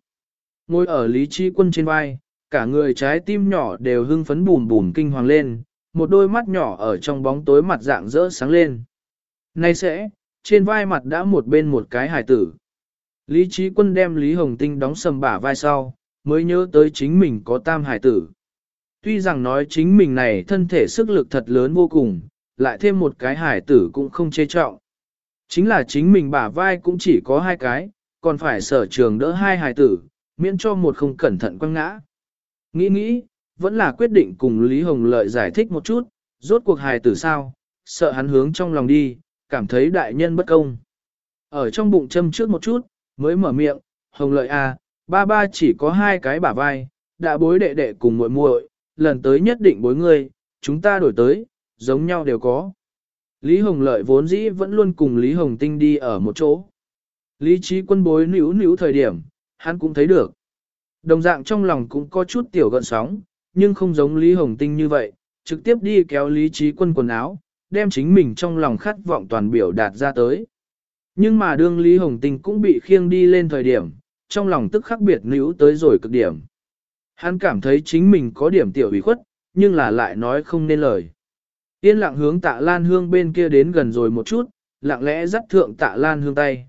Ngồi ở Lý Chi Quân trên vai, cả người trái tim nhỏ đều hưng phấn bùm bùm kinh hoàng lên, một đôi mắt nhỏ ở trong bóng tối mặt dạng rỡ sáng lên. Nay sẽ, trên vai mặt đã một bên một cái hải tử. Lý Trí Quân đem Lý Hồng Tinh đóng sầm bả vai sau, mới nhớ tới chính mình có tam hải tử. Tuy rằng nói chính mình này thân thể sức lực thật lớn vô cùng, lại thêm một cái hải tử cũng không chê trọng. Chính là chính mình bả vai cũng chỉ có hai cái, còn phải sở trường đỡ hai hải tử, miễn cho một không cẩn thận quăng ngã. Nghĩ nghĩ, vẫn là quyết định cùng Lý Hồng Lợi giải thích một chút, rốt cuộc hài tử sao, sợ hắn hướng trong lòng đi, cảm thấy đại nhân bất công. Ở trong bụng châm trước một chút, mới mở miệng, Hồng Lợi à, ba ba chỉ có hai cái bả vai, đã bối đệ đệ cùng muội muội, lần tới nhất định bối ngươi, chúng ta đổi tới, giống nhau đều có. Lý Hồng Lợi vốn dĩ vẫn luôn cùng Lý Hồng Tinh đi ở một chỗ. Lý trí quân bối níu níu thời điểm, hắn cũng thấy được. Đồng dạng trong lòng cũng có chút tiểu gợn sóng, nhưng không giống Lý Hồng Tinh như vậy, trực tiếp đi kéo Lý trí quân quần áo, đem chính mình trong lòng khát vọng toàn biểu đạt ra tới. Nhưng mà đương Lý Hồng Tinh cũng bị khiêng đi lên thời điểm, trong lòng tức khắc biệt níu tới rồi cực điểm. Hắn cảm thấy chính mình có điểm tiểu ủy khuất, nhưng là lại nói không nên lời. Yên lặng hướng tạ lan hương bên kia đến gần rồi một chút, lặng lẽ dắt thượng tạ lan hương tay.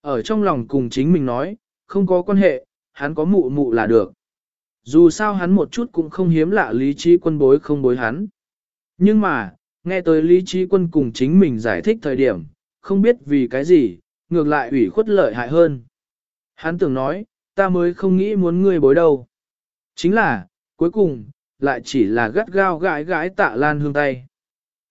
Ở trong lòng cùng chính mình nói, không có quan hệ, hắn có mụ mụ là được. Dù sao hắn một chút cũng không hiếm lạ lý trí quân bối không bối hắn. Nhưng mà, nghe tới lý trí quân cùng chính mình giải thích thời điểm, không biết vì cái gì, ngược lại ủy khuất lợi hại hơn. Hắn tưởng nói, ta mới không nghĩ muốn ngươi bối đâu. Chính là, cuối cùng, lại chỉ là gắt gao gãi gãi tạ lan hương tay.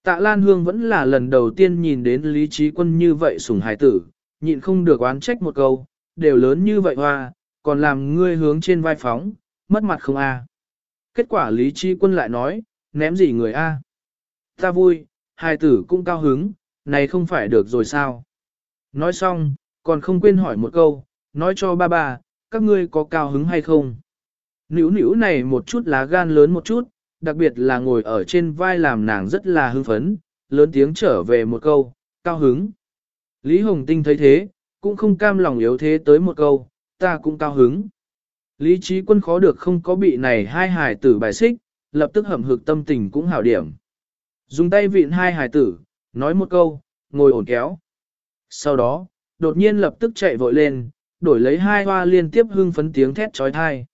Tạ Lan Hương vẫn là lần đầu tiên nhìn đến Lý Trí Quân như vậy sủng hài tử, nhịn không được oán trách một câu, đều lớn như vậy hoa, còn làm ngươi hướng trên vai phóng, mất mặt không a? Kết quả Lý Trí Quân lại nói, ném gì người a? Ta vui, hài tử cũng cao hứng, này không phải được rồi sao? Nói xong, còn không quên hỏi một câu, nói cho ba ba, các ngươi có cao hứng hay không? Nữu nữu này một chút lá gan lớn một chút, đặc biệt là ngồi ở trên vai làm nàng rất là hưng phấn, lớn tiếng trở về một câu, cao hứng. Lý Hồng Tinh thấy thế, cũng không cam lòng yếu thế tới một câu, ta cũng cao hứng. Lý trí quân khó được không có bị này hai hải tử bài xích, lập tức hầm hực tâm tình cũng hảo điểm. Dùng tay vịn hai hải tử, nói một câu, ngồi ổn kéo. Sau đó, đột nhiên lập tức chạy vội lên, đổi lấy hai hoa liên tiếp hưng phấn tiếng thét trói thai.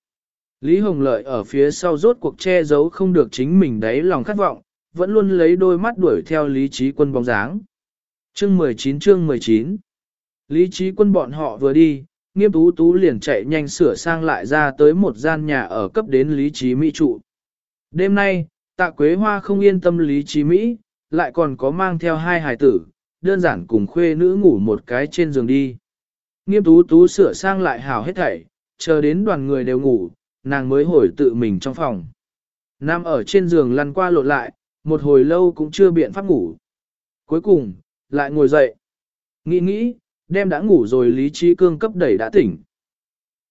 Lý Hồng Lợi ở phía sau rốt cuộc che giấu không được chính mình đấy lòng khát vọng, vẫn luôn lấy đôi mắt đuổi theo Lý Trí Quân bóng dáng. Chương 19 chương 19 Lý Trí Quân bọn họ vừa đi, nghiêm tú tú liền chạy nhanh sửa sang lại ra tới một gian nhà ở cấp đến Lý Trí Mỹ trụ. Đêm nay, tạ Quế Hoa không yên tâm Lý Trí Mỹ, lại còn có mang theo hai hài tử, đơn giản cùng khuê nữ ngủ một cái trên giường đi. Nghiêm tú tú sửa sang lại hào hết thảy, chờ đến đoàn người đều ngủ, nàng mới hồi tự mình trong phòng. Nam ở trên giường lăn qua lộn lại, một hồi lâu cũng chưa biện pháp ngủ. Cuối cùng, lại ngồi dậy. Nghĩ nghĩ, đem đã ngủ rồi Lý Trí Cương cấp đẩy đã tỉnh.